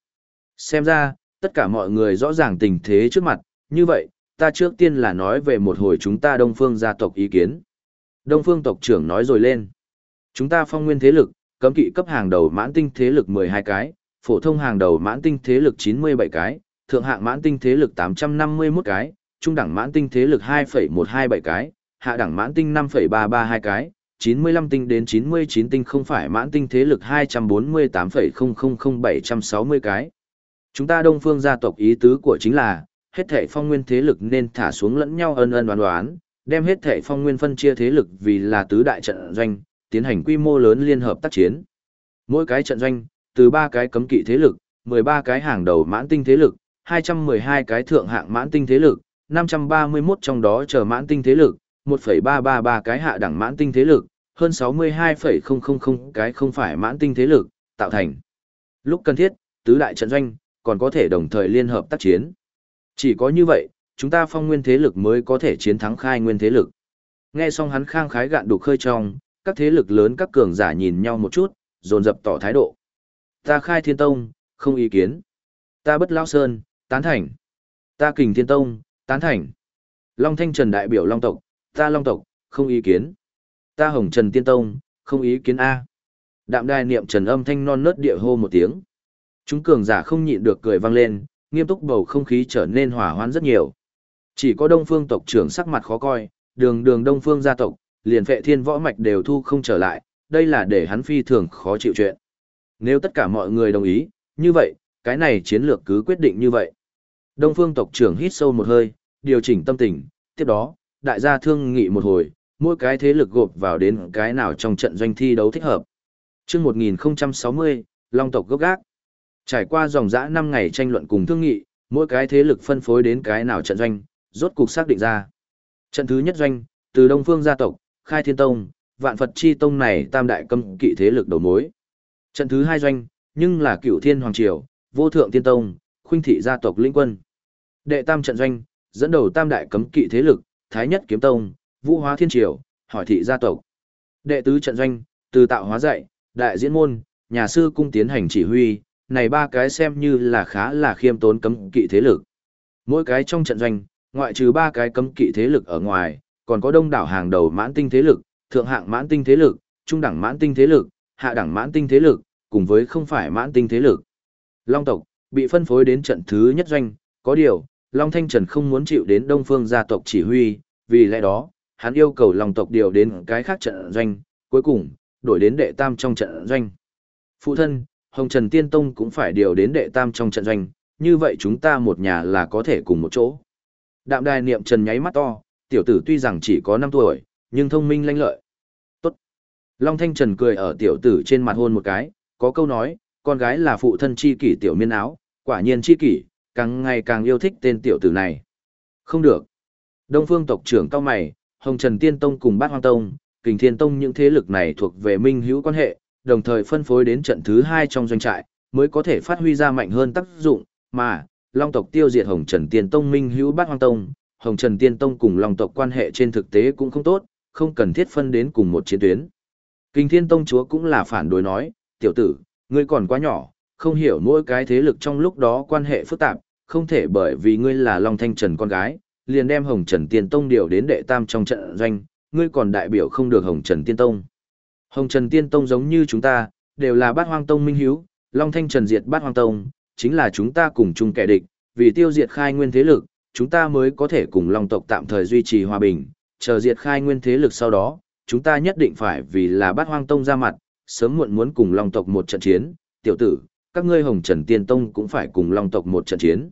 Xem ra, tất cả mọi người rõ ràng tình thế trước mặt, như vậy, ta trước tiên là nói về một hồi chúng ta Đông Phương gia tộc ý kiến. Đông Phương tộc trưởng nói rồi lên. Chúng ta phong nguyên thế lực, cấm kỵ cấp hàng đầu mãn tinh thế lực 12 cái, phổ thông hàng đầu mãn tinh thế lực 97 cái, thượng hạng mãn tinh thế lực 851 cái, trung đẳng mãn tinh thế lực 2,127 cái, hạ đẳng mãn tinh 5,332 cái, 95 tinh đến 99 tinh không phải mãn tinh thế lực 248,000760 cái. Chúng ta Đông Phương gia tộc ý tứ của chính là, hết thể phong nguyên thế lực nên thả xuống lẫn nhau ân ân đoán đoán, đem hết thể phong nguyên phân chia thế lực vì là tứ đại trận doanh, tiến hành quy mô lớn liên hợp tác chiến. Mỗi cái trận doanh, từ ba cái cấm kỵ thế lực, 13 cái hàng đầu mãn tinh thế lực, 212 cái thượng hạng mãn tinh thế lực, 531 trong đó chờ mãn tinh thế lực, 1,333 cái hạ đẳng mãn tinh thế lực, hơn 62,000 cái không phải mãn tinh thế lực, tạo thành. Lúc cần thiết, tứ đại trận doanh, còn có thể đồng thời liên hợp tác chiến. Chỉ có như vậy, chúng ta phong nguyên thế lực mới có thể chiến thắng khai nguyên thế lực. Nghe xong hắn khang khái gạn đục khơi trong, các thế lực lớn các cường giả nhìn nhau một chút, dồn dập tỏ thái độ. Ta khai thiên tông, không ý kiến. Ta bất lao sơn, tán thành. Ta kình thiên tông, tán thành. Long thanh trần đại biểu long tộc, ta long tộc, không ý kiến. Ta hồng trần tiên tông, không ý kiến A. Đạm đài niệm trần âm thanh non nớt địa hô một tiếng. Chúng cường giả không nhịn được cười vang lên, nghiêm túc bầu không khí trở nên hỏa hoãn rất nhiều. Chỉ có đông phương tộc trưởng sắc mặt khó coi, đường đường đông phương gia tộc, liền phệ thiên võ mạch đều thu không trở lại, đây là để hắn phi thường khó chịu chuyện. Nếu tất cả mọi người đồng ý, như vậy, cái này chiến lược cứ quyết định như vậy. Đông phương tộc trưởng hít sâu một hơi, điều chỉnh tâm tình, tiếp đó, đại gia thương nghị một hồi, mỗi cái thế lực gộp vào đến cái nào trong trận doanh thi đấu thích hợp. Trước 1060, Long tộc gốc gác. Trải qua dòng dã 5 ngày tranh luận cùng thương nghị, mỗi cái thế lực phân phối đến cái nào trận doanh, rốt cục xác định ra. Trận thứ nhất doanh, từ Đông Phương gia tộc, Khai Thiên Tông, Vạn Phật Chi Tông này tam đại cấm kỵ thế lực đầu mối. Trận thứ hai doanh, nhưng là Cửu Thiên Hoàng Triều, Vô Thượng Tiên Tông, Khuynh Thị gia tộc lĩnh quân. Đệ tam trận doanh, dẫn đầu tam đại cấm kỵ thế lực, Thái Nhất Kiếm Tông, Vũ Hóa Thiên Triều, Hỏi Thị gia tộc. Đệ tứ trận doanh, từ tạo hóa dạy, đại diễn môn, nhà sư cung tiến hành chỉ huy, này ba cái xem như là khá là khiêm tốn cấm kỵ thế lực. Mỗi cái trong trận doanh, ngoại trừ ba cái cấm kỵ thế lực ở ngoài, còn có đông đảo hàng đầu mãn tinh thế lực, thượng hạng mãn tinh thế lực, trung đẳng mãn tinh thế lực, hạ đẳng mãn tinh thế lực, cùng với không phải mãn tinh thế lực. Long tộc bị phân phối đến trận thứ nhất doanh, có điều, Long Thanh Trần không muốn chịu đến Đông Phương gia tộc chỉ huy, vì lẽ đó, hắn yêu cầu Long tộc điều đến cái khác trận doanh, cuối cùng, đổi đến đệ tam trong trận doanh. Phụ thân, Hồng Trần Tiên Tông cũng phải điều đến đệ tam trong trận doanh, như vậy chúng ta một nhà là có thể cùng một chỗ. Đạm đài niệm Trần nháy mắt to, tiểu tử tuy rằng chỉ có 5 tuổi, nhưng thông minh lanh lợi. Tốt. Long Thanh Trần cười ở tiểu tử trên mặt hôn một cái, có câu nói, con gái là phụ thân chi kỷ tiểu miên áo, quả nhiên chi kỷ, càng ngày càng yêu thích tên tiểu tử này. Không được. Đông phương tộc trưởng cao mày, Hồng Trần Tiên Tông cùng Bát Hoang Tông, Kình Thiên Tông những thế lực này thuộc về minh hữu quan hệ, đồng thời phân phối đến trận thứ hai trong doanh trại, mới có thể phát huy ra mạnh hơn tác dụng, mà, Long tộc tiêu diệt Hồng Trần Tiên Tông minh hữu Bát Hoang Tông, Hồng Trần Tiên Tông cùng Long tộc quan hệ trên thực tế cũng không tốt, không cần thiết phân đến cùng một chiến tuyến. Kinh Thiên Tông chúa cũng là phản đối nói, tiểu tử, ngươi còn quá nhỏ, không hiểu mỗi cái thế lực trong lúc đó quan hệ phức tạp, không thể bởi vì ngươi là Long Thanh Trần con gái, liền đem Hồng Trần Tiên Tông điều đến đệ tam trong trận doanh, ngươi còn đại biểu không được Hồng Trần Tiên Tông. Hồng Trần Tiên Tông giống như chúng ta, đều là bát hoang tông minh hiếu, Long Thanh Trần diệt bát hoang tông, chính là chúng ta cùng chung kẻ địch, vì tiêu diệt khai nguyên thế lực, chúng ta mới có thể cùng Long tộc tạm thời duy trì hòa bình, chờ diệt khai nguyên thế lực sau đó, chúng ta nhất định phải vì là bát hoang tông ra mặt, sớm muộn muốn cùng Long tộc một trận chiến, tiểu tử, các ngươi Hồng Trần Tiên Tông cũng phải cùng Long tộc một trận chiến.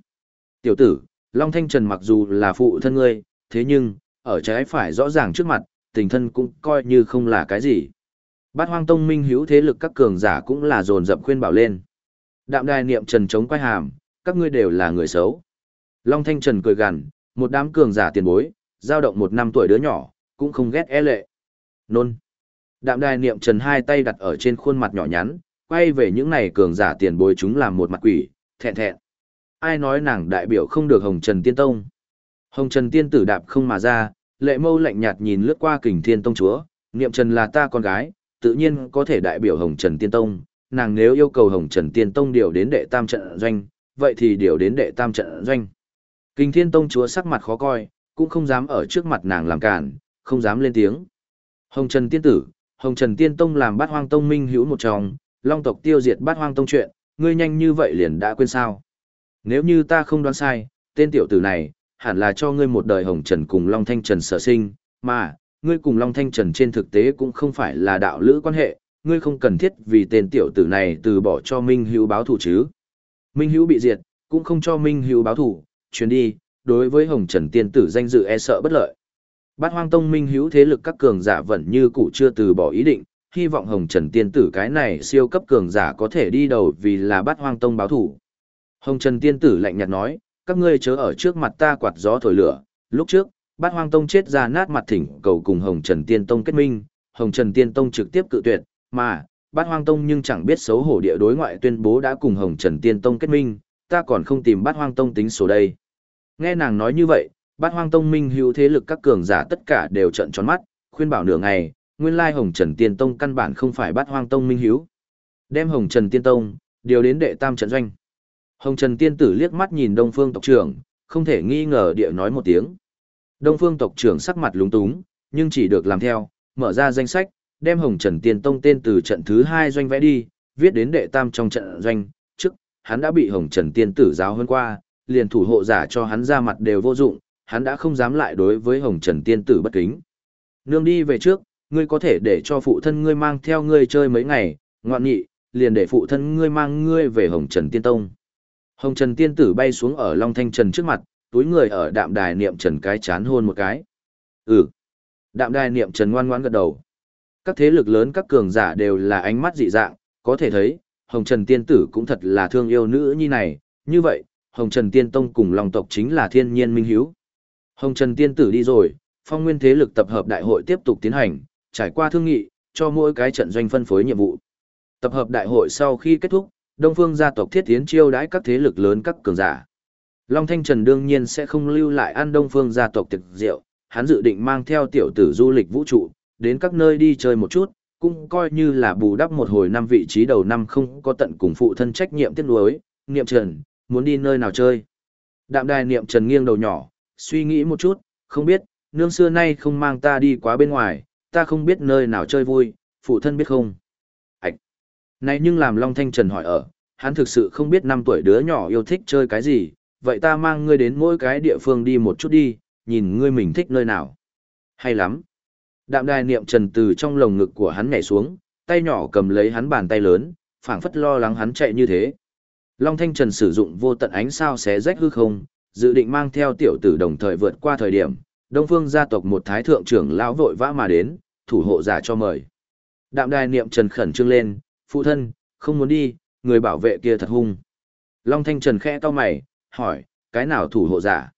Tiểu tử, Long Thanh Trần mặc dù là phụ thân ngươi, thế nhưng, ở trái phải rõ ràng trước mặt, tình thân cũng coi như không là cái gì. Bát hoang tông minh hữu thế lực các cường giả cũng là dồn dập khuyên bảo lên. Đạm đài niệm trần chống quay hàm, các ngươi đều là người xấu. Long Thanh Trần cười gằn, một đám cường giả tiền bối, giao động một năm tuổi đứa nhỏ, cũng không ghét e lệ. Nôn. Đạm đài niệm trần hai tay đặt ở trên khuôn mặt nhỏ nhắn, quay về những này cường giả tiền bối chúng làm một mặt quỷ, thẹn thẹn. Ai nói nàng đại biểu không được Hồng Trần Tiên Tông. Hồng Trần Tiên tử đạp không mà ra, lệ mâu lạnh nhạt nhìn lướt qua kình thiên tông chúa, niệm trần là ta con gái, tự nhiên có thể đại biểu Hồng Trần Tiên Tông, nàng nếu yêu cầu Hồng Trần Tiên Tông điều đến đệ tam trận doanh, vậy thì điều đến đệ tam trận doanh. Kinh Thiên Tông chúa sắc mặt khó coi, cũng không dám ở trước mặt nàng làm cản, không dám lên tiếng. Hồng Trần Tiên Tử, Hồng Trần Tiên Tông làm bát hoang tông minh hữu một tròng, long tộc tiêu diệt bát hoang tông chuyện, ngươi nhanh như vậy liền đã quên sao. Nếu như ta không đoán sai, tên tiểu tử này, hẳn là cho ngươi một đời Hồng Trần cùng Long Thanh Trần sở sinh, mà, ngươi cùng Long Thanh Trần trên thực tế cũng không phải là đạo lữ quan hệ, ngươi không cần thiết vì tên tiểu tử này từ bỏ cho Minh Hữu báo thủ chứ. Minh Hữu bị diệt, cũng không cho Minh Hữu báo thủ, chuyến đi, đối với Hồng Trần tiên tử danh dự e sợ bất lợi. Bát Hoang Tông Minh Hữu thế lực các cường giả vẫn như cũ chưa từ bỏ ý định, hy vọng Hồng Trần tiên tử cái này siêu cấp cường giả có thể đi đầu vì là Bát Hoang Tông báo thủ. Hồng Trần tiên tử lạnh nhạt nói, các ngươi chớ ở trước mặt ta quạt gió thổi lửa, lúc trước, Bát Hoang Tông chết ra nát mặt thỉnh cầu cùng Hồng Trần Tiên Tông kết minh, Hồng Trần Tiên Tông trực tiếp cự tuyệt, mà, Bát Hoang Tông nhưng chẳng biết xấu hổ địa đối ngoại tuyên bố đã cùng Hồng Trần Tiên Tông kết minh, ta còn không tìm Bát Hoang Tông tính số đây. Nghe nàng nói như vậy, Bát Hoang Tông minh hữu thế lực các cường giả tất cả đều trợn tròn mắt, khuyên bảo nửa ngày, nguyên lai Hồng Trần Tiên Tông căn bản không phải Bát Hoang Tông minh hữu. Đem Hồng Trần Tiên Tông điều đến đệ tam trận doanh. Hồng Trần Tiên tử liếc mắt nhìn Đông Phương tộc trưởng, không thể nghi ngờ địa nói một tiếng. Đông Phương tộc trưởng sắc mặt lúng túng, nhưng chỉ được làm theo, mở ra danh sách, đem Hồng Trần Tiên Tông tên từ trận thứ hai doanh vẽ đi, viết đến đệ tam trong trận doanh, trước, hắn đã bị Hồng Trần Tiên tử giáo hơn qua, liền thủ hộ giả cho hắn ra mặt đều vô dụng, hắn đã không dám lại đối với Hồng Trần Tiên tử bất kính. Nương đi về trước, ngươi có thể để cho phụ thân ngươi mang theo ngươi chơi mấy ngày, ngoạn nghị, liền để phụ thân ngươi mang ngươi về Hồng Trần Tiên Tông. Hồng Trần Tiên tử bay xuống ở Long Thanh Trần trước mặt, túi người ở đạm đài niệm trần cái chán hôn một cái. Ừ. Đạm đài niệm trần ngoan ngoãn gật đầu. Các thế lực lớn các cường giả đều là ánh mắt dị dạng, có thể thấy, Hồng Trần Tiên Tử cũng thật là thương yêu nữ nhi này, như vậy, Hồng Trần Tiên Tông cùng lòng tộc chính là thiên nhiên minh hiếu. Hồng Trần Tiên Tử đi rồi, phong nguyên thế lực tập hợp đại hội tiếp tục tiến hành, trải qua thương nghị, cho mỗi cái trận doanh phân phối nhiệm vụ. Tập hợp đại hội sau khi kết thúc, Đông Phương gia tộc thiết tiến chiêu đãi các thế lực lớn các cường giả. Long Thanh Trần đương nhiên sẽ không lưu lại ăn Đông Phương gia tộc tiệc rượu, hắn dự định mang theo tiểu tử du lịch vũ trụ, đến các nơi đi chơi một chút, cũng coi như là bù đắp một hồi năm vị trí đầu năm không có tận cùng phụ thân trách nhiệm tiết nuối, niệm trần, muốn đi nơi nào chơi. Đạm đài niệm trần nghiêng đầu nhỏ, suy nghĩ một chút, không biết, nương xưa nay không mang ta đi quá bên ngoài, ta không biết nơi nào chơi vui, phụ thân biết không. Ảch! Này nhưng làm Long Thanh Trần hỏi ở, hắn thực sự không biết năm tuổi đứa nhỏ yêu thích chơi cái gì, vậy ta mang ngươi đến mỗi cái địa phương đi một chút đi, nhìn ngươi mình thích nơi nào. Hay lắm! Đạm đài niệm trần từ trong lồng ngực của hắn nhảy xuống, tay nhỏ cầm lấy hắn bàn tay lớn, phảng phất lo lắng hắn chạy như thế. Long Thanh Trần sử dụng vô tận ánh sao xé rách hư không, dự định mang theo tiểu tử đồng thời vượt qua thời điểm, Đông Phương gia tộc một thái thượng trưởng lão vội vã mà đến, thủ hộ giả cho mời. Đạm đài niệm Trần khẩn trương lên, phụ thân, không muốn đi, người bảo vệ kia thật hung. Long Thanh Trần khẽ to mày, hỏi, cái nào thủ hộ giả?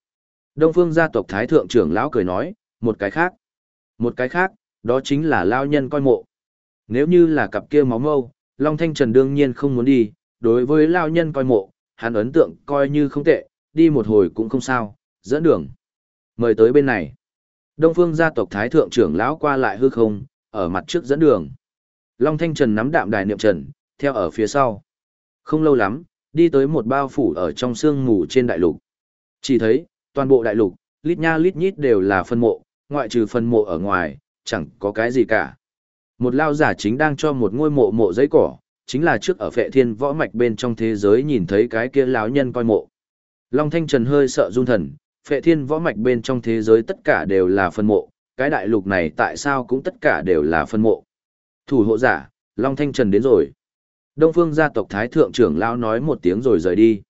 Đông Phương gia tộc thái thượng trưởng lão cười nói, một cái khác. Một cái khác, đó chính là lao nhân coi mộ. Nếu như là cặp kia máu mâu, Long Thanh Trần đương nhiên không muốn đi, đối với lao nhân coi mộ, hắn ấn tượng coi như không tệ, đi một hồi cũng không sao, dẫn đường. Mời tới bên này. Đông phương gia tộc Thái Thượng trưởng lão qua lại hư không, ở mặt trước dẫn đường. Long Thanh Trần nắm đạm đài niệm trần, theo ở phía sau. Không lâu lắm, đi tới một bao phủ ở trong sương mù trên đại lục. Chỉ thấy, toàn bộ đại lục, lít nha lít nhít đều là phân mộ, ngoại trừ phân mộ ở ngoài, chẳng có cái gì cả. Một lao giả chính đang cho một ngôi mộ mộ giấy cỏ, chính là trước ở phệ thiên võ mạch bên trong thế giới nhìn thấy cái kia lão nhân coi mộ. Long Thanh Trần hơi sợ run thần, phệ thiên võ mạch bên trong thế giới tất cả đều là phân mộ, cái đại lục này tại sao cũng tất cả đều là phân mộ. Thủ hộ giả, Long Thanh Trần đến rồi. Đông phương gia tộc Thái Thượng trưởng lão nói một tiếng rồi rời đi.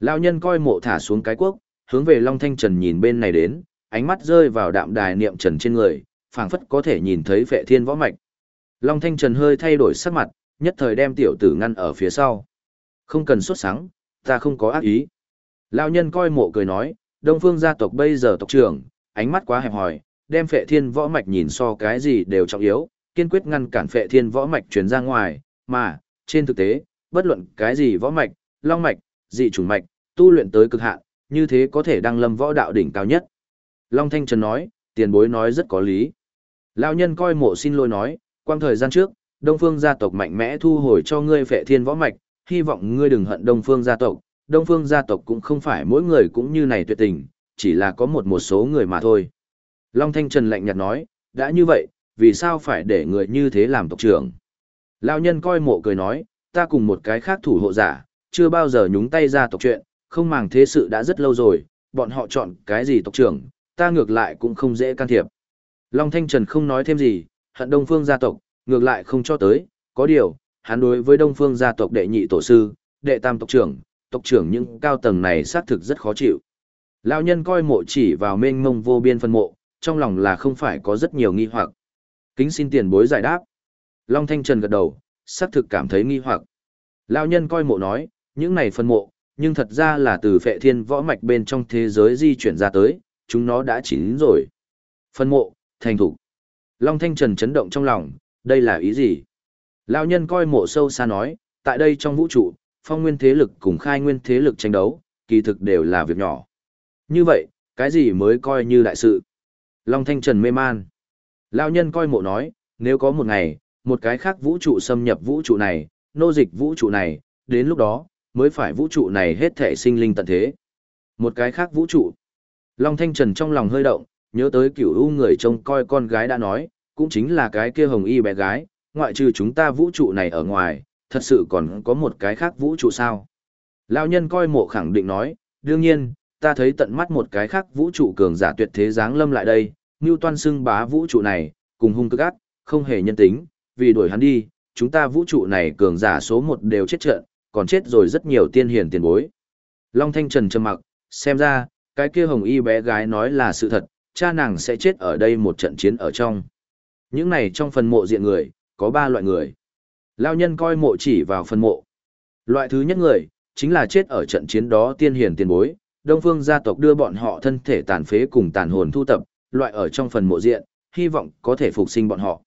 Lão nhân coi mộ thả xuống cái quốc, hướng về Long Thanh Trần nhìn bên này đến, ánh mắt rơi vào đạm đài niệm trần trên người, phảng phất có thể nhìn thấy vệ thiên võ mạch. Long Thanh Trần hơi thay đổi sắc mặt, nhất thời đem tiểu tử ngăn ở phía sau. Không cần xuất sáng, ta không có ác ý. Lão nhân coi mộ cười nói, Đông Phương gia tộc bây giờ tộc trưởng, ánh mắt quá hẹp hòi, đem phệ thiên võ mạch nhìn so cái gì đều trọng yếu, kiên quyết ngăn cản phệ thiên võ mạch truyền ra ngoài, mà, trên thực tế, bất luận cái gì võ mạch, long mạch, dị chủng mạch, tu luyện tới cực hạn, như thế có thể đăng lâm võ đạo đỉnh cao nhất. Long Thanh Trần nói, tiền bối nói rất có lý. Lão nhân coi mộ xin lỗi nói, quang thời gian trước, Đông Phương gia tộc mạnh mẽ thu hồi cho ngươi phệ thiên võ mạch, hy vọng ngươi đừng hận Đông Phương gia tộc. Đông Phương gia tộc cũng không phải mỗi người cũng như này tuyệt tình, chỉ là có một một số người mà thôi. Long Thanh Trần lạnh nhạt nói, đã như vậy, vì sao phải để người như thế làm tộc trưởng? Lão nhân coi mộ cười nói, ta cùng một cái khác thủ hộ giả, chưa bao giờ nhúng tay ra tộc chuyện, không màng thế sự đã rất lâu rồi, bọn họ chọn cái gì tộc trưởng, ta ngược lại cũng không dễ can thiệp. Long Thanh Trần không nói thêm gì, hận Đông Phương gia tộc, ngược lại không cho tới, có điều, hắn đối với Đông Phương gia tộc đệ nhị tổ sư, đệ tam tộc trưởng, tộc trưởng những cao tầng này xác thực rất khó chịu. Lão nhân coi mộ chỉ vào mênh mông vô biên phân mộ, trong lòng là không phải có rất nhiều nghi hoặc. Kính xin tiền bối giải đáp. Long Thanh Trần gật đầu, xác thực cảm thấy nghi hoặc. Lão nhân coi mộ nói, những này phân mộ, nhưng thật ra là từ phệ thiên võ mạch bên trong thế giới di chuyển ra tới, chúng nó đã chín rồi. Phân mộ, thành thủ. Long Thanh Trần chấn động trong lòng, đây là ý gì? Lão nhân coi mộ sâu xa nói, tại đây trong vũ trụ, phong nguyên thế lực cùng khai nguyên thế lực tranh đấu, kỳ thực đều là việc nhỏ. Như vậy, cái gì mới coi như đại sự? Long Thanh Trần mê man. Lão nhân coi mộ nói, nếu có một ngày, một cái khác vũ trụ xâm nhập vũ trụ này, nô dịch vũ trụ này, đến lúc đó, mới phải vũ trụ này hết thể sinh linh tận thế. Một cái khác vũ trụ. Long Thanh Trần trong lòng hơi động, nhớ tới cửu u người trông coi con gái đã nói, cũng chính là cái kia hồng y bé gái, ngoại trừ chúng ta vũ trụ này ở ngoài, thật sự còn có một cái khác vũ trụ sao. Lão nhân coi mộ khẳng định nói, đương nhiên, ta thấy tận mắt một cái khác vũ trụ cường giả tuyệt thế dáng lâm lại đây, như toan xưng bá vũ trụ này, cùng hung cực ác, không hề nhân tính, vì đuổi hắn đi, chúng ta vũ trụ này cường giả số một đều chết trận, còn chết rồi rất nhiều tiên hiền tiền bối. Long Thanh Trần trầm mặc, xem ra, cái kia hồng y bé gái nói là sự thật, cha nàng sẽ chết ở đây một trận chiến ở trong. Những này trong phần mộ diện người, có ba loại người. Lao nhân coi mộ chỉ vào phần mộ, Loại thứ nhất người, chính là chết ở trận chiến đó tiên hiền tiền bối, Đông Phương gia tộc đưa bọn họ thân thể tàn phế cùng tàn hồn thu tập, loại ở trong phần mộ diện, hy vọng có thể phục sinh bọn họ.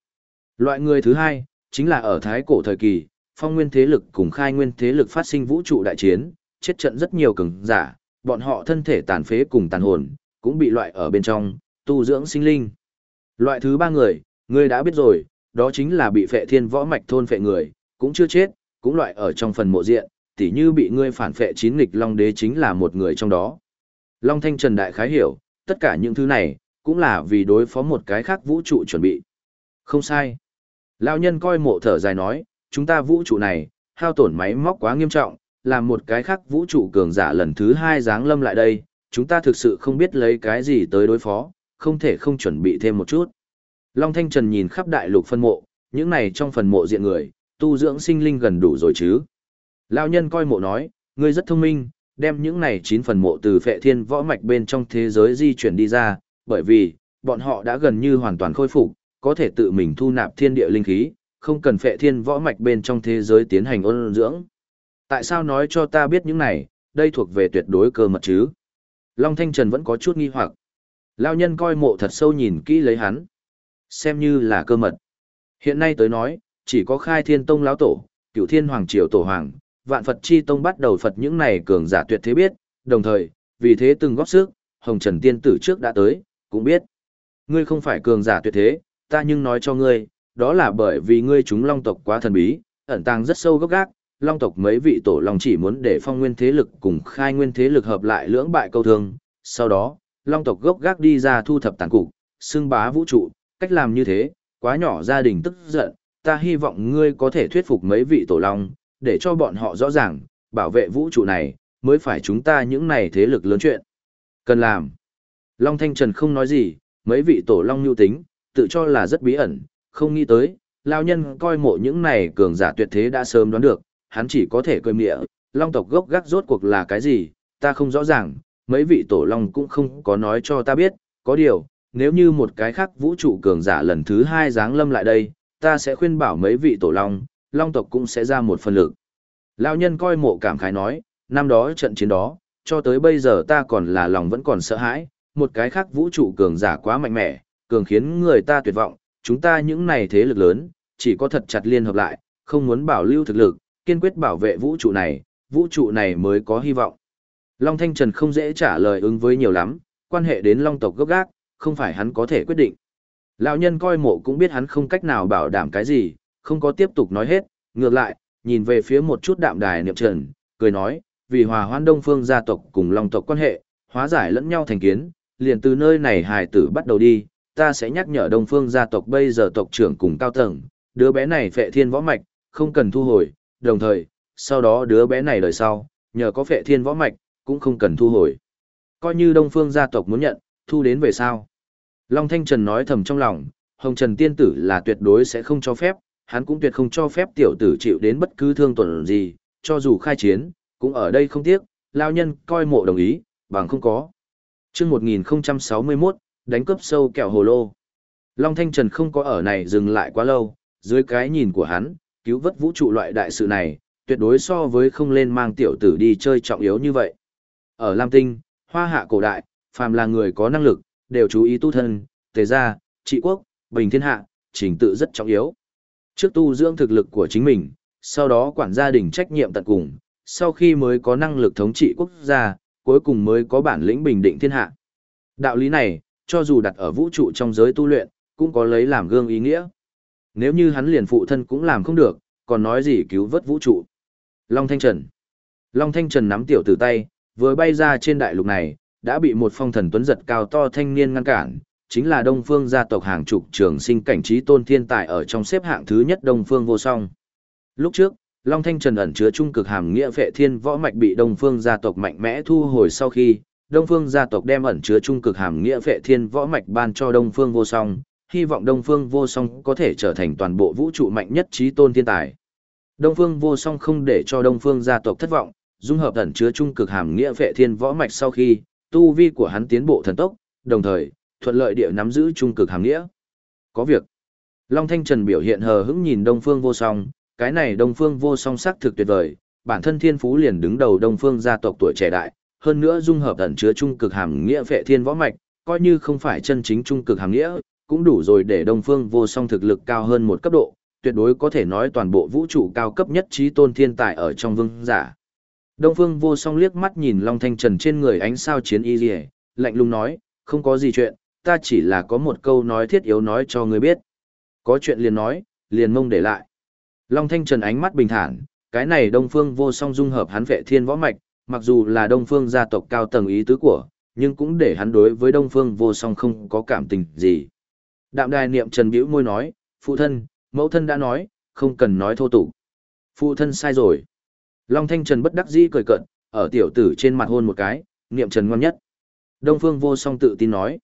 Loại người thứ hai, chính là ở thái cổ thời kỳ, phong nguyên thế lực cùng khai nguyên thế lực phát sinh vũ trụ đại chiến, chết trận rất nhiều cường giả, bọn họ thân thể tàn phế cùng tàn hồn, cũng bị loại ở bên trong, tu dưỡng sinh linh. Loại thứ ba người, ngươi đã biết rồi, đó chính là bị phệ thiên võ mạch thôn phệ người, cũng chưa chết, cũng loại ở trong phần mộ diện, tỉ như bị ngươi phản phệ chín nghịch Long Đế chính là một người trong đó. Long Thanh Trần Đại khái hiểu, tất cả những thứ này, cũng là vì đối phó một cái khác vũ trụ chuẩn bị. Không sai. Lão nhân coi mộ thở dài nói, chúng ta vũ trụ này, hao tổn máy móc quá nghiêm trọng, làm một cái khác vũ trụ cường giả lần thứ hai giáng lâm lại đây, chúng ta thực sự không biết lấy cái gì tới đối phó, không thể không chuẩn bị thêm một chút. Long Thanh Trần nhìn khắp đại lục phân mộ, những này trong phần mộ diện người, tu dưỡng sinh linh gần đủ rồi chứ. Lão nhân coi mộ nói, ngươi rất thông minh, đem những này chín phần mộ từ phệ thiên võ mạch bên trong thế giới di chuyển đi ra, bởi vì, bọn họ đã gần như hoàn toàn khôi phục, có thể tự mình thu nạp thiên địa linh khí, không cần phệ thiên võ mạch bên trong thế giới tiến hành ôn dưỡng. Tại sao nói cho ta biết những này, đây thuộc về tuyệt đối cơ mật chứ? Long Thanh Trần vẫn có chút nghi hoặc. Lao nhân coi mộ thật sâu nhìn kỹ lấy hắn. Xem như là cơ mật. Hiện nay tới nói, chỉ có khai thiên tông lão tổ, cửu thiên hoàng triều tổ hoàng, vạn Phật chi tông bắt đầu Phật những này cường giả tuyệt thế biết, đồng thời, vì thế từng góp sức, hồng trần tiên tử trước đã tới, cũng biết. Ngươi không phải cường giả tuyệt thế, ta nhưng nói cho ngươi, đó là bởi vì ngươi chúng long tộc quá thần bí, ẩn tàng rất sâu gốc gác, long tộc mấy vị tổ long chỉ muốn để phong nguyên thế lực cùng khai nguyên thế lực hợp lại lưỡng bại câu thương, sau đó, long tộc gốc gác đi ra thu thập tàn cục, xưng bá vũ trụ, cách làm như thế, quá nhỏ gia đình tức giận, ta hy vọng ngươi có thể thuyết phục mấy vị tổ long, để cho bọn họ rõ ràng, bảo vệ vũ trụ này, mới phải chúng ta những này thế lực lớn chuyện. Cần làm. Long Thanh Trần không nói gì, mấy vị tổ long nhu tính, tự cho là rất bí ẩn, không nghĩ tới, lao nhân coi mộ những này cường giả tuyệt thế đã sớm đoán được, hắn chỉ có thể cười mịa, long tộc gốc gác rốt cuộc là cái gì, ta không rõ ràng, mấy vị tổ long cũng không có nói cho ta biết, có điều, nếu như một cái khác vũ trụ cường giả lần thứ hai giáng lâm lại đây, ta sẽ khuyên bảo mấy vị tổ long, long tộc cũng sẽ ra một phần lực. Lão nhân coi mộ cảm khái nói, năm đó trận chiến đó, cho tới bây giờ ta còn là lòng vẫn còn sợ hãi, một cái khác vũ trụ cường giả quá mạnh mẽ, cường khiến người ta tuyệt vọng, chúng ta những này thế lực lớn, chỉ có thật chặt liên hợp lại, không muốn bảo lưu thực lực, kiên quyết bảo vệ vũ trụ này, vũ trụ này mới có hy vọng. Long Thanh Trần không dễ trả lời ứng với nhiều lắm, quan hệ đến Long tộc gốc gác, không phải hắn có thể quyết định. Lão nhân coi mộ cũng biết hắn không cách nào bảo đảm cái gì, không có tiếp tục nói hết, ngược lại, nhìn về phía một chút đạm đài niệm trần, cười nói, vì hòa hoan đông phương gia tộc cùng Long tộc quan hệ, hóa giải lẫn nhau thành kiến, liền từ nơi này hài tử bắt đầu đi, ta sẽ nhắc nhở đông phương gia tộc bây giờ tộc trưởng cùng cao tầng, đứa bé này phệ thiên võ mạch, không cần thu hồi, đồng thời, sau đó đứa bé này đời sau, nhờ có phệ thiên võ mạch, cũng không cần thu hồi. Coi như đông phương gia tộc muốn nhận, thu đến về sao? Long Thanh Trần nói thầm trong lòng, Hồng Trần Tiên Tử là tuyệt đối sẽ không cho phép, hắn cũng tuyệt không cho phép tiểu tử chịu đến bất cứ thương tổn gì, cho dù khai chiến, cũng ở đây không tiếc, lao nhân coi mộ đồng ý, bằng không có. Trước 1061, đánh cướp sâu kẹo hồ lô. Long Thanh Trần không có ở này dừng lại quá lâu, dưới cái nhìn của hắn, cứu vớt vũ trụ loại đại sự này, tuyệt đối so với không lên mang tiểu tử đi chơi trọng yếu như vậy. Ở Lam Tinh, hoa hạ cổ đại, phàm là người có năng lực, đều chú ý tu thân, tề gia, trị quốc, bình thiên hạ, trình tự rất trọng yếu. Trước tu dưỡng thực lực của chính mình, sau đó quản gia đình trách nhiệm tận cùng, sau khi mới có năng lực thống trị quốc gia, cuối cùng mới có bản lĩnh bình định thiên hạ. Đạo lý này, cho dù đặt ở vũ trụ trong giới tu luyện, cũng có lấy làm gương ý nghĩa. Nếu như hắn liền phụ thân cũng làm không được, còn nói gì cứu vớt vũ trụ. Long Thanh Trần Long Thanh Trần nắm tiểu tử tay, vừa bay ra trên đại lục này, đã bị một phong thần tuấn giật cao to thanh niên ngăn cản, chính là Đông Phương gia tộc hàng chục trường sinh cảnh trí tôn thiên tài ở trong xếp hạng thứ nhất Đông Phương vô song. Lúc trước, Long Thanh Trần ẩn chứa trung cực hàm nghĩa phệ thiên võ mạch bị Đông Phương gia tộc mạnh mẽ thu hồi sau khi, Đông Phương gia tộc đem ẩn chứa trung cực hàm nghĩa vệ thiên võ mạch ban cho Đông Phương vô song, hy vọng Đông Phương vô song có thể trở thành toàn bộ vũ trụ mạnh nhất trí tôn thiên tài. Đông Phương vô song không để cho Đông Phương gia tộc thất vọng, dung hợp ẩn chứa trung cực hàm nghĩa vệ thiên võ mạch sau khi, tu vi của hắn tiến bộ thần tốc, đồng thời, thuận lợi địa nắm giữ trung cực hàm nghĩa. Có việc. Long Thanh Trần biểu hiện hờ hững nhìn Đông Phương vô song, cái này Đông Phương vô song sắc thực tuyệt vời, bản thân thiên phú liền đứng đầu đông phương gia tộc tuổi trẻ đại, hơn nữa dung hợp ẩn chứa trung cực hàm nghĩa vệ thiên võ mạch, coi như không phải chân chính trung cực hàm nghĩa, cũng đủ rồi để đông phương vô song thực lực cao hơn một cấp độ, tuyệt đối có thể nói toàn bộ vũ trụ cao cấp nhất trí tôn thiên tài ở trong vương giả. Đông phương vô song liếc mắt nhìn Long Thanh Trần trên người ánh sao chiến y liễu, lạnh lùng nói, không có gì chuyện, ta chỉ là có một câu nói thiết yếu nói cho ngươi biết. Có chuyện liền nói, liền mông để lại. Long Thanh Trần ánh mắt bình thản, cái này Đông Phương vô song dung hợp hắn vệ thiên võ mạch, mặc dù là Đông Phương gia tộc cao tầng ý tứ của, nhưng cũng để hắn đối với Đông Phương vô song không có cảm tình gì. Đạm đài niệm Trần bĩu môi nói, phụ thân, mẫu thân đã nói, không cần nói thô tục. Phụ thân sai rồi. Long Thanh Trần bất đắc dĩ cười cợt, ở tiểu tử trên mặt hôn một cái, niệm Trần ngoan nhất. Đông Phương vô song tự tin nói,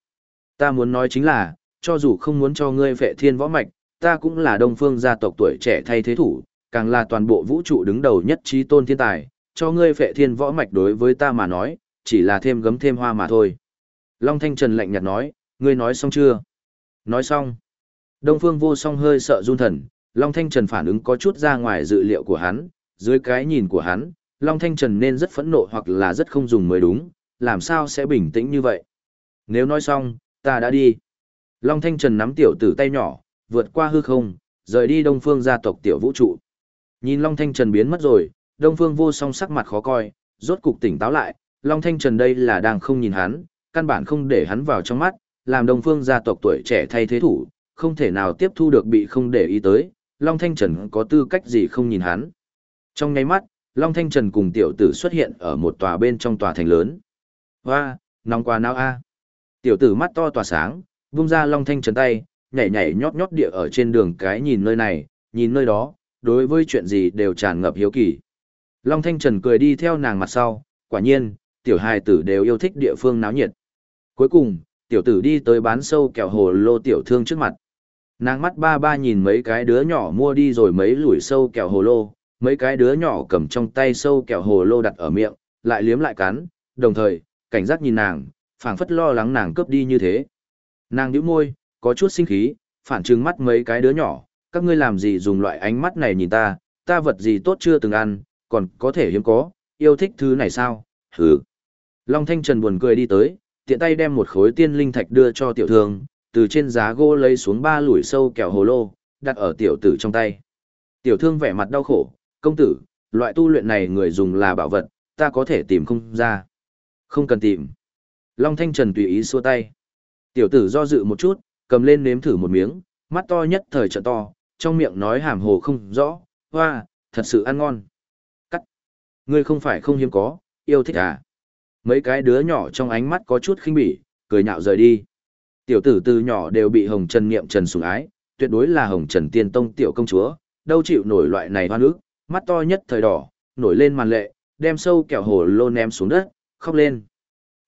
ta muốn nói chính là, cho dù không muốn cho ngươi vệ thiên võ mạch, ta cũng là Đông Phương gia tộc tuổi trẻ thay thế thủ, càng là toàn bộ vũ trụ đứng đầu nhất trí tôn thiên tài, cho ngươi phệ thiên võ mạch đối với ta mà nói, chỉ là thêm gấm thêm hoa mà thôi. Long Thanh Trần lạnh nhạt nói, ngươi nói xong chưa? Nói xong. Đông Phương vô song hơi sợ run thần, Long Thanh Trần phản ứng có chút ra ngoài dự liệu của hắn, dưới cái nhìn của hắn, Long Thanh Trần nên rất phẫn nộ hoặc là rất không dùng mới đúng, làm sao sẽ bình tĩnh như vậy? Nếu nói xong, ta đã đi. Long Thanh Trần nắm tiểu tử tay nhỏ, vượt qua hư không, rời đi Đông Phương gia tộc tiểu vũ trụ. Nhìn Long Thanh Trần biến mất rồi, Đông Phương vô song sắc mặt khó coi, rốt cục tỉnh táo lại, Long Thanh Trần đây là đang không nhìn hắn, căn bản không để hắn vào trong mắt, làm Đông Phương gia tộc tuổi trẻ thay thế thủ, không thể nào tiếp thu được bị không để ý tới, Long Thanh Trần có tư cách gì không nhìn hắn. Trong nháy mắt, Long Thanh Trần cùng tiểu tử xuất hiện ở một tòa bên trong tòa thành lớn. Hoa, nóng quá nào a Tiểu tử mắt to tỏa sáng, vung ra Long Thanh Trần tay, nhảy nhảy nhót nhót địa ở trên đường cái nhìn nơi này, nhìn nơi đó, đối với chuyện gì đều tràn ngập hiếu kỳ. Long Thanh Trần cười đi theo nàng mặt sau, quả nhiên, tiểu hài tử đều yêu thích địa phương náo nhiệt. Cuối cùng, tiểu tử đi tới bán sâu kẹo hồ lô tiểu thương trước mặt. Nàng mắt ba ba nhìn mấy cái đứa nhỏ mua đi rồi mấy lủi sâu kẹo hồ lô, mấy cái đứa nhỏ cầm trong tay sâu kẹo hồ lô đặt ở miệng, lại liếm lại cắn, đồng thời, cảnh giác nhìn nàng, phảng phất lo lắng nàng cướp đi như thế. Nàng nhíu môi, có chút sinh khí, phản trừng mắt mấy cái đứa nhỏ, các ngươi làm gì dùng loại ánh mắt này nhìn ta, ta vật gì tốt chưa từng ăn, còn có thể hiếm có, yêu thích thứ này sao, hừ. Long Thanh Trần buồn cười đi tới, tiện tay đem một khối tiên linh thạch đưa cho tiểu thương, từ trên giá gỗ lấy xuống ba lùi sâu kẹo hồ lô, đặt ở tiểu tử trong tay. Tiểu thương vẻ mặt đau khổ, công tử, loại tu luyện này người dùng là bảo vật, ta có thể tìm không ra. Không cần tìm. Long Thanh Trần tùy ý xua tay. Tiểu tử do dự một chút, cầm lên nếm thử một miếng, mắt to nhất thời trợ to, trong miệng nói hàm hồ không rõ, hoa, thật sự ăn ngon. Ngươi không phải không hiếm có, yêu thích à. Mấy cái đứa nhỏ trong ánh mắt có chút khinh bỉ, cười nhạo rời đi. Tiểu tử từ nhỏ đều bị Hồng Trần niệm Trần sủng ái, tuyệt đối là Hồng Trần tiên tông tiểu công chúa, đâu chịu nổi loại này hoa nước, mắt to nhất thời đỏ, nổi lên màn lệ, đem sâu kẹo hồ lô ném xuống đất, khóc lên.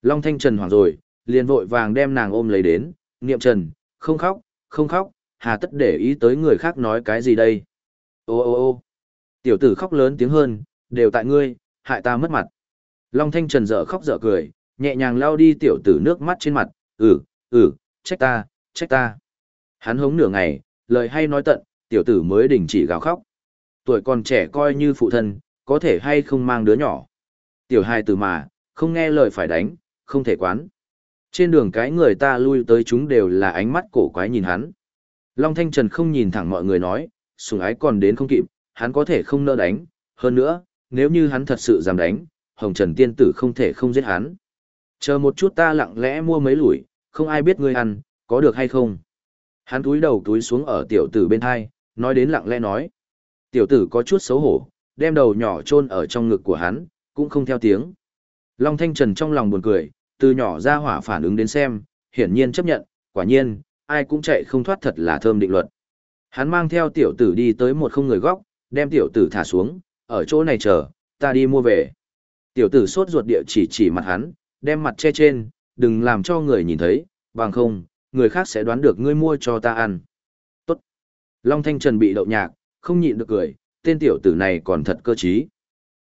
Long Thanh Trần hoảng rồi, liền vội vàng đem nàng ôm lấy đến, niệm Trần, không khóc, không khóc, hà tất để ý tới người khác nói cái gì đây. Ô ô ô tiểu tử khóc lớn tiếng hơn, đều tại ngươi, hại ta mất mặt. Long Thanh Trần dở khóc dở cười, nhẹ nhàng lao đi tiểu tử nước mắt trên mặt, ừ, ừ, trách ta, trách ta. Hắn hống nửa ngày, lời hay nói tận, tiểu tử mới đình chỉ gào khóc. Tuổi còn trẻ coi như phụ thân, có thể hay không mang đứa nhỏ. Tiểu hai tử mà, không nghe lời phải đánh, không thể quán. Trên đường cái người ta lui tới chúng đều là ánh mắt cổ quái nhìn hắn. Long Thanh Trần không nhìn thẳng mọi người nói, sùng ái còn đến không kịp, hắn có thể không nỡ đánh. Hơn nữa, nếu như hắn thật sự dám đánh, Hồng Trần Tiên Tử không thể không giết hắn. Chờ một chút ta lặng lẽ mua mấy lủi, không ai biết ngươi ăn, có được hay không. Hắn túi đầu túi xuống ở tiểu tử bên hai, nói đến lặng lẽ nói. Tiểu tử có chút xấu hổ, đem đầu nhỏ chôn ở trong ngực của hắn, cũng không theo tiếng. Long Thanh Trần trong lòng buồn cười, từ nhỏ ra hỏa phản ứng đến xem, hiển nhiên chấp nhận, quả nhiên, ai cũng chạy không thoát thật là thơm định luật. Hắn mang theo tiểu tử đi tới một không người góc, đem tiểu tử thả xuống, ở chỗ này chờ, ta đi mua về. Tiểu tử sốt ruột địa chỉ chỉ mặt hắn, đem mặt che trên, đừng làm cho người nhìn thấy, bằng không, người khác sẽ đoán được ngươi mua cho ta ăn. Tốt. Long Thanh Trần bị đậu nhạc, không nhịn được cười, tên tiểu tử này còn thật cơ trí.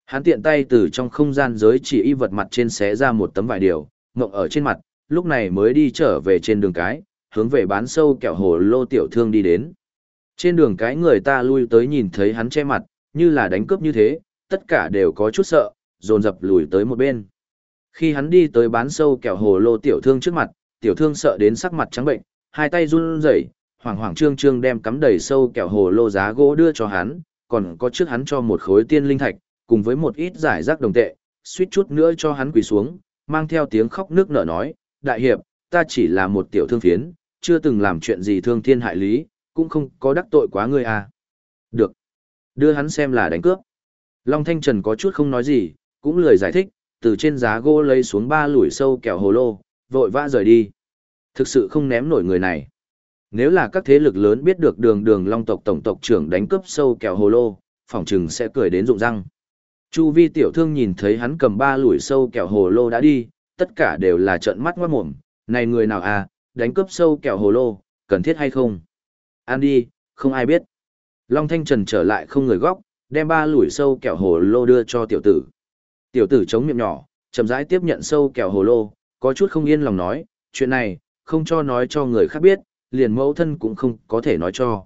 Hắn tiện tay từ trong không gian giới chỉ y vật mặt trên xé ra một tấm vải điều, ngộng ở trên mặt, lúc này mới đi trở về trên đường cái, hướng về bán sâu kẹo hồ lô tiểu thương đi đến. Trên đường cái người ta lui tới nhìn thấy hắn che mặt, như là đánh cướp như thế, tất cả đều có chút sợ, dồn dập lùi tới một bên. Khi hắn đi tới bán sâu kẹo hồ lô tiểu thương trước mặt, tiểu thương sợ đến sắc mặt trắng bệnh, hai tay run rẩy, hoảng hoảng trương trương đem cắm đầy sâu kẹo hồ lô giá gỗ đưa cho hắn, còn có trước hắn cho một khối tiên linh thạch, cùng với một ít giải rác đồng tệ, suýt chút nữa cho hắn quỳ xuống, mang theo tiếng khóc nước nở nói, đại hiệp, ta chỉ là một tiểu thương phiến, chưa từng làm chuyện gì thương thiên hại lý, cũng không có đắc tội quá ngươi à. Được. Đưa hắn xem là đánh cướp. Long Thanh Trần có chút không nói gì, cũng lười giải thích, từ trên giá gỗ lấy xuống ba lủi sâu kẹo hồ lô, vội vã rời đi. Thực sự không ném nổi người này. Nếu là các thế lực lớn biết được đường đường long tộc tổng tộc trưởng đánh cướp sâu kẹo hồ lô, phỏng chừng sẽ cười đến rụng răng. Chu vi tiểu thương nhìn thấy hắn cầm ba lủi sâu kẹo hồ lô đã đi, tất cả đều là trợn mắt ngoát mồm. Này người nào à, đánh cướp sâu kẹo hồ lô, cần thiết hay không? Ăn đi, không ai biết. Long Thanh Trần trở lại không người góc, đem ba lủi sâu kẹo hồ lô đưa cho tiểu tử. Tiểu tử chống miệng nhỏ, chậm rãi tiếp nhận sâu kẹo hồ lô, có chút không yên lòng nói, chuyện này, không cho nói cho người khác biết, liền mẫu thân cũng không có thể nói cho.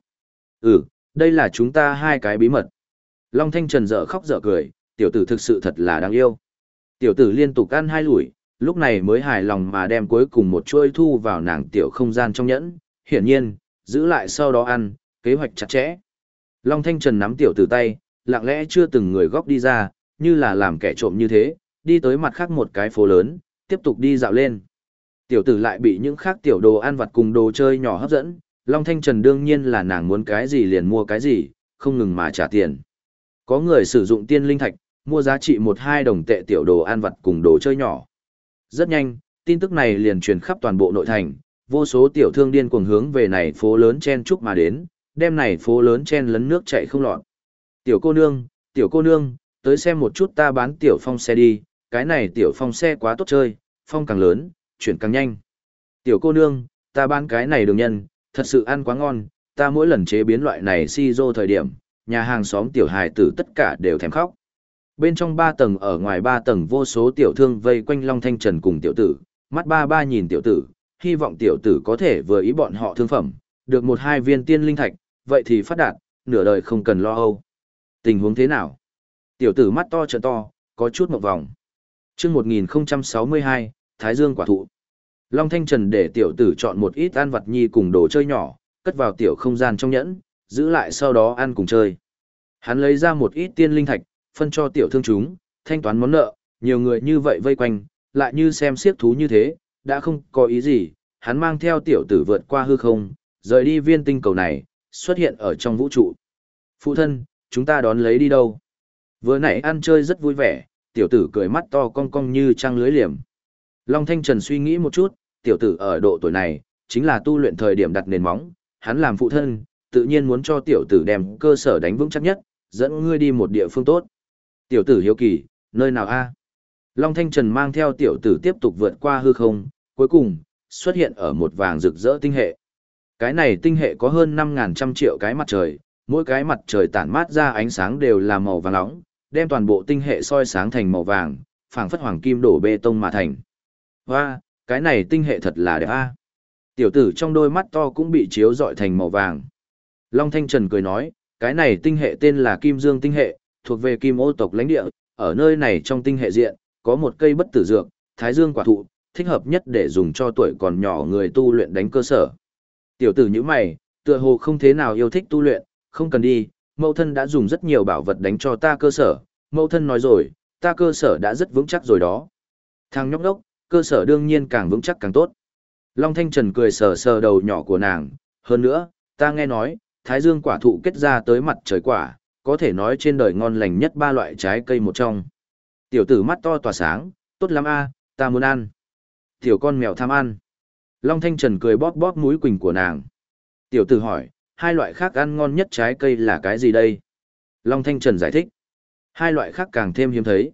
Ừ, đây là chúng ta hai cái bí mật. Long Thanh Trần dở khóc dở cười, tiểu tử thực sự thật là đáng yêu. Tiểu tử liên tục ăn hai lủi, lúc này mới hài lòng mà đem cuối cùng một chuôi thu vào nàng tiểu không gian trong nhẫn, hiển nhiên, giữ lại sau đó ăn, kế hoạch chặt chẽ. Long Thanh Trần nắm tiểu tử tay, lặng lẽ chưa từng người góc đi ra, như là làm kẻ trộm như thế, đi tới mặt khác một cái phố lớn, tiếp tục đi dạo lên. Tiểu tử lại bị những khác tiểu đồ ăn vặt cùng đồ chơi nhỏ hấp dẫn, Long Thanh Trần đương nhiên là nàng muốn cái gì liền mua cái gì, không ngừng mà trả tiền. Có người sử dụng tiên linh thạch, mua giá trị 1-2 đồng tệ tiểu đồ ăn vặt cùng đồ chơi nhỏ. Rất nhanh, tin tức này liền truyền khắp toàn bộ nội thành, vô số tiểu thương điên cuồng hướng về này phố lớn chen chúc mà đến, đem này phố lớn chen lấn nước chạy không lọt. Tiểu cô nương, tiểu cô nương, tới xem một chút ta bán tiểu phong xe đi, cái này tiểu phong xe quá tốt chơi, phong càng lớn, chuyển càng nhanh. Tiểu cô nương, ta bán cái này đường nhân, thật sự ăn quá ngon, ta mỗi lần chế biến loại này si dô thời điểm, nhà hàng xóm tiểu hài tử tất cả đều thèm khóc. Bên trong ba tầng ở ngoài ba tầng vô số tiểu thương vây quanh Long Thanh Trần cùng tiểu tử, mắt ba ba nhìn tiểu tử, hy vọng tiểu tử có thể vừa ý bọn họ thương phẩm, được một hai viên tiên linh thạch, vậy thì phát đạt, nửa đời không cần lo âu. Tình huống thế nào? Tiểu tử mắt to trợn to, có chút một vòng. Trước 1062, Thái Dương quả thụ. Long Thanh Trần để tiểu tử chọn một ít ăn vặt nhi cùng đồ chơi nhỏ, cất vào tiểu không gian trong nhẫn, giữ lại sau đó ăn cùng chơi. Hắn lấy ra một ít tiên linh thạch, phân cho tiểu thương chúng, thanh toán món nợ, nhiều người như vậy vây quanh, lại như xem siếc thú như thế, đã không có ý gì, hắn mang theo tiểu tử vượt qua hư không, rời đi viên tinh cầu này, xuất hiện ở trong vũ trụ. Phụ thân, chúng ta đón lấy đi đâu? Vừa nãy ăn chơi rất vui vẻ, tiểu tử cười mắt to cong cong như trăng lưới liềm. Long Thanh Trần suy nghĩ một chút, tiểu tử ở độ tuổi này, chính là tu luyện thời điểm đặt nền móng, hắn làm phụ thân, tự nhiên muốn cho tiểu tử đem cơ sở đánh vững chắc nhất, dẫn ngươi đi một địa phương tốt. Tiểu tử hiếu kỳ, nơi nào a? Long Thanh Trần mang theo tiểu tử tiếp tục vượt qua hư không, cuối cùng, xuất hiện ở một vàng rực rỡ tinh hệ. Cái này tinh hệ có hơn 5.000 trăm triệu cái mặt trời, mỗi cái mặt trời tản mát ra ánh sáng đều là màu vàng nóng, đem toàn bộ tinh hệ soi sáng thành màu vàng, phảng phất hoàng kim đổ bê tông mà thành. Hoa, cái này tinh hệ thật là đẹp a. Tiểu tử trong đôi mắt to cũng bị chiếu rọi thành màu vàng. Long Thanh Trần cười nói, cái này tinh hệ tên là Kim Dương tinh hệ, thuộc về Kim ô tộc lãnh địa, ở nơi này trong tinh hệ diện, có một cây bất tử dược, Thái Dương quả thụ, thích hợp nhất để dùng cho tuổi còn nhỏ người tu luyện đánh cơ sở. Tiểu tử như mày, tựa hồ không thế nào yêu thích tu luyện, không cần đi, mẫu thân đã dùng rất nhiều bảo vật đánh cho ta cơ sở, mẫu thân nói rồi, ta cơ sở đã rất vững chắc rồi đó. Thằng nhóc đốc, cơ sở đương nhiên càng vững chắc càng tốt. Long Thanh Trần cười sờ sờ đầu nhỏ của nàng, hơn nữa, ta nghe nói, thái dương quả thụ kết ra tới mặt trời quả, có thể nói trên đời ngon lành nhất ba loại trái cây một trong. Tiểu tử mắt to tỏa sáng, tốt lắm a, ta muốn ăn. Tiểu con mèo tham ăn. Long Thanh Trần cười bóp bóp mũi quỳnh của nàng. Tiểu tử hỏi, hai loại khác ăn ngon nhất trái cây là cái gì đây? Long Thanh Trần giải thích. Hai loại khác càng thêm hiếm thấy.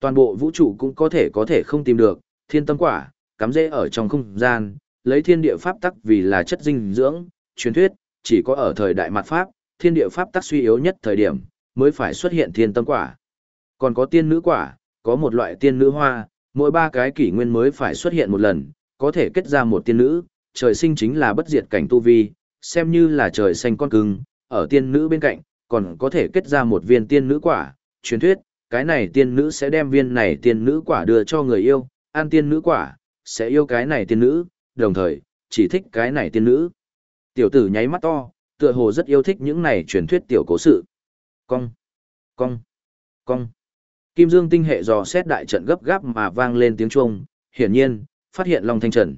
Toàn bộ vũ trụ cũng có thể có thể không tìm được, thiên tâm quả, cắm rễ ở trong không gian, lấy thiên địa pháp tắc vì là chất dinh dưỡng, truyền thuyết, chỉ có ở thời đại mặt pháp, thiên địa pháp tắc suy yếu nhất thời điểm, mới phải xuất hiện thiên tâm quả. Còn có tiên nữ quả, có một loại tiên nữ hoa, mỗi ba cái kỷ nguyên mới phải xuất hiện một lần, có thể kết ra một tiên nữ, trời sinh chính là bất diệt cảnh tu vi, xem như là trời xanh con cưng, ở tiên nữ bên cạnh, còn có thể kết ra một viên tiên nữ quả, truyền thuyết, cái này tiên nữ sẽ đem viên này tiên nữ quả đưa cho người yêu, ăn tiên nữ quả, sẽ yêu cái này tiên nữ, đồng thời, chỉ thích cái này tiên nữ. Tiểu tử nháy mắt to, tựa hồ rất yêu thích những này truyền thuyết tiểu cố sự. Cong, cong, cong. Kim Dương tinh hệ dò xét đại trận gấp gáp mà vang lên tiếng chuông, hiển nhiên, phát hiện Long Thanh Trần.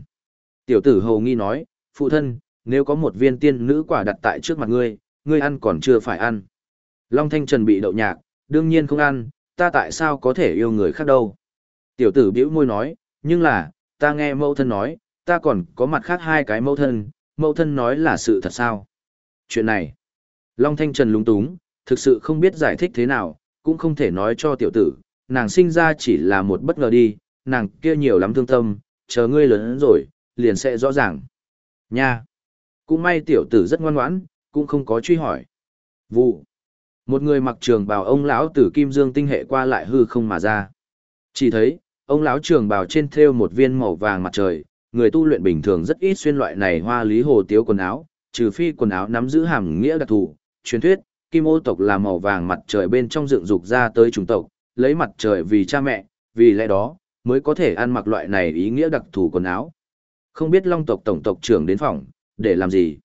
Tiểu tử hầu nghi nói, phụ thân, nếu có một viên tiên nữ quả đặt tại trước mặt ngươi, ngươi ăn còn chưa phải ăn. Long Thanh Trần bị đậu nhạc, đương nhiên không ăn, ta tại sao có thể yêu người khác đâu. Tiểu tử bĩu môi nói, nhưng là, ta nghe mẫu thân nói, ta còn có mặt khác hai cái mẫu thân, mẫu thân nói là sự thật sao. Chuyện này, Long Thanh Trần lúng túng, thực sự không biết giải thích thế nào, cũng không thể nói cho tiểu tử, nàng sinh ra chỉ là một bất ngờ đi, nàng kia nhiều lắm thương tâm, chờ ngươi lớn rồi, liền sẽ rõ ràng. Nha! Cũng may tiểu tử rất ngoan ngoãn, cũng không có truy hỏi. Vụ! Một người mặc trường bào ông lão tử kim dương tinh hệ qua lại hư không mà ra. Chỉ thấy, ông lão trường bào trên thêu một viên màu vàng mặt trời, người tu luyện bình thường rất ít xuyên loại này hoa lý hồ tiếu quần áo, trừ phi quần áo nắm giữ hàm nghĩa đặc thù. Truyền thuyết, kim ô tộc là màu vàng mặt trời bên trong dựng dục ra tới chủng tộc, lấy mặt trời vì cha mẹ, vì lẽ đó, mới có thể ăn mặc loại này ý nghĩa đặc thù quần áo. Không biết long tộc tổng tộc trưởng đến phòng, để làm gì?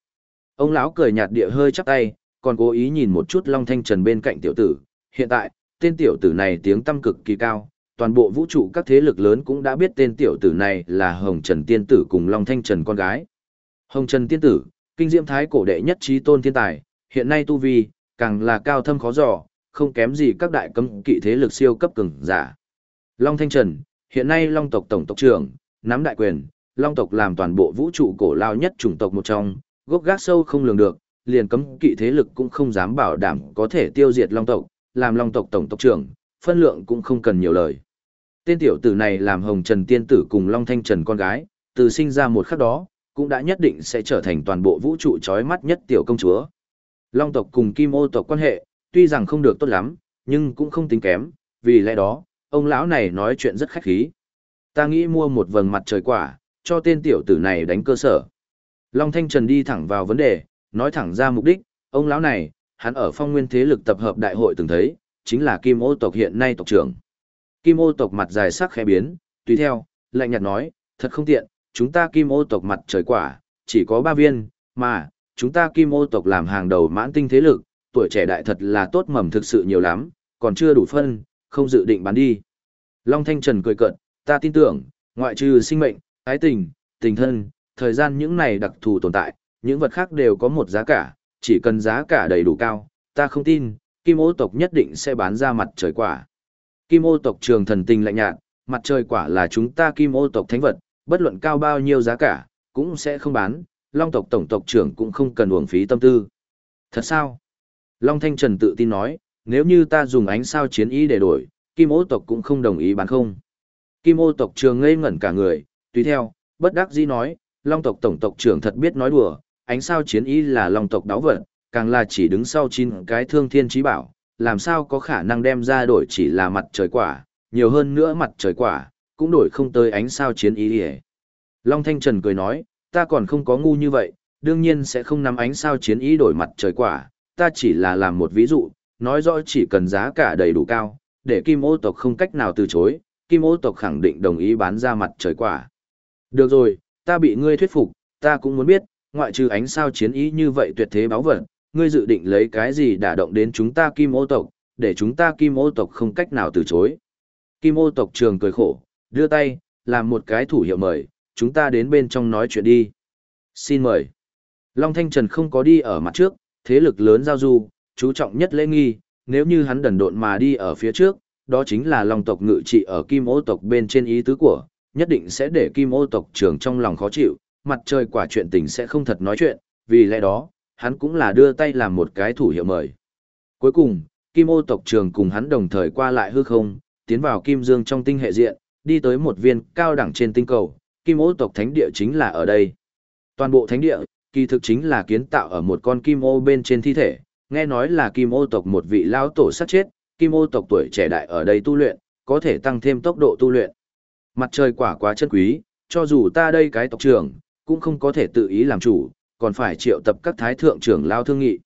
Ông lão cười nhạt địa hơi chắp tay, còn cố ý nhìn một chút long thanh trần bên cạnh tiểu tử. Hiện tại, tên tiểu tử này tiếng tâm cực kỳ cao, toàn bộ vũ trụ các thế lực lớn cũng đã biết tên tiểu tử này là Hồng Trần Tiên Tử cùng Long Thanh Trần con gái. Hồng Trần Tiên Tử, kinh diễm thái cổ đệ nhất trí tôn thiên tài, hiện nay tu vi, càng là cao thâm khó dò, không kém gì các đại cấm kỵ thế lực siêu cấp cường giả. Long Thanh Trần, hiện nay Long tộc tổng tộc trưởng, nắm đại quyền, Long tộc làm toàn bộ vũ trụ cổ lao nhất chủng tộc một trong, gốc gác sâu không lường được, liền cấm kỵ thế lực cũng không dám bảo đảm có thể tiêu diệt Long tộc, làm Long tộc tổng tộc trưởng, phân lượng cũng không cần nhiều lời. Tên tiểu tử này làm Hồng Trần tiên tử cùng Long Thanh Trần con gái, từ sinh ra một khắc đó, cũng đã nhất định sẽ trở thành toàn bộ vũ trụ chói mắt nhất tiểu công chúa. Long tộc cùng Kim Ô tộc quan hệ, tuy rằng không được tốt lắm, nhưng cũng không tính kém, vì lẽ đó, ông lão này nói chuyện rất khách khí. Ta nghĩ mua một vầng mặt trời quả, cho tên tiểu tử này đánh cơ sở. Long Thanh Trần đi thẳng vào vấn đề, nói thẳng ra mục đích, ông lão này, hắn ở phong nguyên thế lực tập hợp đại hội từng thấy, chính là Kim Ô tộc hiện nay tộc trưởng. Kim Ô tộc mặt dài sắc khẽ biến, tùy theo, lạnh nhạt nói, thật không tiện, chúng ta Kim Ô tộc mặt trời quả, chỉ có ba viên, mà, chúng ta Kim Ô tộc làm hàng đầu mãn tinh thế lực, tuổi trẻ đại thật là tốt mầm thực sự nhiều lắm, còn chưa đủ phân, không dự định bán đi. Long Thanh Trần cười cợt, ta tin tưởng, ngoại trừ sinh mệnh, ái tình, tình thân, thời gian những này đặc thù tồn tại, những vật khác đều có một giá cả, chỉ cần giá cả đầy đủ cao, ta không tin, Kim ô tộc nhất định sẽ bán ra mặt trời quả. Kim ô tộc trường thần tình lạnh nhạt, mặt trời quả là chúng ta kim ô tộc thánh vật, bất luận cao bao nhiêu giá cả, cũng sẽ không bán, long tộc tổng tộc trưởng cũng không cần uổng phí tâm tư. Thật sao? Long Thanh Trần tự tin nói, nếu như ta dùng ánh sao chiến ý để đổi, kim ô tộc cũng không đồng ý bán không. Kim ô tộc trường ngây ngẩn cả người, tùy theo, bất đắc dĩ nói, long tộc tổng tộc trưởng thật biết nói đùa, ánh sao chiến ý là long tộc đáo vật, càng là chỉ đứng sau chín cái thương thiên trí bảo, làm sao có khả năng đem ra đổi chỉ là mặt trời quả, nhiều hơn nữa mặt trời quả, cũng đổi không tới ánh sao chiến ý hề. Long Thanh Trần cười nói, ta còn không có ngu như vậy, đương nhiên sẽ không nắm ánh sao chiến ý đổi mặt trời quả, ta chỉ là làm một ví dụ, nói rõ chỉ cần giá cả đầy đủ cao, để kim ô tộc không cách nào từ chối, kim ô tộc khẳng định đồng ý bán ra mặt trời quả. Được rồi, ta bị ngươi thuyết phục, ta cũng muốn biết, ngoại trừ ánh sao chiến ý như vậy tuyệt thế báo vật, ngươi dự định lấy cái gì đả động đến chúng ta kim ô tộc, để chúng ta kim ô tộc không cách nào từ chối. Kim ô tộc trường cười khổ, đưa tay, làm một cái thủ hiệu mời, chúng ta đến bên trong nói chuyện đi. Xin mời. Long Thanh Trần không có đi ở mặt trước, thế lực lớn giao du, chú trọng nhất lễ nghi, nếu như hắn đần độn mà đi ở phía trước, đó chính là lòng tộc ngự trị ở kim ô tộc bên trên ý tứ của, nhất định sẽ để kim ô tộc trường trong lòng khó chịu, mặt trời quả chuyện tình sẽ không thật nói chuyện, vì lẽ đó, hắn cũng là đưa tay làm một cái thủ hiệu mời. Cuối cùng, Kim ô tộc trường cùng hắn đồng thời qua lại hư không, tiến vào Kim Dương trong tinh hệ diện, đi tới một viên cao đẳng trên tinh cầu, Kim ô tộc thánh địa chính là ở đây. Toàn bộ thánh địa, kỳ thực chính là kiến tạo ở một con Kim ô bên trên thi thể, nghe nói là Kim ô tộc một vị lao tổ sát chết, Kim ô tộc tuổi trẻ đại ở đây tu luyện, có thể tăng thêm tốc độ tu luyện. Mặt trời quả quá chân quý, cho dù ta đây cái tộc trưởng, cũng không có thể tự ý làm chủ, còn phải triệu tập các thái thượng trưởng lao thương nghị.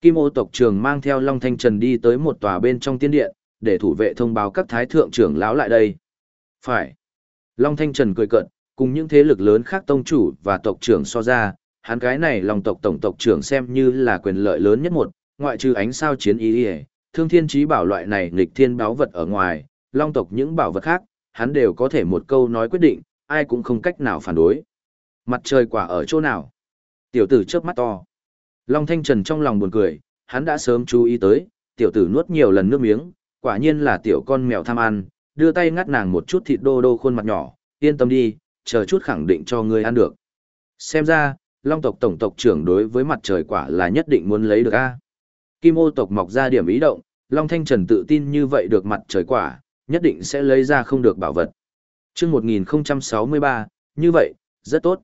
Kim ô tộc trưởng mang theo Long Thanh Trần đi tới một tòa bên trong tiên điện, để thủ vệ thông báo các thái thượng trưởng lão lại đây. Phải. Long Thanh Trần cười cợt, cùng những thế lực lớn khác tông chủ và tộc trưởng so ra, hắn cái này lòng tộc tổng tộc trưởng xem như là quyền lợi lớn nhất một, ngoại trừ ánh sao chiến ý đi thương thiên trí bảo loại này nghịch thiên báo vật ở ngoài, long tộc những bảo vật khác, hắn đều có thể một câu nói quyết định, ai cũng không cách nào phản đối. Mặt trời quả ở chỗ nào? Tiểu tử chớp mắt to. Long Thanh Trần trong lòng buồn cười, hắn đã sớm chú ý tới, tiểu tử nuốt nhiều lần nước miếng, quả nhiên là tiểu con mèo tham ăn, đưa tay ngắt nàng một chút thịt đô đô khuôn mặt nhỏ, yên tâm đi, chờ chút khẳng định cho ngươi ăn được. Xem ra, Long tộc tổng tộc trưởng đối với mặt trời quả là nhất định muốn lấy được a. Kim ô tộc mọc ra điểm ý động, Long Thanh Trần tự tin như vậy được mặt trời quả, nhất định sẽ lấy ra không được bảo vật. chương 1063, như vậy, rất tốt.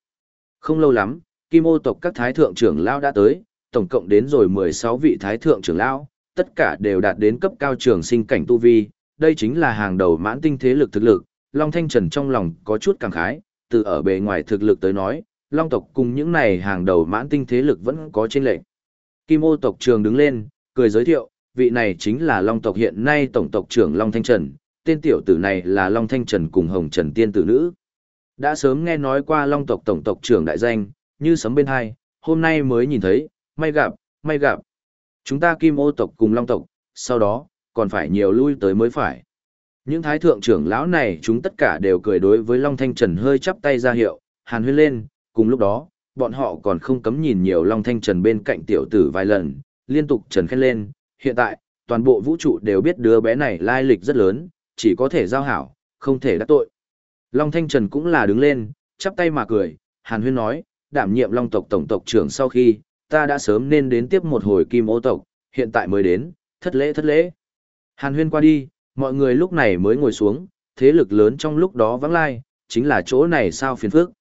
Không lâu lắm, Kim ô tộc các thái thượng trưởng lao đã tới, tổng cộng đến rồi 16 vị thái thượng trưởng lao, tất cả đều đạt đến cấp cao trường sinh cảnh tu vi, đây chính là hàng đầu mãn tinh thế lực thực lực. Long Thanh Trần trong lòng có chút cảm khái, từ ở bề ngoài thực lực tới nói, Long tộc cùng những này hàng đầu mãn tinh thế lực vẫn có trên lệnh. Kim ô tộc trường đứng lên, cười giới thiệu, vị này chính là Long tộc hiện nay tổng tộc trưởng Long Thanh Trần, tên tiểu tử này là Long Thanh Trần cùng Hồng Trần Tiên tử nữ. Đã sớm nghe nói qua Long tộc tổng tộc trưởng đại danh, như sấm bên hai, hôm nay mới nhìn thấy, may gặp, may gặp. Chúng ta Kim ô tộc cùng Long tộc, sau đó, còn phải nhiều lui tới mới phải. Những thái thượng trưởng lão này chúng tất cả đều cười đối với Long Thanh Trần hơi chắp tay ra hiệu, hàn huyên lên, cùng lúc đó, bọn họ còn không cấm nhìn nhiều Long Thanh Trần bên cạnh tiểu tử vài lần, liên tục trần khen lên, hiện tại, toàn bộ vũ trụ đều biết đứa bé này lai lịch rất lớn, chỉ có thể giao hảo, không thể đắc tội. Long Thanh Trần cũng là đứng lên, chắp tay mà cười, Hàn Huyên nói, đảm nhiệm Long tộc tổng tộc trưởng sau khi, ta đã sớm nên đến tiếp một hồi kim ô tộc, hiện tại mới đến, thất lễ thất lễ. Hàn Huyên qua đi, mọi người lúc này mới ngồi xuống, thế lực lớn trong lúc đó vắng lai, chính là chỗ này sao phiền phức.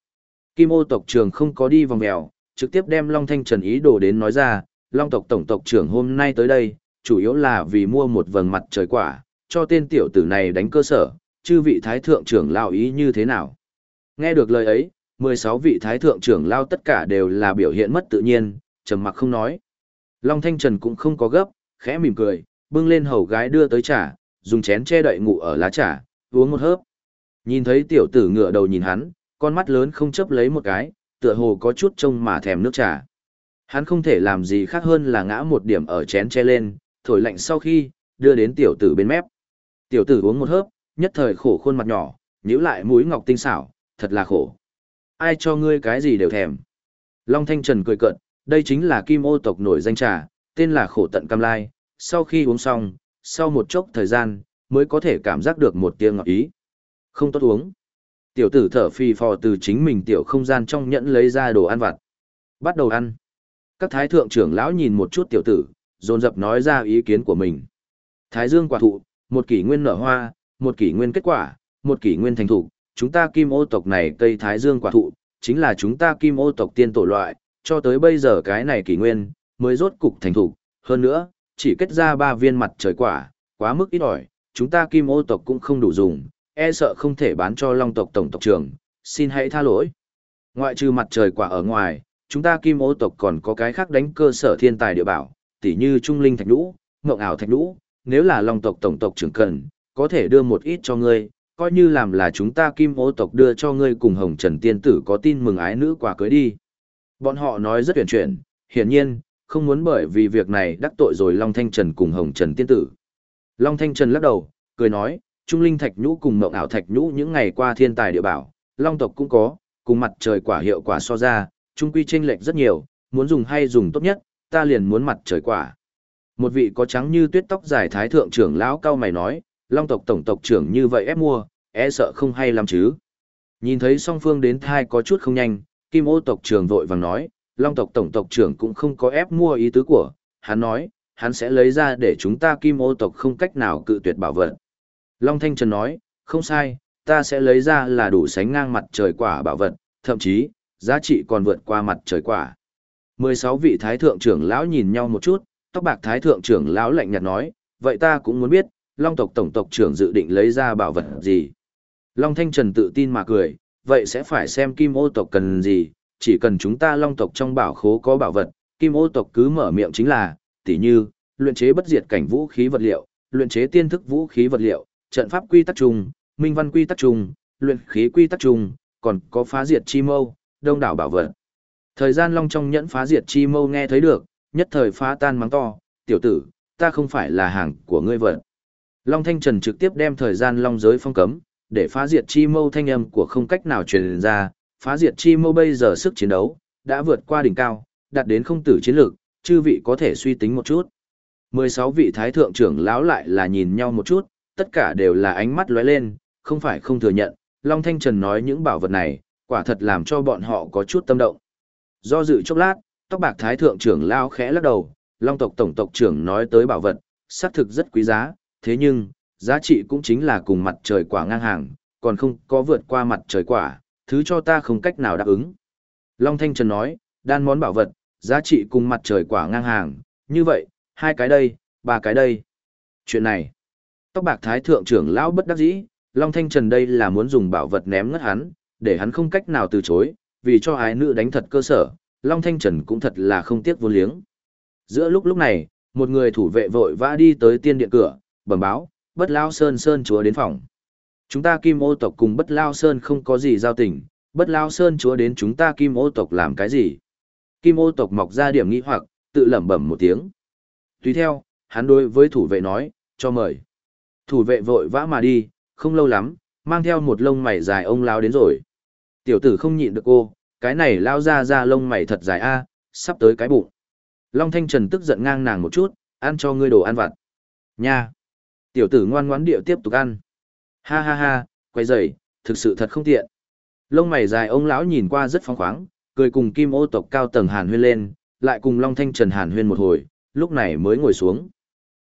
Kim ô tộc trưởng không có đi vòng mèo, trực tiếp đem Long Thanh Trần ý đồ đến nói ra, Long tộc tổng tộc trưởng hôm nay tới đây, chủ yếu là vì mua một vầng mặt trời quả, cho tên tiểu tử này đánh cơ sở, chư vị thái thượng trưởng lao ý như thế nào. Nghe được lời ấy, 16 vị thái thượng trưởng lao tất cả đều là biểu hiện mất tự nhiên, trầm mặc không nói. Long Thanh Trần cũng không có gấp, khẽ mỉm cười, bưng lên hầu gái đưa tới trà, dùng chén che đậy ngủ ở lá trà, uống một hớp. Nhìn thấy tiểu tử ngựa đầu nhìn hắn, con mắt lớn không chấp lấy một cái, tựa hồ có chút trông mà thèm nước trà. Hắn không thể làm gì khác hơn là ngã một điểm ở chén che lên, thổi lạnh sau khi, đưa đến tiểu tử bên mép. Tiểu tử uống một hớp, nhất thời khổ khuôn mặt nhỏ, nhíu lại mũi ngọc tinh xảo, thật là khổ. Ai cho ngươi cái gì đều thèm. Long Thanh Trần cười cợt, đây chính là kim ô tộc nổi danh trà, tên là khổ tận cam lai. Sau khi uống xong, sau một chốc thời gian, mới có thể cảm giác được một tiếng ngọt ý. Không tốt uống. Tiểu tử thở phì phò từ chính mình tiểu không gian trong nhẫn lấy ra đồ ăn vặt. Bắt đầu ăn. Các thái thượng trưởng lão nhìn một chút tiểu tử, dồn dập nói ra ý kiến của mình. Thái dương quả thụ, một kỷ nguyên nở hoa, một kỷ nguyên kết quả, một kỷ nguyên thành thụ, chúng ta kim ô tộc này cây thái dương quả thụ, chính là chúng ta kim ô tộc tiên tổ loại, cho tới bây giờ cái này kỷ nguyên, mới rốt cục thành thụ, hơn nữa, chỉ kết ra ba viên mặt trời quả, quá mức ít ỏi, chúng ta kim ô tộc cũng không đủ dùng, e sợ không thể bán cho long tộc tổng tộc trưởng, xin hãy tha lỗi. Ngoại trừ mặt trời quả ở ngoài, chúng ta kim ô tộc còn có cái khác đánh cơ sở thiên tài địa bảo, tỉ như trung linh thạch nhũ, ngộng ảo thạch nhũ, nếu là long tộc tổng tộc trưởng cần, có thể đưa một ít cho ngươi, coi như làm là chúng ta kim ô tộc đưa cho ngươi cùng hồng trần tiên tử có tin mừng ái nữ quả cưới đi. Bọn họ nói rất tuyển chuyển, hiển nhiên, không muốn bởi vì việc này đắc tội rồi Long Thanh Trần cùng Hồng Trần Tiên Tử. Long Thanh Trần lắc đầu, cười nói, Trung Linh Thạch Nhũ cùng Mộng Ảo Thạch Nhũ những ngày qua thiên tài địa bảo, Long tộc cũng có, cùng mặt trời quả hiệu quả so ra, trung quy chênh lệch rất nhiều, muốn dùng hay dùng tốt nhất, ta liền muốn mặt trời quả. Một vị có trắng như tuyết tóc dài thái thượng trưởng lão cao mày nói, Long tộc tổng tộc trưởng như vậy ép mua, e sợ không hay lắm chứ. Nhìn thấy song phương đến thai có chút không nhanh, Kim ô tộc trưởng vội vàng nói, Long tộc tổng tộc trưởng cũng không có ép mua ý tứ của, hắn nói, hắn sẽ lấy ra để chúng ta Kim ô tộc không cách nào cự tuyệt bảo vật. Long Thanh Trần nói, không sai, ta sẽ lấy ra là đủ sánh ngang mặt trời quả bảo vật, thậm chí, giá trị còn vượt qua mặt trời quả. 16 vị thái thượng trưởng lão nhìn nhau một chút, tóc bạc thái thượng trưởng lão lạnh nhạt nói, vậy ta cũng muốn biết, Long tộc tổng tộc trưởng dự định lấy ra bảo vật gì. Long Thanh Trần tự tin mà cười, vậy sẽ phải xem kim ô tộc cần gì, chỉ cần chúng ta Long tộc trong bảo khố có bảo vật, kim ô tộc cứ mở miệng chính là, tỉ như, luyện chế bất diệt cảnh vũ khí vật liệu, luyện chế tiên thức vũ khí vật liệu, trận pháp quy tắc chung, minh văn quy tắc chung, luyện khí quy tắc chung, còn có phá diệt chi mâu, đông đảo bảo vật. Thời gian long trong nhẫn phá diệt chi mâu nghe thấy được, nhất thời phá tan mắng to, tiểu tử, ta không phải là hàng của ngươi vật. Long Thanh Trần trực tiếp đem thời gian long giới phong cấm, để phá diệt chi mâu thanh âm của không cách nào truyền ra, phá diệt chi mâu bây giờ sức chiến đấu, đã vượt qua đỉnh cao, đạt đến không tử chiến lược, chư vị có thể suy tính một chút. 16 vị thái thượng trưởng lão lại là nhìn nhau một chút, tất cả đều là ánh mắt lóe lên, không phải không thừa nhận, Long Thanh Trần nói những bảo vật này, quả thật làm cho bọn họ có chút tâm động. Do dự chốc lát, tóc bạc thái thượng trưởng lao khẽ lắc đầu, Long tộc tổng tộc trưởng nói tới bảo vật, xác thực rất quý giá, thế nhưng, giá trị cũng chính là cùng mặt trời quả ngang hàng, còn không có vượt qua mặt trời quả, thứ cho ta không cách nào đáp ứng. Long Thanh Trần nói, đan món bảo vật, giá trị cùng mặt trời quả ngang hàng, như vậy, hai cái đây, ba cái đây. Chuyện này, tóc bạc thái thượng trưởng lão bất đắc dĩ, Long Thanh Trần đây là muốn dùng bảo vật ném ngất hắn, để hắn không cách nào từ chối, vì cho ái nữ đánh thật cơ sở, Long Thanh Trần cũng thật là không tiếc vô liếng. Giữa lúc lúc này, một người thủ vệ vội vã đi tới tiên điện cửa, bẩm báo, bất lao sơn sơn chúa đến phòng. Chúng ta kim ô tộc cùng bất lao sơn không có gì giao tình, bất lao sơn chúa đến chúng ta kim ô tộc làm cái gì. Kim ô tộc mọc ra điểm nghi hoặc, tự lẩm bẩm một tiếng. Tùy theo, hắn đối với thủ vệ nói, cho mời. Thủ vệ vội vã mà đi, không lâu lắm, mang theo một lông mày dài ông lao đến rồi. Tiểu tử không nhịn được cô, cái này lao ra ra lông mày thật dài a, sắp tới cái bụng. Long Thanh Trần tức giận ngang nàng một chút, ăn cho ngươi đồ ăn vặt. Nha! Tiểu tử ngoan ngoãn điệu tiếp tục ăn. Ha ha ha, quay dậy, thực sự thật không tiện. Lông mày dài ông lão nhìn qua rất phong khoáng, cười cùng kim ô tộc cao tầng hàn huyên lên, lại cùng Long Thanh Trần hàn huyên một hồi, lúc này mới ngồi xuống.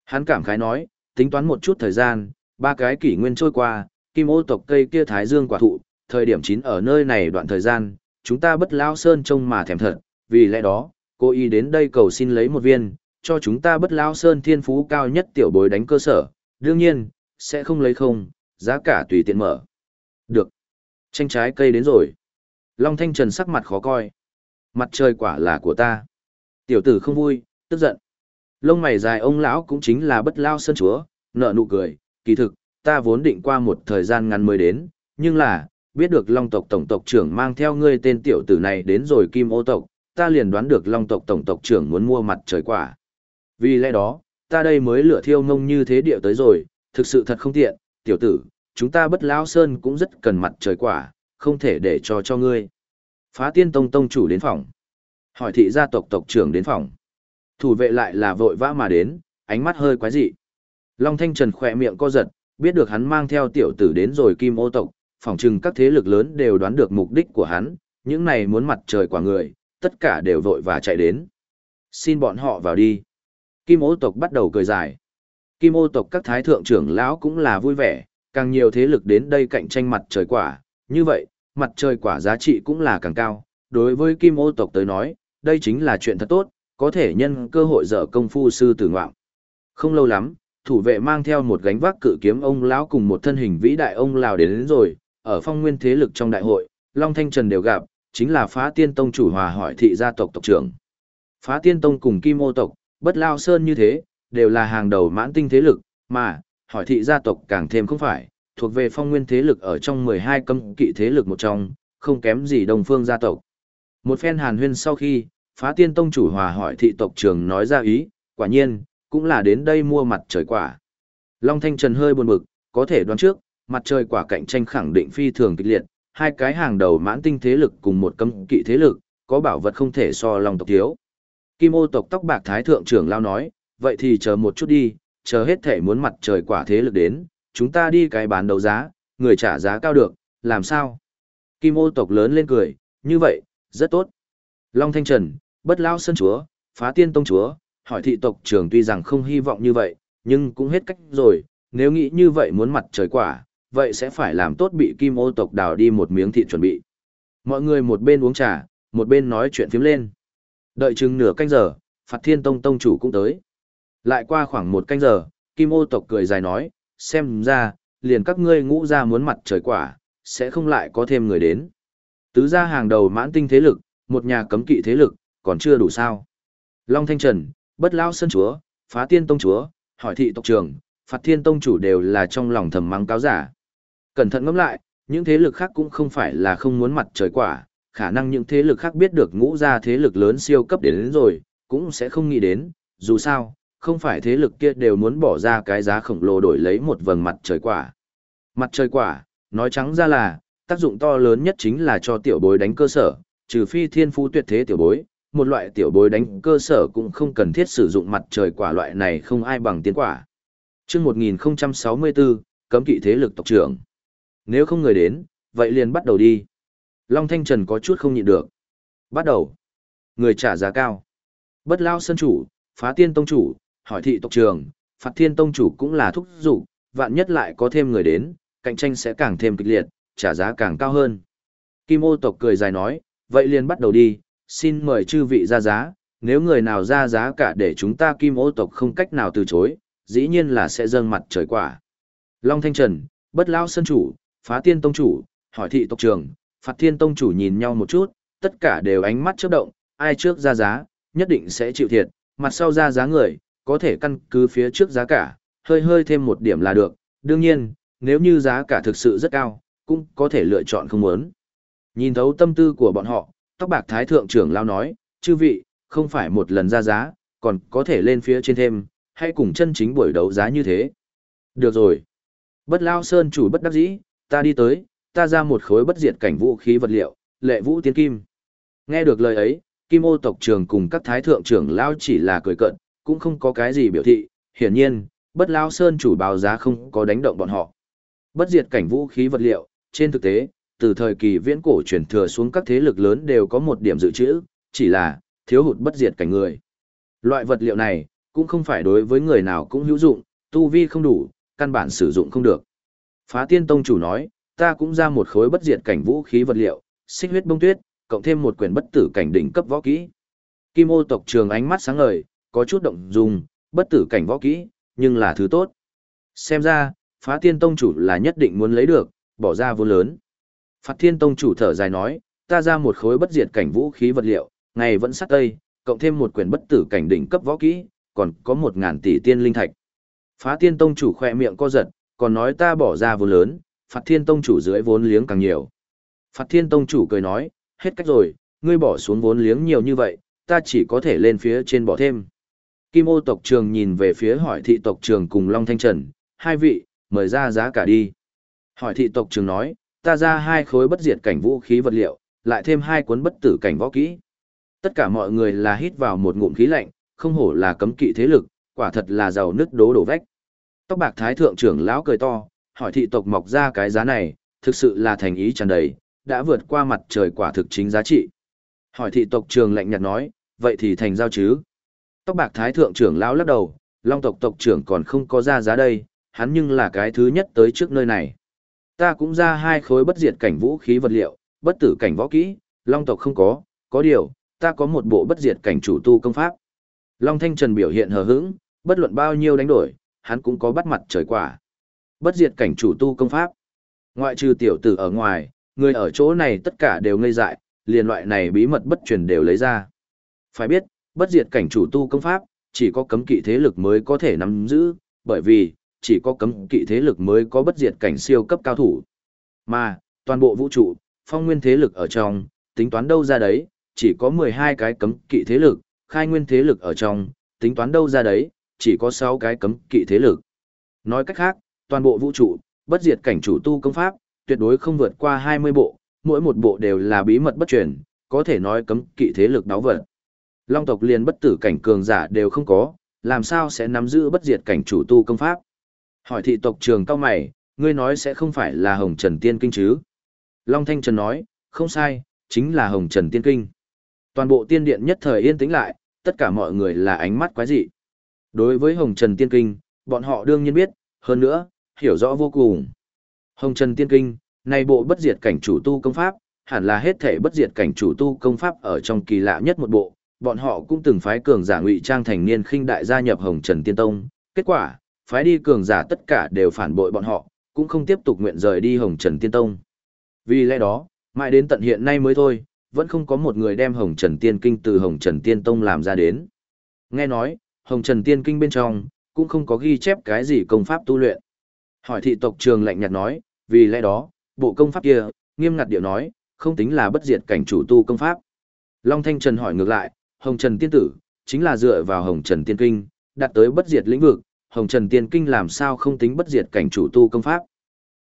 Hắn cảm khái nói, tính toán một chút thời gian, ba cái kỷ nguyên trôi qua, kim ô tộc cây kia thái dương quả thụ, thời điểm chín ở nơi này đoạn thời gian, chúng ta bất lao sơn trông mà thèm thật, vì lẽ đó, cô y đến đây cầu xin lấy một viên, cho chúng ta bất lao sơn thiên phú cao nhất tiểu bối đánh cơ sở, đương nhiên, sẽ không lấy không, giá cả tùy tiện mở. Được. Tranh trái cây đến rồi. Long Thanh Trần sắc mặt khó coi. Mặt trời quả là của ta. Tiểu tử không vui, tức giận. Lông mày dài ông lão cũng chính là bất lao sơn chúa, nợ nụ cười, kỳ thực, ta vốn định qua một thời gian ngắn mới đến, nhưng là, biết được Long tộc tổng tộc trưởng mang theo ngươi tên tiểu tử này đến rồi Kim Ô tộc, ta liền đoán được Long tộc tổng tộc trưởng muốn mua mặt trời quả. Vì lẽ đó, ta đây mới lửa thiêu ngông như thế điệu tới rồi, thực sự thật không tiện, tiểu tử, chúng ta bất lão sơn cũng rất cần mặt trời quả, không thể để cho cho ngươi. Phá tiên tông tông chủ đến phòng. Hỏi thị gia tộc tộc trưởng đến phòng. Thủ vệ lại là vội vã mà đến, ánh mắt hơi quái dị. Long Thanh Trần khỏe miệng co giật, biết được hắn mang theo tiểu tử đến rồi kim ô tộc, phỏng chừng các thế lực lớn đều đoán được mục đích của hắn, những này muốn mặt trời quả người, tất cả đều vội và chạy đến. Xin bọn họ vào đi. Kim ô tộc bắt đầu cười dài. Kim ô tộc các thái thượng trưởng lão cũng là vui vẻ, càng nhiều thế lực đến đây cạnh tranh mặt trời quả, như vậy, mặt trời quả giá trị cũng là càng cao. Đối với kim ô tộc tới nói, đây chính là chuyện thật tốt, có thể nhân cơ hội dở công phu sư tử ngoạm. Không lâu lắm, thủ vệ mang theo một gánh vác cự kiếm ông lão cùng một thân hình vĩ đại ông lão đến, đến rồi, ở phong nguyên thế lực trong đại hội, Long Thanh Trần đều gặp, chính là phá tiên tông chủ hòa hỏi thị gia tộc tộc trưởng. Phá tiên tông cùng kim ô tộc, bất lao sơn như thế, đều là hàng đầu mãn tinh thế lực, mà, hỏi thị gia tộc càng thêm không phải, thuộc về phong nguyên thế lực ở trong 12 cấm kỵ thế lực một trong, không kém gì đồng phương gia tộc. Một phen hàn huyên sau khi, phá tiên tông chủ hòa hỏi thị tộc trưởng nói ra ý, quả nhiên, cũng là đến đây mua mặt trời quả. Long Thanh Trần hơi buồn bực, có thể đoán trước, mặt trời quả cạnh tranh khẳng định phi thường kịch liệt, hai cái hàng đầu mãn tinh thế lực cùng một cấm kỵ thế lực, có bảo vật không thể so lòng tộc thiếu. Kim ô tộc tóc bạc thái thượng trưởng lao nói, vậy thì chờ một chút đi, chờ hết thể muốn mặt trời quả thế lực đến, chúng ta đi cái bán đấu giá, người trả giá cao được, làm sao? Kim ô tộc lớn lên cười, như vậy, rất tốt. Long Thanh Trần, bất lao sân chúa, phá tiên tông chúa, hỏi thị tộc trưởng tuy rằng không hy vọng như vậy, nhưng cũng hết cách rồi, nếu nghĩ như vậy muốn mặt trời quả, vậy sẽ phải làm tốt bị kim ô tộc đào đi một miếng thịt chuẩn bị. Mọi người một bên uống trà, một bên nói chuyện phím lên. Đợi chừng nửa canh giờ, Phạt Thiên Tông Tông chủ cũng tới. Lại qua khoảng một canh giờ, Kim ô tộc cười dài nói, xem ra, liền các ngươi ngũ ra muốn mặt trời quả, sẽ không lại có thêm người đến. Tứ gia hàng đầu mãn tinh thế lực, một nhà cấm kỵ thế lực, còn chưa đủ sao. Long Thanh Trần, Bất Lao Sơn Chúa, Phá Tiên Tông Chúa, hỏi thị tộc Trường, Phạt thiên tông chủ đều là trong lòng thầm mắng cáo giả. Cẩn thận ngẫm lại, những thế lực khác cũng không phải là không muốn mặt trời quả, khả năng những thế lực khác biết được ngũ ra thế lực lớn siêu cấp đến, đến rồi, cũng sẽ không nghĩ đến, dù sao, không phải thế lực kia đều muốn bỏ ra cái giá khổng lồ đổi lấy một vầng mặt trời quả. Mặt trời quả, nói trắng ra là, tác dụng to lớn nhất chính là cho tiểu bối đánh cơ sở, trừ phi thiên phú tuyệt thế tiểu bối, một loại tiểu bối đánh cơ sở cũng không cần thiết sử dụng mặt trời quả loại này không ai bằng tiến quả. Trước 1064, cấm kỵ thế lực tộc trưởng. Nếu không người đến, vậy liền bắt đầu đi. Long Thanh Trần có chút không nhịn được. Bắt đầu. Người trả giá cao. Bất lao sân chủ, phá tiên tông chủ, hỏi thị tộc trưởng, phạt thiên tông chủ cũng là thúc dụ, vạn nhất lại có thêm người đến, cạnh tranh sẽ càng thêm kịch liệt, trả giá càng cao hơn. Kim ô tộc cười dài nói, vậy liền bắt đầu đi, xin mời chư vị ra giá, nếu người nào ra giá cả để chúng ta kim ô tộc không cách nào từ chối, dĩ nhiên là sẽ dâng mặt trời quả. Long Thanh Trần, bất lao sân chủ, phá tiên tông chủ, hỏi thị tộc trưởng, phạt thiên tông chủ nhìn nhau một chút, tất cả đều ánh mắt chớp động, ai trước ra giá, nhất định sẽ chịu thiệt, mặt sau ra giá người, có thể căn cứ phía trước giá cả, hơi hơi thêm một điểm là được, đương nhiên, nếu như giá cả thực sự rất cao, cũng có thể lựa chọn không muốn. Nhìn thấu tâm tư của bọn họ, tóc bạc thái thượng trưởng lao nói, chư vị, không phải một lần ra giá, còn có thể lên phía trên thêm, hay cùng chân chính buổi đấu giá như thế. Được rồi. Bất lao sơn chủ bất đắc dĩ, ta đi tới, ta ra một khối bất diệt cảnh vũ khí vật liệu, lệ vũ tiên kim. Nghe được lời ấy, kim ô tộc trưởng cùng các thái thượng trưởng lao chỉ là cười cận, cũng không có cái gì biểu thị, hiển nhiên, bất lao sơn chủ báo giá không có đánh động bọn họ. Bất diệt cảnh vũ khí vật liệu, trên thực tế, từ thời kỳ viễn cổ truyền thừa xuống các thế lực lớn đều có một điểm dự trữ, chỉ là thiếu hụt bất diệt cảnh người. Loại vật liệu này, cũng không phải đối với người nào cũng hữu dụng, tu vi không đủ, căn bản sử dụng không được. Phá tiên tông chủ nói, ta cũng ra một khối bất diệt cảnh vũ khí vật liệu, xích huyết bông tuyết, cộng thêm một quyển bất tử cảnh đỉnh cấp võ kỹ. Kim ô tộc trường ánh mắt sáng ngời, có chút động dung, bất tử cảnh võ kỹ, nhưng là thứ tốt. Xem ra, phá tiên tông chủ là nhất định muốn lấy được, bỏ ra vô lớn. Phạt thiên tông chủ thở dài nói, ta ra một khối bất diệt cảnh vũ khí vật liệu, ngày vẫn sát tây, cộng thêm một quyển bất tử cảnh đỉnh cấp võ kỹ, còn có một ngàn tỷ tiên linh thạch. Phá Thiên tông chủ khỏe miệng co giật, còn nói ta bỏ ra vô lớn, phạt thiên tông chủ dưới vốn liếng càng nhiều. Phạt thiên tông chủ cười nói, hết cách rồi, ngươi bỏ xuống vốn liếng nhiều như vậy, ta chỉ có thể lên phía trên bỏ thêm. Kim ô tộc trường nhìn về phía hỏi thị tộc trường cùng Long Thanh Trần, hai vị, mời ra giá cả đi. Hỏi thị tộc trường nói, ta ra hai khối bất diệt cảnh vũ khí vật liệu, lại thêm hai cuốn bất tử cảnh võ kỹ. Tất cả mọi người là hít vào một ngụm khí lạnh, không hổ là cấm kỵ thế lực, quả thật là giàu nứt đố đổ vách. Tóc bạc thái thượng trưởng lão cười to, hỏi thị tộc mọc ra cái giá này, thực sự là thành ý tràn đầy, đã vượt qua mặt trời quả thực chính giá trị. Hỏi thị tộc trường lạnh nhạt nói, vậy thì thành giao chứ. Tóc bạc thái thượng trưởng lão lắc đầu, long tộc tộc trưởng còn không có ra giá đây, hắn nhưng là cái thứ nhất tới trước nơi này. Ta cũng ra hai khối bất diệt cảnh vũ khí vật liệu, bất tử cảnh võ kỹ, long tộc không có, có điều, ta có một bộ bất diệt cảnh chủ tu công pháp. Long Thanh Trần biểu hiện hờ hững, bất luận bao nhiêu đánh đổi, hắn cũng có bắt mặt trời quả. Bất diệt cảnh chủ tu công pháp. Ngoại trừ tiểu tử ở ngoài, người ở chỗ này tất cả đều ngây dại, liền loại này bí mật bất truyền đều lấy ra. Phải biết, bất diệt cảnh chủ tu công pháp, chỉ có cấm kỵ thế lực mới có thể nắm giữ, bởi vì, chỉ có cấm kỵ thế lực mới có bất diệt cảnh siêu cấp cao thủ. Mà, toàn bộ vũ trụ, phong nguyên thế lực ở trong, tính toán đâu ra đấy, chỉ có 12 cái cấm kỵ thế lực, khai nguyên thế lực ở trong, tính toán đâu ra đấy, chỉ có 6 cái cấm kỵ thế lực. Nói cách khác, toàn bộ vũ trụ, bất diệt cảnh chủ tu công pháp, tuyệt đối không vượt qua 20 bộ, mỗi một bộ đều là bí mật bất truyền, có thể nói cấm kỵ thế lực đáo vật. Long tộc liền bất tử cảnh cường giả đều không có, làm sao sẽ nắm giữ bất diệt cảnh chủ tu công pháp. Hỏi thị tộc trường cao mày, ngươi nói sẽ không phải là Hồng Trần Tiên Kinh chứ? Long Thanh Trần nói, không sai, chính là Hồng Trần Tiên Kinh. Toàn bộ tiên điện nhất thời yên tĩnh lại, tất cả mọi người là ánh mắt quái dị. Đối với Hồng Trần Tiên Kinh, bọn họ đương nhiên biết, hơn nữa, hiểu rõ vô cùng. Hồng Trần Tiên Kinh, này bộ bất diệt cảnh chủ tu công pháp, hẳn là hết thể bất diệt cảnh chủ tu công pháp ở trong kỳ lạ nhất một bộ, bọn họ cũng từng phái cường giả ngụy trang thành niên khinh đại gia nhập Hồng Trần Tiên Tông, kết quả, phái đi cường giả tất cả đều phản bội bọn họ, cũng không tiếp tục nguyện rời đi Hồng Trần Tiên Tông. Vì lẽ đó, mãi đến tận hiện nay mới thôi, vẫn không có một người đem Hồng Trần Tiên Kinh từ Hồng Trần Tiên Tông làm ra đến. Nghe nói, Hồng Trần Tiên Kinh bên trong, cũng không có ghi chép cái gì công pháp tu luyện. Hỏi thị tộc trường lạnh nhạt nói, vì lẽ đó, bộ công pháp kia, nghiêm ngặt điệu nói, không tính là bất diệt cảnh chủ tu công pháp. Long Thanh Trần hỏi ngược lại, Hồng Trần Tiên Tử, chính là dựa vào Hồng Trần Tiên Kinh, đạt tới bất diệt lĩnh vực, Hồng Trần Tiên Kinh làm sao không tính bất diệt cảnh chủ tu công pháp.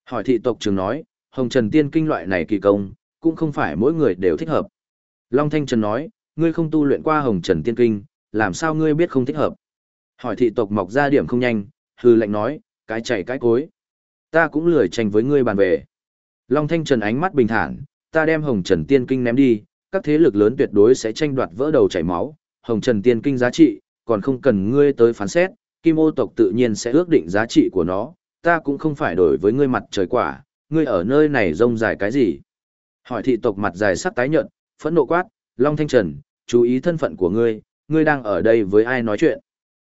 Hỏi thị tộc trường nói, Hồng Trần Tiên Kinh loại này kỳ công, cũng không phải mỗi người đều thích hợp. Long Thanh Trần nói, ngươi không tu luyện qua Hồng Trần Tiên Kinh, làm sao ngươi biết không thích hợp. Hỏi thị tộc mọc ra điểm không nhanh, hư lệnh nói, cái chảy cái cối. Ta cũng lười tranh với ngươi bàn về. Long Thanh Trần ánh mắt bình thản, ta đem Hồng Trần Tiên Kinh ném đi, các thế lực lớn tuyệt đối sẽ tranh đoạt vỡ đầu chảy máu, Hồng Trần Tiên Kinh giá trị, còn không cần ngươi tới phán xét, Kim ô tộc tự nhiên sẽ ước định giá trị của nó, ta cũng không phải đổi với ngươi mặt trời quả, ngươi ở nơi này rông dài cái gì? Hỏi thị tộc mặt dài sắc tái nhợt, phẫn nộ quát, Long Thanh Trần, chú ý thân phận của ngươi, ngươi đang ở đây với ai nói chuyện?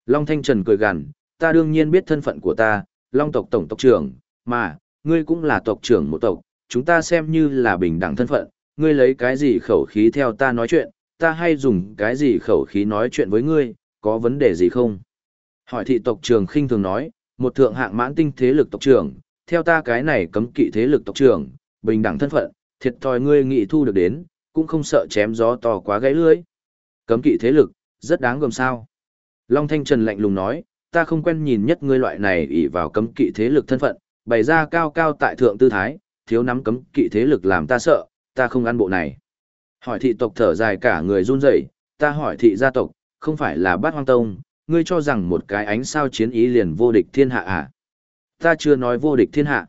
Long Thanh Trần cười gằn, ta đương nhiên biết thân phận của ta, Long tộc tổng tộc trưởng, mà, ngươi cũng là tộc trưởng một tộc, chúng ta xem như là bình đẳng thân phận, ngươi lấy cái gì khẩu khí theo ta nói chuyện, ta hay dùng cái gì khẩu khí nói chuyện với ngươi, có vấn đề gì không? Hỏi thị tộc trưởng khinh thường nói, một thượng hạng mãn tinh thế lực tộc trưởng, theo ta cái này cấm kỵ thế lực tộc trưởng, bình đẳng thân phận, thiệt thòi ngươi nghị thu được đến, cũng không sợ chém gió to quá gãy lưới. Cấm kỵ thế lực, rất đáng gồm sao. Long Thanh Trần lạnh lùng nói, ta không quen nhìn nhất ngươi loại này ỷ vào cấm kỵ thế lực thân phận, bày ra cao cao tại thượng tư thái, thiếu nắm cấm kỵ thế lực làm ta sợ, ta không ăn bộ này. Hỏi thị tộc thở dài cả người run rẩy, ta hỏi thị gia tộc, không phải là bát hoang tông, ngươi cho rằng một cái ánh sao chiến ý liền vô địch thiên hạ à? Ta chưa nói vô địch thiên hạ.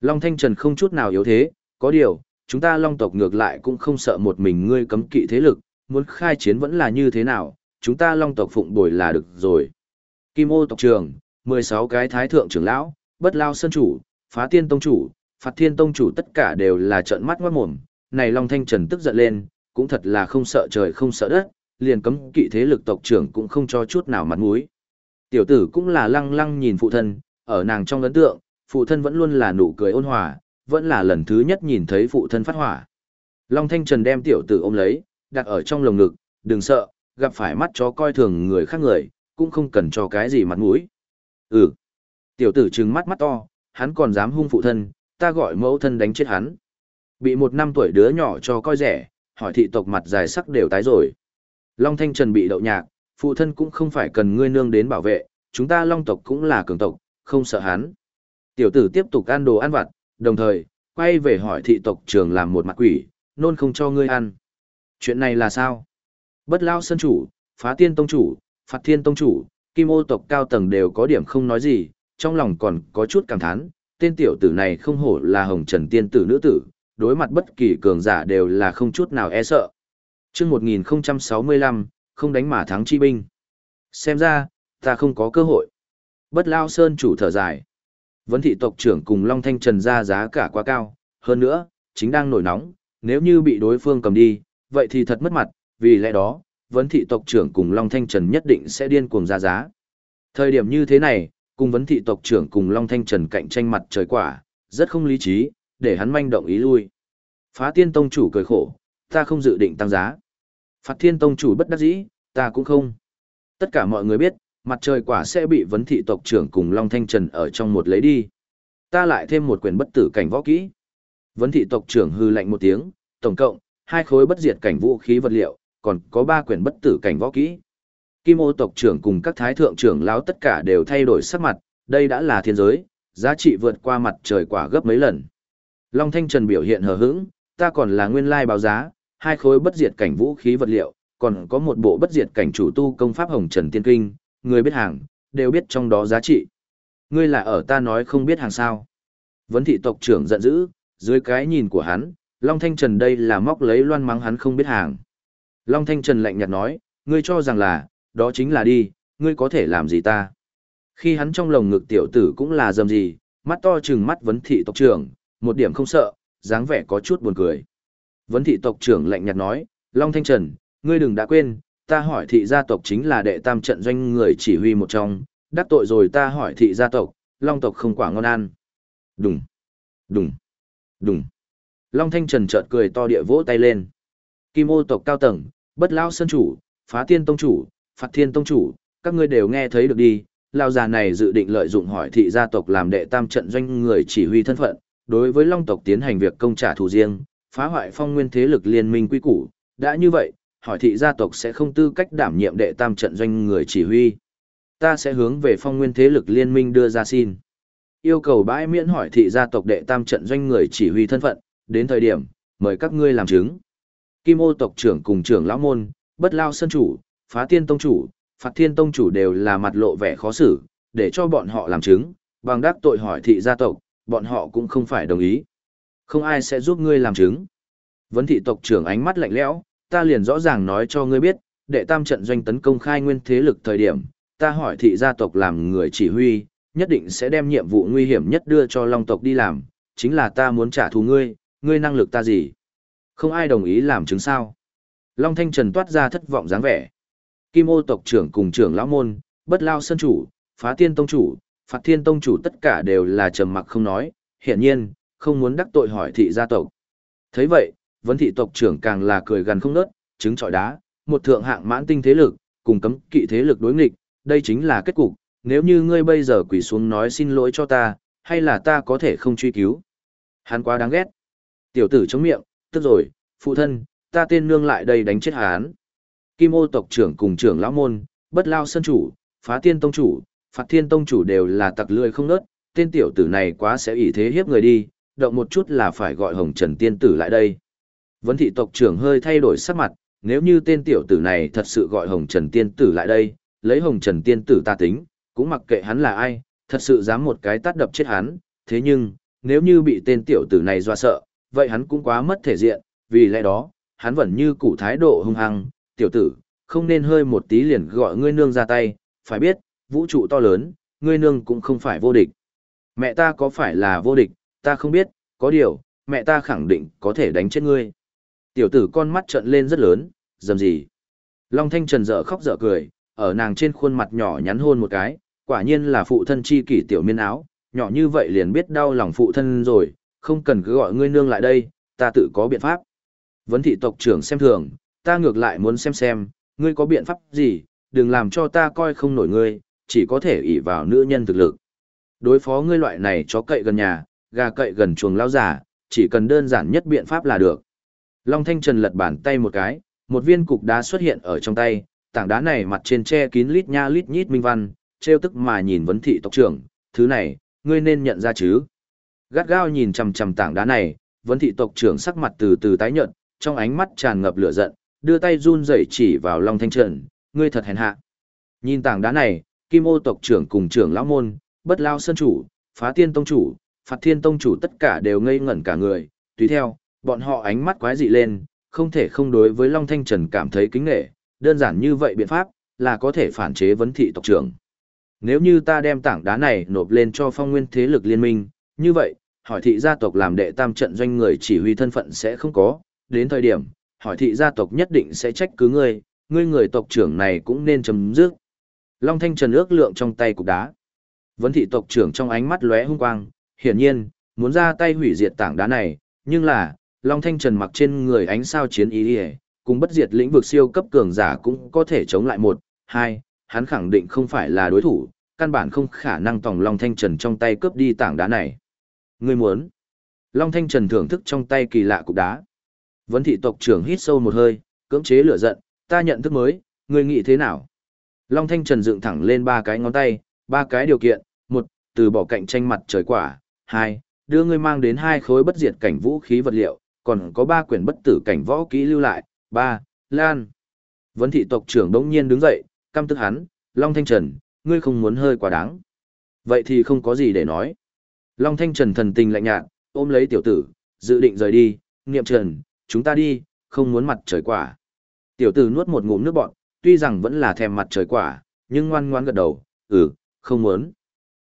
Long Thanh Trần không chút nào yếu thế, có điều, chúng ta Long tộc ngược lại cũng không sợ một mình ngươi cấm kỵ thế lực, muốn khai chiến vẫn là như thế nào, chúng ta Long tộc phụng bồi là được rồi. Kim ô tộc trường, 16 cái thái thượng trưởng lão, bất lao sân chủ, phá tiên tông chủ, phạt thiên tông chủ tất cả đều là trợn mắt ngoát mồm. Này Long Thanh Trần tức giận lên, cũng thật là không sợ trời không sợ đất, liền cấm kỵ thế lực tộc trưởng cũng không cho chút nào mặt mũi. Tiểu tử cũng là lăng lăng nhìn phụ thân, ở nàng trong ấn tượng, phụ thân vẫn luôn là nụ cười ôn hòa, vẫn là lần thứ nhất nhìn thấy phụ thân phát hỏa. Long Thanh Trần đem tiểu tử ôm lấy, đặt ở trong lồng ngực, đừng sợ, gặp phải mắt chó coi thường người khác người, cũng không cần cho cái gì mặt mũi. Ừ. Tiểu tử trừng mắt mắt to, hắn còn dám hung phụ thân, ta gọi mẫu thân đánh chết hắn. Bị một năm tuổi đứa nhỏ cho coi rẻ, hỏi thị tộc mặt dài sắc đều tái rồi. Long Thanh Trần bị đậu nhạc, phụ thân cũng không phải cần ngươi nương đến bảo vệ, chúng ta Long tộc cũng là cường tộc, không sợ hắn. Tiểu tử tiếp tục ăn đồ ăn vặt, đồng thời, quay về hỏi thị tộc trường làm một mặt quỷ, nôn không cho ngươi ăn. Chuyện này là sao? Bất lao sân chủ, phá tiên tông chủ, phạt thiên tông chủ, kim ô tộc cao tầng đều có điểm không nói gì, trong lòng còn có chút cảm thán, tên tiểu tử này không hổ là hồng trần tiên tử nữ tử, đối mặt bất kỳ cường giả đều là không chút nào e sợ. Trước 1065, không đánh mà thắng chi binh. Xem ra, ta không có cơ hội. Bất lao sơn chủ thở dài. Vấn thị tộc trưởng cùng Long Thanh Trần ra giá cả quá cao, hơn nữa, chính đang nổi nóng, nếu như bị đối phương cầm đi, vậy thì thật mất mặt, vì lẽ đó, vấn thị tộc trưởng cùng Long Thanh Trần nhất định sẽ điên cuồng ra giá. Thời điểm như thế này, cùng vấn thị tộc trưởng cùng Long Thanh Trần cạnh tranh mặt trời quả, rất không lý trí, để hắn manh động ý lui. Phá tiên tông chủ cười khổ, ta không dự định tăng giá. Phạt thiên tông chủ bất đắc dĩ, ta cũng không. Tất cả mọi người biết, mặt trời quả sẽ bị vấn thị tộc trưởng cùng Long Thanh Trần ở trong một lấy đi. Ta lại thêm một quyền bất tử cảnh võ kỹ. Vấn thị tộc trưởng hư lạnh một tiếng, tổng cộng, hai khối bất diệt cảnh vũ khí vật liệu, còn có ba quyển bất tử cảnh võ kỹ. Kim ô tộc trưởng cùng các thái thượng trưởng lão tất cả đều thay đổi sắc mặt, đây đã là thiên giới, giá trị vượt qua mặt trời quả gấp mấy lần. Long Thanh Trần biểu hiện hờ hững, ta còn là nguyên lai báo giá, hai khối bất diệt cảnh vũ khí vật liệu, còn có một bộ bất diệt cảnh chủ tu công pháp Hồng Trần Tiên Kinh, người biết hàng, đều biết trong đó giá trị. Ngươi là ở ta nói không biết hàng sao. Vấn thị tộc trưởng giận dữ, dưới cái nhìn của hắn, Long Thanh Trần đây là móc lấy loan mắng hắn không biết hàng. Long Thanh Trần lạnh nhạt nói, ngươi cho rằng là, đó chính là đi, ngươi có thể làm gì ta. Khi hắn trong lồng ngực tiểu tử cũng là dầm gì, mắt to trừng mắt vấn thị tộc trưởng, một điểm không sợ, dáng vẻ có chút buồn cười. Vấn thị tộc trưởng lạnh nhạt nói, Long Thanh Trần, ngươi đừng đã quên, ta hỏi thị gia tộc chính là đệ tam trận doanh người chỉ huy một trong, đắc tội rồi ta hỏi thị gia tộc, Long tộc không quả ngon ăn. Đùng, đùng, đùng. Long Thanh Trần chợt cười to địa vỗ tay lên. Kim ô tộc cao tầng, bất lao sân chủ, phá tiên tông chủ, phạt thiên tông chủ, các ngươi đều nghe thấy được đi, Lão già này dự định lợi dụng hỏi thị gia tộc làm đệ tam trận doanh người chỉ huy thân phận, đối với long tộc tiến hành việc công trả thù riêng, phá hoại phong nguyên thế lực liên minh quy củ, đã như vậy, hỏi thị gia tộc sẽ không tư cách đảm nhiệm đệ tam trận doanh người chỉ huy. Ta sẽ hướng về phong nguyên thế lực liên minh đưa ra xin. Yêu cầu bãi miễn hỏi thị gia tộc đệ tam trận doanh người chỉ huy thân phận, đến thời điểm, mời các ngươi làm chứng. Kim ô tộc trưởng cùng trưởng lão môn, bất lao sân chủ, phá tiên tông chủ, phạt thiên tông chủ đều là mặt lộ vẻ khó xử, để cho bọn họ làm chứng, bằng đắc tội hỏi thị gia tộc, bọn họ cũng không phải đồng ý. Không ai sẽ giúp ngươi làm chứng. Vấn thị tộc trưởng ánh mắt lạnh lẽo, ta liền rõ ràng nói cho ngươi biết, đệ tam trận doanh tấn công khai nguyên thế lực thời điểm, ta hỏi thị gia tộc làm người chỉ huy, nhất định sẽ đem nhiệm vụ nguy hiểm nhất đưa cho long tộc đi làm, chính là ta muốn trả thù ngươi, ngươi năng lực ta gì? Không ai đồng ý làm chứng sao? Long Thanh Trần toát ra thất vọng dáng vẻ. Kim ô tộc trưởng cùng trưởng lão môn, bất lao sân chủ, phá tiên tông chủ, phạt thiên tông chủ tất cả đều là trầm mặc không nói, hiện nhiên, không muốn đắc tội hỏi thị gia tộc. thấy vậy, vấn thị tộc trưởng càng là cười gần không nớt, trứng trọi đá, một thượng hạng mãn tinh thế lực, cùng cấm kỵ thế lực đối nghịch, đây chính là kết cục, nếu như ngươi bây giờ quỳ xuống nói xin lỗi cho ta, hay là ta có thể không truy cứu. Hắn quá đáng ghét. Tiểu tử chống miệng, tức rồi, phụ thân, ta tên nương lại đây đánh chết hắn. Kim ô tộc trưởng cùng trưởng lão môn, bất lao sân chủ, phá tiên tông chủ, phạt thiên tông chủ đều là tặc lười không nớt, tên tiểu tử này quá sẽ ỷ thế hiếp người đi, động một chút là phải gọi hồng trần tiên tử lại đây. Vấn thị tộc trưởng hơi thay đổi sắc mặt, nếu như tên tiểu tử này thật sự gọi hồng trần tiên tử lại đây, lấy hồng trần tiên tử ta tính, cũng mặc kệ hắn là ai, thật sự dám một cái tát đập chết hắn, thế nhưng, nếu như bị tên tiểu tử này dọa sợ, vậy hắn cũng quá mất thể diện, vì lẽ đó, hắn vẫn như củ thái độ hung hăng, tiểu tử, không nên hơi một tí liền gọi ngươi nương ra tay, phải biết, vũ trụ to lớn, ngươi nương cũng không phải vô địch. Mẹ ta có phải là vô địch, ta không biết, có điều, mẹ ta khẳng định có thể đánh chết ngươi. Tiểu tử con mắt trợn lên rất lớn, dầm gì. Long Thanh Trần dở khóc dở cười, ở nàng trên khuôn mặt nhỏ nhắn hôn một cái, quả nhiên là phụ thân chi kỷ tiểu miên áo, nhỏ như vậy liền biết đau lòng phụ thân rồi, không cần cứ gọi ngươi nương lại đây, ta tự có biện pháp. Vấn thị tộc trưởng xem thường, ta ngược lại muốn xem xem, ngươi có biện pháp gì, đừng làm cho ta coi không nổi ngươi, chỉ có thể ỷ vào nữ nhân thực lực. Đối phó ngươi loại này chó cậy gần nhà, gà cậy gần chuồng lao giả, chỉ cần đơn giản nhất biện pháp là được. Long Thanh Trần lật bàn tay một cái, một viên cục đá xuất hiện ở trong tay, tảng đá này mặt trên che kín lít nha lít nhít minh văn, treo tức mà nhìn vấn thị tộc trưởng, thứ này, ngươi nên nhận ra chứ. Gắt gao nhìn chằm chằm tảng đá này, vấn thị tộc trưởng sắc mặt từ từ tái nhợt, trong ánh mắt tràn ngập lửa giận, đưa tay run rẩy chỉ vào Long Thanh Trần, ngươi thật hèn hạ. Nhìn tảng đá này, Kim Ô tộc trưởng cùng trưởng lão môn, Bất Lao sơn chủ, Phá Tiên tông chủ, Phạt Thiên tông chủ tất cả đều ngây ngẩn cả người, tùy theo, bọn họ ánh mắt quái dị lên, không thể không đối với Long Thanh Trần cảm thấy kính nể, đơn giản như vậy biện pháp là có thể phản chế vấn thị tộc trưởng. Nếu như ta đem tảng đá này nộp lên cho phong nguyên thế lực liên minh, như vậy, hỏi thị gia tộc làm đệ tam trận doanh người chỉ huy thân phận sẽ không có, đến thời điểm, hỏi thị gia tộc nhất định sẽ trách cứ ngươi, ngươi người tộc trưởng này cũng nên chấm dứt. Long Thanh Trần ước lượng trong tay cục đá. Vấn thị tộc trưởng trong ánh mắt lóe hung quang, hiển nhiên, muốn ra tay hủy diệt tảng đá này, nhưng là, Long Thanh Trần mặc trên người ánh sao chiến ý đi cùng bất diệt lĩnh vực siêu cấp cường giả cũng có thể chống lại một, hai, hắn khẳng định không phải là đối thủ, căn bản không khả năng tòng Long Thanh Trần trong tay cướp đi tảng đá này. Ngươi muốn? Long Thanh Trần thưởng thức trong tay kỳ lạ cục đá. Vấn thị tộc trưởng hít sâu một hơi, cưỡng chế lửa giận, ta nhận thức mới, ngươi nghĩ thế nào? Long Thanh Trần dựng thẳng lên ba cái ngón tay, ba cái điều kiện, một, từ bỏ cạnh tranh mặt trời quả, hai, đưa ngươi mang đến hai khối bất diệt cảnh vũ khí vật liệu, còn có ba quyển bất tử cảnh võ kỹ lưu lại, ba, Lan. Vấn thị tộc trưởng đống nhiên đứng dậy, căm tức hắn, Long Thanh Trần, ngươi không muốn hơi quá đáng. Vậy thì không có gì để nói. Long Thanh Trần thần tình lạnh nhạt, ôm lấy tiểu tử, dự định rời đi, niệm trần, chúng ta đi, không muốn mặt trời quả. Tiểu tử nuốt một ngụm nước bọn, tuy rằng vẫn là thèm mặt trời quả, nhưng ngoan ngoan gật đầu, ừ, không muốn.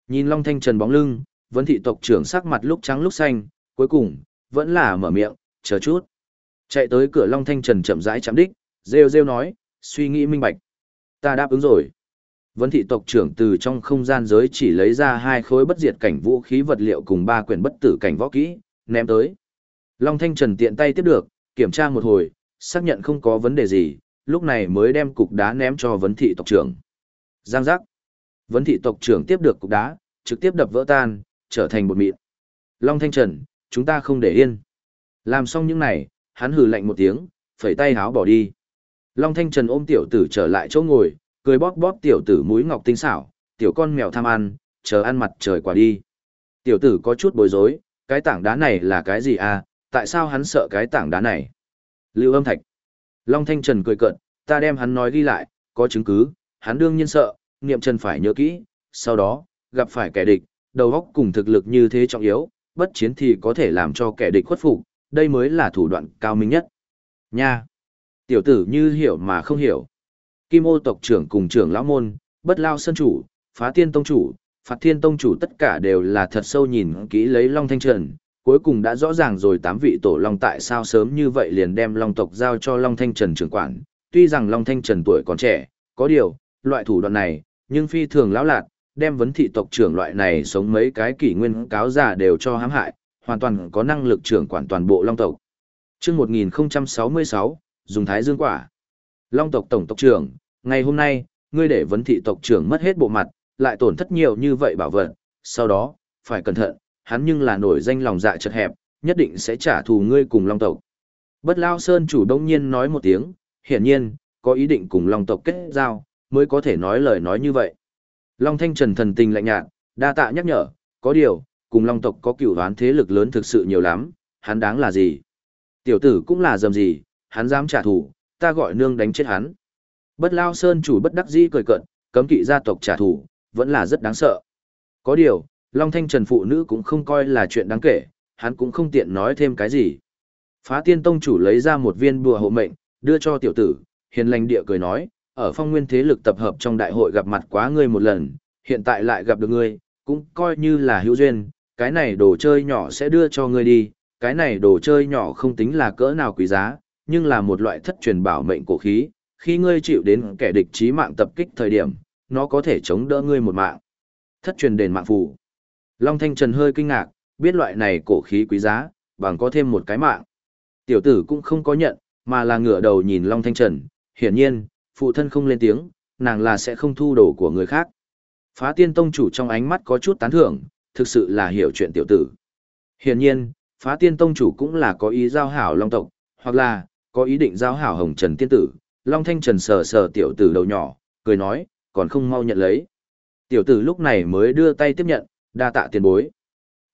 Nhìn Long Thanh Trần bóng lưng, Vân thị tộc trưởng sắc mặt lúc trắng lúc xanh, cuối cùng, vẫn là mở miệng, chờ chút. Chạy tới cửa Long Thanh Trần chậm rãi chạm đích, rêu rêu nói, suy nghĩ minh bạch. Ta đáp ứng rồi. Vân thị tộc trưởng từ trong không gian giới chỉ lấy ra hai khối bất diệt cảnh vũ khí vật liệu cùng ba quyển bất tử cảnh võ kỹ, ném tới. Long Thanh Trần tiện tay tiếp được, kiểm tra một hồi, xác nhận không có vấn đề gì, lúc này mới đem cục đá ném cho vấn thị tộc trưởng. Giang giác. Vấn thị tộc trưởng tiếp được cục đá, trực tiếp đập vỡ tan, trở thành bột mịn. Long Thanh Trần, chúng ta không để yên. Làm xong những này, hắn hừ lạnh một tiếng, phẩy tay háo bỏ đi. Long Thanh Trần ôm tiểu tử trở lại chỗ ngồi, cười bóp bóp tiểu tử mũi ngọc tinh xảo, tiểu con mèo tham ăn, chờ ăn mặt trời quả đi. Tiểu tử có chút bối rối, cái tảng đá này là cái gì à, tại sao hắn sợ cái tảng đá này? Lưu âm thạch. Long Thanh Trần cười cợt, ta đem hắn nói ghi lại, có chứng cứ, hắn đương nhiên sợ, niệm trần phải nhớ kỹ, sau đó, gặp phải kẻ địch, đầu óc cùng thực lực như thế trọng yếu, bất chiến thì có thể làm cho kẻ địch khuất phục, đây mới là thủ đoạn cao minh nhất. Nha! Tiểu tử như hiểu mà không hiểu. Kim ô tộc trưởng cùng trưởng lão môn, bất lao sân chủ, phá tiên tông chủ, phạt thiên tông chủ tất cả đều là thật sâu nhìn kỹ lấy Long Thanh Trần, cuối cùng đã rõ ràng rồi tám vị tổ Long tại sao sớm như vậy liền đem Long tộc giao cho Long Thanh Trần trưởng quản. Tuy rằng Long Thanh Trần tuổi còn trẻ, có điều, loại thủ đoạn này, nhưng phi thường lão lạc, đem vấn thị tộc trưởng loại này sống mấy cái kỷ nguyên cáo già đều cho hãm hại, hoàn toàn có năng lực trưởng quản toàn bộ Long tộc. Chương 1066, dùng Thái Dương quả. Long tộc tổng tộc trưởng, ngày hôm nay, ngươi để vấn thị tộc trưởng mất hết bộ mặt, lại tổn thất nhiều như vậy bảo vật, sau đó, phải cẩn thận, hắn nhưng là nổi danh lòng dạ chật hẹp, nhất định sẽ trả thù ngươi cùng Long tộc. Bất Lao Sơn chủ đông nhiên nói một tiếng, hiển nhiên, có ý định cùng Long tộc kết giao, mới có thể nói lời nói như vậy. Long Thanh Trần thần tình lạnh nhạt, đa tạ nhắc nhở, có điều, cùng Long tộc có cửu đoán thế lực lớn thực sự nhiều lắm, hắn đáng là gì? Tiểu tử cũng là dầm gì, hắn dám trả thù, ta gọi nương đánh chết hắn. Bất Lao Sơn chủ bất đắc dĩ cười cận, cấm kỵ gia tộc trả thù, vẫn là rất đáng sợ. Có điều, Long Thanh Trần phụ nữ cũng không coi là chuyện đáng kể, hắn cũng không tiện nói thêm cái gì. Phá tiên tông chủ lấy ra một viên bùa hộ mệnh, đưa cho tiểu tử, hiền lành địa cười nói, ở phong nguyên thế lực tập hợp trong đại hội gặp mặt quá ngươi một lần, hiện tại lại gặp được ngươi, cũng coi như là hữu duyên, cái này đồ chơi nhỏ sẽ đưa cho ngươi đi, cái này đồ chơi nhỏ không tính là cỡ nào quý giá, nhưng là một loại thất truyền bảo mệnh cổ khí, khi ngươi chịu đến kẻ địch chí mạng tập kích thời điểm, nó có thể chống đỡ ngươi một mạng. Thất truyền đền mạng phù. Long Thanh Trần hơi kinh ngạc, biết loại này cổ khí quý giá, bằng có thêm một cái mạng. Tiểu tử cũng không có nhận, mà là ngửa đầu nhìn Long Thanh Trần, hiển nhiên, phụ thân không lên tiếng, nàng là sẽ không thu đồ của người khác. Phá tiên tông chủ trong ánh mắt có chút tán thưởng, thực sự là hiểu chuyện tiểu tử. Hiển nhiên, phá tiên tông chủ cũng là có ý giao hảo Long tộc, hoặc là, có ý định giao hảo Hồng Trần tiên tử. Long Thanh Trần sờ sờ tiểu tử đầu nhỏ, cười nói, còn không mau nhận lấy. Tiểu tử lúc này mới đưa tay tiếp nhận, đa tạ tiền bối.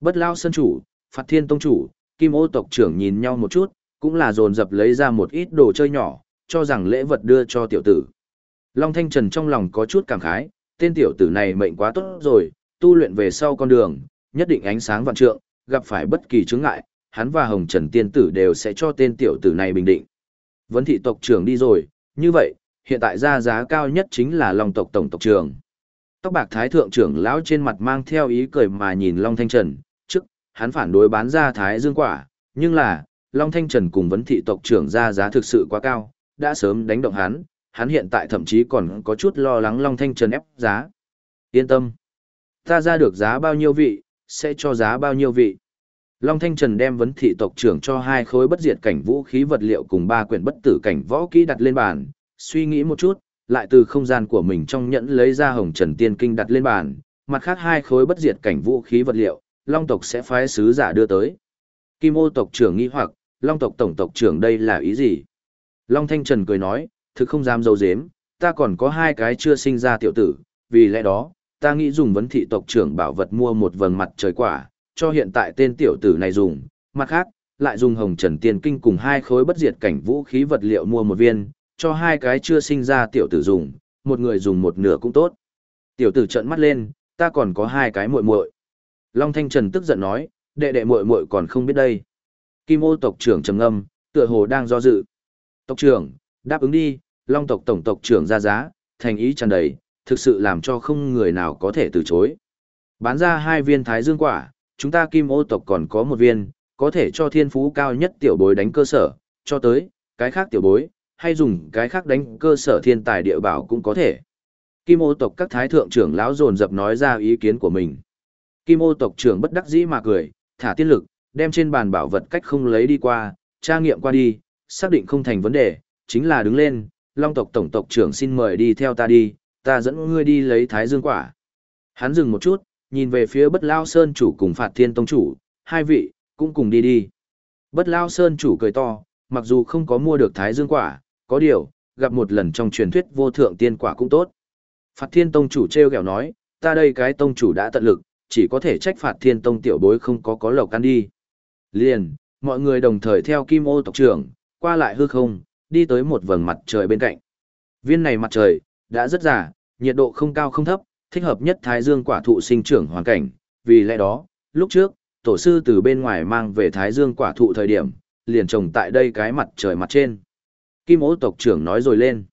Bất lao sân chủ, phạt thiên tông chủ, kim ô tộc trưởng nhìn nhau một chút, cũng là dồn dập lấy ra một ít đồ chơi nhỏ, cho rằng lễ vật đưa cho tiểu tử. Long Thanh Trần trong lòng có chút cảm khái, tên tiểu tử này mệnh quá tốt rồi, tu luyện về sau con đường, nhất định ánh sáng vạn trượng, gặp phải bất kỳ chướng ngại, hắn và Hồng Trần Tiên Tử đều sẽ cho tên tiểu tử này bình định. Vấn thị tộc trưởng đi rồi, như vậy, hiện tại ra giá cao nhất chính là Long tộc tổng tộc trưởng. Tóc bạc thái thượng trưởng lão trên mặt mang theo ý cười mà nhìn Long Thanh Trần, trước, hắn phản đối bán ra thái dương quả, nhưng là, Long Thanh Trần cùng vấn thị tộc trưởng ra giá thực sự quá cao, đã sớm đánh động hắn, hắn hiện tại thậm chí còn có chút lo lắng Long Thanh Trần ép giá. Yên tâm. Ta ra được giá bao nhiêu vị, sẽ cho giá bao nhiêu vị. Long Thanh Trần đem vấn thị tộc trưởng cho hai khối bất diệt cảnh vũ khí vật liệu cùng ba quyển bất tử cảnh võ kỹ đặt lên bàn, suy nghĩ một chút, lại từ không gian của mình trong nhẫn lấy ra hồng trần tiên kinh đặt lên bàn, mặt khác hai khối bất diệt cảnh vũ khí vật liệu, Long tộc sẽ phái sứ giả đưa tới. Kim ô tộc trưởng nghi hoặc, Long tộc tổng tộc trưởng đây là ý gì? Long Thanh Trần cười nói, thực không dám dấu dếm, ta còn có hai cái chưa sinh ra tiểu tử, vì lẽ đó, ta nghĩ dùng vấn thị tộc trưởng bảo vật mua một vầng mặt trời quả, cho hiện tại tên tiểu tử này dùng, mặt khác, lại dùng hồng trần tiên kinh cùng hai khối bất diệt cảnh vũ khí vật liệu mua một viên, cho hai cái chưa sinh ra tiểu tử dùng, một người dùng một nửa cũng tốt. Tiểu tử trợn mắt lên, ta còn có hai cái muội muội. Long Thanh Trần tức giận nói, đệ đệ muội muội còn không biết đây. Kim ô tộc trưởng trầm ngâm, tựa hồ đang do dự. Tộc trưởng, đáp ứng đi, Long tộc tổng tộc trưởng ra giá, thành ý tràn đầy, thực sự làm cho không người nào có thể từ chối. Bán ra hai viên thái dương quả, chúng ta kim ô tộc còn có một viên, có thể cho thiên phú cao nhất tiểu bối đánh cơ sở, cho tới, cái khác tiểu bối, hay dùng cái khác đánh cơ sở thiên tài địa bảo cũng có thể. Kim ô tộc các thái thượng trưởng lão dồn dập nói ra ý kiến của mình. Kim ô tộc trưởng bất đắc dĩ mà cười, thả tiên lực, đem trên bàn bảo vật cách không lấy đi qua, tra nghiệm qua đi, xác định không thành vấn đề, chính là đứng lên, long tộc tổng tộc trưởng xin mời đi theo ta đi, ta dẫn ngươi đi lấy thái dương quả, Hắn dừng một chút, nhìn về phía bất lao sơn chủ cùng phạt thiên tông chủ, hai vị, cũng cùng đi đi. Bất lao sơn chủ cười to, mặc dù không có mua được thái dương quả, có điều, gặp một lần trong truyền thuyết vô thượng tiên quả cũng tốt. Phạt thiên tông chủ treo ghẹo nói, ta đây cái tông chủ đã tận lực, chỉ có thể trách phạt thiên tông tiểu bối không có có lộc ăn đi. Liền, mọi người đồng thời theo kim ô tộc trưởng, qua lại hư không, đi tới một vầng mặt trời bên cạnh. Viên này mặt trời, đã rất già, nhiệt độ không cao không thấp, thích hợp nhất thái dương quả thụ sinh trưởng hoàn cảnh, vì lẽ đó, lúc trước, tổ sư từ bên ngoài mang về thái dương quả thụ thời điểm, liền trồng tại đây cái mặt trời mặt trên. Kim ố tộc trưởng nói rồi lên.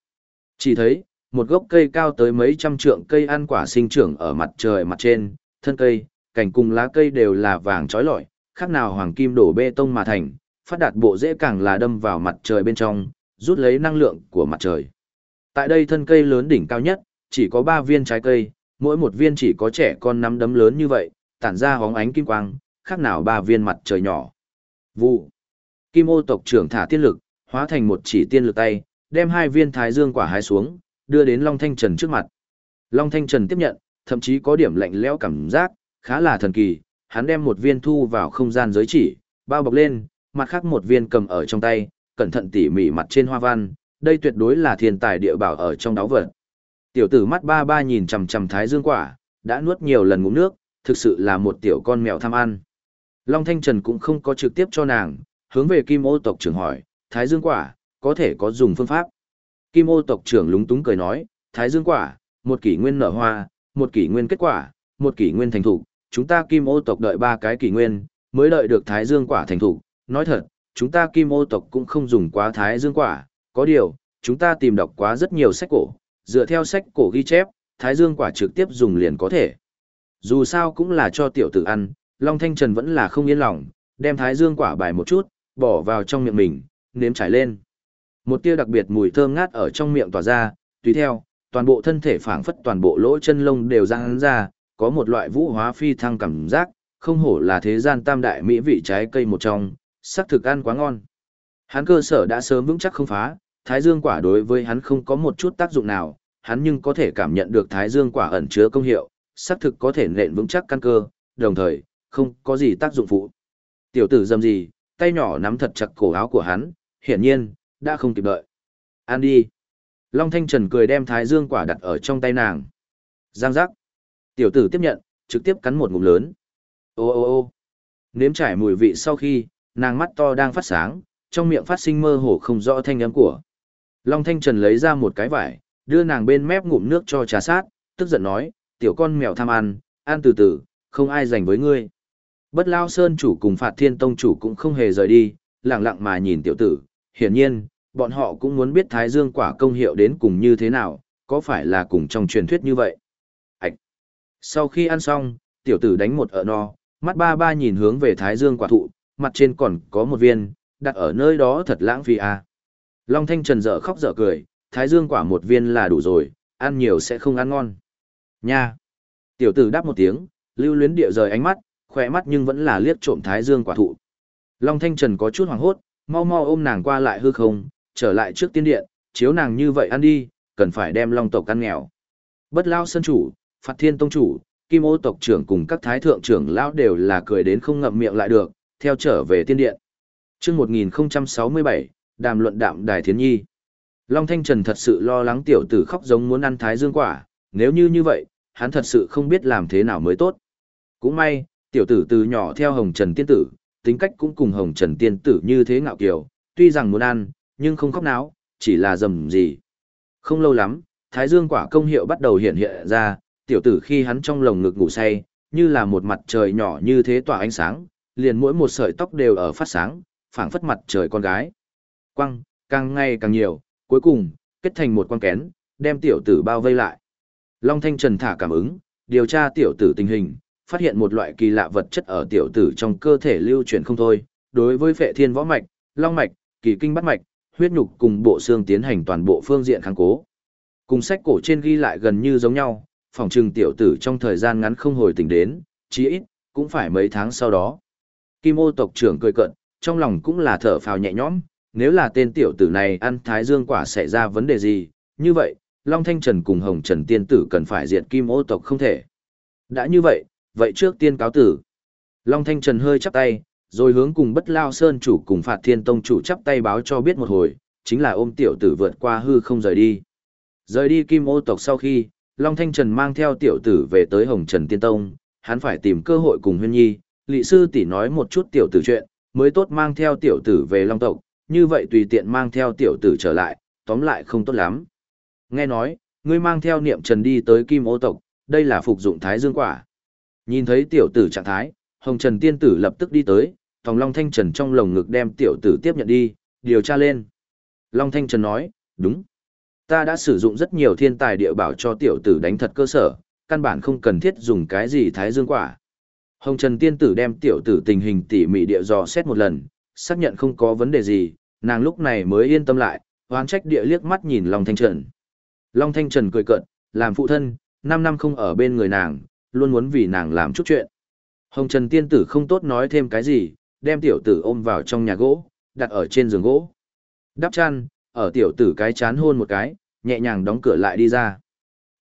Chỉ thấy, một gốc cây cao tới mấy trăm trượng cây ăn quả sinh trưởng ở mặt trời mặt trên, thân cây, cành cùng lá cây đều là vàng trói lọi, khác nào hoàng kim đổ bê tông mà thành, phát đạt bộ dễ càng là đâm vào mặt trời bên trong, rút lấy năng lượng của mặt trời. Tại đây thân cây lớn đỉnh cao nhất, chỉ có 3 viên trái cây, mỗi một viên chỉ có trẻ con nắm đấm lớn như vậy, tản ra hóng ánh kim quang, khác nào ba viên mặt trời nhỏ. Vụ. Kim ô tộc trưởng thả tiên lực, hóa thành một chỉ tiên lực tay, đem hai viên thái dương quả hái xuống, đưa đến Long Thanh Trần trước mặt. Long Thanh Trần tiếp nhận, thậm chí có điểm lạnh lẽo cảm giác, khá là thần kỳ, hắn đem một viên thu vào không gian giới chỉ, bao bọc lên, mặt khác một viên cầm ở trong tay, cẩn thận tỉ mỉ mặt trên hoa văn, đây tuyệt đối là thiên tài địa bảo ở trong đáo vật. Tiểu tử mắt ba ba nhìn chằm chằm thái dương quả, đã nuốt nhiều lần ngụm nước, thực sự là một tiểu con mèo tham ăn. Long Thanh Trần cũng không có trực tiếp cho nàng, hướng về Kim Ô tộc trưởng hỏi, thái dương quả, có thể có dùng phương pháp. Kim Ô tộc trưởng lúng túng cười nói, thái dương quả, một kỷ nguyên nở hoa, một kỷ nguyên kết quả, một kỷ nguyên thành thủ, chúng ta Kim Ô tộc đợi ba cái kỷ nguyên, mới đợi được thái dương quả thành thủ. Nói thật, chúng ta Kim Ô tộc cũng không dùng quá thái dương quả, có điều, chúng ta tìm đọc quá rất nhiều sách cổ, dựa theo sách cổ ghi chép, thái dương quả trực tiếp dùng liền có thể. Dù sao cũng là cho tiểu tử ăn, Long Thanh Trần vẫn là không yên lòng, đem thái dương quả bài một chút, bỏ vào trong miệng mình, nếm trải lên. Một tia đặc biệt mùi thơm ngát ở trong miệng tỏa ra, tùy theo, toàn bộ thân thể phảng phất toàn bộ lỗ chân lông đều răng ra, có một loại vũ hóa phi thăng cảm giác, không hổ là thế gian tam đại mỹ vị trái cây một trong, sắc thực ăn quá ngon. Hắn cơ sở đã sớm vững chắc không phá, thái dương quả đối với hắn không có một chút tác dụng nào, hắn nhưng có thể cảm nhận được thái dương quả ẩn chứa công hiệu, xác thực có thể nện vững chắc căn cơ, đồng thời, không có gì tác dụng phụ. Tiểu tử dầm gì, tay nhỏ nắm thật chặt cổ áo của hắn, hiển nhiên, đã không kịp đợi. Ăn đi. Long Thanh Trần cười đem thái dương quả đặt ở trong tay nàng. Giang giác. Tiểu tử tiếp nhận, trực tiếp cắn một ngụm lớn. Ô ô ô nếm trải mùi vị sau khi, nàng mắt to đang phát sáng, trong miệng phát sinh mơ hồ không rõ thanh âm của. Long Thanh Trần lấy ra một cái vải, đưa nàng bên mép ngụm nước cho trà sát, tức giận nói, tiểu con mèo tham ăn, ăn từ từ, không ai dành với ngươi. Bất Lao Sơn chủ cùng Phạt Thiên Tông chủ cũng không hề rời đi, lặng lặng mà nhìn tiểu tử, hiển nhiên, bọn họ cũng muốn biết Thái Dương quả công hiệu đến cùng như thế nào, có phải là cùng trong truyền thuyết như vậy. Ảch! Sau khi ăn xong, tiểu tử đánh một ợ no, mắt ba ba nhìn hướng về Thái Dương quả thụ, mặt trên còn có một viên, đặt ở nơi đó thật lãng phí à. Long Thanh Trần dở khóc dở cười, thái dương quả một viên là đủ rồi, ăn nhiều sẽ không ăn ngon. Nha! Tiểu tử đáp một tiếng, lưu luyến địa rời ánh mắt, khỏe mắt nhưng vẫn là liếc trộm thái dương quả thụ. Long Thanh Trần có chút hoảng hốt, mau mau ôm nàng qua lại hư không, trở lại trước tiên điện, chiếu nàng như vậy ăn đi, cần phải đem long tộc ăn nghèo. Bất lao sân chủ, phạt thiên tông chủ, kim ô tộc trưởng cùng các thái thượng trưởng lão đều là cười đến không ngậm miệng lại được, theo trở về tiên điện. Trước 1067, đàm luận đạm đài thiến nhi. Long Thanh Trần thật sự lo lắng tiểu tử khóc giống muốn ăn thái dương quả, nếu như như vậy, hắn thật sự không biết làm thế nào mới tốt. Cũng may, tiểu tử từ nhỏ theo Hồng Trần Tiên Tử, tính cách cũng cùng Hồng Trần Tiên Tử như thế ngạo kiều, tuy rằng muốn ăn, nhưng không khóc náo, chỉ là dầm gì. Không lâu lắm, thái dương quả công hiệu bắt đầu hiện hiện ra, tiểu tử khi hắn trong lồng ngực ngủ say, như là một mặt trời nhỏ như thế tỏa ánh sáng, liền mỗi một sợi tóc đều ở phát sáng, phảng phất mặt trời con gái. Quăng, càng ngày càng nhiều, cuối cùng, kết thành một quăng kén, đem tiểu tử bao vây lại. Long Thanh Trần thả cảm ứng, điều tra tiểu tử tình hình, phát hiện một loại kỳ lạ vật chất ở tiểu tử trong cơ thể lưu chuyển không thôi. Đối với phệ thiên võ mạch, long mạch, kỳ kinh bắt mạch, huyết nhục cùng bộ xương tiến hành toàn bộ phương diện kháng cố. Cùng sách cổ trên ghi lại gần như giống nhau, phòng trừng tiểu tử trong thời gian ngắn không hồi tỉnh đến, chí ít, cũng phải mấy tháng sau đó. Kim ô tộc trưởng cười cận, trong lòng cũng là thở phào nhẹ nhõm, nếu là tên tiểu tử này ăn thái dương quả xảy ra vấn đề gì, như vậy, Long Thanh Trần cùng Hồng Trần Tiên Tử cần phải diệt kim ô tộc không thể. Đã như vậy, vậy trước tiên cáo tử. Long Thanh Trần hơi chắp tay, rồi hướng cùng bất lao sơn chủ cùng phạt thiên tông chủ chắp tay báo cho biết một hồi, chính là ôm tiểu tử vượt qua hư không rời đi. Rời đi kim ô tộc sau khi, Long Thanh Trần mang theo tiểu tử về tới Hồng Trần Tiên Tông, hắn phải tìm cơ hội cùng huyên nhi, lị sư tỷ nói một chút tiểu tử chuyện, mới tốt mang theo tiểu tử về Long tộc, như vậy tùy tiện mang theo tiểu tử trở lại, tóm lại không tốt lắm. Nghe nói, ngươi mang theo niệm trần đi tới kim ô tộc, đây là phục dụng thái dương quả. Nhìn thấy tiểu tử trạng thái, Hồng Trần Tiên Tử lập tức đi tới, Tòng Long Thanh Trần trong lồng ngực đem tiểu tử tiếp nhận đi, điều tra lên. Long Thanh Trần nói, đúng. Ta đã sử dụng rất nhiều thiên tài địa bảo cho tiểu tử đánh thật cơ sở, căn bản không cần thiết dùng cái gì thái dương quả. Hồng Trần Tiên Tử đem tiểu tử tình hình tỉ mỉ địa dò xét một lần, xác nhận không có vấn đề gì, nàng lúc này mới yên tâm lại, hoán trách địa liếc mắt nhìn Long Thanh Trần. Long Thanh Trần cười cợt, làm phụ thân, 5 năm không ở bên người nàng, luôn muốn vì nàng làm chút chuyện. Hồng Trần Tiên Tử không tốt nói thêm cái gì, đem tiểu tử ôm vào trong nhà gỗ, đặt ở trên giường gỗ. Đắp chăn, ở tiểu tử cái chán hôn một cái, nhẹ nhàng đóng cửa lại đi ra.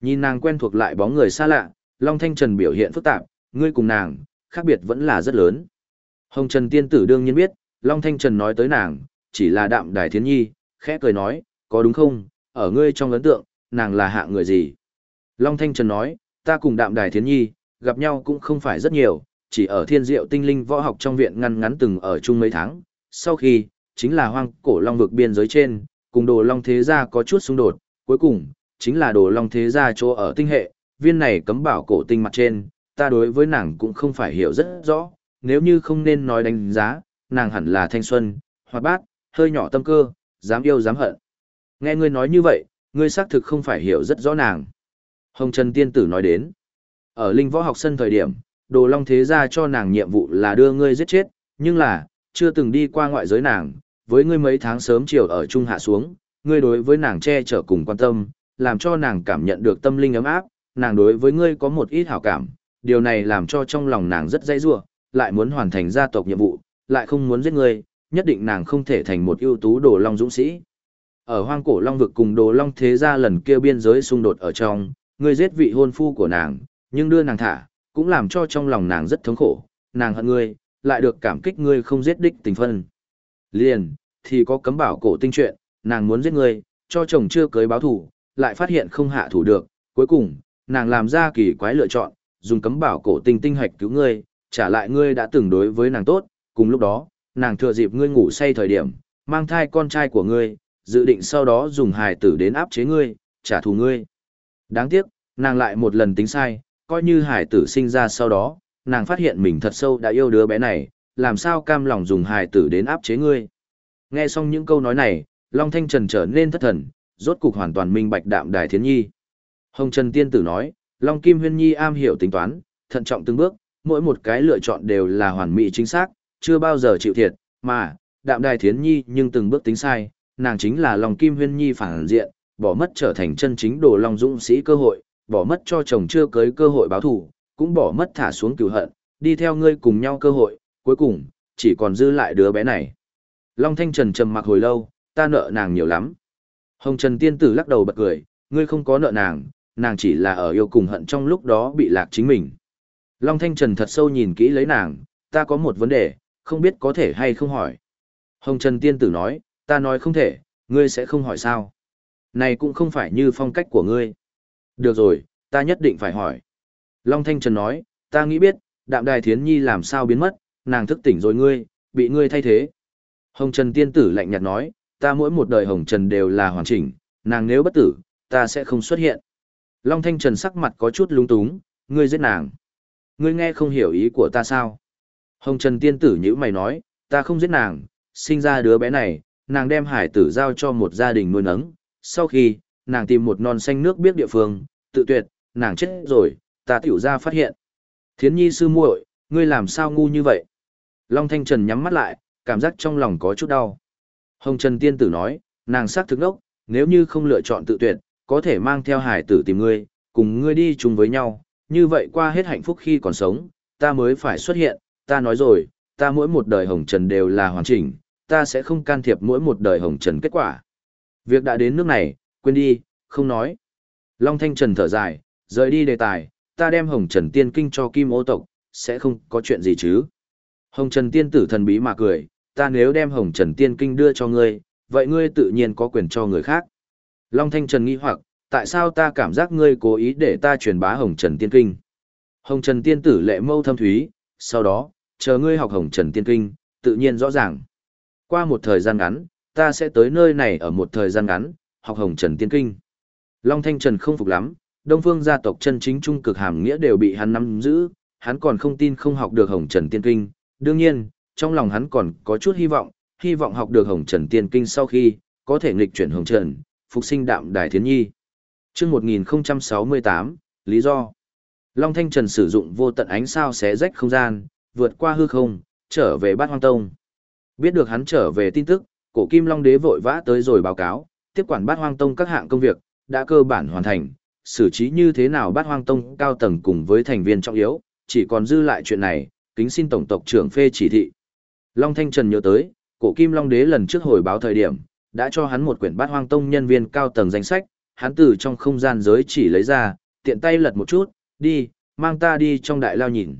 Nhìn nàng quen thuộc lại bóng người xa lạ, Long Thanh Trần biểu hiện phức tạp, ngươi cùng nàng, khác biệt vẫn là rất lớn. Hồng Trần Tiên Tử đương nhiên biết, Long Thanh Trần nói tới nàng, chỉ là đạm đài thiến nhi, khẽ cười nói, có đúng không, ở ngươi trong ấn tượng, nàng là hạ người gì? Long Thanh Trần nói, ta cùng đạm đài thiến nhi, gặp nhau cũng không phải rất nhiều, chỉ ở thiên diệu tinh linh võ học trong viện ngăn ngắn từng ở chung mấy tháng. Sau khi, chính là hoang cổ long vực biên giới trên, cùng đồ long thế gia có chút xung đột, cuối cùng, chính là đồ long thế gia chỗ ở tinh hệ, viên này cấm bảo cổ tinh mặt trên, ta đối với nàng cũng không phải hiểu rất rõ, nếu như không nên nói đánh giá, nàng hẳn là thanh xuân, hoạt bát, hơi nhỏ tâm cơ, dám yêu dám hận. Nghe ngươi nói như vậy, ngươi xác thực không phải hiểu rất rõ nàng. Hồng Trần Tiên Tử nói đến, ở linh võ học sân thời điểm, đồ long thế gia cho nàng nhiệm vụ là đưa ngươi giết chết, nhưng là, chưa từng đi qua ngoại giới nàng, với ngươi mấy tháng sớm chiều ở trung hạ xuống, ngươi đối với nàng che chở cùng quan tâm, làm cho nàng cảm nhận được tâm linh ấm áp, nàng đối với ngươi có một ít hảo cảm, điều này làm cho trong lòng nàng rất dây rua, lại muốn hoàn thành gia tộc nhiệm vụ, lại không muốn giết người, nhất định nàng không thể thành một ưu tú đồ long dũng sĩ. Ở hoang cổ long vực cùng đồ long thế gia lần kia biên giới xung đột ở trong, người giết vị hôn phu của nàng, nhưng đưa nàng thả, cũng làm cho trong lòng nàng rất thống khổ, nàng hận ngươi, lại được cảm kích ngươi không giết đích tình phân. Liền, thì có cấm bảo cổ tinh chuyện, nàng muốn giết ngươi, cho chồng chưa cưới báo thủ, lại phát hiện không hạ thủ được, cuối cùng, nàng làm ra kỳ quái lựa chọn, dùng cấm bảo cổ tinh tinh hạch cứu ngươi, trả lại ngươi đã từng đối với nàng tốt, cùng lúc đó, nàng thừa dịp ngươi ngủ say thời điểm, mang thai con trai của ngươi, dự định sau đó dùng hài tử đến áp chế ngươi, trả thù ngươi. Đáng tiếc, nàng lại một lần tính sai, coi như hài tử sinh ra sau đó, nàng phát hiện mình thật sâu đã yêu đứa bé này, làm sao cam lòng dùng hài tử đến áp chế ngươi. Nghe xong những câu nói này, Long Thanh Trần trở nên thất thần, rốt cục hoàn toàn minh bạch đạm đài thiến nhi. Hồng Trần Tiên Tử nói, Long Kim Huyên Nhi am hiểu tính toán, thận trọng từng bước, mỗi một cái lựa chọn đều là hoàn mỹ chính xác, chưa bao giờ chịu thiệt, mà, đạm đài thiến nhi nhưng từng bước tính sai, nàng chính là Long Kim Huyên Nhi phản diện, bỏ mất trở thành chân chính đồ Long Dũng sĩ cơ hội, bỏ mất cho chồng chưa cưới cơ hội báo thù, cũng bỏ mất thả xuống cửu hận, đi theo ngươi cùng nhau cơ hội, cuối cùng, chỉ còn dư lại đứa bé này. Long Thanh Trần trầm mặc hồi lâu, ta nợ nàng nhiều lắm. Hồng Trần Tiên Tử lắc đầu bật cười, ngươi không có nợ nàng, nàng chỉ là ở yêu cùng hận trong lúc đó bị lạc chính mình. Long Thanh Trần thật sâu nhìn kỹ lấy nàng, ta có một vấn đề, không biết có thể hay không hỏi. Hồng Trần Tiên Tử nói, ta nói không thể, ngươi sẽ không hỏi sao. Này cũng không phải như phong cách của ngươi. Được rồi, ta nhất định phải hỏi. Long Thanh Trần nói, ta nghĩ biết, đạm đài thiến nhi làm sao biến mất, nàng thức tỉnh rồi ngươi, bị ngươi thay thế. Hồng Trần Tiên Tử lạnh nhạt nói, ta mỗi một đời Hồng Trần đều là hoàn chỉnh, nàng nếu bất tử, ta sẽ không xuất hiện. Long Thanh Trần sắc mặt có chút lung túng, ngươi giết nàng. Ngươi nghe không hiểu ý của ta sao? Hồng Trần Tiên Tử nhữ mày nói, ta không giết nàng, sinh ra đứa bé này, nàng đem hải tử giao cho một gia đình nuôi nấng. Sau khi, nàng tìm một non xanh nước biết địa phương, tự tuyệt, nàng chết rồi, ta tiểu ra phát hiện. Thiến nhi sư muội, ngươi làm sao ngu như vậy? Long Thanh Trần nhắm mắt lại, cảm giác trong lòng có chút đau. Hồng Trần Tiên Tử nói, nàng xác thực ốc, nếu như không lựa chọn tự tuyệt, có thể mang theo hải tử tìm ngươi, cùng ngươi đi chung với nhau, như vậy qua hết hạnh phúc khi còn sống, ta mới phải xuất hiện, ta nói rồi, ta mỗi một đời hồng trần đều là hoàn chỉnh, ta sẽ không can thiệp mỗi một đời hồng trần kết quả. Việc đã đến nước này, quên đi, không nói. Long Thanh Trần thở dài, rời đi đề tài, ta đem Hồng Trần Tiên Kinh cho Kim ô tộc, sẽ không có chuyện gì chứ. Hồng Trần Tiên tử thần bí mà cười, ta nếu đem Hồng Trần Tiên Kinh đưa cho ngươi, vậy ngươi tự nhiên có quyền cho người khác. Long Thanh Trần nghi hoặc, tại sao ta cảm giác ngươi cố ý để ta truyền bá Hồng Trần Tiên Kinh? Hồng Trần Tiên tử lệ mâu thâm thúy, sau đó, chờ ngươi học Hồng Trần Tiên Kinh, tự nhiên rõ ràng. Qua một thời gian ngắn, ta sẽ tới nơi này ở một thời gian ngắn, học Hồng Trần Tiên Kinh. Long Thanh Trần không phục lắm, Đông Phương gia tộc chân chính trung cực hàm nghĩa đều bị hắn nắm giữ, hắn còn không tin không học được Hồng Trần Tiên Kinh. Đương nhiên, trong lòng hắn còn có chút hy vọng, hy vọng học được Hồng Trần Tiên Kinh sau khi, có thể nghịch chuyển Hồng Trần, phục sinh đạm đài thiến nhi. chương 1068, lý do. Long Thanh Trần sử dụng vô tận ánh sao xé rách không gian, vượt qua hư không, trở về bát hoang tông. Biết được hắn trở về tin tức, cổ kim Long Đế vội vã tới rồi báo cáo, tiếp quản bát hoang tông các hạng công việc, đã cơ bản hoàn thành, xử trí như thế nào bát hoang tông cao tầng cùng với thành viên trọng yếu, chỉ còn dư lại chuyện này, kính xin tổng tộc trưởng phê chỉ thị. Long Thanh Trần nhớ tới, cổ kim Long Đế lần trước hồi báo thời điểm, đã cho hắn một quyển bát hoang tông nhân viên cao tầng danh sách, hắn từ trong không gian giới chỉ lấy ra, tiện tay lật một chút, đi, mang ta đi trong đại lao nhìn.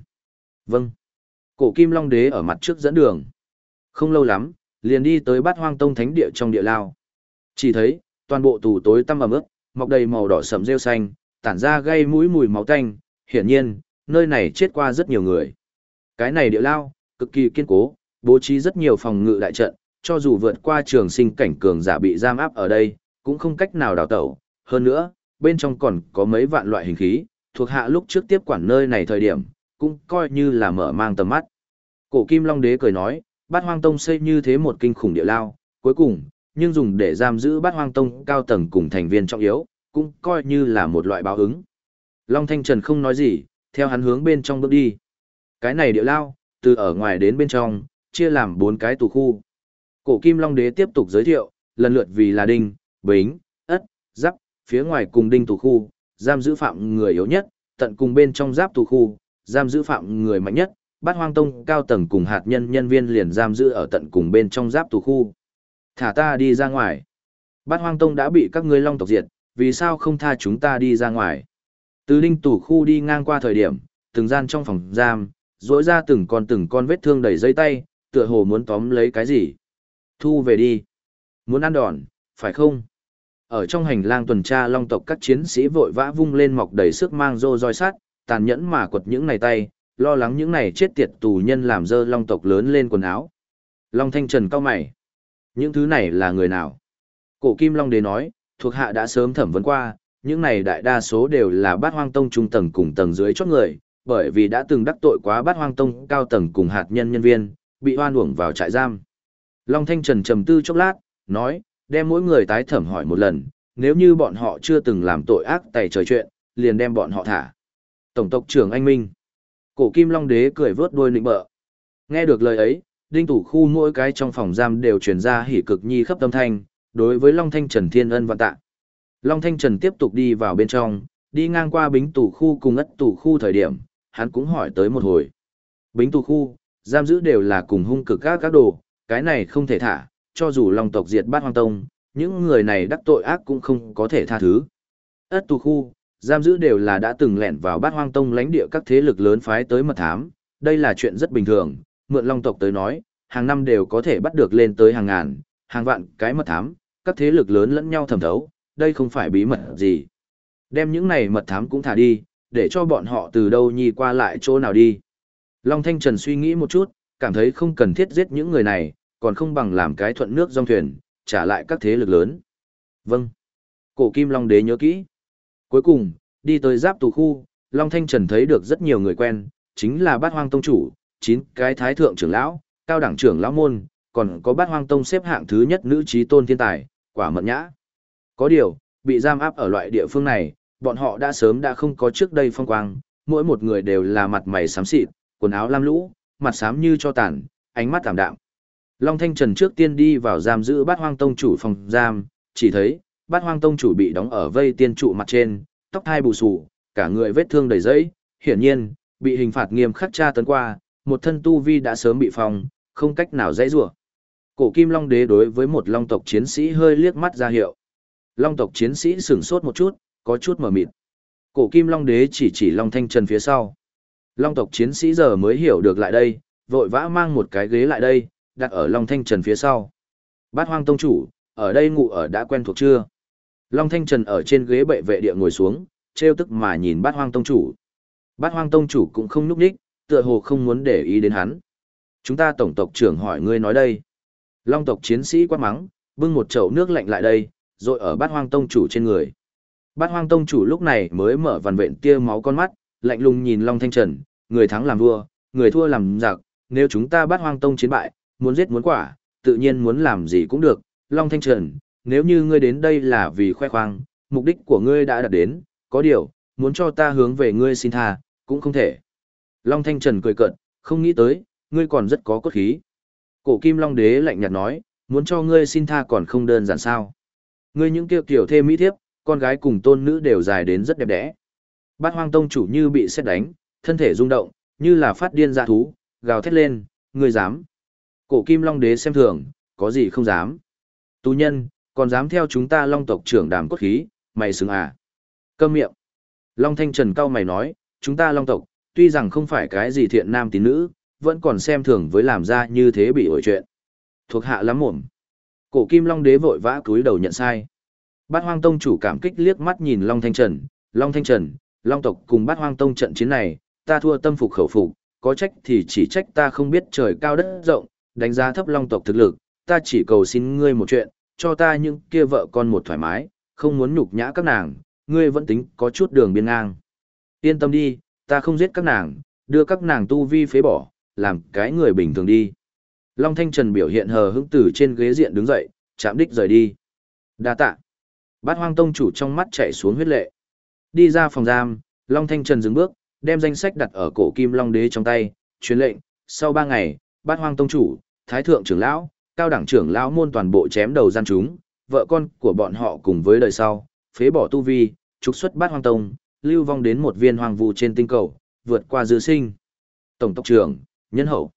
Vâng. Cổ kim Long Đế ở mặt trước dẫn đường. Không lâu lắm, liền đi tới bát hoang tông thánh địa trong địa lao. Chỉ thấy, toàn bộ tù tối tăm ẩm ướt, mọc đầy màu đỏ sậm rêu xanh, tản ra gây mũi mùi máu tanh, hiển nhiên, nơi này chết qua rất nhiều người. Cái này địa lao, cực kỳ kiên cố, bố trí rất nhiều phòng ngự đại trận, cho dù vượt qua trường sinh cảnh cường giả bị giam áp ở đây, cũng không cách nào đào tẩu. Hơn nữa, bên trong còn có mấy vạn loại hình khí, thuộc hạ lúc trước tiếp quản nơi này thời điểm, cũng coi như là mở mang tầm mắt. Cổ Kim Long Đế cười nói, bát hoang tông xây như thế một kinh khủng địa lao, cuối cùng, nhưng dùng để giam giữ bát hoang tông cao tầng cùng thành viên trọng yếu, cũng coi như là một loại báo ứng. Long Thanh Trần không nói gì, theo hắn hướng bên trong bước đi. Cái này địa lao, từ ở ngoài đến bên trong, chia làm bốn cái tù khu. Cổ Kim Long Đế tiếp tục giới thiệu, lần lượt vì là đinh, bính, ất, giáp, phía ngoài cùng đinh tù khu, giam giữ phạm người yếu nhất, tận cùng bên trong giáp tù khu, giam giữ phạm người mạnh nhất, bát hoang tông cao tầng cùng hạt nhân nhân viên liền giam giữ ở tận cùng bên trong giáp tù khu. Thả ta đi ra ngoài. Bát hoang tông đã bị các ngươi long tộc diệt, vì sao không tha chúng ta đi ra ngoài? Từ đinh tù khu đi ngang qua thời điểm, từng gian trong phòng giam, rỗi ra từng con từng con vết thương đầy dây tay, tựa hồ muốn tóm lấy cái gì. Thu về đi. Muốn ăn đòn, phải không? Ở trong hành lang tuần tra long tộc các chiến sĩ vội vã vung lên mọc đầy sức mang rô roi sát tàn nhẫn mà quật những này tay, lo lắng những này chết tiệt tù nhân làm dơ long tộc lớn lên quần áo. Long Thanh Trần cao mày. Những thứ này là người nào? Cổ Kim Long Đế nói, thuộc hạ đã sớm thẩm vấn qua, những này đại đa số đều là bát hoang tông trung tầng cùng tầng dưới chót người, bởi vì đã từng đắc tội quá bát hoang tông cao tầng cùng hạt nhân nhân viên, bị hoan uổng vào trại giam. Long Thanh Trần trầm tư chốc lát, nói, đem mỗi người tái thẩm hỏi một lần, nếu như bọn họ chưa từng làm tội ác tày trời chuyện, liền đem bọn họ thả. Tổng tộc trưởng Anh Minh. Cổ Kim Long Đế cười vớt đuôi nịnh bợ. Nghe được lời ấy, đinh tủ khu mỗi cái trong phòng giam đều truyền ra hỉ cực nhi khắp tâm thanh, đối với Long Thanh Trần thiên ân vạn tạ. Long Thanh Trần tiếp tục đi vào bên trong, đi ngang qua bính tủ khu cùng ất tủ khu thời điểm, hắn cũng hỏi tới một hồi. Bính tủ khu, giam giữ đều là cùng hung cực các các đồ, cái này không thể thả, cho dù Long tộc diệt bát hoang tông, những người này đắc tội ác cũng không có thể tha thứ. Ất tù khu, giam giữ đều là đã từng lẻn vào bát hoang tông lãnh địa các thế lực lớn phái tới mật thám, đây là chuyện rất bình thường, mượn Long tộc tới nói, hàng năm đều có thể bắt được lên tới hàng ngàn, hàng vạn cái mật thám, các thế lực lớn lẫn nhau thẩm thấu, đây không phải bí mật gì. Đem những này mật thám cũng thả đi, để cho bọn họ từ đâu nhi qua lại chỗ nào đi. Long Thanh Trần suy nghĩ một chút, cảm thấy không cần thiết giết những người này, còn không bằng làm cái thuận nước dòng thuyền, trả lại các thế lực lớn. Vâng. Cổ Kim Long Đế nhớ kỹ. Cuối cùng, đi tới giáp tù khu, Long Thanh Trần thấy được rất nhiều người quen, chính là bát hoang tông chủ, chín cái thái thượng trưởng lão, cao đẳng trưởng lão môn, còn có bát hoang tông xếp hạng thứ nhất nữ trí tôn thiên tài, quả mận nhã. Có điều, bị giam áp ở loại địa phương này, bọn họ đã sớm đã không có trước đây phong quang, mỗi một người đều là mặt mày xám xịt, quần áo lam lũ, mặt xám như cho tàn, ánh mắt tạm đạm. Long Thanh Trần trước tiên đi vào giam giữ bát hoang tông chủ phòng giam, chỉ thấy, bát hoang tông chủ bị đóng ở vây tiên trụ mặt trên, tóc hai bù sù, cả người vết thương đầy dẫy, hiển nhiên, bị hình phạt nghiêm khắc tra tấn qua, một thân tu vi đã sớm bị phòng, không cách nào dãy rủa. Cổ Kim Long Đế đối với một Long tộc chiến sĩ hơi liếc mắt ra hiệu. Long tộc chiến sĩ sửng sốt một chút, có chút mở mịt. Cổ kim long đế chỉ chỉ long thanh trần phía sau. Long tộc chiến sĩ giờ mới hiểu được lại đây, vội vã mang một cái ghế lại đây, đặt ở long thanh trần phía sau. Bát hoang tông chủ, ở đây ngủ ở đã quen thuộc chưa? Long thanh trần ở trên ghế bệ vệ địa ngồi xuống, treo tức mà nhìn bát hoang tông chủ. Bát hoang tông chủ cũng không núp đích, tựa hồ không muốn để ý đến hắn. Chúng ta tổng tộc trưởng hỏi ngươi nói đây. Long tộc chiến sĩ quát mắng, bưng một chậu nước lạnh lại đây, rồi ở bát hoang tông chủ trên người. Bát hoang tông chủ lúc này mới mở vằn vện tia máu con mắt, lạnh lùng nhìn Long Thanh Trần, người thắng làm vua, người thua làm giặc, nếu chúng ta bát hoang tông chiến bại, muốn giết muốn quả, tự nhiên muốn làm gì cũng được. Long Thanh Trần, nếu như ngươi đến đây là vì khoe khoang, mục đích của ngươi đã đạt đến, có điều, muốn cho ta hướng về ngươi xin tha, cũng không thể. Long Thanh Trần cười cợt, không nghĩ tới, ngươi còn rất có cốt khí. Cổ Kim Long Đế lạnh nhạt nói, muốn cho ngươi xin tha còn không đơn giản sao. Ngươi những kiểu kiểu thêm mỹ thiếp, con gái cùng tôn nữ đều dài đến rất đẹp đẽ. Bát hoang tông chủ như bị xét đánh, thân thể rung động, như là phát điên dạ thú, gào thét lên, ngươi dám. Cổ Kim Long Đế xem thường, có gì không dám. Tu nhân, còn dám theo chúng ta long tộc trưởng đàm cốt khí, mày xứng à. Câm miệng. Long Thanh Trần cao mày nói, chúng ta long tộc, tuy rằng không phải cái gì thiện nam tín nữ, vẫn còn xem thường với làm ra như thế bị ổi chuyện. Thuộc hạ lắm mồm. Cổ kim long đế vội vã cúi đầu nhận sai. Bát hoang tông chủ cảm kích liếc mắt nhìn Long Thanh Trần, Long Thanh Trần, Long tộc cùng bát hoang tông trận chiến này, ta thua tâm phục khẩu phục, có trách thì chỉ trách ta không biết trời cao đất rộng, đánh giá thấp Long tộc thực lực, ta chỉ cầu xin ngươi một chuyện, cho ta những kia vợ con một thoải mái, không muốn nhục nhã các nàng, ngươi vẫn tính có chút đường biên ngang. Yên tâm đi, ta không giết các nàng, đưa các nàng tu vi phế bỏ, làm cái người bình thường đi. Long Thanh Trần biểu hiện hờ hững từ trên ghế diện đứng dậy, chạm đích rời đi. Đa tạ. Bát hoang tông chủ trong mắt chảy xuống huyết lệ. Đi ra phòng giam, Long Thanh Trần dừng bước, đem danh sách đặt ở cổ kim Long Đế trong tay, truyền lệnh, sau ba ngày, bát hoang tông chủ, thái thượng trưởng lão, cao đẳng trưởng lão môn toàn bộ chém đầu gian chúng, vợ con của bọn họ cùng với đời sau, phế bỏ tu vi, trục xuất bát hoang tông, lưu vong đến một viên hoàng vu trên tinh cầu, vượt qua dư sinh. Tổng tộc trưởng, nhân hậu.